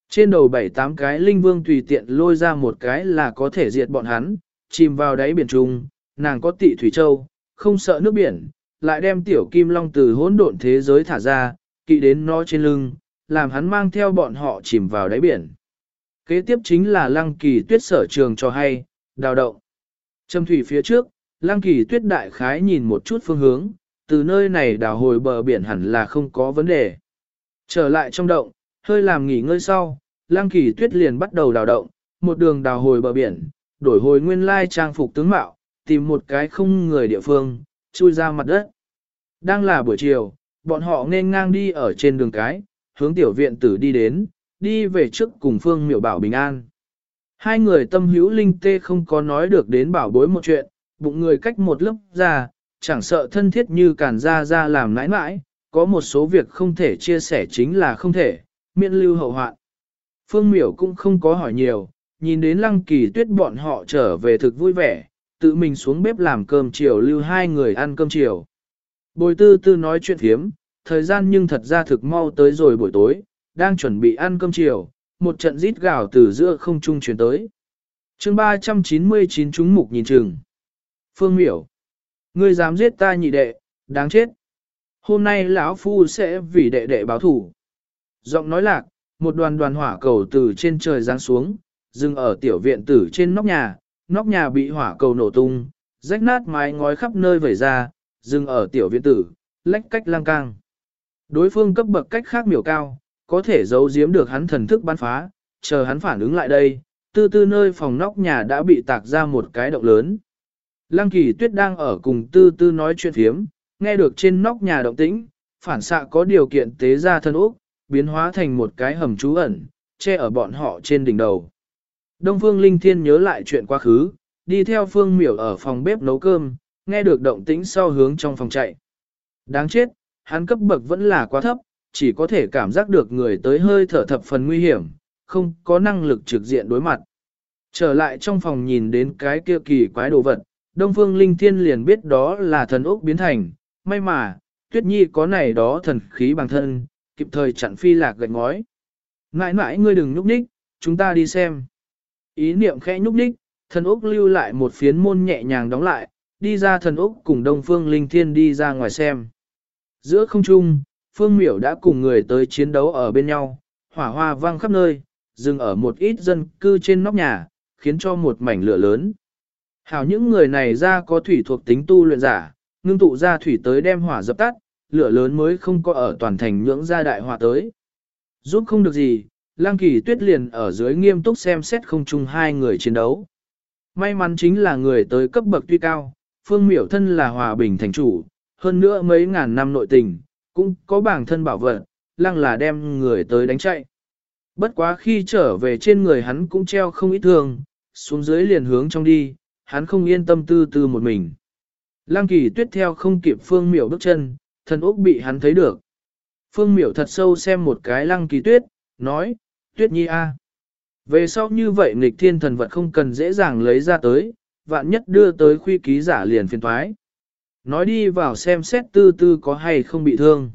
Trên đầu bảy tám cái linh vương tùy tiện lôi ra một cái là có thể diệt bọn hắn, chìm vào đáy biển trùng, nàng có tị thủy châu, không sợ nước biển, lại đem tiểu kim long từ hỗn độn thế giới thả ra, kỵ đến nó trên lưng, làm hắn mang theo bọn họ chìm vào đáy biển. Kế tiếp chính là lăng kỳ tuyết sở trường cho hay, đào động. Châm thủy phía trước, lăng kỳ tuyết đại khái nhìn một chút phương hướng, từ nơi này đào hồi bờ biển hẳn là không có vấn đề. Trở lại trong động, hơi làm nghỉ ngơi sau, lăng kỳ tuyết liền bắt đầu đào động, một đường đào hồi bờ biển, đổi hồi nguyên lai trang phục tướng mạo, tìm một cái không người địa phương, chui ra mặt đất. Đang là buổi chiều, bọn họ nên ngang đi ở trên đường cái, hướng tiểu viện tử đi đến, đi về trước cùng Phương Miểu Bảo bình an. Hai người tâm hữu linh tê không có nói được đến bảo bối một chuyện, bụng người cách một lớp ra, chẳng sợ thân thiết như cản ra ra làm nãi nãi, có một số việc không thể chia sẻ chính là không thể, miễn lưu hậu hoạn. Phương Miểu cũng không có hỏi nhiều, nhìn đến lăng kỳ tuyết bọn họ trở về thực vui vẻ, tự mình xuống bếp làm cơm chiều lưu hai người ăn cơm chiều. Bồi tư tư nói chuyện thiếm, thời gian nhưng thật ra thực mau tới rồi buổi tối, đang chuẩn bị ăn cơm chiều, một trận rít gào từ giữa không trung chuyển tới. chương 399 chúng mục nhìn chừng. Phương miểu. Ngươi dám giết ta nhị đệ, đáng chết. Hôm nay lão phu sẽ vì đệ đệ báo thủ. Giọng nói lạc, một đoàn đoàn hỏa cầu từ trên trời giáng xuống, dừng ở tiểu viện tử trên nóc nhà, nóc nhà bị hỏa cầu nổ tung, rách nát mái ngói khắp nơi vẩy ra, dừng ở tiểu viện tử, lách cách lang cang. Đối phương cấp bậc cách khác miểu cao, có thể giấu giếm được hắn thần thức bắn phá, chờ hắn phản ứng lại đây, tư tư nơi phòng nóc nhà đã bị tạc ra một cái động lớn. Lăng kỳ tuyết đang ở cùng tư tư nói chuyện phiếm, nghe được trên nóc nhà động tĩnh, phản xạ có điều kiện tế ra thân úc, biến hóa thành một cái hầm trú ẩn, che ở bọn họ trên đỉnh đầu. Đông Phương Linh Thiên nhớ lại chuyện quá khứ, đi theo Phương Miểu ở phòng bếp nấu cơm, nghe được động tĩnh sau hướng trong phòng chạy. Đáng chết, hắn cấp bậc vẫn là quá thấp, chỉ có thể cảm giác được người tới hơi thở thập phần nguy hiểm, không có năng lực trực diện đối mặt. Trở lại trong phòng nhìn đến cái kia kỳ quái đồ vật, Đông Phương Linh Thiên liền biết đó là thần ốc biến thành, may mà, Tuyết Nhi có này đó thần khí bằng thân, kịp thời chặn phi lạc gạch ngói. Ngãi ngãi ngươi đừng nhúc nhích, chúng ta đi xem. Ý niệm khẽ nhúc nhích, thần Úc lưu lại một phiến môn nhẹ nhàng đóng lại, đi ra thần Úc cùng Đông Phương Linh Thiên đi ra ngoài xem. Giữa không trung, Phương Miểu đã cùng người tới chiến đấu ở bên nhau, hỏa hoa vang khắp nơi, dừng ở một ít dân cư trên nóc nhà, khiến cho một mảnh lửa lớn. Hảo những người này ra có thủy thuộc tính tu luyện giả, ngưng tụ ra thủy tới đem hỏa dập tắt, lửa lớn mới không có ở toàn thành nhưỡng ra đại hỏa tới. Giúp không được gì, Lang Kỳ Tuyết liền ở dưới nghiêm túc xem xét không chung hai người chiến đấu. May mắn chính là người tới cấp bậc tuy cao, Phương Miểu thân là hòa bình thành chủ, hơn nữa mấy ngàn năm nội tình, cũng có bảng thân bảo vật, lăng là đem người tới đánh chạy. Bất quá khi trở về trên người hắn cũng treo không ít thương, xuống dưới liền hướng trong đi, hắn không yên tâm tư tư một mình. Lăng kỳ tuyết theo không kịp phương miểu bước chân, thần úc bị hắn thấy được. Phương miểu thật sâu xem một cái lăng kỳ tuyết, nói, tuyết nhi a. Về sau như vậy nghịch thiên thần vật không cần dễ dàng lấy ra tới, vạn nhất đưa tới khuy ký giả liền phiền thoái. Nói đi vào xem xét tư tư có hay không bị thương.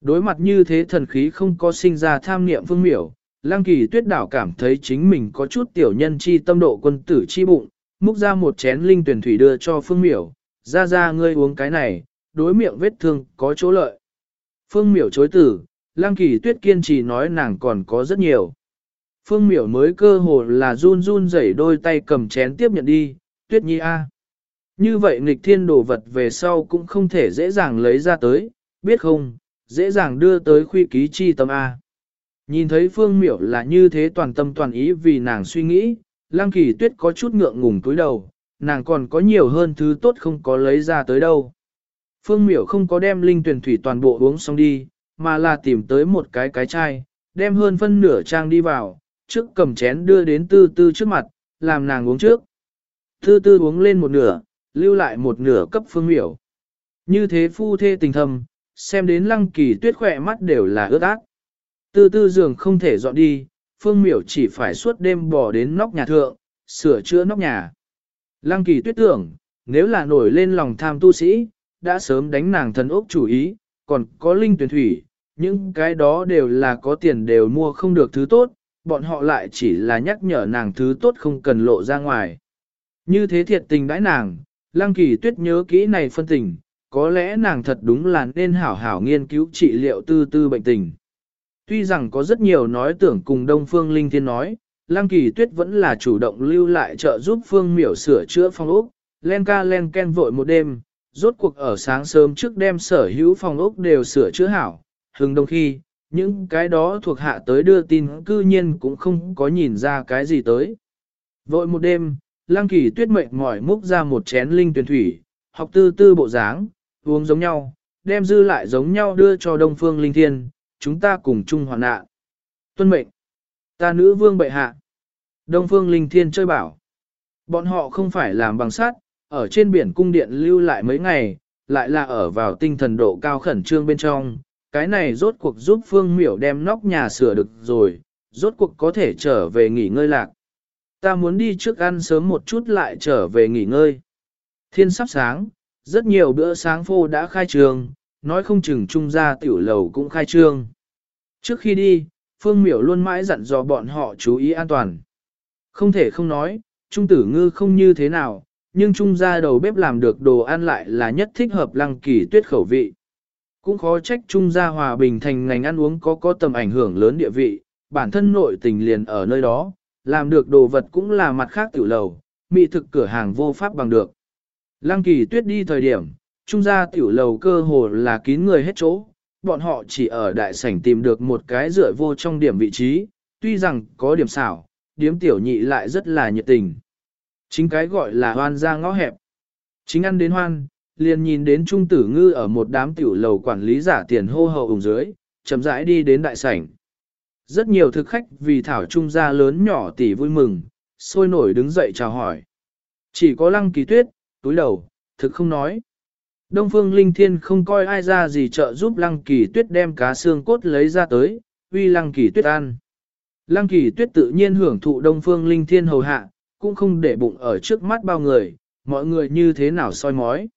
Đối mặt như thế thần khí không có sinh ra tham niệm phương miểu, Lang kỳ tuyết đảo cảm thấy chính mình có chút tiểu nhân chi tâm độ quân tử chi bụng, múc ra một chén linh tuyển thủy đưa cho phương miểu, ra ra ngươi uống cái này, đối miệng vết thương có chỗ lợi. Phương miểu chối tử, Lăng kỳ tuyết kiên trì nói nàng còn có rất nhiều. Phương miểu mới cơ hồ là run run rẩy đôi tay cầm chén tiếp nhận đi, tuyết nhi a. Như vậy nghịch thiên đồ vật về sau cũng không thể dễ dàng lấy ra tới, biết không, dễ dàng đưa tới khuy ký chi tâm A. Nhìn thấy phương miểu là như thế toàn tâm toàn ý vì nàng suy nghĩ, lăng kỳ tuyết có chút ngượng ngùng túi đầu, nàng còn có nhiều hơn thứ tốt không có lấy ra tới đâu. Phương miểu không có đem linh tuyển thủy toàn bộ uống xong đi, mà là tìm tới một cái cái chai, đem hơn phân nửa trang đi vào, trước cầm chén đưa đến tư tư trước mặt, làm nàng uống trước. Tư tư uống lên một nửa, lưu lại một nửa cấp phương miểu. Như thế phu thê tình thầm, xem đến lăng kỳ tuyết khỏe mắt đều là ướt ác. Tư tư giường không thể dọn đi, phương miểu chỉ phải suốt đêm bỏ đến nóc nhà thượng, sửa chữa nóc nhà. Lăng kỳ tuyết tưởng, nếu là nổi lên lòng tham tu sĩ, đã sớm đánh nàng thần ốc chủ ý, còn có linh tuyển thủy, những cái đó đều là có tiền đều mua không được thứ tốt, bọn họ lại chỉ là nhắc nhở nàng thứ tốt không cần lộ ra ngoài. Như thế thiệt tình đãi nàng, lăng kỳ tuyết nhớ kỹ này phân tình, có lẽ nàng thật đúng là nên hảo hảo nghiên cứu trị liệu tư tư bệnh tình. Tuy rằng có rất nhiều nói tưởng cùng Đông Phương Linh Thiên nói, Lăng Kỳ Tuyết vẫn là chủ động lưu lại trợ giúp Phương Miểu sửa chữa phòng ốc, len ca len ken vội một đêm, rốt cuộc ở sáng sớm trước đêm sở hữu phòng ốc đều sửa chữa hảo, hừng đông khi, những cái đó thuộc hạ tới đưa tin cư nhiên cũng không có nhìn ra cái gì tới. Vội một đêm, Lang Kỳ Tuyết Mệnh mỏi múc ra một chén linh tuyển thủy, học tư tư bộ dáng, uống giống nhau, đem dư lại giống nhau đưa cho Đông Phương Linh Thiên, chúng ta cùng chung hoàn nạn. Tuân mệnh, ta nữ vương bệ hạ. Đông Phương Linh Thiên chơi bảo. Bọn họ không phải làm bằng sắt, ở trên biển cung điện lưu lại mấy ngày, lại là ở vào tinh thần độ cao khẩn trương bên trong. Cái này rốt cuộc giúp Phương Miểu đem nóc nhà sửa được rồi, rốt cuộc có thể trở về nghỉ ngơi lạc. Ta muốn đi trước ăn sớm một chút lại trở về nghỉ ngơi. Thiên sắp sáng, rất nhiều bữa sáng phô đã khai trường, nói không chừng trung gia tiểu lầu cũng khai trương. Trước khi đi, Phương Miểu luôn mãi dặn dò bọn họ chú ý an toàn. Không thể không nói, trung tử ngư không như thế nào, nhưng trung gia đầu bếp làm được đồ ăn lại là nhất thích hợp lăng kỳ tuyết khẩu vị. Cũng khó trách trung gia hòa bình thành ngành ăn uống có có tầm ảnh hưởng lớn địa vị, bản thân nội tình liền ở nơi đó, làm được đồ vật cũng là mặt khác tiểu lầu, mỹ thực cửa hàng vô pháp bằng được. Lăng kỳ tuyết đi thời điểm, trung gia tiểu lầu cơ hồ là kín người hết chỗ, bọn họ chỉ ở đại sảnh tìm được một cái rửa vô trong điểm vị trí, tuy rằng có điểm xảo, điếm tiểu nhị lại rất là nhiệt tình. Chính cái gọi là hoan ra ngõ hẹp. Chính ăn đến hoan, liền nhìn đến trung tử ngư ở một đám tiểu lầu quản lý giả tiền hô hậu ủng dưới, chậm rãi đi đến đại sảnh. Rất nhiều thực khách vì thảo trung gia lớn nhỏ tỷ vui mừng, sôi nổi đứng dậy chào hỏi. Chỉ có lăng kỳ tuyết, túi đầu, thực không nói. Đông Phương Linh Thiên không coi ai ra gì trợ giúp Lăng Kỳ Tuyết đem cá xương cốt lấy ra tới, uy Lăng Kỳ Tuyết ăn. Lăng Kỳ Tuyết tự nhiên hưởng thụ Đông Phương Linh Thiên hầu hạ, cũng không để bụng ở trước mắt bao người, mọi người như thế nào soi mói.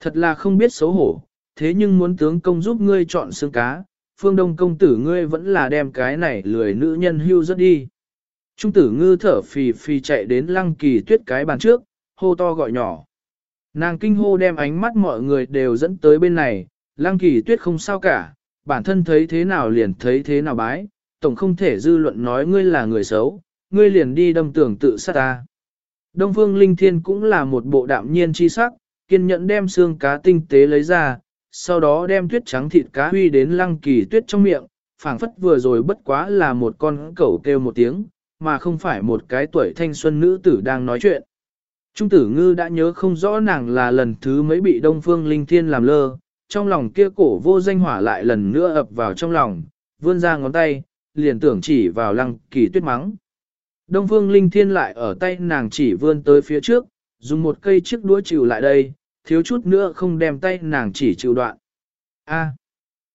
Thật là không biết xấu hổ, thế nhưng muốn tướng công giúp ngươi chọn xương cá, phương đông công tử ngươi vẫn là đem cái này lười nữ nhân hưu rất đi. Trung tử ngư thở phì phì chạy đến lăng kỳ tuyết cái bàn trước, hô to gọi nhỏ. Nàng kinh hô đem ánh mắt mọi người đều dẫn tới bên này, lăng kỳ tuyết không sao cả, bản thân thấy thế nào liền thấy thế nào bái, tổng không thể dư luận nói ngươi là người xấu, ngươi liền đi đâm tưởng tự sát ta. Đông phương linh thiên cũng là một bộ đạm nhiên chi sắc, kiên nhẫn đem xương cá tinh tế lấy ra, sau đó đem tuyết trắng thịt cá huy đến lăng kỳ tuyết trong miệng, phảng phất vừa rồi bất quá là một con cẩu kêu một tiếng, mà không phải một cái tuổi thanh xuân nữ tử đang nói chuyện. Trung tử ngư đã nhớ không rõ nàng là lần thứ mấy bị Đông Phương Linh Thiên làm lơ, trong lòng kia cổ vô danh hỏa lại lần nữa ập vào trong lòng, vươn ra ngón tay, liền tưởng chỉ vào lăng kỳ tuyết mắng. Đông Phương Linh Thiên lại ở tay nàng chỉ vươn tới phía trước, dùng một cây chiếc đũa chịu lại đây, thiếu chút nữa không đem tay nàng chỉ chịu đoạn. A,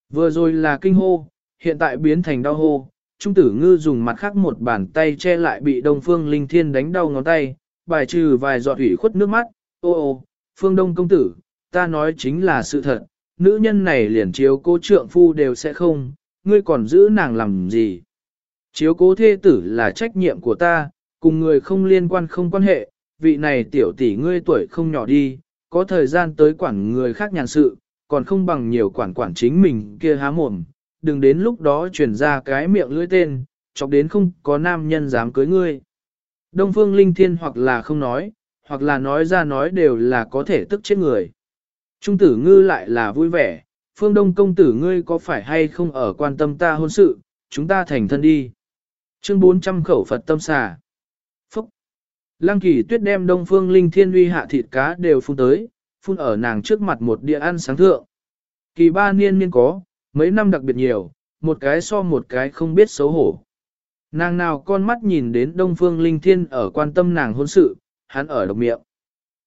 vừa rồi là kinh hô, hiện tại biến thành đau hô, Trung tử ngư dùng mặt khác một bàn tay che lại bị Đông Phương Linh Thiên đánh đau ngón tay, bài trừ vài giọt ủy khuất nước mắt, ô ô, phương đông công tử, ta nói chính là sự thật, nữ nhân này liền chiếu cố trượng phu đều sẽ không, ngươi còn giữ nàng làm gì. Chiếu cố thê tử là trách nhiệm của ta, cùng người không liên quan không quan hệ, vị này tiểu tỷ ngươi tuổi không nhỏ đi, có thời gian tới quản người khác nhàn sự, còn không bằng nhiều quản quản chính mình kia há mồm, đừng đến lúc đó truyền ra cái miệng lưỡi tên, chọc đến không có nam nhân dám cưới ngươi. Đông Phương Linh Thiên hoặc là không nói, hoặc là nói ra nói đều là có thể tức chết người. Trung tử ngư lại là vui vẻ, phương đông công tử ngươi có phải hay không ở quan tâm ta hôn sự, chúng ta thành thân đi. Chương 400 khẩu Phật tâm xà. Lăng kỳ tuyết đem đông phương linh thiên uy hạ thịt cá đều phun tới, phun ở nàng trước mặt một địa ăn sáng thượng. Kỳ ba niên niên có, mấy năm đặc biệt nhiều, một cái so một cái không biết xấu hổ. Nàng nào con mắt nhìn đến Đông Phương Linh Thiên ở quan tâm nàng hôn sự, hắn ở độc miệng.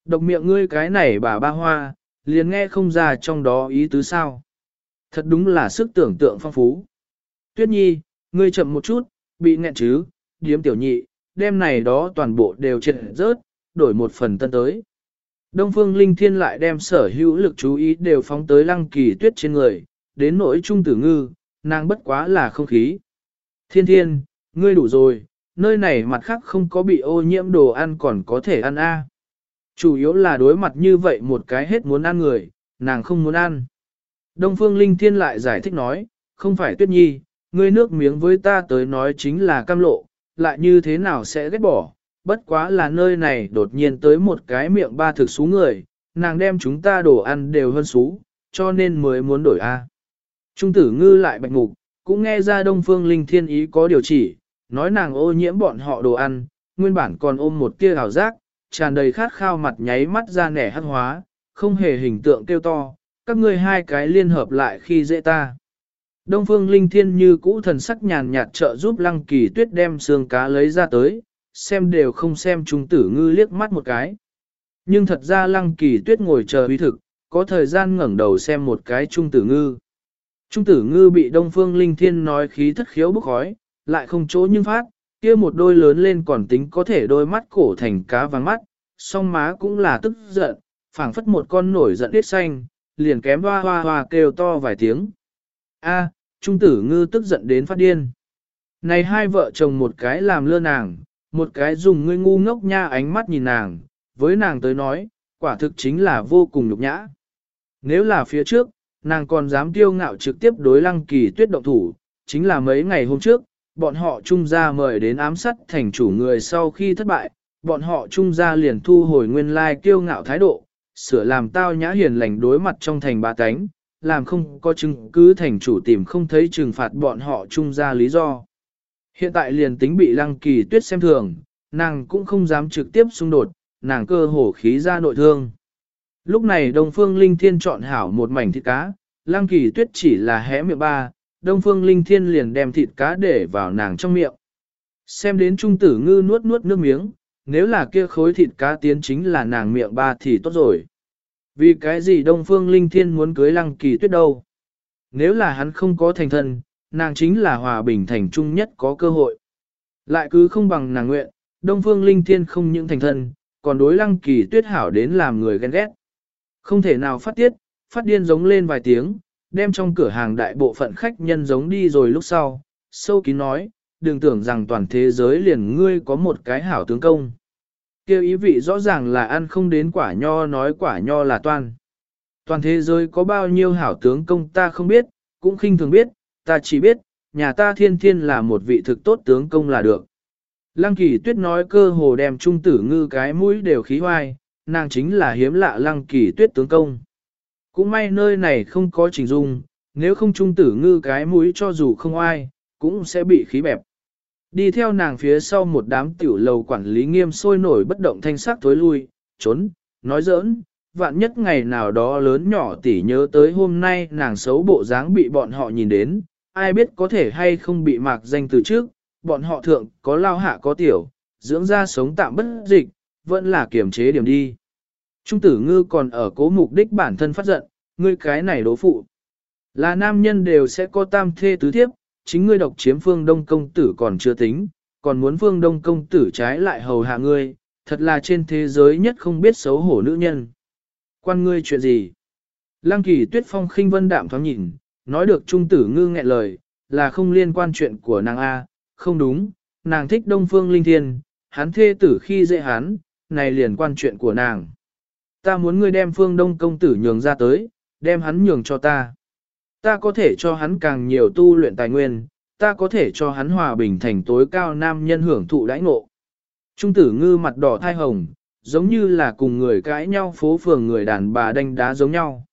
Độc miệng ngươi cái này bà ba hoa, liền nghe không ra trong đó ý tứ sao. Thật đúng là sức tưởng tượng phong phú. Tuyết nhi, ngươi chậm một chút, bị nghẹn chứ, điếm tiểu nhị, đêm này đó toàn bộ đều chết rớt, đổi một phần tân tới. Đông Phương Linh Thiên lại đem sở hữu lực chú ý đều phóng tới lăng kỳ tuyết trên người, đến nỗi trung tử ngư, nàng bất quá là không khí. Thiên thiên, ngươi đủ rồi, nơi này mặt khác không có bị ô nhiễm đồ ăn còn có thể ăn a. Chủ yếu là đối mặt như vậy một cái hết muốn ăn người, nàng không muốn ăn. Đông Phương Linh Thiên lại giải thích nói, không phải tuyết nhi, ngươi nước miếng với ta tới nói chính là cam lộ, lại như thế nào sẽ ghét bỏ, bất quá là nơi này đột nhiên tới một cái miệng ba thực xú người, nàng đem chúng ta đồ ăn đều hơn xú, cho nên mới muốn đổi A. Trung tử ngư lại bạch mục, cũng nghe ra Đông Phương Linh Thiên ý có điều chỉ, nói nàng ô nhiễm bọn họ đồ ăn, nguyên bản còn ôm một tia ảo giác, tràn đầy khát khao mặt nháy mắt ra nẻ hắc hóa, không hề hình tượng kêu to, các ngươi hai cái liên hợp lại khi dễ ta. Đông Phương Linh Thiên như cũ thần sắc nhàn nhạt trợ giúp Lăng Kỳ Tuyết đem xương cá lấy ra tới, xem đều không xem Trung Tử Ngư liếc mắt một cái. Nhưng thật ra Lăng Kỳ Tuyết ngồi chờ uy thực, có thời gian ngẩng đầu xem một cái Trung Tử Ngư. Trung Tử Ngư bị Đông Phương Linh Thiên nói khí thất khiếu bức khói, lại không chỗ nhưng phát, kia một đôi lớn lên còn tính có thể đôi mắt cổ thành cá vàng mắt, song má cũng là tức giận, phảng phất một con nổi giận tiết xanh, liền kém hoa hoa hoa kêu to vài tiếng. A, Trung tử ngư tức giận đến phát điên. Này hai vợ chồng một cái làm lơ nàng, một cái dùng ngươi ngu ngốc nha ánh mắt nhìn nàng, với nàng tới nói, quả thực chính là vô cùng nhục nhã. Nếu là phía trước, nàng còn dám tiêu ngạo trực tiếp đối lăng kỳ tuyết động thủ, chính là mấy ngày hôm trước, bọn họ trung gia mời đến ám sát thành chủ người sau khi thất bại, bọn họ trung gia liền thu hồi nguyên lai kiêu ngạo thái độ, sửa làm tao nhã hiền lành đối mặt trong thành ba cánh, làm không có chứng cứ thành chủ tìm không thấy trừng phạt bọn họ trung ra lý do. Hiện tại liền tính bị lăng kỳ tuyết xem thường, nàng cũng không dám trực tiếp xung đột, nàng cơ hổ khí ra nội thương. Lúc này Đông Phương Linh Thiên chọn hảo một mảnh thịt cá, lăng kỳ tuyết chỉ là hé miệng ba, Đông Phương Linh Thiên liền đem thịt cá để vào nàng trong miệng. Xem đến trung tử ngư nuốt nuốt nước miếng, nếu là kia khối thịt cá tiến chính là nàng miệng ba thì tốt rồi. Vì cái gì Đông Phương Linh Thiên muốn cưới Lăng Kỳ Tuyết đâu? Nếu là hắn không có thành thân, nàng chính là hòa bình thành trung nhất có cơ hội. Lại cứ không bằng nàng nguyện, Đông Phương Linh Thiên không những thành thân, còn đối Lăng Kỳ Tuyết hảo đến làm người ghen ghét. Không thể nào phát tiết, phát điên giống lên vài tiếng, đem trong cửa hàng đại bộ phận khách nhân giống đi rồi lúc sau, sâu kín nói, đừng tưởng rằng toàn thế giới liền ngươi có một cái hảo tướng công. Kêu ý vị rõ ràng là ăn không đến quả nho nói quả nho là toan. Toàn thế giới có bao nhiêu hảo tướng công ta không biết, cũng khinh thường biết, ta chỉ biết, nhà ta thiên thiên là một vị thực tốt tướng công là được. Lăng kỳ tuyết nói cơ hồ đem trung tử ngư cái mũi đều khí hoai, nàng chính là hiếm lạ lăng kỳ tuyết tướng công. Cũng may nơi này không có trình dung, nếu không trung tử ngư cái mũi cho dù không ai, cũng sẽ bị khí bẹp. Đi theo nàng phía sau một đám tiểu lầu quản lý nghiêm sôi nổi bất động thanh sắc tối lui, trốn, nói giỡn, vạn nhất ngày nào đó lớn nhỏ tỉ nhớ tới hôm nay nàng xấu bộ dáng bị bọn họ nhìn đến, ai biết có thể hay không bị mạc danh từ trước, bọn họ thượng có lao hạ có tiểu, dưỡng ra sống tạm bất dịch, vẫn là kiềm chế điểm đi. Trung tử ngư còn ở cố mục đích bản thân phát giận, ngươi cái này đố phụ. Là nam nhân đều sẽ có tam thê tứ thiếp, chính ngươi độc chiếm phương đông công tử còn chưa tính, còn muốn phương đông công tử trái lại hầu hạ ngươi, thật là trên thế giới nhất không biết xấu hổ nữ nhân. Quan ngươi chuyện gì? Lăng kỳ tuyết phong khinh vân đạm thoáng nhìn, nói được trung tử ngư nghẹn lời, là không liên quan chuyện của nàng A, không đúng, nàng thích đông phương linh thiên, hắn thê tử khi dễ hắn, này liền quan chuyện của nàng. Ta muốn ngươi đem phương đông công tử nhường ra tới, đem hắn nhường cho ta. Ta có thể cho hắn càng nhiều tu luyện tài nguyên, ta có thể cho hắn hòa bình thành tối cao nam nhân hưởng thụ đãi ngộ. Trung tử ngư mặt đỏ thai hồng, giống như là cùng người cãi nhau phố phường người đàn bà đánh đá giống nhau.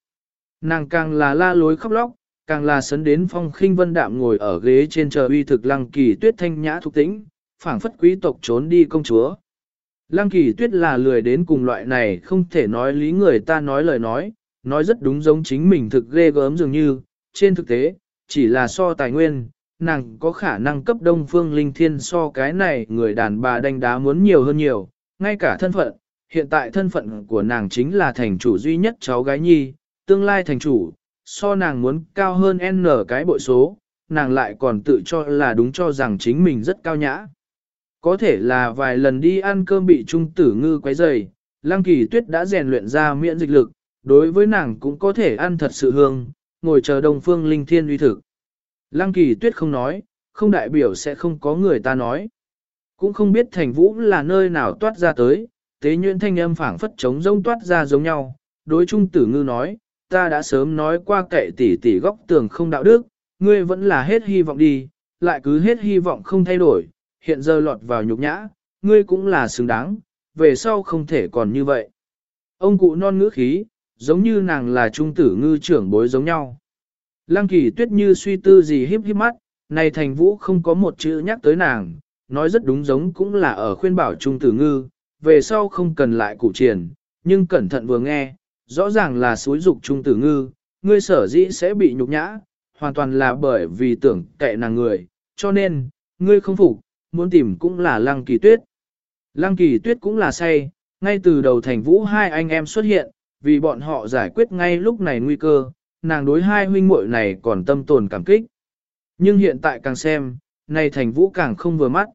Nàng càng là la lối khóc lóc, càng là sấn đến phong khinh vân đạm ngồi ở ghế trên chờ uy thực lăng kỳ tuyết thanh nhã thục tĩnh, phảng phất quý tộc trốn đi công chúa. Lăng kỳ tuyết là lười đến cùng loại này không thể nói lý người ta nói lời nói, nói rất đúng giống chính mình thực ghê gớm dường như, trên thực tế, chỉ là so tài nguyên, nàng có khả năng cấp đông phương linh thiên so cái này người đàn bà đánh đá muốn nhiều hơn nhiều, ngay cả thân phận, hiện tại thân phận của nàng chính là thành chủ duy nhất cháu gái nhi, tương lai thành chủ, so nàng muốn cao hơn n cái bội số, nàng lại còn tự cho là đúng cho rằng chính mình rất cao nhã. Có thể là vài lần đi ăn cơm bị trung tử ngư quấy rầy, lăng kỳ tuyết đã rèn luyện ra miễn dịch lực, đối với nàng cũng có thể ăn thật sự hương, ngồi chờ đông phương linh thiên uy thực. Lăng kỳ tuyết không nói, không đại biểu sẽ không có người ta nói. Cũng không biết thành vũ là nơi nào toát ra tới, tế nhuyễn thanh âm phảng phất trống rông toát ra giống nhau. Đối trung tử ngư nói, ta đã sớm nói qua kệ tỷ tỷ góc tường không đạo đức, ngươi vẫn là hết hy vọng đi, lại cứ hết hy vọng không thay đổi, hiện giờ lọt vào nhục nhã, ngươi cũng là xứng đáng, về sau không thể còn như vậy. Ông cụ non ngữ khí, giống như nàng là trung tử ngư trưởng bối giống nhau. Lăng kỳ tuyết như suy tư gì híp híp mắt, này thành vũ không có một chữ nhắc tới nàng, nói rất đúng giống cũng là ở khuyên bảo trung tử ngư, về sau không cần lại cụ triển, nhưng cẩn thận vừa nghe, rõ ràng là suối dục trung tử ngư, ngươi sở dĩ sẽ bị nhục nhã, hoàn toàn là bởi vì tưởng kệ nàng người, cho nên, ngươi không phục, muốn tìm cũng là lăng kỳ tuyết. Lăng kỳ tuyết cũng là say, ngay từ đầu thành vũ hai anh em xuất hiện, vì bọn họ giải quyết ngay lúc này nguy cơ, nàng đối hai huynh muội này còn tâm tồn cảm kích. Nhưng hiện tại càng xem, này thành vũ càng không vừa mắt.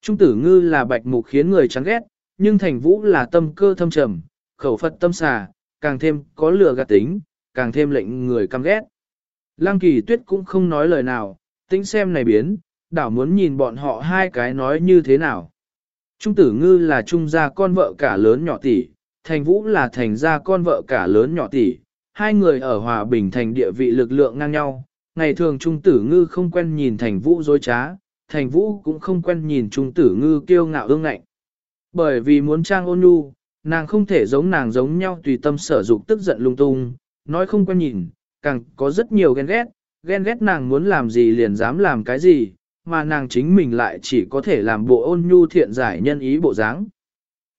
Trung tử ngư là bạch mục khiến người chán ghét, nhưng thành vũ là tâm cơ thâm trầm, khẩu phật tâm xà, càng thêm có lửa gạt tính, càng thêm lệnh người căm ghét. Lăng kỳ tuyết cũng không nói lời nào, tính xem này biến, đảo muốn nhìn bọn họ hai cái nói như thế nào. Trung tử ngư là trung gia con vợ cả lớn nhỏ tỷ, thành vũ là thành gia con vợ cả lớn nhỏ tỷ, hai người ở hòa bình thành địa vị lực lượng ngang nhau. Ngày thường trung tử ngư không quen nhìn thành vũ dối trá, thành vũ cũng không quen nhìn trung tử ngư kiêu ngạo ương ngạnh. Bởi vì muốn trang ôn nhu, nàng không thể giống nàng giống nhau tùy tâm sở dục tức giận lung tung, nói không quen nhìn, càng có rất nhiều ghen ghét, ghen ghét nàng muốn làm gì liền dám làm cái gì, mà nàng chính mình lại chỉ có thể làm bộ ôn nhu thiện giải nhân ý bộ dáng.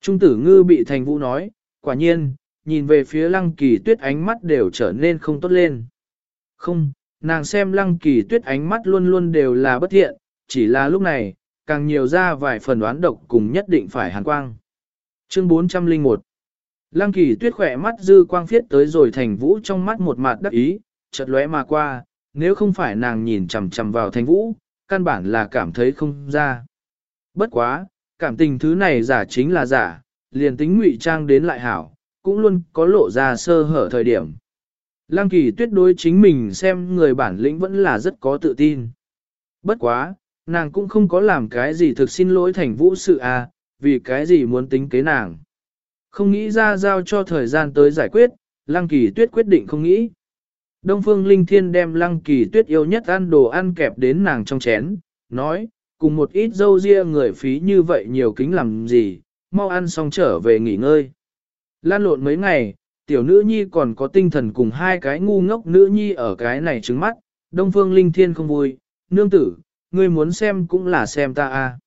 Trung tử ngư bị thành vũ nói, quả nhiên, nhìn về phía lăng kỳ tuyết ánh mắt đều trở nên không tốt lên. Không, nàng xem lăng kỳ tuyết ánh mắt luôn luôn đều là bất thiện, chỉ là lúc này, càng nhiều ra vài phần đoán độc cùng nhất định phải hàn quang. Chương 401 Lăng kỳ tuyết khỏe mắt dư quang phiết tới rồi thành vũ trong mắt một mặt đắc ý, chợt lóe mà qua, nếu không phải nàng nhìn chằm chằm vào thành vũ, căn bản là cảm thấy không ra. Bất quá, cảm tình thứ này giả chính là giả, liền tính ngụy trang đến lại hảo, cũng luôn có lộ ra sơ hở thời điểm. Lăng kỳ tuyết đối chính mình xem người bản lĩnh vẫn là rất có tự tin. Bất quá, nàng cũng không có làm cái gì thực xin lỗi thành vũ sự à, vì cái gì muốn tính kế nàng. Không nghĩ ra giao cho thời gian tới giải quyết, lăng kỳ tuyết quyết định không nghĩ. Đông Phương Linh Thiên đem lăng kỳ tuyết yêu nhất ăn đồ ăn kẹp đến nàng trong chén, nói, cùng một ít dâu ria người phí như vậy nhiều kính làm gì, mau ăn xong trở về nghỉ ngơi. Lan lộn mấy ngày, tiểu nữ nhi còn có tinh thần cùng hai cái ngu ngốc nữ nhi ở cái này trứng mắt, Đông Phương Linh Thiên không vui, nương tử, ngươi muốn xem cũng là xem ta a.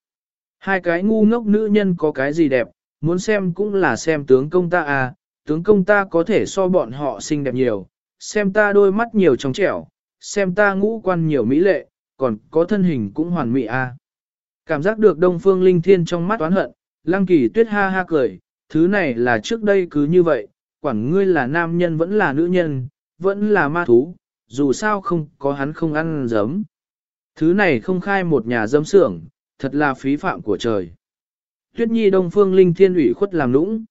Hai cái ngu ngốc nữ nhân có cái gì đẹp, muốn xem cũng là xem tướng công ta a, tướng công ta có thể so bọn họ xinh đẹp nhiều, xem ta đôi mắt nhiều trong trẻo, xem ta ngũ quan nhiều mỹ lệ, còn có thân hình cũng hoàn mỹ a. Cảm giác được Đông Phương Linh Thiên trong mắt oán hận, Lăng Kỳ Tuyết ha ha cười, thứ này là trước đây cứ như vậy, quản ngươi là nam nhân vẫn là nữ nhân, vẫn là ma thú, dù sao không có hắn không ăn giấm. Thứ này không khai một nhà dâm xưởng, thật là phí phạm của trời. Tuyết Nhi Đông Phương Linh Thiên ủy khuất làm nũng.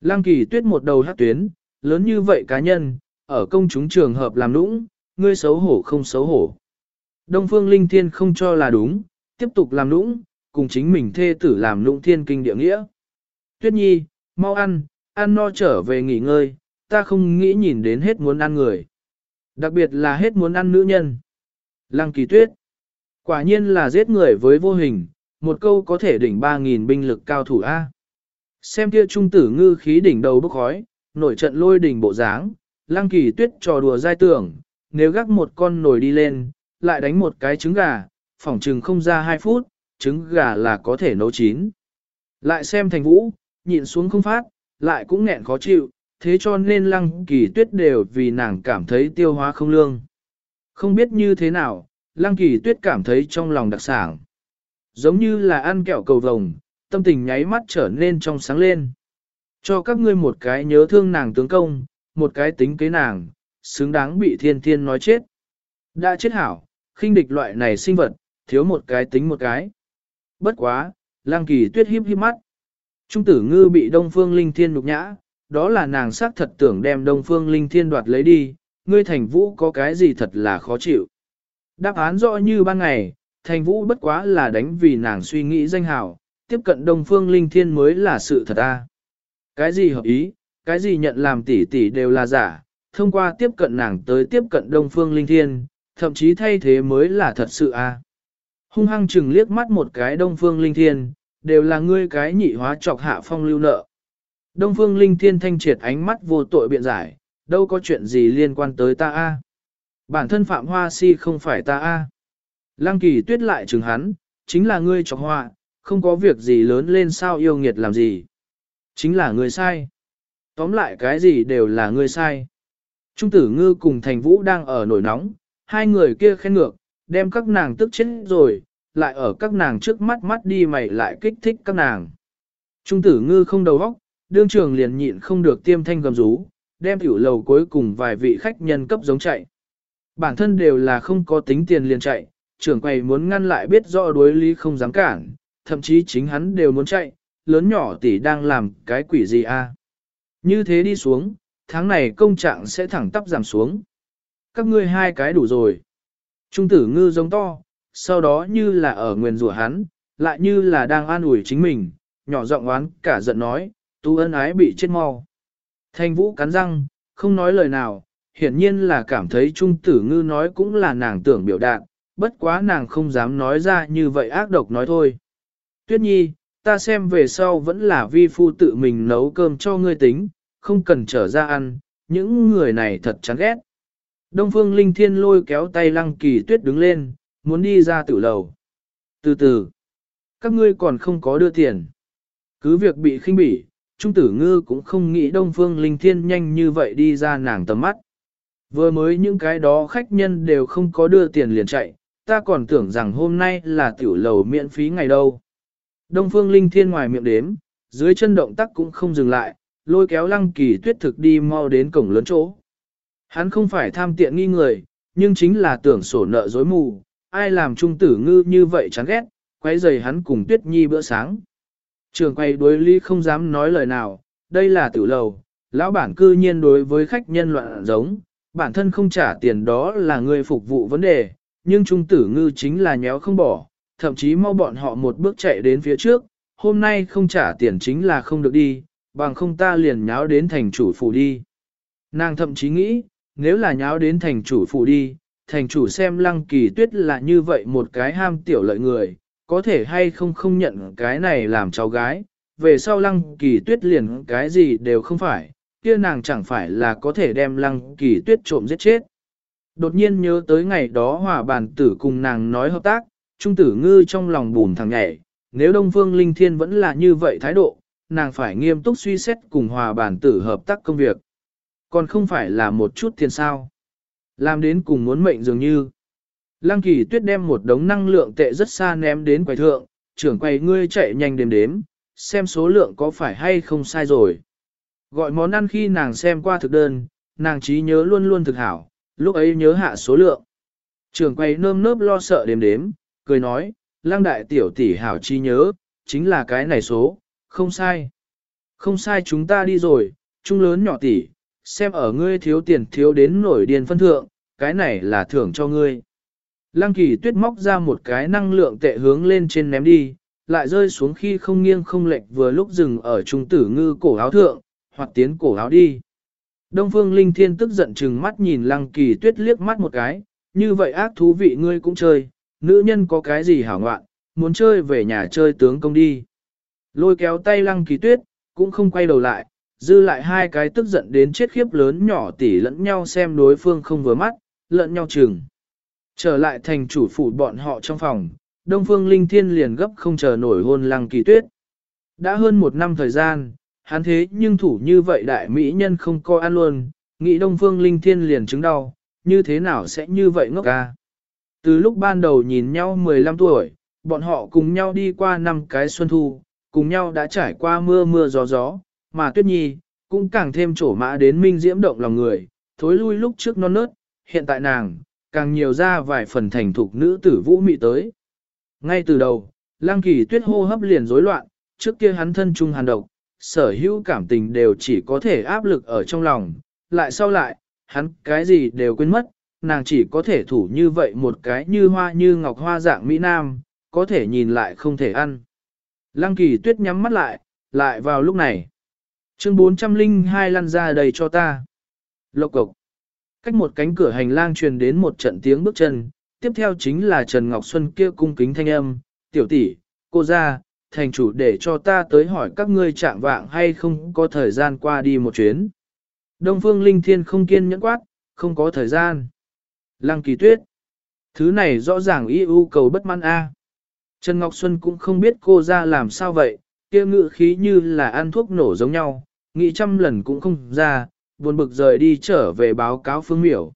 Lăng Kỳ Tuyết một đầu hát tuyến, lớn như vậy cá nhân, ở công chúng trường hợp làm nũng, ngươi xấu hổ không xấu hổ. Đông Phương Linh Thiên không cho là đúng, tiếp tục làm nũng, cùng chính mình thê tử làm nũng thiên kinh địa nghĩa. Tuyết Nhi, mau ăn, ăn no trở về nghỉ ngơi, ta không nghĩ nhìn đến hết muốn ăn người. Đặc biệt là hết muốn ăn nữ nhân. Lăng kỳ tuyết. Quả nhiên là giết người với vô hình, một câu có thể đỉnh 3.000 binh lực cao thủ A. Xem kia trung tử ngư khí đỉnh đầu bốc khói, nổi trận lôi đỉnh bộ dáng, lăng kỳ tuyết trò đùa dai tưởng, nếu gác một con nồi đi lên, lại đánh một cái trứng gà, phỏng trừng không ra 2 phút, trứng gà là có thể nấu chín. Lại xem thành vũ, nhịn xuống không phát, lại cũng nghẹn khó chịu, thế cho nên lăng kỳ tuyết đều vì nàng cảm thấy tiêu hóa không lương. Không biết như thế nào, Lăng kỳ tuyết cảm thấy trong lòng đặc sản. Giống như là ăn kẹo cầu vồng, tâm tình nháy mắt trở nên trong sáng lên. Cho các ngươi một cái nhớ thương nàng tướng công, một cái tính kế nàng, xứng đáng bị thiên thiên nói chết. Đã chết hảo, khinh địch loại này sinh vật, thiếu một cái tính một cái. Bất quá, lang kỳ tuyết hiếp hiếp mắt. Trung tử ngư bị Đông Phương Linh Thiên nhục nhã, đó là nàng xác thật tưởng đem Đông Phương Linh Thiên đoạt lấy đi, ngươi thành vũ có cái gì thật là khó chịu. Đáp án rõ như ban ngày, thành vũ bất quá là đánh vì nàng suy nghĩ danh hào, tiếp cận Đông Phương Linh Thiên mới là sự thật a. Cái gì hợp ý, cái gì nhận làm tỷ tỷ đều là giả, thông qua tiếp cận nàng tới tiếp cận Đông Phương Linh Thiên, thậm chí thay thế mới là thật sự a. Hung hăng chừng liếc mắt một cái Đông Phương Linh Thiên, đều là ngươi cái nhị hóa trọc hạ phong lưu nợ. Đông Phương Linh Thiên thanh triệt ánh mắt vô tội biện giải, đâu có chuyện gì liên quan tới ta a. Bản thân Phạm Hoa Si không phải ta a. Lăng kỳ tuyết lại chừng hắn, chính là ngươi trọc hoa, không có việc gì lớn lên sao yêu nghiệt làm gì. Chính là ngươi sai. Tóm lại cái gì đều là ngươi sai. Trung tử ngư cùng thành vũ đang ở nổi nóng, hai người kia khen ngược, đem các nàng tức chết rồi, lại ở các nàng trước mắt mắt đi mày lại kích thích các nàng. Trung tử ngư không đầu óc, đương trường liền nhịn không được tiêm thanh gầm rú, đem tiểu lầu cuối cùng vài vị khách nhân cấp giống chạy. Bản thân đều là không có tính tiền liền chạy, trưởng quầy muốn ngăn lại biết rõ đối lý không dám cản, thậm chí chính hắn đều muốn chạy, lớn nhỏ tỷ đang làm cái quỷ gì a? Như thế đi xuống, tháng này công trạng sẽ thẳng tắp giảm xuống. Các ngươi hai cái đủ rồi. Trung tử ngư giống to, sau đó như là ở nguyền rủa hắn, lại như là đang an ủi chính mình, nhỏ giọng oán cả giận nói, tu ân ái bị chết mau. Thanh vũ cắn răng, không nói lời nào, hiển nhiên là cảm thấy trung tử ngư nói cũng là nàng tưởng biểu đạt, bất quá nàng không dám nói ra như vậy ác độc nói thôi. Tuyết nhi, ta xem về sau vẫn là vi phu tự mình nấu cơm cho ngươi tính, không cần trở ra ăn, những người này thật chán ghét. Đông Phương Linh Thiên lôi kéo tay Lăng Kỳ Tuyết đứng lên, muốn đi ra tử lầu. Từ từ, các ngươi còn không có đưa tiền. Cứ việc bị khinh bỉ, Trung Tử Ngư cũng không nghĩ Đông Phương Linh Thiên nhanh như vậy đi ra nàng tầm mắt. Vừa mới những cái đó khách nhân đều không có đưa tiền liền chạy, ta còn tưởng rằng hôm nay là tiểu lầu miễn phí ngày đâu. Đông Phương Linh Thiên ngoài miệng đếm, dưới chân động tác cũng không dừng lại, lôi kéo Lăng Kỳ Tuyết thực đi mau đến cổng lớn chỗ. Hắn không phải tham tiện nghi người, nhưng chính là tưởng sổ nợ dối mù, ai làm trung tử ngư như vậy chán ghét, quay giày hắn cùng tuyết nhi bữa sáng. Trường quay đối lý không dám nói lời nào, đây là tử lầu, lão bản cư nhiên đối với khách nhân loạn giống, bản thân không trả tiền đó là người phục vụ vấn đề, nhưng trung tử ngư chính là nhéo không bỏ, thậm chí mau bọn họ một bước chạy đến phía trước, hôm nay không trả tiền chính là không được đi, bằng không ta liền nháo đến thành chủ phủ đi. Nàng thậm chí nghĩ, nếu là nháo đến thành chủ phủ đi, thành chủ xem lăng kỳ tuyết là như vậy một cái ham tiểu lợi người, có thể hay không không nhận cái này làm cháu gái, về sau lăng kỳ tuyết liền cái gì đều không phải, kia nàng chẳng phải là có thể đem lăng kỳ tuyết trộm giết chết. Đột nhiên nhớ tới ngày đó hòa Bàn tử cùng nàng nói hợp tác, trung tử ngư trong lòng bùn thằng nhảy, nếu Đông Phương Linh Thiên vẫn là như vậy thái độ, nàng phải nghiêm túc suy xét cùng hòa bản tử hợp tác công việc. Còn không phải là một chút tiền sao. Làm đến cùng muốn mệnh dường như. Lăng kỳ tuyết đem một đống năng lượng tệ rất xa ném đến quầy thượng, trưởng quầy ngươi chạy nhanh đếm đếm, xem số lượng có phải hay không sai rồi. Gọi món ăn khi nàng xem qua thực đơn, nàng trí nhớ luôn luôn thực hảo, lúc ấy nhớ hạ số lượng. Trưởng quầy nơm nớp lo sợ đếm đếm, cười nói, lăng đại tiểu tỷ hảo trí nhớ, chính là cái này số, không sai. Không sai chúng ta đi rồi, trung lớn nhỏ tỷ, xem ở ngươi thiếu tiền thiếu đến nổi điên phân thượng, cái này là thưởng cho ngươi. Lăng kỳ tuyết móc ra một cái năng lượng tệ hướng lên trên ném đi, lại rơi xuống khi không nghiêng không lệch vừa lúc dừng ở trung tử ngư cổ áo thượng, hoặc tiến cổ áo đi. Đông phương linh thiên tức giận chừng mắt nhìn lăng kỳ tuyết liếc mắt một cái, như vậy ác thú vị ngươi cũng chơi, nữ nhân có cái gì hảo ngoạn, muốn chơi về nhà chơi tướng công đi. Lôi kéo tay lăng kỳ tuyết, cũng không quay đầu lại, dư lại hai cái tức giận đến chết khiếp lớn nhỏ tỉ lẫn nhau xem đối phương không vừa mắt, lẫn nhau chừng. Trở lại thành chủ phủ bọn họ trong phòng, Đông Phương Linh Thiên liền gấp không chờ nổi hôn lăng kỳ tuyết. Đã hơn một năm thời gian, hắn thế nhưng thủ như vậy đại mỹ nhân không coi ăn luôn, nghĩ Đông Phương Linh Thiên liền chứng đau, như thế nào sẽ như vậy ngốc ca. Từ lúc ban đầu nhìn nhau 15 tuổi, bọn họ cùng nhau đi qua năm cái xuân thu, cùng nhau đã trải qua mưa mưa gió gió, mà Tuyết Nhi, cũng càng thêm trổ mã đến minh diễm động lòng người, thối lui lúc trước non nớt, hiện tại nàng, càng nhiều ra vài phần thành thục nữ tử vũ mị tới. Ngay từ đầu, Lang Kỳ Tuyết hô hấp liền rối loạn, trước kia hắn thân trung hàn độc, sở hữu cảm tình đều chỉ có thể áp lực ở trong lòng, lại sau lại, hắn cái gì đều quên mất, nàng chỉ có thể thủ như vậy một cái như hoa như ngọc hoa dạng Mỹ Nam, có thể nhìn lại không thể ăn. Lăng kỳ tuyết nhắm mắt lại, lại vào lúc này. Chương 402 lăn ra đầy cho ta. Lộc cộc. Cách một cánh cửa hành lang truyền đến một trận tiếng bước chân, tiếp theo chính là Trần Ngọc Xuân kia cung kính thanh âm, tiểu tỷ, cô ra, thành chủ để cho ta tới hỏi các ngươi chạm vạng hay không có thời gian qua đi một chuyến. Đông Phương Linh Thiên không kiên nhẫn quát, không có thời gian. Lăng kỳ tuyết. Thứ này rõ ràng y ưu cầu bất mãn a. Trần Ngọc Xuân cũng không biết cô ra làm sao vậy, kia ngự khí như là ăn thuốc nổ giống nhau, nghĩ trăm lần cũng không ra, buồn bực rời đi trở về báo cáo phương miểu.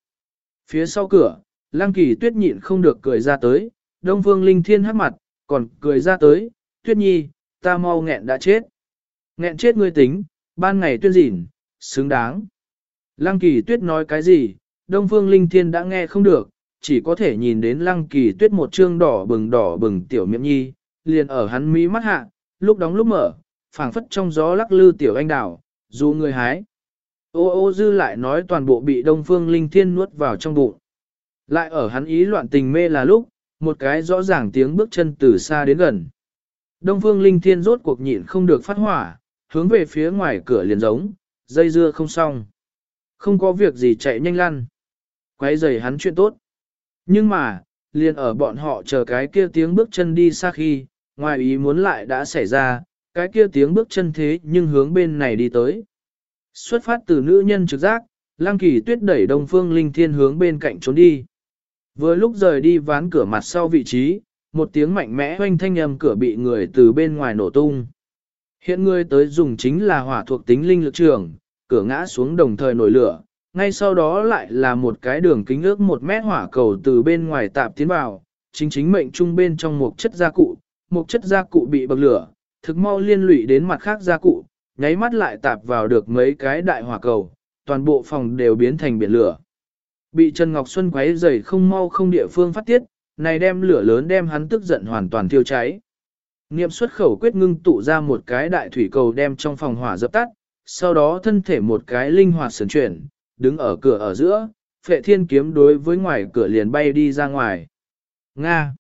Phía sau cửa, Lăng Kỳ Tuyết nhịn không được cười ra tới, Đông Phương Linh Thiên hắc mặt, còn cười ra tới, Tuyết Nhi, ta mau nghẹn đã chết. Nghẹn chết ngươi tính, ban ngày tuyên dỉn, xứng đáng. Lăng Kỳ Tuyết nói cái gì, Đông Phương Linh Thiên đã nghe không được, chỉ có thể nhìn đến Lăng Kỳ Tuyết một trương đỏ bừng đỏ bừng tiểu miệng nhi, liền ở hắn mỹ mắt hạ, lúc đóng lúc mở, phảng phất trong gió lắc lư tiểu anh đào, dù người hái. Ô ô dư lại nói toàn bộ bị Đông Phương Linh Thiên nuốt vào trong bụng. Lại ở hắn ý loạn tình mê là lúc, một cái rõ ràng tiếng bước chân từ xa đến gần. Đông Phương Linh Thiên rốt cuộc nhịn không được phát hỏa, hướng về phía ngoài cửa liền giống, dây dưa không xong. Không có việc gì chạy nhanh lăn. Quay giày hắn chuyện tốt. Nhưng mà, liền ở bọn họ chờ cái kia tiếng bước chân đi xa khi, ngoài ý muốn lại đã xảy ra, cái kia tiếng bước chân thế nhưng hướng bên này đi tới. Xuất phát từ nữ nhân trực giác, Lăng Kỳ Tuyết đẩy Đông Phương Linh Thiên hướng bên cạnh trốn đi. Vừa lúc rời đi ván cửa mặt sau vị trí, một tiếng mạnh mẽ hoanh thanh âm cửa bị người từ bên ngoài nổ tung. Hiện người tới dùng chính là hỏa thuộc tính linh lực trường, cửa ngã xuống đồng thời nổi lửa, ngay sau đó lại là một cái đường kính ước một mét hỏa cầu từ bên ngoài tạp tiến vào, chính chính mệnh trung bên trong một chất gia cụ, một chất gia cụ bị bậc lửa, thực mau liên lụy đến mặt khác gia cụ, nháy mắt lại tạp vào được mấy cái đại hỏa cầu, toàn bộ phòng đều biến thành biển lửa. Bị Trần Ngọc Xuân quấy rầy không mau không địa phương phát tiết, này đem lửa lớn đem hắn tức giận hoàn toàn thiêu cháy. Niệm xuất khẩu quyết ngưng tụ ra một cái đại thủy cầu đem trong phòng hỏa dập tắt, sau đó thân thể một cái linh hoạt sườn chuyển, đứng ở cửa ở giữa, phệ thiên kiếm đối với ngoài cửa liền bay đi ra ngoài. Nga.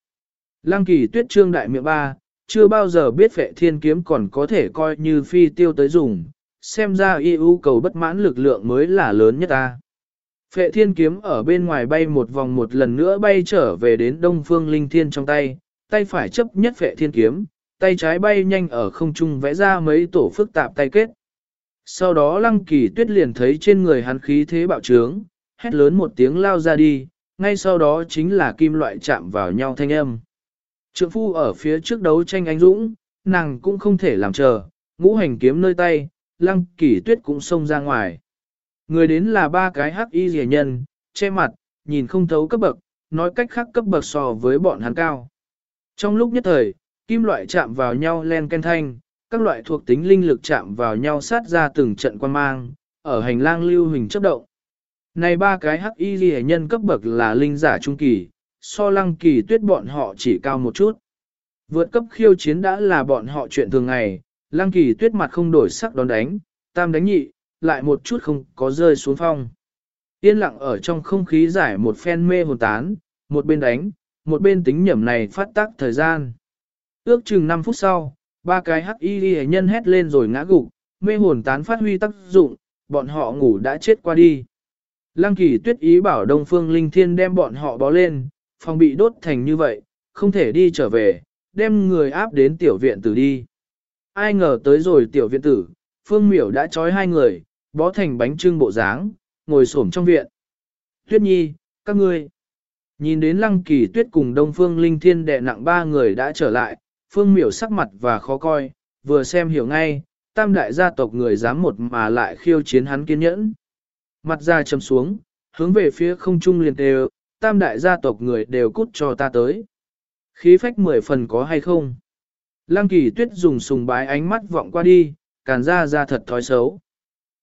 Lăng kỳ tuyết trương đại miệng ba, chưa bao giờ biết vệ thiên kiếm còn có thể coi như phi tiêu tới dùng, xem ra y ưu cầu bất mãn lực lượng mới là lớn nhất ta. Phệ thiên kiếm ở bên ngoài bay một vòng một lần nữa bay trở về đến đông phương linh thiên trong tay, tay phải chấp nhất phệ thiên kiếm, tay trái bay nhanh ở không trung vẽ ra mấy tổ phức tạp tay kết. Sau đó lăng kỳ tuyết liền thấy trên người hắn khí thế bạo trướng, hét lớn một tiếng lao ra đi, ngay sau đó chính là kim loại chạm vào nhau thanh âm. Trượng phu ở phía trước đấu tranh anh dũng, nàng cũng không thể làm chờ, ngũ hành kiếm nơi tay, lăng Kỷ tuyết cũng xông ra ngoài. Người đến là ba cái hắc y rẻ nhân, che mặt, nhìn không thấu cấp bậc, nói cách khác cấp bậc so với bọn hắn cao. Trong lúc nhất thời, kim loại chạm vào nhau len ken thanh, các loại thuộc tính linh lực chạm vào nhau sát ra từng trận quan mang, ở hành lang lưu hình chấp động. Này ba cái hắc y rẻ nhân cấp bậc là linh giả trung kỳ, so lăng kỳ tuyết bọn họ chỉ cao một chút. Vượt cấp khiêu chiến đã là bọn họ chuyện thường ngày, lăng kỳ tuyết mặt không đổi sắc đón đánh, tam đánh nhị, lại một chút không có rơi xuống phong. Yên lặng ở trong không khí giải một phen mê hồn tán, một bên đánh, một bên tính nhẩm này phát tác thời gian. Ước chừng 5 phút sau, ba cái hắc y nhân hét lên rồi ngã gục, mê hồn tán phát huy tác dụng, bọn họ ngủ đã chết qua đi. Lăng kỳ tuyết ý bảo Đông Phương Linh Thiên đem bọn họ bó lên, phòng bị đốt thành như vậy, không thể đi trở về, đem người áp đến tiểu viện tử đi. Ai ngờ tới rồi tiểu viện tử, Phương Miểu đã trói hai người, bó thành bánh trưng bộ dáng, ngồi xổm trong viện. Tuyết Nhi, các ngươi. Nhìn đến Lăng Kỳ Tuyết cùng Đông Phương Linh Thiên đệ nặng ba người đã trở lại, Phương Miểu sắc mặt và khó coi, vừa xem hiểu ngay, tam đại gia tộc người dám một mà lại khiêu chiến hắn kiên nhẫn. Mặt ra chấm xuống, hướng về phía không trung liền đều, tam đại gia tộc người đều cút cho ta tới. Khí phách mười phần có hay không? Lăng kỳ tuyết dùng sùng bái ánh mắt vọng qua đi, càn ra ra thật thói xấu.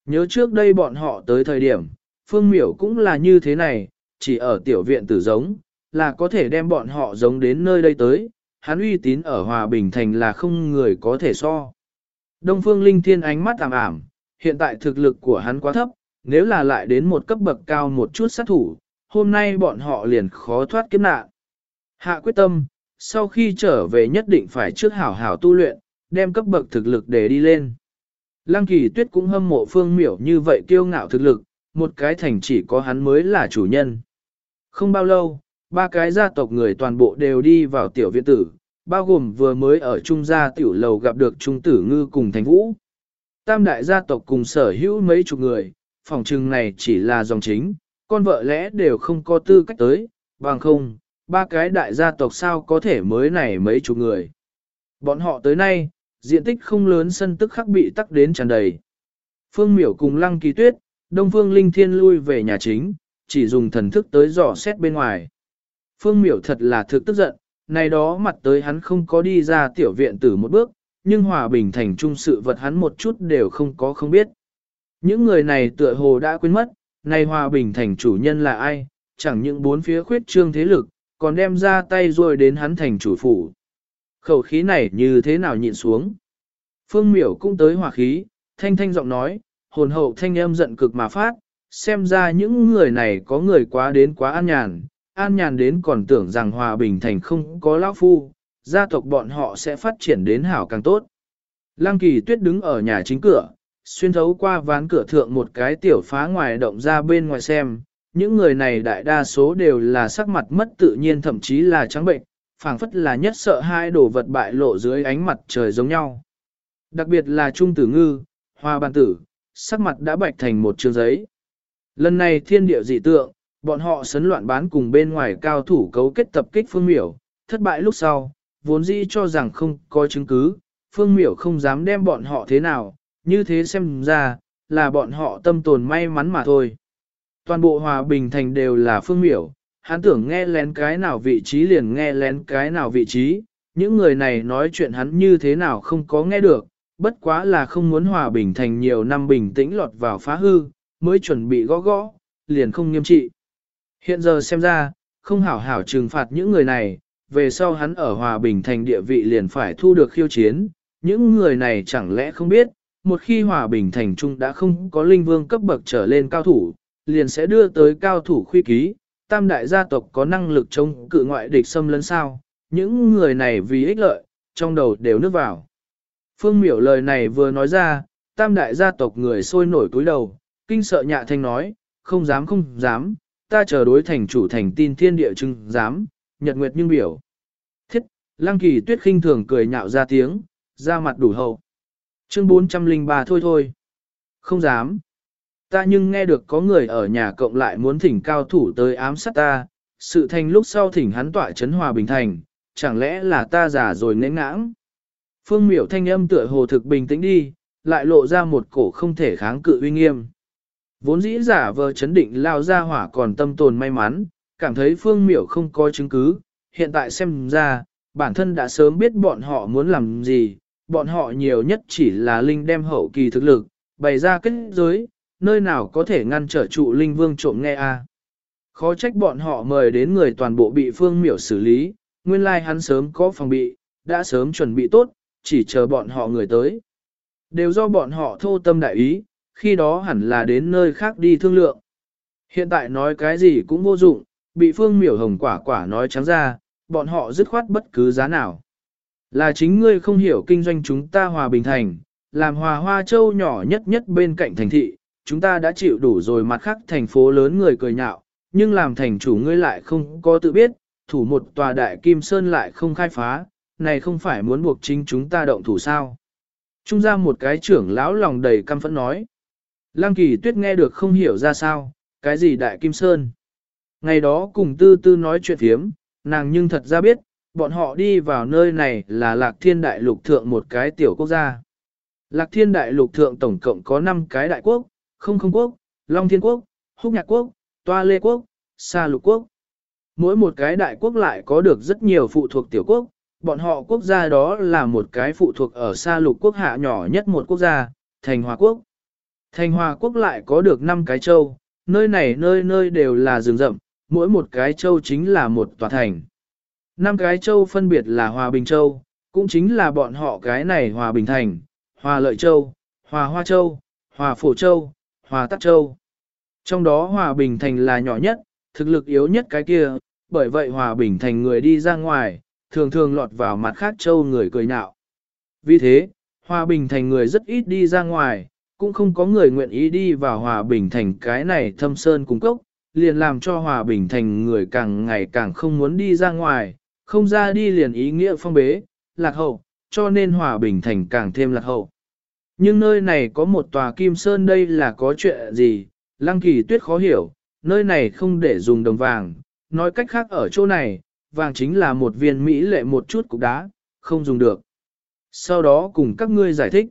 Nhớ trước đây bọn họ tới thời điểm, phương miểu cũng là như thế này, chỉ ở tiểu viện tử giống, là có thể đem bọn họ giống đến nơi đây tới, hắn uy tín ở Hòa Bình Thành là không người có thể so. Đông Phương Linh Thiên ánh mắt ảm ảm, hiện tại thực lực của hắn quá thấp, nếu là lại đến một cấp bậc cao một chút sát thủ, hôm nay bọn họ liền khó thoát kiếp nạn. Hạ quyết tâm, sau khi trở về nhất định phải trước hảo hảo tu luyện, đem cấp bậc thực lực để đi lên. Lăng kỳ tuyết cũng hâm mộ phương miểu như vậy kiêu ngạo thực lực, một cái thành chỉ có hắn mới là chủ nhân. Không bao lâu, ba cái gia tộc người toàn bộ đều đi vào tiểu viện tử, bao gồm vừa mới ở trung gia tiểu lầu gặp được trung tử ngư cùng thành vũ. Tam đại gia tộc cùng sở hữu mấy chục người, phòng trừng này chỉ là dòng chính, con vợ lẽ đều không có tư cách tới, bằng không, ba cái đại gia tộc sao có thể mới này mấy chục người. Bọn họ tới nay, diện tích không lớn sân tức khắc bị tắc đến tràn đầy. Phương miểu cùng lăng kỳ tuyết, đông phương linh thiên lui về nhà chính, chỉ dùng thần thức tới dò xét bên ngoài. Phương miểu thật là thực tức giận, này đó mặt tới hắn không có đi ra tiểu viện tử một bước, nhưng hòa bình thành trung sự vật hắn một chút đều không có không biết. Những người này tựa hồ đã quên mất, này hòa bình thành chủ nhân là ai, chẳng những bốn phía khuyết trương thế lực, còn đem ra tay rồi đến hắn thành chủ phủ. Khẩu khí này như thế nào nhịn xuống. Phương miểu cũng tới hòa khí, thanh thanh giọng nói, hồn hậu thanh âm giận cực mà phát, xem ra những người này có người quá đến quá an nhàn, an nhàn đến còn tưởng rằng hòa bình thành không có lão phu, gia tộc bọn họ sẽ phát triển đến hảo càng tốt. Lăng kỳ tuyết đứng ở nhà chính cửa, xuyên thấu qua ván cửa thượng một cái tiểu phá ngoài động ra bên ngoài xem, những người này đại đa số đều là sắc mặt mất tự nhiên thậm chí là trắng bệnh, phảng phất là nhất sợ hai đồ vật bại lộ dưới ánh mặt trời giống nhau. Đặc biệt là Trung Tử Ngư, Hoa Ban Tử, sắc mặt đã bạch thành một trường giấy. Lần này thiên địa dị tượng, bọn họ sấn loạn bán cùng bên ngoài cao thủ cấu kết tập kích Phương Miểu, thất bại lúc sau, vốn dĩ cho rằng không có chứng cứ, Phương Miểu không dám đem bọn họ thế nào, như thế xem ra, là bọn họ tâm tồn may mắn mà thôi. Toàn bộ hòa bình thành đều là Phương Miểu, hắn tưởng nghe lén cái nào vị trí liền nghe lén cái nào vị trí, những người này nói chuyện hắn như thế nào không có nghe được, bất quá là không muốn hòa bình thành nhiều năm bình tĩnh lọt vào phá hư, mới chuẩn bị gõ gõ, liền không nghiêm trị. Hiện giờ xem ra, không hảo hảo trừng phạt những người này, về sau hắn ở hòa bình thành địa vị liền phải thu được khiêu chiến, những người này chẳng lẽ không biết, một khi hòa bình thành trung đã không có linh vương cấp bậc trở lên cao thủ, liền sẽ đưa tới cao thủ khuy ký, tam đại gia tộc có năng lực chống cự ngoại địch xâm lấn sao, những người này vì ích lợi, trong đầu đều nước vào. Phương miểu lời này vừa nói ra, tam đại gia tộc người sôi nổi cúi đầu, kinh sợ nhạ thanh nói, không dám không dám, ta chờ đối thành chủ thành tin thiên địa chứng dám, nhật nguyệt nhưng biểu. Thiết, lăng kỳ tuyết khinh thường cười nhạo ra tiếng, ra mặt đủ hậu. Chương 403 thôi thôi. Không dám. Ta nhưng nghe được có người ở nhà cộng lại muốn thỉnh cao thủ tới ám sát ta, sự thành lúc sau thỉnh hắn tỏa chấn hòa bình thành, chẳng lẽ là ta giả rồi nén ngãng. Phương miểu thanh âm tựa hồ thực bình tĩnh đi, lại lộ ra một cổ không thể kháng cự uy nghiêm. Vốn dĩ giả vờ chấn định lao ra hỏa còn tâm tồn may mắn, cảm thấy phương miểu không có chứng cứ, hiện tại xem ra, bản thân đã sớm biết bọn họ muốn làm gì, bọn họ nhiều nhất chỉ là linh đem hậu kỳ thực lực, bày ra kết giới, nơi nào có thể ngăn trở trụ linh vương trộm nghe a Khó trách bọn họ mời đến người toàn bộ bị phương miểu xử lý, nguyên lai like hắn sớm có phòng bị, đã sớm chuẩn bị tốt, chỉ chờ bọn họ người tới. Đều do bọn họ thô tâm đại ý, khi đó hẳn là đến nơi khác đi thương lượng. Hiện tại nói cái gì cũng vô dụng, bị phương miểu hồng quả quả nói trắng ra, bọn họ dứt khoát bất cứ giá nào. Là chính ngươi không hiểu kinh doanh chúng ta hòa bình thành, làm hòa hoa châu nhỏ nhất nhất bên cạnh thành thị, chúng ta đã chịu đủ rồi mặt khác thành phố lớn người cười nhạo, nhưng làm thành chủ ngươi lại không có tự biết, thủ một tòa đại kim sơn lại không khai phá, này không phải muốn buộc chính chúng ta động thủ sao. Trung ra một cái trưởng lão lòng đầy căm phẫn nói. Lăng kỳ tuyết nghe được không hiểu ra sao, cái gì đại kim sơn. Ngày đó cùng tư tư nói chuyện thiếm, nàng nhưng thật ra biết, bọn họ đi vào nơi này là lạc thiên đại lục thượng một cái tiểu quốc gia. Lạc thiên đại lục thượng tổng cộng có 5 cái đại quốc, không không quốc, long thiên quốc, húc nhạc quốc, toa lê quốc, sa lục quốc. Mỗi một cái đại quốc lại có được rất nhiều phụ thuộc tiểu quốc, bọn họ quốc gia đó là một cái phụ thuộc ở xa lục quốc hạ nhỏ nhất một quốc gia, Thành Hòa Quốc. Thành Hòa Quốc lại có được 5 cái châu, nơi này nơi nơi đều là rừng rậm, mỗi một cái châu chính là một tòa thành. Năm cái châu phân biệt là Hòa Bình Châu, cũng chính là bọn họ cái này Hòa Bình Thành, Hòa Lợi Châu, Hòa Hoa Châu, Hòa Phổ Châu, Hòa Tắc Châu. Trong đó Hòa Bình Thành là nhỏ nhất, thực lực yếu nhất cái kia, bởi vậy Hòa Bình Thành người đi ra ngoài, thường thường lọt vào mặt khác châu người cười nhạo. Vì thế, Hòa Bình Thành người rất ít đi ra ngoài, cũng không có người nguyện ý đi vào Hòa Bình Thành cái này thâm sơn cung cốc, liền làm cho Hòa Bình Thành người càng ngày càng không muốn đi ra ngoài, không ra đi liền ý nghĩa phong bế, lạc hậu, cho nên Hòa Bình Thành càng thêm lạc hậu. Nhưng nơi này có một tòa kim sơn đây là có chuyện gì, Lăng Kỳ Tuyết khó hiểu, nơi này không để dùng đồng vàng, nói cách khác ở chỗ này, vàng chính là một viên mỹ lệ một chút cục đá, không dùng được. Sau đó cùng các ngươi giải thích.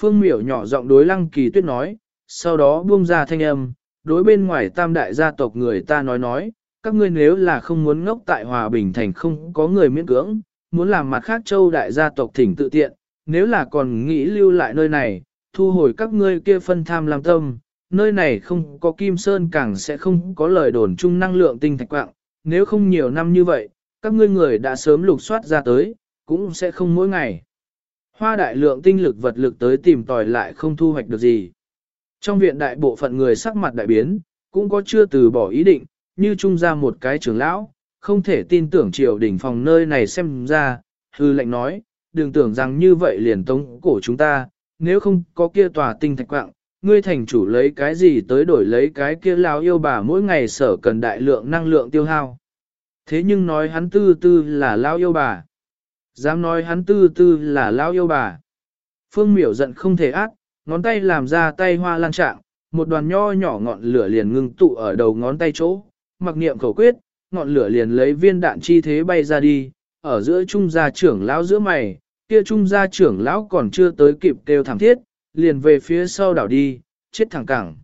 Phương miểu nhỏ giọng đối Lăng Kỳ Tuyết nói, sau đó buông ra thanh âm, đối bên ngoài tam đại gia tộc người ta nói nói, các ngươi nếu là không muốn ngốc tại Hòa Bình Thành không có người miễn cưỡng, muốn làm mặt khác châu đại gia tộc thỉnh tự tiện, nếu là còn nghĩ lưu lại nơi này, thu hồi các ngươi kia phân tham làm tâm, nơi này không có kim sơn càng sẽ không có lời đồn chung năng lượng tinh thạch quạng, nếu không nhiều năm như vậy, các ngươi người đã sớm lục soát ra tới, cũng sẽ không mỗi ngày. Hoa đại lượng tinh lực vật lực tới tìm tòi lại không thu hoạch được gì. Trong viện đại bộ phận người sắc mặt đại biến, cũng có chưa từ bỏ ý định, như trung ra một cái trưởng lão, không thể tin tưởng triều đỉnh phòng nơi này xem ra, hư lệnh nói, đừng tưởng rằng như vậy liền tống cổ chúng ta, nếu không có kia tòa tinh thạch quạng, ngươi thành chủ lấy cái gì tới đổi lấy cái kia lao yêu bà mỗi ngày sở cần đại lượng năng lượng tiêu hao. Thế nhưng nói hắn tư tư là lao yêu bà. Dám nói hắn tư tư là lao yêu bà. Phương miểu giận không thể ác, ngón tay làm ra tay hoa lan trạng, một đoàn nho nhỏ ngọn lửa liền ngưng tụ ở đầu ngón tay chỗ, mặc niệm khẩu quyết, ngọn lửa liền lấy viên đạn chi thế bay ra đi, ở giữa trung gia trưởng lão giữa mày, kia trung gia trưởng lão còn chưa tới kịp kêu thảm thiết, liền về phía sau đảo đi, chết thẳng cẳng.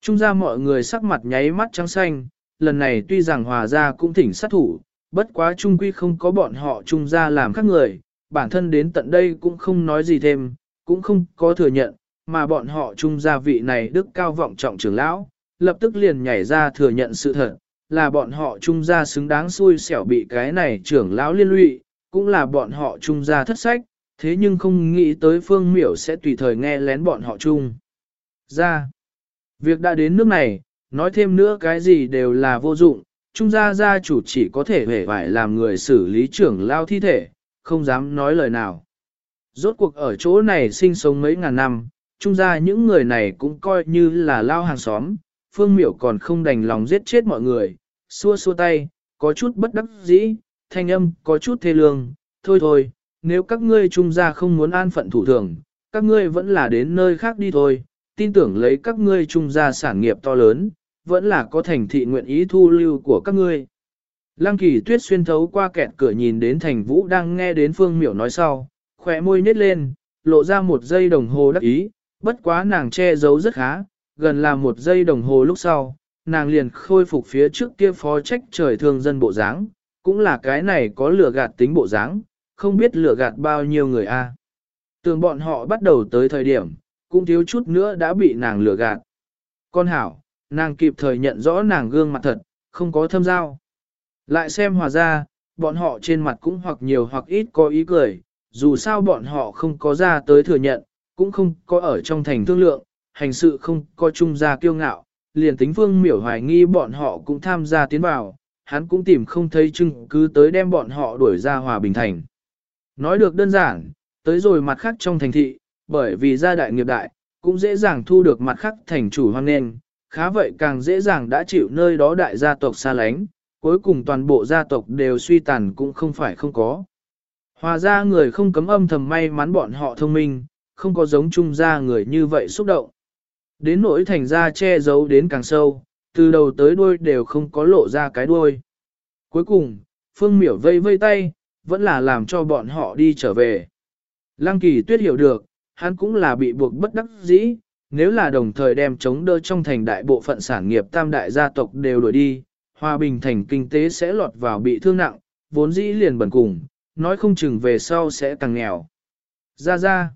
Trung gia mọi người sắc mặt nháy mắt trắng xanh, lần này tuy rằng hòa gia cũng thỉnh sát thủ, bất quá trung quy không có bọn họ trung gia làm các người, bản thân đến tận đây cũng không nói gì thêm, cũng không có thừa nhận, mà bọn họ trung gia vị này đức cao vọng trọng trưởng lão, lập tức liền nhảy ra thừa nhận sự thật, là bọn họ trung gia xứng đáng xui xẻo bị cái này trưởng lão liên lụy, cũng là bọn họ trung gia thất sách, thế nhưng không nghĩ tới phương miểu sẽ tùy thời nghe lén bọn họ chung. Ra, việc đã đến nước này, nói thêm nữa cái gì đều là vô dụng, trung gia gia chủ chỉ có thể hề phải làm người xử lý trưởng lao thi thể, không dám nói lời nào. Rốt cuộc ở chỗ này sinh sống mấy ngàn năm, trung gia những người này cũng coi như là lao hàng xóm, phương miểu còn không đành lòng giết chết mọi người, xua xua tay, có chút bất đắc dĩ, thanh âm có chút thê lương, thôi thôi, nếu các ngươi trung gia không muốn an phận thủ thường, các ngươi vẫn là đến nơi khác đi thôi, tin tưởng lấy các ngươi trung gia sản nghiệp to lớn, vẫn là có thành thị nguyện ý thu lưu của các ngươi. Lăng kỳ tuyết xuyên thấu qua kẹt cửa nhìn đến thành vũ đang nghe đến phương miểu nói sau, khỏe môi nhếch lên, lộ ra một giây đồng hồ đắc ý, bất quá nàng che giấu rất khá, gần là một giây đồng hồ lúc sau, nàng liền khôi phục phía trước kia phó trách trời thương dân bộ dáng, cũng là cái này có lửa gạt tính bộ dáng, không biết lửa gạt bao nhiêu người a. À. Tường bọn họ bắt đầu tới thời điểm, cũng thiếu chút nữa đã bị nàng lửa gạt. Con hảo, nàng kịp thời nhận rõ nàng gương mặt thật, không có thâm giao. Lại xem hòa ra, bọn họ trên mặt cũng hoặc nhiều hoặc ít có ý cười, dù sao bọn họ không có ra tới thừa nhận, cũng không có ở trong thành thương lượng, hành sự không có trung gia kiêu ngạo, liền tính phương miểu hoài nghi bọn họ cũng tham gia tiến vào, hắn cũng tìm không thấy chứng cứ tới đem bọn họ đuổi ra hòa bình thành. Nói được đơn giản, tới rồi mặt khác trong thành thị, bởi vì gia đại nghiệp đại, cũng dễ dàng thu được mặt khác thành chủ hoang nên, khá vậy càng dễ dàng đã chịu nơi đó đại gia tộc xa lánh, cuối cùng toàn bộ gia tộc đều suy tàn cũng không phải không có. Hòa ra người không cấm âm thầm may mắn bọn họ thông minh, không có giống chung ra người như vậy xúc động. Đến nỗi thành ra che giấu đến càng sâu, từ đầu tới đuôi đều không có lộ ra cái đuôi. Cuối cùng, Phương Miểu vây vây tay, vẫn là làm cho bọn họ đi trở về. Lăng kỳ tuyết hiểu được, hắn cũng là bị buộc bất đắc dĩ, nếu là đồng thời đem chống đỡ trong thành đại bộ phận sản nghiệp tam đại gia tộc đều đuổi đi, hòa bình thành kinh tế sẽ lọt vào bị thương nặng, vốn dĩ liền bẩn cùng, nói không chừng về sau sẽ càng nghèo. Ra ra,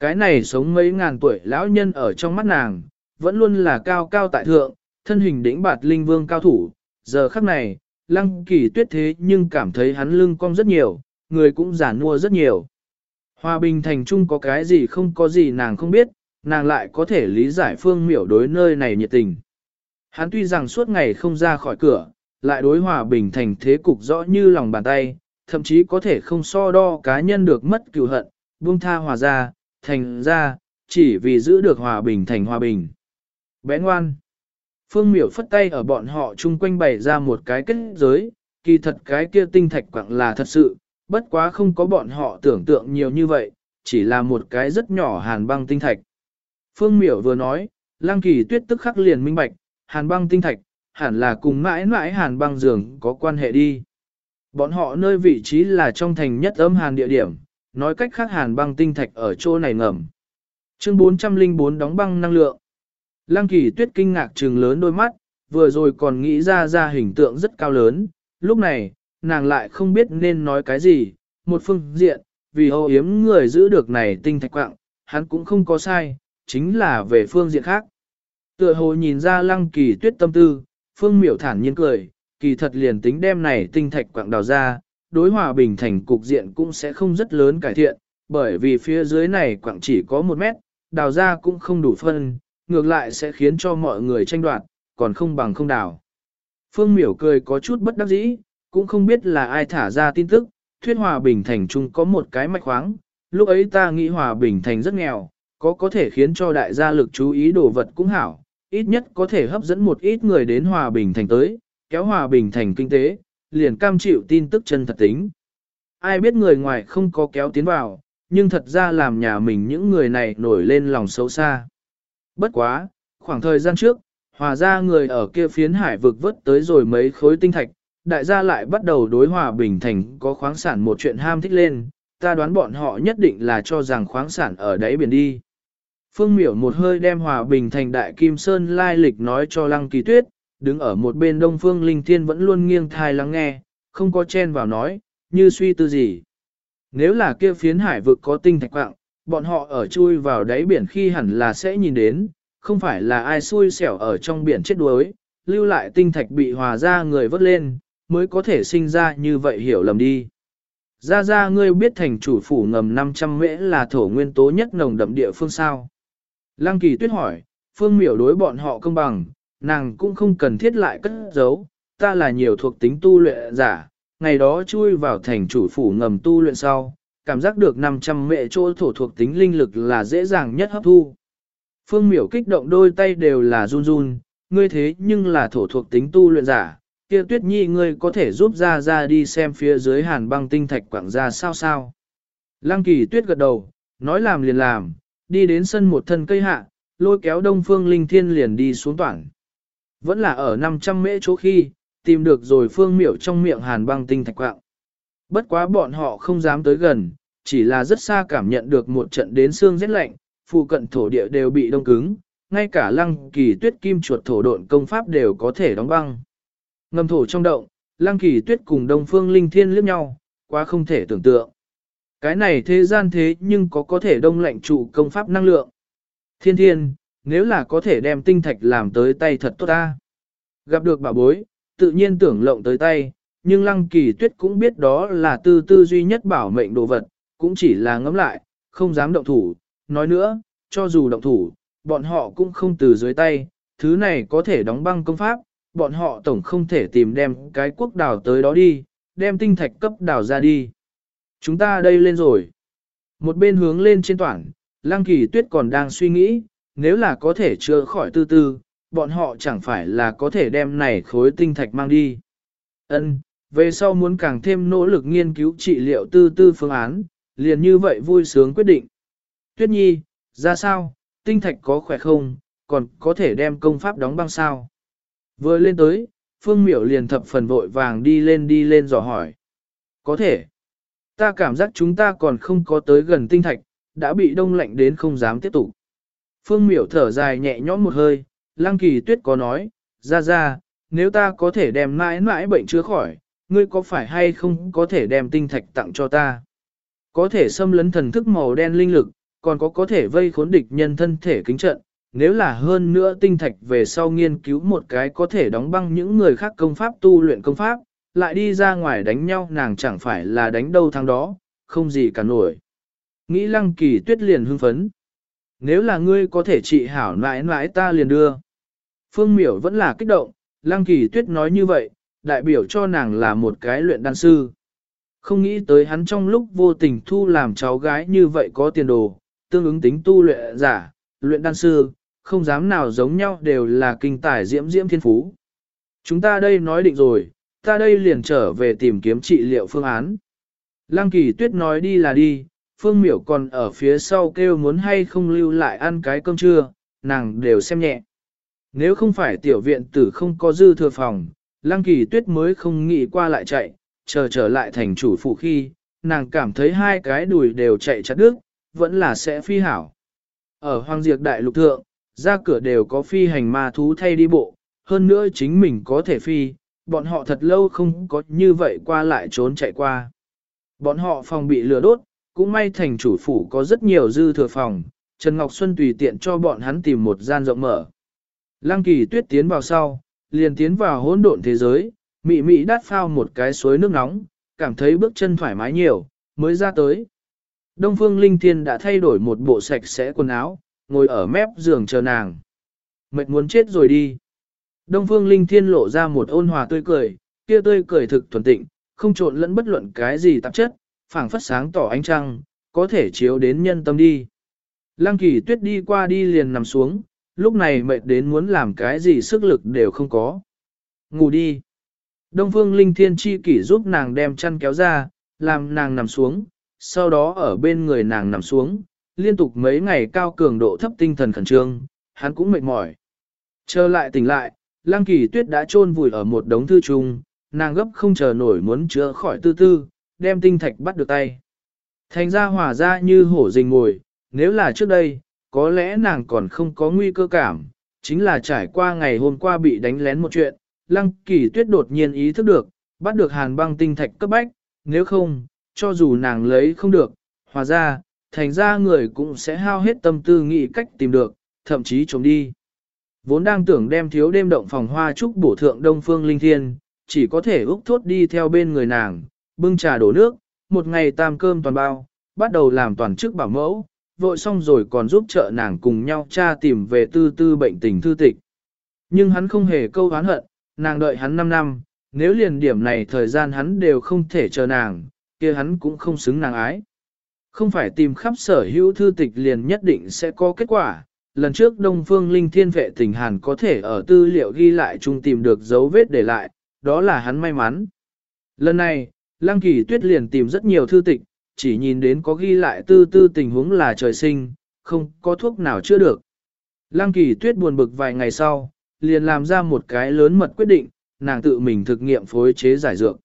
cái này sống mấy ngàn tuổi lão nhân ở trong mắt nàng, vẫn luôn là cao cao tại thượng, thân hình đỉnh bạt linh vương cao thủ, giờ khắc này, lăng kỳ tuyết thế nhưng cảm thấy hắn lưng cong rất nhiều, người cũng giả mua rất nhiều. Hòa bình thành trung có cái gì không có gì nàng không biết, nàng lại có thể lý giải phương miểu đối nơi này nhiệt tình. Hắn tuy rằng suốt ngày không ra khỏi cửa, lại đối hòa bình thành thế cục rõ như lòng bàn tay, thậm chí có thể không so đo cá nhân được mất cựu hận, buông tha hòa ra, thành ra, chỉ vì giữ được hòa bình thành hòa bình. Bé ngoan. Phương miểu phất tay ở bọn họ chung quanh bày ra một cái kết giới, kỳ thật cái kia tinh thạch quặng là thật sự, bất quá không có bọn họ tưởng tượng nhiều như vậy, chỉ là một cái rất nhỏ hàn băng tinh thạch. Phương miểu vừa nói, lang kỳ tuyết tức khắc liền minh bạch, hàn băng tinh thạch, hẳn là cùng mãi mãi hàn băng giường có quan hệ đi. Bọn họ nơi vị trí là trong thành nhất âm hàn địa điểm, nói cách khác hàn băng tinh thạch ở chỗ này ngầm. Chương 404 đóng băng năng lượng. Lăng kỳ tuyết kinh ngạc trừng lớn đôi mắt, vừa rồi còn nghĩ ra ra hình tượng rất cao lớn, lúc này, nàng lại không biết nên nói cái gì, một phương diện, vì hô yếm người giữ được này tinh thạch quạng, hắn cũng không có sai, chính là về phương diện khác. Tựa hồ nhìn ra lăng kỳ tuyết tâm tư, phương miểu thản nhiên cười, kỳ thật liền tính đem này tinh thạch quạng đào ra, đối hòa bình thành cục diện cũng sẽ không rất lớn cải thiện, bởi vì phía dưới này quạng chỉ có một mét, đào ra cũng không đủ phân, ngược lại sẽ khiến cho mọi người tranh đoạt, còn không bằng không đào. Phương miểu cười có chút bất đắc dĩ, cũng không biết là ai thả ra tin tức, thuyết hòa bình thành chung có một cái mạch khoáng, lúc ấy ta nghĩ hòa bình thành rất nghèo, có có thể khiến cho đại gia lực chú ý đồ vật cũng hảo, ít nhất có thể hấp dẫn một ít người đến hòa bình thành tới, kéo hòa bình thành kinh tế, liền cam chịu tin tức chân thật tính. Ai biết người ngoài không có kéo tiến vào, nhưng thật ra làm nhà mình những người này nổi lên lòng xấu xa. Bất quá, khoảng thời gian trước, hòa ra người ở kia phiến hải vực vớt tới rồi mấy khối tinh thạch, đại gia lại bắt đầu đối hòa bình thành có khoáng sản một chuyện ham thích lên, ta đoán bọn họ nhất định là cho rằng khoáng sản ở đáy biển đi. Phương miểu một hơi đem hòa bình thành đại kim sơn lai lịch nói cho lăng kỳ tuyết, đứng ở một bên đông phương linh thiên vẫn luôn nghiêng thai lắng nghe, không có chen vào nói, như suy tư gì. Nếu là kia phiến hải vực có tinh thạch quạng, bọn họ ở chui vào đáy biển khi hẳn là sẽ nhìn đến, không phải là ai xui xẻo ở trong biển chết đuối, lưu lại tinh thạch bị hòa ra người vớt lên, mới có thể sinh ra như vậy hiểu lầm đi. Ra ra ngươi biết thành chủ phủ ngầm 500 mễ là thổ nguyên tố nhất nồng đậm địa phương sao. Lăng kỳ tuyết hỏi, phương miểu đối bọn họ công bằng, nàng cũng không cần thiết lại cất giấu, ta là nhiều thuộc tính tu luyện giả, ngày đó chui vào thành chủ phủ ngầm tu luyện sau, cảm giác được 500 mệ chỗ thổ thuộc tính linh lực là dễ dàng nhất hấp thu. Phương miểu kích động đôi tay đều là run run, ngươi thế nhưng là thổ thuộc tính tu luyện giả, kia tuyết nhi ngươi có thể giúp ra ra đi xem phía dưới hàn băng tinh thạch quảng ra sao sao. Lăng kỳ tuyết gật đầu, nói làm liền làm, đi đến sân một thân cây hạ, lôi kéo đông phương linh thiên liền đi xuống toảng. Vẫn là ở 500 mễ chỗ khi, tìm được rồi phương miểu trong miệng hàn băng tinh thạch quạng. Bất quá bọn họ không dám tới gần, chỉ là rất xa cảm nhận được một trận đến xương rét lạnh, phụ cận thổ địa đều bị đông cứng, ngay cả lăng kỳ tuyết kim chuột thổ độn công pháp đều có thể đóng băng. Ngầm thổ trong động, lăng kỳ tuyết cùng đông phương linh thiên liếc nhau, quá không thể tưởng tượng. Cái này thế gian thế nhưng có có thể đông lạnh trụ công pháp năng lượng. Thiên thiên, nếu là có thể đem tinh thạch làm tới tay thật tốt ta. Gặp được bà bối, tự nhiên tưởng lộng tới tay, nhưng lăng kỳ tuyết cũng biết đó là tư tư duy nhất bảo mệnh đồ vật, cũng chỉ là ngấm lại, không dám động thủ. Nói nữa, cho dù động thủ, bọn họ cũng không từ dưới tay, thứ này có thể đóng băng công pháp, bọn họ tổng không thể tìm đem cái quốc đảo tới đó đi, đem tinh thạch cấp đảo ra đi. Chúng ta đây lên rồi. Một bên hướng lên trên toàn, Lăng Kỳ Tuyết còn đang suy nghĩ, nếu là có thể chữa khỏi tư tư, bọn họ chẳng phải là có thể đem này khối tinh thạch mang đi. Ân, về sau muốn càng thêm nỗ lực nghiên cứu trị liệu tư tư phương án, liền như vậy vui sướng quyết định. Tuyết Nhi, ra sao, tinh thạch có khỏe không, còn có thể đem công pháp đóng băng sao? Vừa lên tới, Phương Miểu liền thập phần vội vàng đi lên đi lên dò hỏi. Có thể. Ta cảm giác chúng ta còn không có tới gần tinh thạch, đã bị đông lạnh đến không dám tiếp tục. Phương miểu thở dài nhẹ nhõm một hơi, lăng kỳ tuyết có nói, ra ra, nếu ta có thể đem mãi mãi bệnh chữa khỏi, ngươi có phải hay không có thể đem tinh thạch tặng cho ta? Có thể xâm lấn thần thức màu đen linh lực, còn có có thể vây khốn địch nhân thân thể kính trận, nếu là hơn nữa tinh thạch về sau nghiên cứu một cái có thể đóng băng những người khác công pháp tu luyện công pháp, lại đi ra ngoài đánh nhau nàng chẳng phải là đánh đâu thắng đó, không gì cả nổi. Nghĩ lăng kỳ tuyết liền hưng phấn. Nếu là ngươi có thể trị hảo nãi nãi ta liền đưa. Phương miểu vẫn là kích động, lăng kỳ tuyết nói như vậy, đại biểu cho nàng là một cái luyện đan sư. Không nghĩ tới hắn trong lúc vô tình thu làm cháu gái như vậy có tiền đồ, tương ứng tính tu luyện giả, luyện đan sư, không dám nào giống nhau đều là kinh tài diễm diễm thiên phú. Chúng ta đây nói định rồi, ta đây liền trở về tìm kiếm trị liệu phương án. Lăng kỳ tuyết nói đi là đi, phương miểu còn ở phía sau kêu muốn hay không lưu lại ăn cái cơm trưa, nàng đều xem nhẹ. Nếu không phải tiểu viện tử không có dư thừa phòng, lăng kỳ tuyết mới không nghĩ qua lại chạy, chờ trở lại thành chủ phụ khi, nàng cảm thấy hai cái đùi đều chạy chặt đứt, vẫn là sẽ phi hảo. Ở Hoàng diệt đại lục thượng, ra cửa đều có phi hành ma thú thay đi bộ, hơn nữa chính mình có thể phi, bọn họ thật lâu không có như vậy qua lại trốn chạy qua. Bọn họ phòng bị lửa đốt, cũng may thành chủ phủ có rất nhiều dư thừa phòng, Trần Ngọc Xuân tùy tiện cho bọn hắn tìm một gian rộng mở. Lăng kỳ tuyết tiến vào sau, liền tiến vào hỗn độn thế giới, mị mị đắt phao một cái suối nước nóng, cảm thấy bước chân thoải mái nhiều, mới ra tới. Đông Phương Linh Thiên đã thay đổi một bộ sạch sẽ quần áo, ngồi ở mép giường chờ nàng. Mệt muốn chết rồi đi. Đông Phương Linh Thiên lộ ra một ôn hòa tươi cười, kia tươi cười thực thuần tịnh, không trộn lẫn bất luận cái gì tạp chất, phảng phất sáng tỏ ánh trăng, có thể chiếu đến nhân tâm đi. Lăng kỳ tuyết đi qua đi liền nằm xuống, lúc này mệt đến muốn làm cái gì sức lực đều không có. Ngủ đi. Đông Phương Linh Thiên chi kỷ giúp nàng đem chăn kéo ra, làm nàng nằm xuống, sau đó ở bên người nàng nằm xuống, liên tục mấy ngày cao cường độ thấp tinh thần khẩn trương, hắn cũng mệt mỏi. Trở lại tỉnh lại, Lăng Kỳ Tuyết đã chôn vùi ở một đống thư chung, nàng gấp không chờ nổi muốn chữa khỏi tư tư, đem tinh thạch bắt được tay. Thành ra hỏa ra như hổ rình ngồi, nếu là trước đây, có lẽ nàng còn không có nguy cơ cảm, chính là trải qua ngày hôm qua bị đánh lén một chuyện, Lăng Kỳ Tuyết đột nhiên ý thức được, bắt được hàn băng tinh thạch cấp bách, nếu không, cho dù nàng lấy không được, hòa ra, thành ra người cũng sẽ hao hết tâm tư nghĩ cách tìm được, thậm chí trốn đi. Vốn đang tưởng đem thiếu đêm động phòng hoa trúc bổ thượng Đông Phương Linh Thiên, chỉ có thể úc thốt đi theo bên người nàng, bưng trà đổ nước, một ngày tam cơm toàn bao, bắt đầu làm toàn chức bảo mẫu, vội xong rồi còn giúp trợ nàng cùng nhau cha tìm về tư tư bệnh tình thư tịch. Nhưng hắn không hề câu hán hận, nàng đợi hắn 5 năm, nếu liền điểm này thời gian hắn đều không thể chờ nàng, kia hắn cũng không xứng nàng ái. Không phải tìm khắp sở hữu thư tịch liền nhất định sẽ có kết quả. Lần trước Đông Phương Linh Thiên vệ tình Hàn có thể ở tư liệu ghi lại chung tìm được dấu vết để lại, đó là hắn may mắn. Lần này, Lăng Kỳ Tuyết liền tìm rất nhiều thư tịch, chỉ nhìn đến có ghi lại tư tư tình huống là trời sinh, không có thuốc nào chữa được. Lăng Kỳ Tuyết buồn bực vài ngày sau, liền làm ra một cái lớn mật quyết định, nàng tự mình thực nghiệm phối chế giải dược.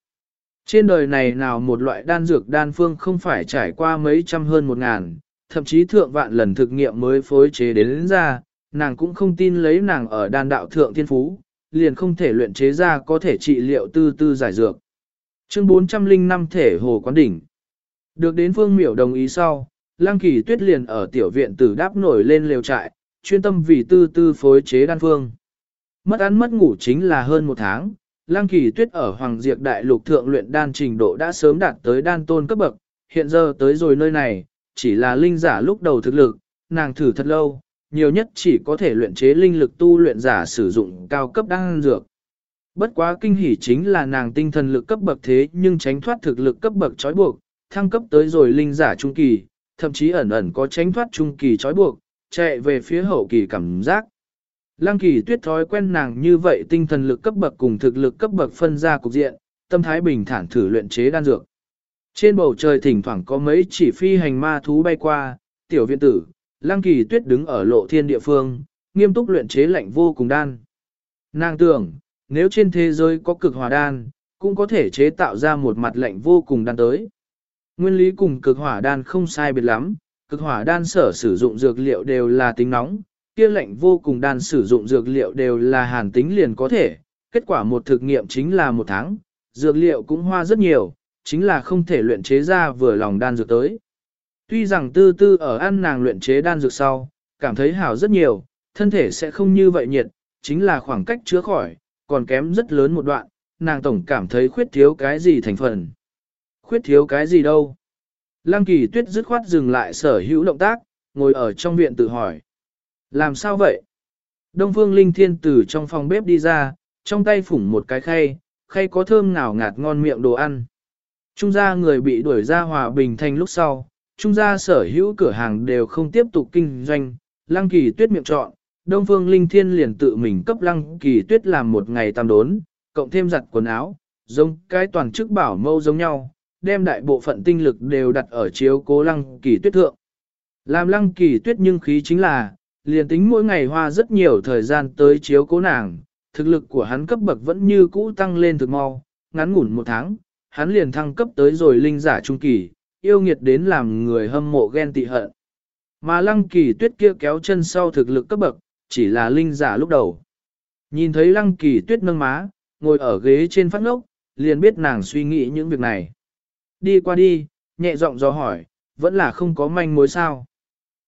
Trên đời này nào một loại đan dược đan phương không phải trải qua mấy trăm hơn một ngàn, thậm chí thượng vạn lần thực nghiệm mới phối chế đến, đến ra, nàng cũng không tin lấy nàng ở đan đạo thượng thiên phú, liền không thể luyện chế ra có thể trị liệu tư tư giải dược. Chương 405 thể hồ quán đỉnh. Được đến phương miểu đồng ý sau, Lăng Kỳ Tuyết liền ở tiểu viện tử đáp nổi lên lều trại, chuyên tâm vì tư tư phối chế đan phương. Mất ăn mất ngủ chính là hơn một tháng, Lăng Kỳ Tuyết ở Hoàng Diệp Đại Lục thượng luyện đan trình độ đã sớm đạt tới đan tôn cấp bậc, hiện giờ tới rồi nơi này, chỉ là linh giả lúc đầu thực lực, nàng thử thật lâu, nhiều nhất chỉ có thể luyện chế linh lực tu luyện giả sử dụng cao cấp đan dược. Bất quá kinh hỉ chính là nàng tinh thần lực cấp bậc thế nhưng tránh thoát thực lực cấp bậc trói buộc, thăng cấp tới rồi linh giả trung kỳ, thậm chí ẩn ẩn có tránh thoát trung kỳ trói buộc, chạy về phía hậu kỳ cảm giác. Lăng kỳ tuyết thói quen nàng như vậy tinh thần lực cấp bậc cùng thực lực cấp bậc phân ra cục diện, tâm thái bình thản thử luyện chế đan dược. Trên bầu trời thỉnh thoảng có mấy chỉ phi hành ma thú bay qua, tiểu viện tử, lăng kỳ tuyết đứng ở lộ thiên địa phương, nghiêm túc luyện chế lạnh vô cùng đan. Nàng tưởng, nếu trên thế giới có cực hỏa đan, cũng có thể chế tạo ra một mặt lạnh vô cùng đan tới. Nguyên lý cùng cực hỏa đan không sai biệt lắm, cực hỏa đan sở sử dụng dược liệu đều là tính nóng, kia lệnh vô cùng đan sử dụng dược liệu đều là hàn tính liền có thể, kết quả một thực nghiệm chính là một tháng, dược liệu cũng hoa rất nhiều, chính là không thể luyện chế ra vừa lòng đan dược tới. Tuy rằng tư tư ở ăn nàng luyện chế đan dược sau, cảm thấy hảo rất nhiều, thân thể sẽ không như vậy nhiệt, chính là khoảng cách chứa khỏi, còn kém rất lớn một đoạn, nàng tổng cảm thấy khuyết thiếu cái gì thành phần. Khuyết thiếu cái gì đâu? Lăng kỳ tuyết dứt khoát dừng lại sở hữu động tác, ngồi ở trong viện tự hỏi. Làm sao vậy? Đông phương linh thiên từ trong phòng bếp đi ra, trong tay phủng một cái khay, khay có thơm ngào ngạt ngon miệng đồ ăn. Trung gia người bị đuổi ra hòa bình thành lúc sau, trung gia sở hữu cửa hàng đều không tiếp tục kinh doanh, lăng kỳ tuyết miệng chọn, Đông Phương Linh Thiên liền tự mình cấp lăng kỳ tuyết làm một ngày tam đốn, cộng thêm giặt quần áo, giống cái toàn chức bảo mâu giống nhau, đem đại bộ phận tinh lực đều đặt ở chiếu cố lăng kỳ tuyết thượng. Làm lăng kỳ tuyết nhưng khí chính là, liền tính mỗi ngày hoa rất nhiều thời gian tới chiếu cố nàng, thực lực của hắn cấp bậc vẫn như cũ tăng lên thực mau, ngắn ngủn một tháng, hắn liền thăng cấp tới rồi linh giả trung kỳ, yêu nghiệt đến làm người hâm mộ ghen tị hận. Mà lăng kỳ tuyết kia kéo chân sau thực lực cấp bậc, chỉ là linh giả lúc đầu. Nhìn thấy lăng kỳ tuyết nâng má, ngồi ở ghế trên phát ngốc, liền biết nàng suy nghĩ những việc này. Đi qua đi, nhẹ giọng do hỏi, vẫn là không có manh mối sao.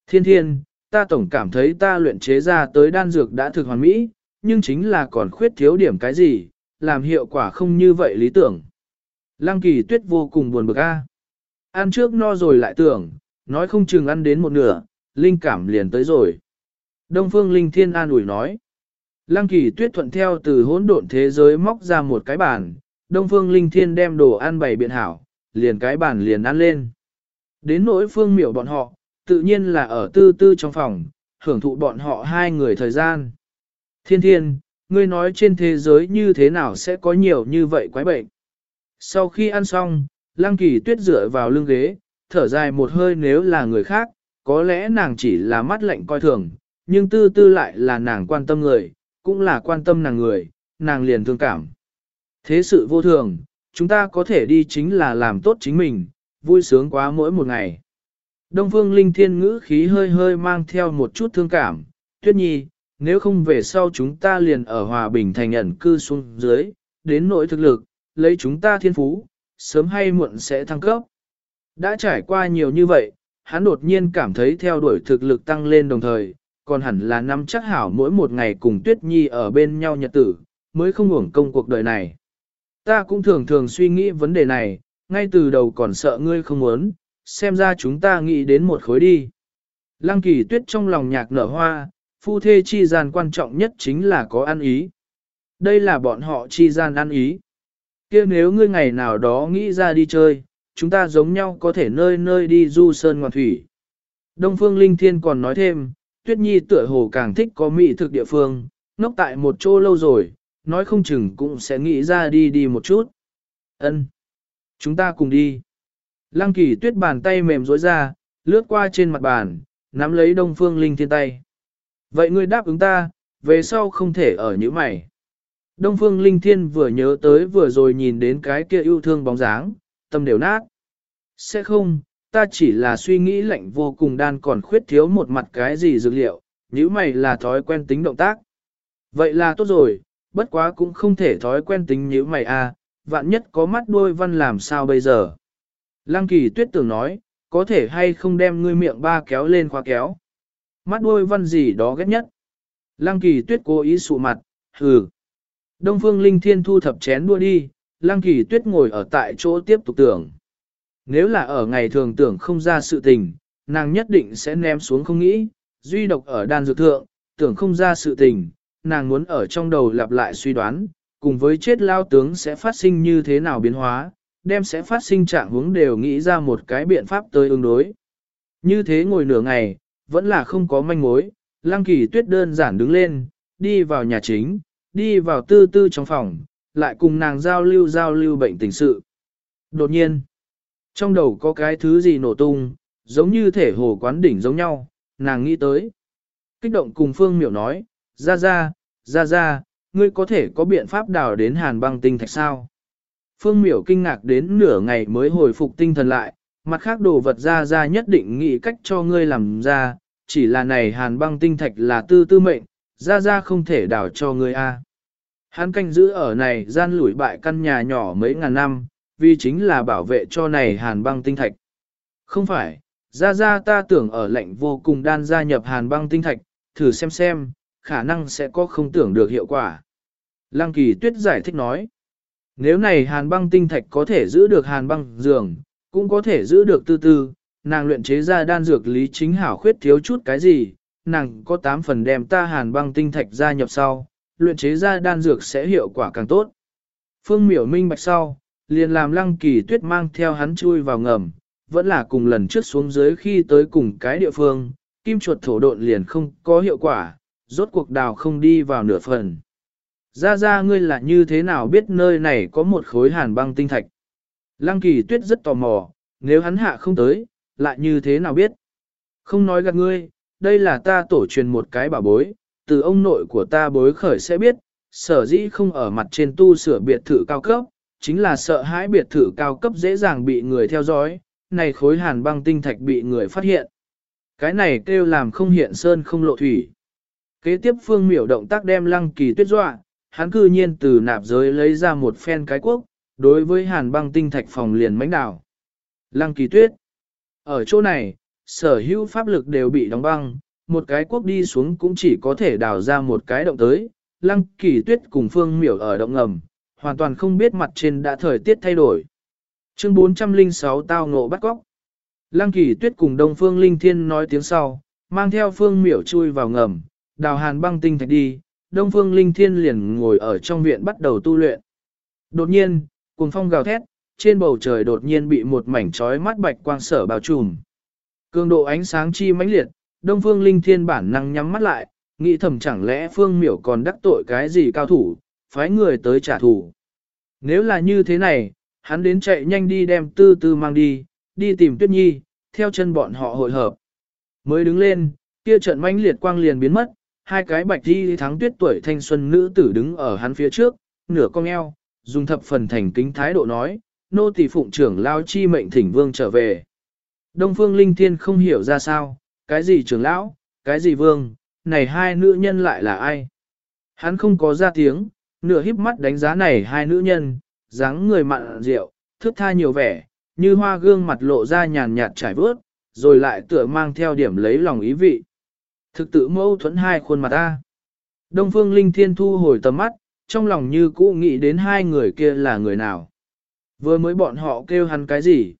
Thiên thiên, ta tổng cảm thấy ta luyện chế ra tới đan dược đã thực hoàn mỹ, nhưng chính là còn khuyết thiếu điểm cái gì, làm hiệu quả không như vậy lý tưởng. Lăng kỳ tuyết vô cùng buồn bực a. Ăn trước no rồi lại tưởng, nói không chừng ăn đến một nửa, linh cảm liền tới rồi. Đông phương linh thiên an ủi nói. Lăng kỳ tuyết thuận theo từ hỗn độn thế giới móc ra một cái bàn, đông phương linh thiên đem đồ ăn bày biện hảo, liền cái bàn liền ăn lên. Đến nỗi phương miểu bọn họ, tự nhiên là ở tư tư trong phòng, hưởng thụ bọn họ hai người thời gian. Thiên thiên, ngươi nói trên thế giới như thế nào sẽ có nhiều như vậy quái bệnh. Sau khi ăn xong, lăng kỳ tuyết dựa vào lưng ghế, thở dài một hơi nếu là người khác, có lẽ nàng chỉ là mắt lạnh coi thường, nhưng tư tư lại là nàng quan tâm người, cũng là quan tâm nàng người, nàng liền thương cảm. Thế sự vô thường, chúng ta có thể đi chính là làm tốt chính mình, vui sướng quá mỗi một ngày. Đông phương linh thiên ngữ khí hơi hơi mang theo một chút thương cảm, tuyết nhi, nếu không về sau chúng ta liền ở hòa bình thành ẩn cư xuống dưới, đến nỗi thực lực, lấy chúng ta thiên phú, sớm hay muộn sẽ thăng cấp. Đã trải qua nhiều như vậy, hắn đột nhiên cảm thấy theo đuổi thực lực tăng lên đồng thời, còn hẳn là năm chắc hảo mỗi một ngày cùng Tuyết Nhi ở bên nhau nhật tử, mới không uổng công cuộc đời này. Ta cũng thường thường suy nghĩ vấn đề này, ngay từ đầu còn sợ ngươi không muốn, xem ra chúng ta nghĩ đến một khối đi. Lăng kỳ tuyết trong lòng nhạc nở hoa, phu thê chi gian quan trọng nhất chính là có ăn ý. Đây là bọn họ chi gian ăn ý. kia nếu ngươi ngày nào đó nghĩ ra đi chơi, chúng ta giống nhau có thể nơi nơi đi du sơn ngoạn thủy. Đông Phương Linh Thiên còn nói thêm, Tuyết Nhi tựa hồ càng thích có mỹ thực địa phương, nốc tại một chỗ lâu rồi, nói không chừng cũng sẽ nghĩ ra đi đi một chút. Ân, Chúng ta cùng đi. Lăng kỳ tuyết bàn tay mềm rối ra, lướt qua trên mặt bàn, nắm lấy Đông Phương Linh Thiên tay. Vậy ngươi đáp ứng ta, về sau không thể ở như mày. Đông Phương Linh Thiên vừa nhớ tới vừa rồi nhìn đến cái kia yêu thương bóng dáng, tâm đều nát. Sẽ không, ta chỉ là suy nghĩ lạnh vô cùng đan còn khuyết thiếu một mặt cái gì dược liệu, nếu mày là thói quen tính động tác. Vậy là tốt rồi, bất quá cũng không thể thói quen tính nếu mày à, vạn nhất có mắt đuôi văn làm sao bây giờ. Lăng kỳ tuyết tưởng nói, có thể hay không đem ngươi miệng ba kéo lên khóa kéo. Mắt đuôi văn gì đó ghét nhất. Lăng kỳ tuyết cố ý sụ mặt, hừ. Đông phương linh thiên thu thập chén đua đi, lăng kỳ tuyết ngồi ở tại chỗ tiếp tục tưởng. Nếu là ở ngày thường tưởng không ra sự tình, nàng nhất định sẽ ném xuống không nghĩ, duy độc ở đan dược thượng, tưởng không ra sự tình, nàng muốn ở trong đầu lặp lại suy đoán, cùng với chết lao tướng sẽ phát sinh như thế nào biến hóa, đem sẽ phát sinh trạng hướng đều nghĩ ra một cái biện pháp tới ứng đối. Như thế ngồi nửa ngày, vẫn là không có manh mối, lăng kỳ tuyết đơn giản đứng lên, đi vào nhà chính, đi vào tư tư trong phòng, lại cùng nàng giao lưu giao lưu bệnh tình sự. Đột nhiên, trong đầu có cái thứ gì nổ tung, giống như thể hồ quán đỉnh giống nhau, nàng nghĩ tới. Kích động cùng Phương Miểu nói, ra ra, ra ra, ngươi có thể có biện pháp đào đến hàn băng tinh thạch sao? Phương Miểu kinh ngạc đến nửa ngày mới hồi phục tinh thần lại, mặt khác đồ vật ra ra nhất định nghĩ cách cho ngươi làm ra, chỉ là này hàn băng tinh thạch là tư tư mệnh, ra ra không thể đào cho ngươi a. Hắn canh giữ ở này gian lủi bại căn nhà nhỏ mấy ngàn năm, vì chính là bảo vệ cho này hàn băng tinh thạch. Không phải, ra ra ta tưởng ở lệnh vô cùng đan gia nhập hàn băng tinh thạch, thử xem xem, khả năng sẽ có không tưởng được hiệu quả. Lăng kỳ tuyết giải thích nói, nếu này hàn băng tinh thạch có thể giữ được hàn băng giường, cũng có thể giữ được tư tư, nàng luyện chế ra đan dược lý chính hảo khuyết thiếu chút cái gì, nàng có 8 phần đem ta hàn băng tinh thạch gia nhập sau, luyện chế ra đan dược sẽ hiệu quả càng tốt. Phương miểu minh bạch sau, liền làm lăng kỳ tuyết mang theo hắn chui vào ngầm, vẫn là cùng lần trước xuống dưới khi tới cùng cái địa phương, kim chuột thổ độn liền không có hiệu quả, rốt cuộc đào không đi vào nửa phần. Ra ra ngươi là như thế nào biết nơi này có một khối hàn băng tinh thạch. Lăng kỳ tuyết rất tò mò, nếu hắn hạ không tới, lại như thế nào biết. Không nói gạt ngươi, đây là ta tổ truyền một cái bảo bối, từ ông nội của ta bối khởi sẽ biết, sở dĩ không ở mặt trên tu sửa biệt thự cao cấp, chính là sợ hãi biệt thự cao cấp dễ dàng bị người theo dõi, này khối hàn băng tinh thạch bị người phát hiện. Cái này kêu làm không hiện sơn không lộ thủy. Kế tiếp phương miểu động tác đem lăng kỳ tuyết dọa, hắn cư nhiên từ nạp giới lấy ra một phen cái quốc, đối với hàn băng tinh thạch phòng liền mánh đảo. Lăng kỳ tuyết. Ở chỗ này, sở hữu pháp lực đều bị đóng băng, một cái quốc đi xuống cũng chỉ có thể đào ra một cái động tới. Lăng kỳ tuyết cùng phương miểu ở động ngầm, hoàn toàn không biết mặt trên đã thời tiết thay đổi. Chương 406 tao ngộ bắt góc. Lăng kỳ tuyết cùng Đông Phương Linh Thiên nói tiếng sau, mang theo phương miểu chui vào ngầm, đào hàn băng tinh thạch đi, Đông Phương Linh Thiên liền ngồi ở trong viện bắt đầu tu luyện. Đột nhiên, cuồng phong gào thét, trên bầu trời đột nhiên bị một mảnh trói mắt bạch quang sở bao trùm. Cường độ ánh sáng chi mãnh liệt, Đông Phương Linh Thiên bản năng nhắm mắt lại, nghĩ thầm chẳng lẽ Phương Miểu còn đắc tội cái gì cao thủ, phái người tới trả thù. Nếu là như thế này, hắn đến chạy nhanh đi đem tư tư mang đi, đi tìm Tuyết Nhi, theo chân bọn họ hội hợp. Mới đứng lên, kia trận mãnh liệt quang liền biến mất, hai cái bạch đi thắng tuyết tuổi thanh xuân nữ tử đứng ở hắn phía trước, nửa cong eo, dùng thập phần thành kính thái độ nói, nô tỳ phụng trưởng lao chi mệnh thỉnh vương trở về. Đông phương linh thiên không hiểu ra sao, cái gì trưởng lão, cái gì vương, này hai nữ nhân lại là ai? Hắn không có ra tiếng, nửa híp mắt đánh giá này hai nữ nhân, dáng người mặn rượu, thước tha nhiều vẻ, như hoa gương mặt lộ ra nhàn nhạt trải vớt, rồi lại tựa mang theo điểm lấy lòng ý vị. Thực tự mâu thuẫn hai khuôn mặt ta. Đông phương linh thiên thu hồi tầm mắt, trong lòng như cũ nghĩ đến hai người kia là người nào. Vừa mới bọn họ kêu hắn cái gì?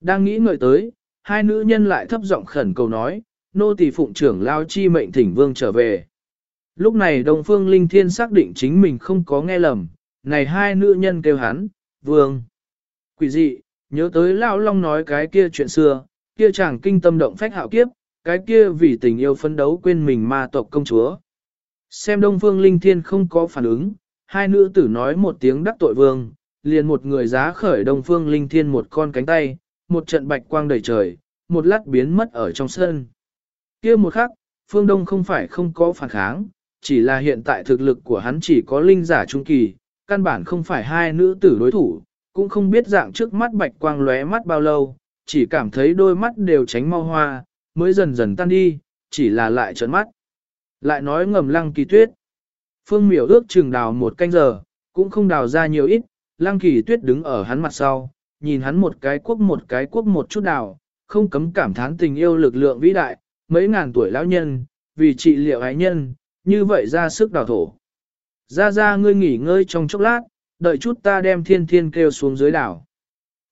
Đang nghĩ ngợi tới, hai nữ nhân lại thấp giọng khẩn cầu nói, nô tỳ phụng trưởng lao chi mệnh thỉnh vương trở về. Lúc này Đông Phương Linh Thiên xác định chính mình không có nghe lầm, này hai nữ nhân kêu hắn, vương. Quỷ dị, nhớ tới Lão Long nói cái kia chuyện xưa, kia chàng kinh tâm động phách hạo kiếp, cái kia vì tình yêu phấn đấu quên mình ma tộc công chúa. Xem Đông Phương Linh Thiên không có phản ứng, hai nữ tử nói một tiếng đắc tội vương, liền một người giá khởi Đông Phương Linh Thiên một con cánh tay, một trận bạch quang đầy trời, một lát biến mất ở trong sân. kia một khắc, Phương Đông không phải không có phản kháng, chỉ là hiện tại thực lực của hắn chỉ có linh giả trung kỳ, căn bản không phải hai nữ tử đối thủ, cũng không biết dạng trước mắt bạch quang lóe mắt bao lâu, chỉ cảm thấy đôi mắt đều tránh mau hoa, mới dần dần tan đi, chỉ là lại trợn mắt. Lại nói ngầm lăng kỳ tuyết. Phương miểu ước chừng đào một canh giờ, cũng không đào ra nhiều ít, lăng kỳ tuyết đứng ở hắn mặt sau, nhìn hắn một cái quốc một cái quốc một chút đào, không cấm cảm thán tình yêu lực lượng vĩ đại, mấy ngàn tuổi lão nhân, vì trị liệu ái nhân, như vậy ra sức đào thổ. Ra ra ngươi nghỉ ngơi trong chốc lát, đợi chút ta đem thiên thiên kêu xuống dưới đảo.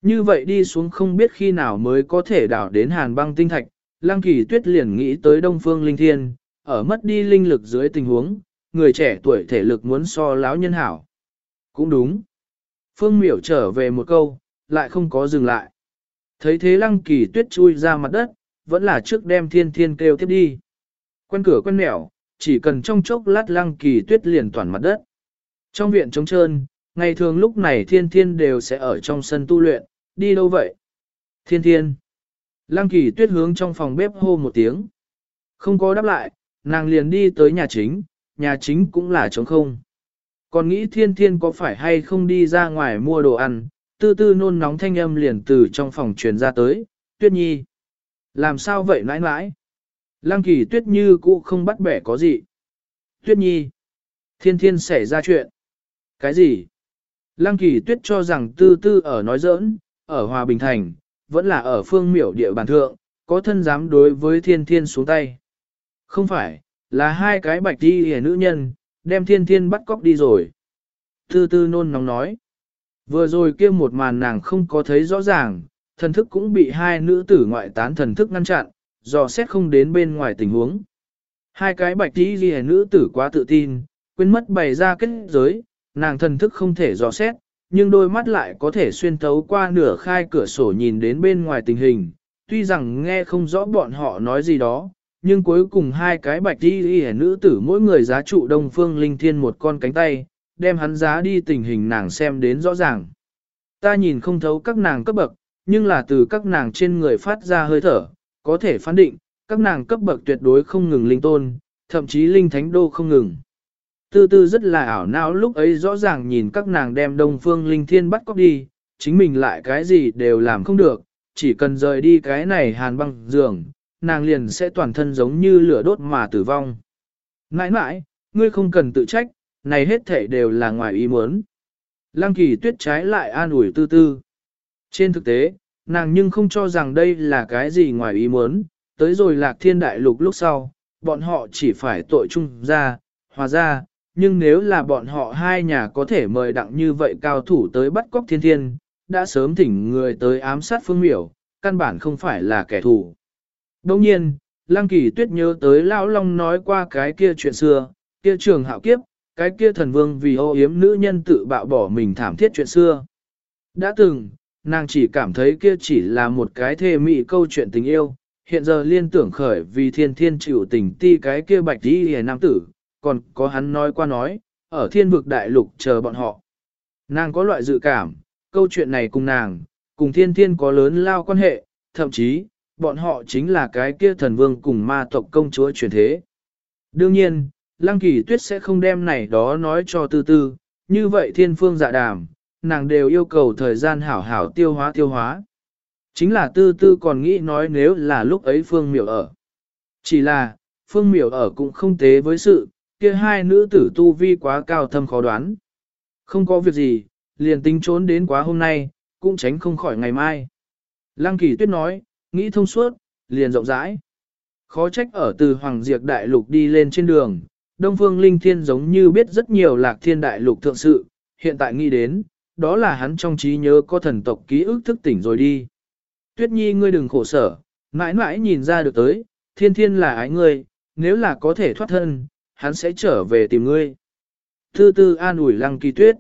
Như vậy đi xuống không biết khi nào mới có thể đảo đến hàn băng tinh thạch, Lăng Kỳ Tuyết liền nghĩ tới Đông Phương Linh Thiên, ở mất đi linh lực dưới tình huống, người trẻ tuổi thể lực muốn so lão nhân hảo. Cũng đúng. Phương Miểu trở về một câu, lại không có dừng lại. Thấy thế Lăng Kỳ Tuyết chui ra mặt đất, vẫn là trước đem thiên thiên kêu tiếp đi. Quen cửa quen mẻo, chỉ cần trong chốc lát Lăng Kỳ Tuyết liền toàn mặt đất. Trong viện trống trơn, ngày thường lúc này thiên thiên đều sẽ ở trong sân tu luyện, đi đâu vậy? Thiên thiên. Lăng kỳ tuyết hướng trong phòng bếp hô một tiếng. Không có đáp lại, nàng liền đi tới nhà chính, nhà chính cũng là trống không. Còn nghĩ thiên thiên có phải hay không đi ra ngoài mua đồ ăn, tư tư nôn nóng thanh âm liền từ trong phòng truyền ra tới, tuyết nhi. Làm sao vậy nãi nãi? Lăng kỳ tuyết như cũ không bắt bẻ có gì. Tuyết nhi. Thiên thiên xảy ra chuyện. Cái gì? Lăng kỳ tuyết cho rằng tư tư ở nói giỡn, ở Hòa Bình Thành, vẫn là ở phương miểu địa bàn thượng, có thân dám đối với thiên thiên xuống tay. Không phải, là hai cái bạch đi hề nữ nhân, đem thiên thiên bắt cóc đi rồi. Tư tư nôn nóng nói. Vừa rồi kia một màn nàng không có thấy rõ ràng, thần thức cũng bị hai nữ tử ngoại tán thần thức ngăn chặn, dò xét không đến bên ngoài tình huống. Hai cái bạch tí ghi nữ tử quá tự tin, quên mất bày ra kết giới, nàng thần thức không thể dò xét, nhưng đôi mắt lại có thể xuyên thấu qua nửa khai cửa sổ nhìn đến bên ngoài tình hình. Tuy rằng nghe không rõ bọn họ nói gì đó, nhưng cuối cùng hai cái bạch đi đi nữ tử mỗi người giá trụ đông phương linh thiên một con cánh tay, đem hắn giá đi tình hình nàng xem đến rõ ràng. Ta nhìn không thấu các nàng cấp bậc, nhưng là từ các nàng trên người phát ra hơi thở, có thể phán định, các nàng cấp bậc tuyệt đối không ngừng linh tôn, thậm chí linh thánh đô không ngừng. Tư tư rất là ảo não lúc ấy rõ ràng nhìn các nàng đem đông phương linh thiên bắt cóc đi, chính mình lại cái gì đều làm không được, chỉ cần rời đi cái này hàn băng giường, nàng liền sẽ toàn thân giống như lửa đốt mà tử vong. Nãi nãi, ngươi không cần tự trách, này hết thể đều là ngoài ý muốn. Lăng kỳ tuyết trái lại an ủi tư tư. Trên thực tế, nàng nhưng không cho rằng đây là cái gì ngoài ý muốn, tới rồi lạc thiên đại lục lúc sau, bọn họ chỉ phải tội chung ra, hòa ra, nhưng nếu là bọn họ hai nhà có thể mời đặng như vậy cao thủ tới bắt cóc thiên thiên, đã sớm thỉnh người tới ám sát phương miểu, căn bản không phải là kẻ thù. Đồng nhiên, Lăng Kỳ Tuyết nhớ tới Lão Long nói qua cái kia chuyện xưa, kia trường hạo kiếp, cái kia thần vương vì ô yếm nữ nhân tự bạo bỏ mình thảm thiết chuyện xưa. Đã từng, nàng chỉ cảm thấy kia chỉ là một cái thê mị câu chuyện tình yêu, hiện giờ liên tưởng khởi vì thiên thiên chịu tình ti cái kia bạch đi hề nam tử, còn có hắn nói qua nói, ở thiên vực đại lục chờ bọn họ. Nàng có loại dự cảm, câu chuyện này cùng nàng, cùng thiên thiên có lớn lao quan hệ, thậm chí, bọn họ chính là cái kia thần vương cùng ma tộc công chúa truyền thế. Đương nhiên, Lăng Kỳ Tuyết sẽ không đem này đó nói cho tư tư, như vậy thiên phương dạ đàm, nàng đều yêu cầu thời gian hảo hảo tiêu hóa tiêu hóa. Chính là tư tư còn nghĩ nói nếu là lúc ấy phương miểu ở. Chỉ là, phương miểu ở cũng không tế với sự, kia hai nữ tử tu vi quá cao thâm khó đoán. Không có việc gì, liền tính trốn đến quá hôm nay, cũng tránh không khỏi ngày mai. Lăng kỳ tuyết nói, nghĩ thông suốt, liền rộng rãi. Khó trách ở từ Hoàng Diệp Đại Lục đi lên trên đường, Đông Phương Linh Thiên giống như biết rất nhiều lạc thiên đại lục thượng sự, hiện tại nghĩ đến, đó là hắn trong trí nhớ có thần tộc ký ức thức tỉnh rồi đi. Tuyết Nhi ngươi đừng khổ sở, mãi mãi nhìn ra được tới, thiên thiên là ái ngươi, nếu là có thể thoát thân, hắn sẽ trở về tìm ngươi. Tư tư an ủi lăng kỳ tuyết.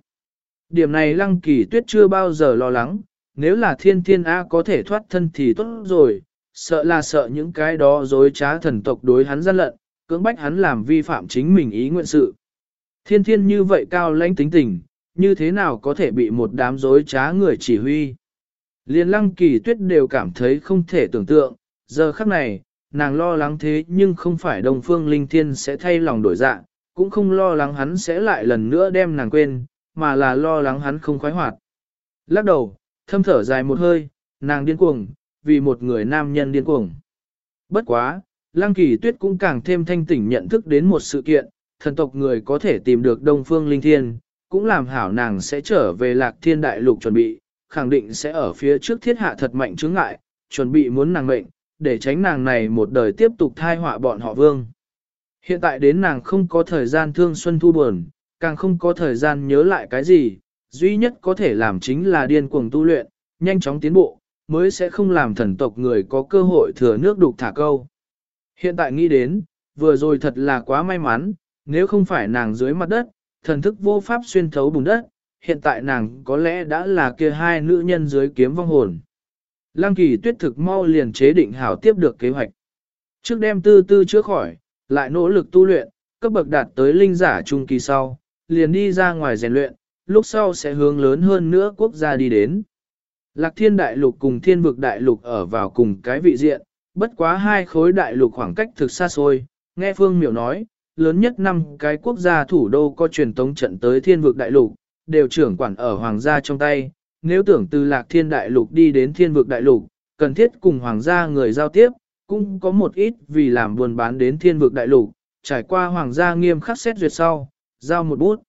Điểm này lăng kỳ tuyết chưa bao giờ lo lắng, nếu là thiên thiên A có thể thoát thân thì tốt rồi, sợ là sợ những cái đó dối trá thần tộc đối hắn gian lận, cưỡng bách hắn làm vi phạm chính mình ý nguyện sự. Thiên thiên như vậy cao lãnh tính tình, như thế nào có thể bị một đám dối trá người chỉ huy. Liên lăng kỳ tuyết đều cảm thấy không thể tưởng tượng, giờ khắc này, nàng lo lắng thế nhưng không phải đồng phương linh thiên sẽ thay lòng đổi dạng, cũng không lo lắng hắn sẽ lại lần nữa đem nàng quên, mà là lo lắng hắn không khoái hoạt. Lắc đầu, thâm thở dài một hơi, nàng điên cuồng, vì một người nam nhân điên cuồng. Bất quá, Lăng Kỳ Tuyết cũng càng thêm thanh tỉnh nhận thức đến một sự kiện, thần tộc người có thể tìm được Đông Phương Linh Thiên, cũng làm hảo nàng sẽ trở về Lạc Thiên Đại Lục chuẩn bị, khẳng định sẽ ở phía trước thiết hạ thật mạnh chứng ngại, chuẩn bị muốn nàng mệnh, để tránh nàng này một đời tiếp tục thai họa bọn họ vương. Hiện tại đến nàng không có thời gian thương xuân thu buồn, càng không có thời gian nhớ lại cái gì, duy nhất có thể làm chính là điên cuồng tu luyện, nhanh chóng tiến bộ, mới sẽ không làm thần tộc người có cơ hội thừa nước đục thả câu. Hiện tại nghĩ đến, vừa rồi thật là quá may mắn, nếu không phải nàng dưới mặt đất, thần thức vô pháp xuyên thấu bùn đất, hiện tại nàng có lẽ đã là kia hai nữ nhân dưới kiếm vong hồn. Lăng kỳ tuyết thực mau liền chế định hảo tiếp được kế hoạch. Trước đem tư tư chữa khỏi, lại nỗ lực tu luyện, cấp bậc đạt tới linh giả trung kỳ sau, liền đi ra ngoài rèn luyện, lúc sau sẽ hướng lớn hơn nữa quốc gia đi đến. Lạc thiên đại lục cùng thiên vực đại lục ở vào cùng cái vị diện, bất quá hai khối đại lục khoảng cách thực xa xôi, nghe Phương Miểu nói, lớn nhất năm cái quốc gia thủ đô có truyền tống trận tới thiên vực đại lục, đều trưởng quản ở hoàng gia trong tay, nếu tưởng từ lạc thiên đại lục đi đến thiên vực đại lục, cần thiết cùng hoàng gia người giao tiếp, cũng có một ít vì làm buôn bán đến thiên vực đại lục, trải qua hoàng gia nghiêm khắc xét duyệt sau, giao một bút.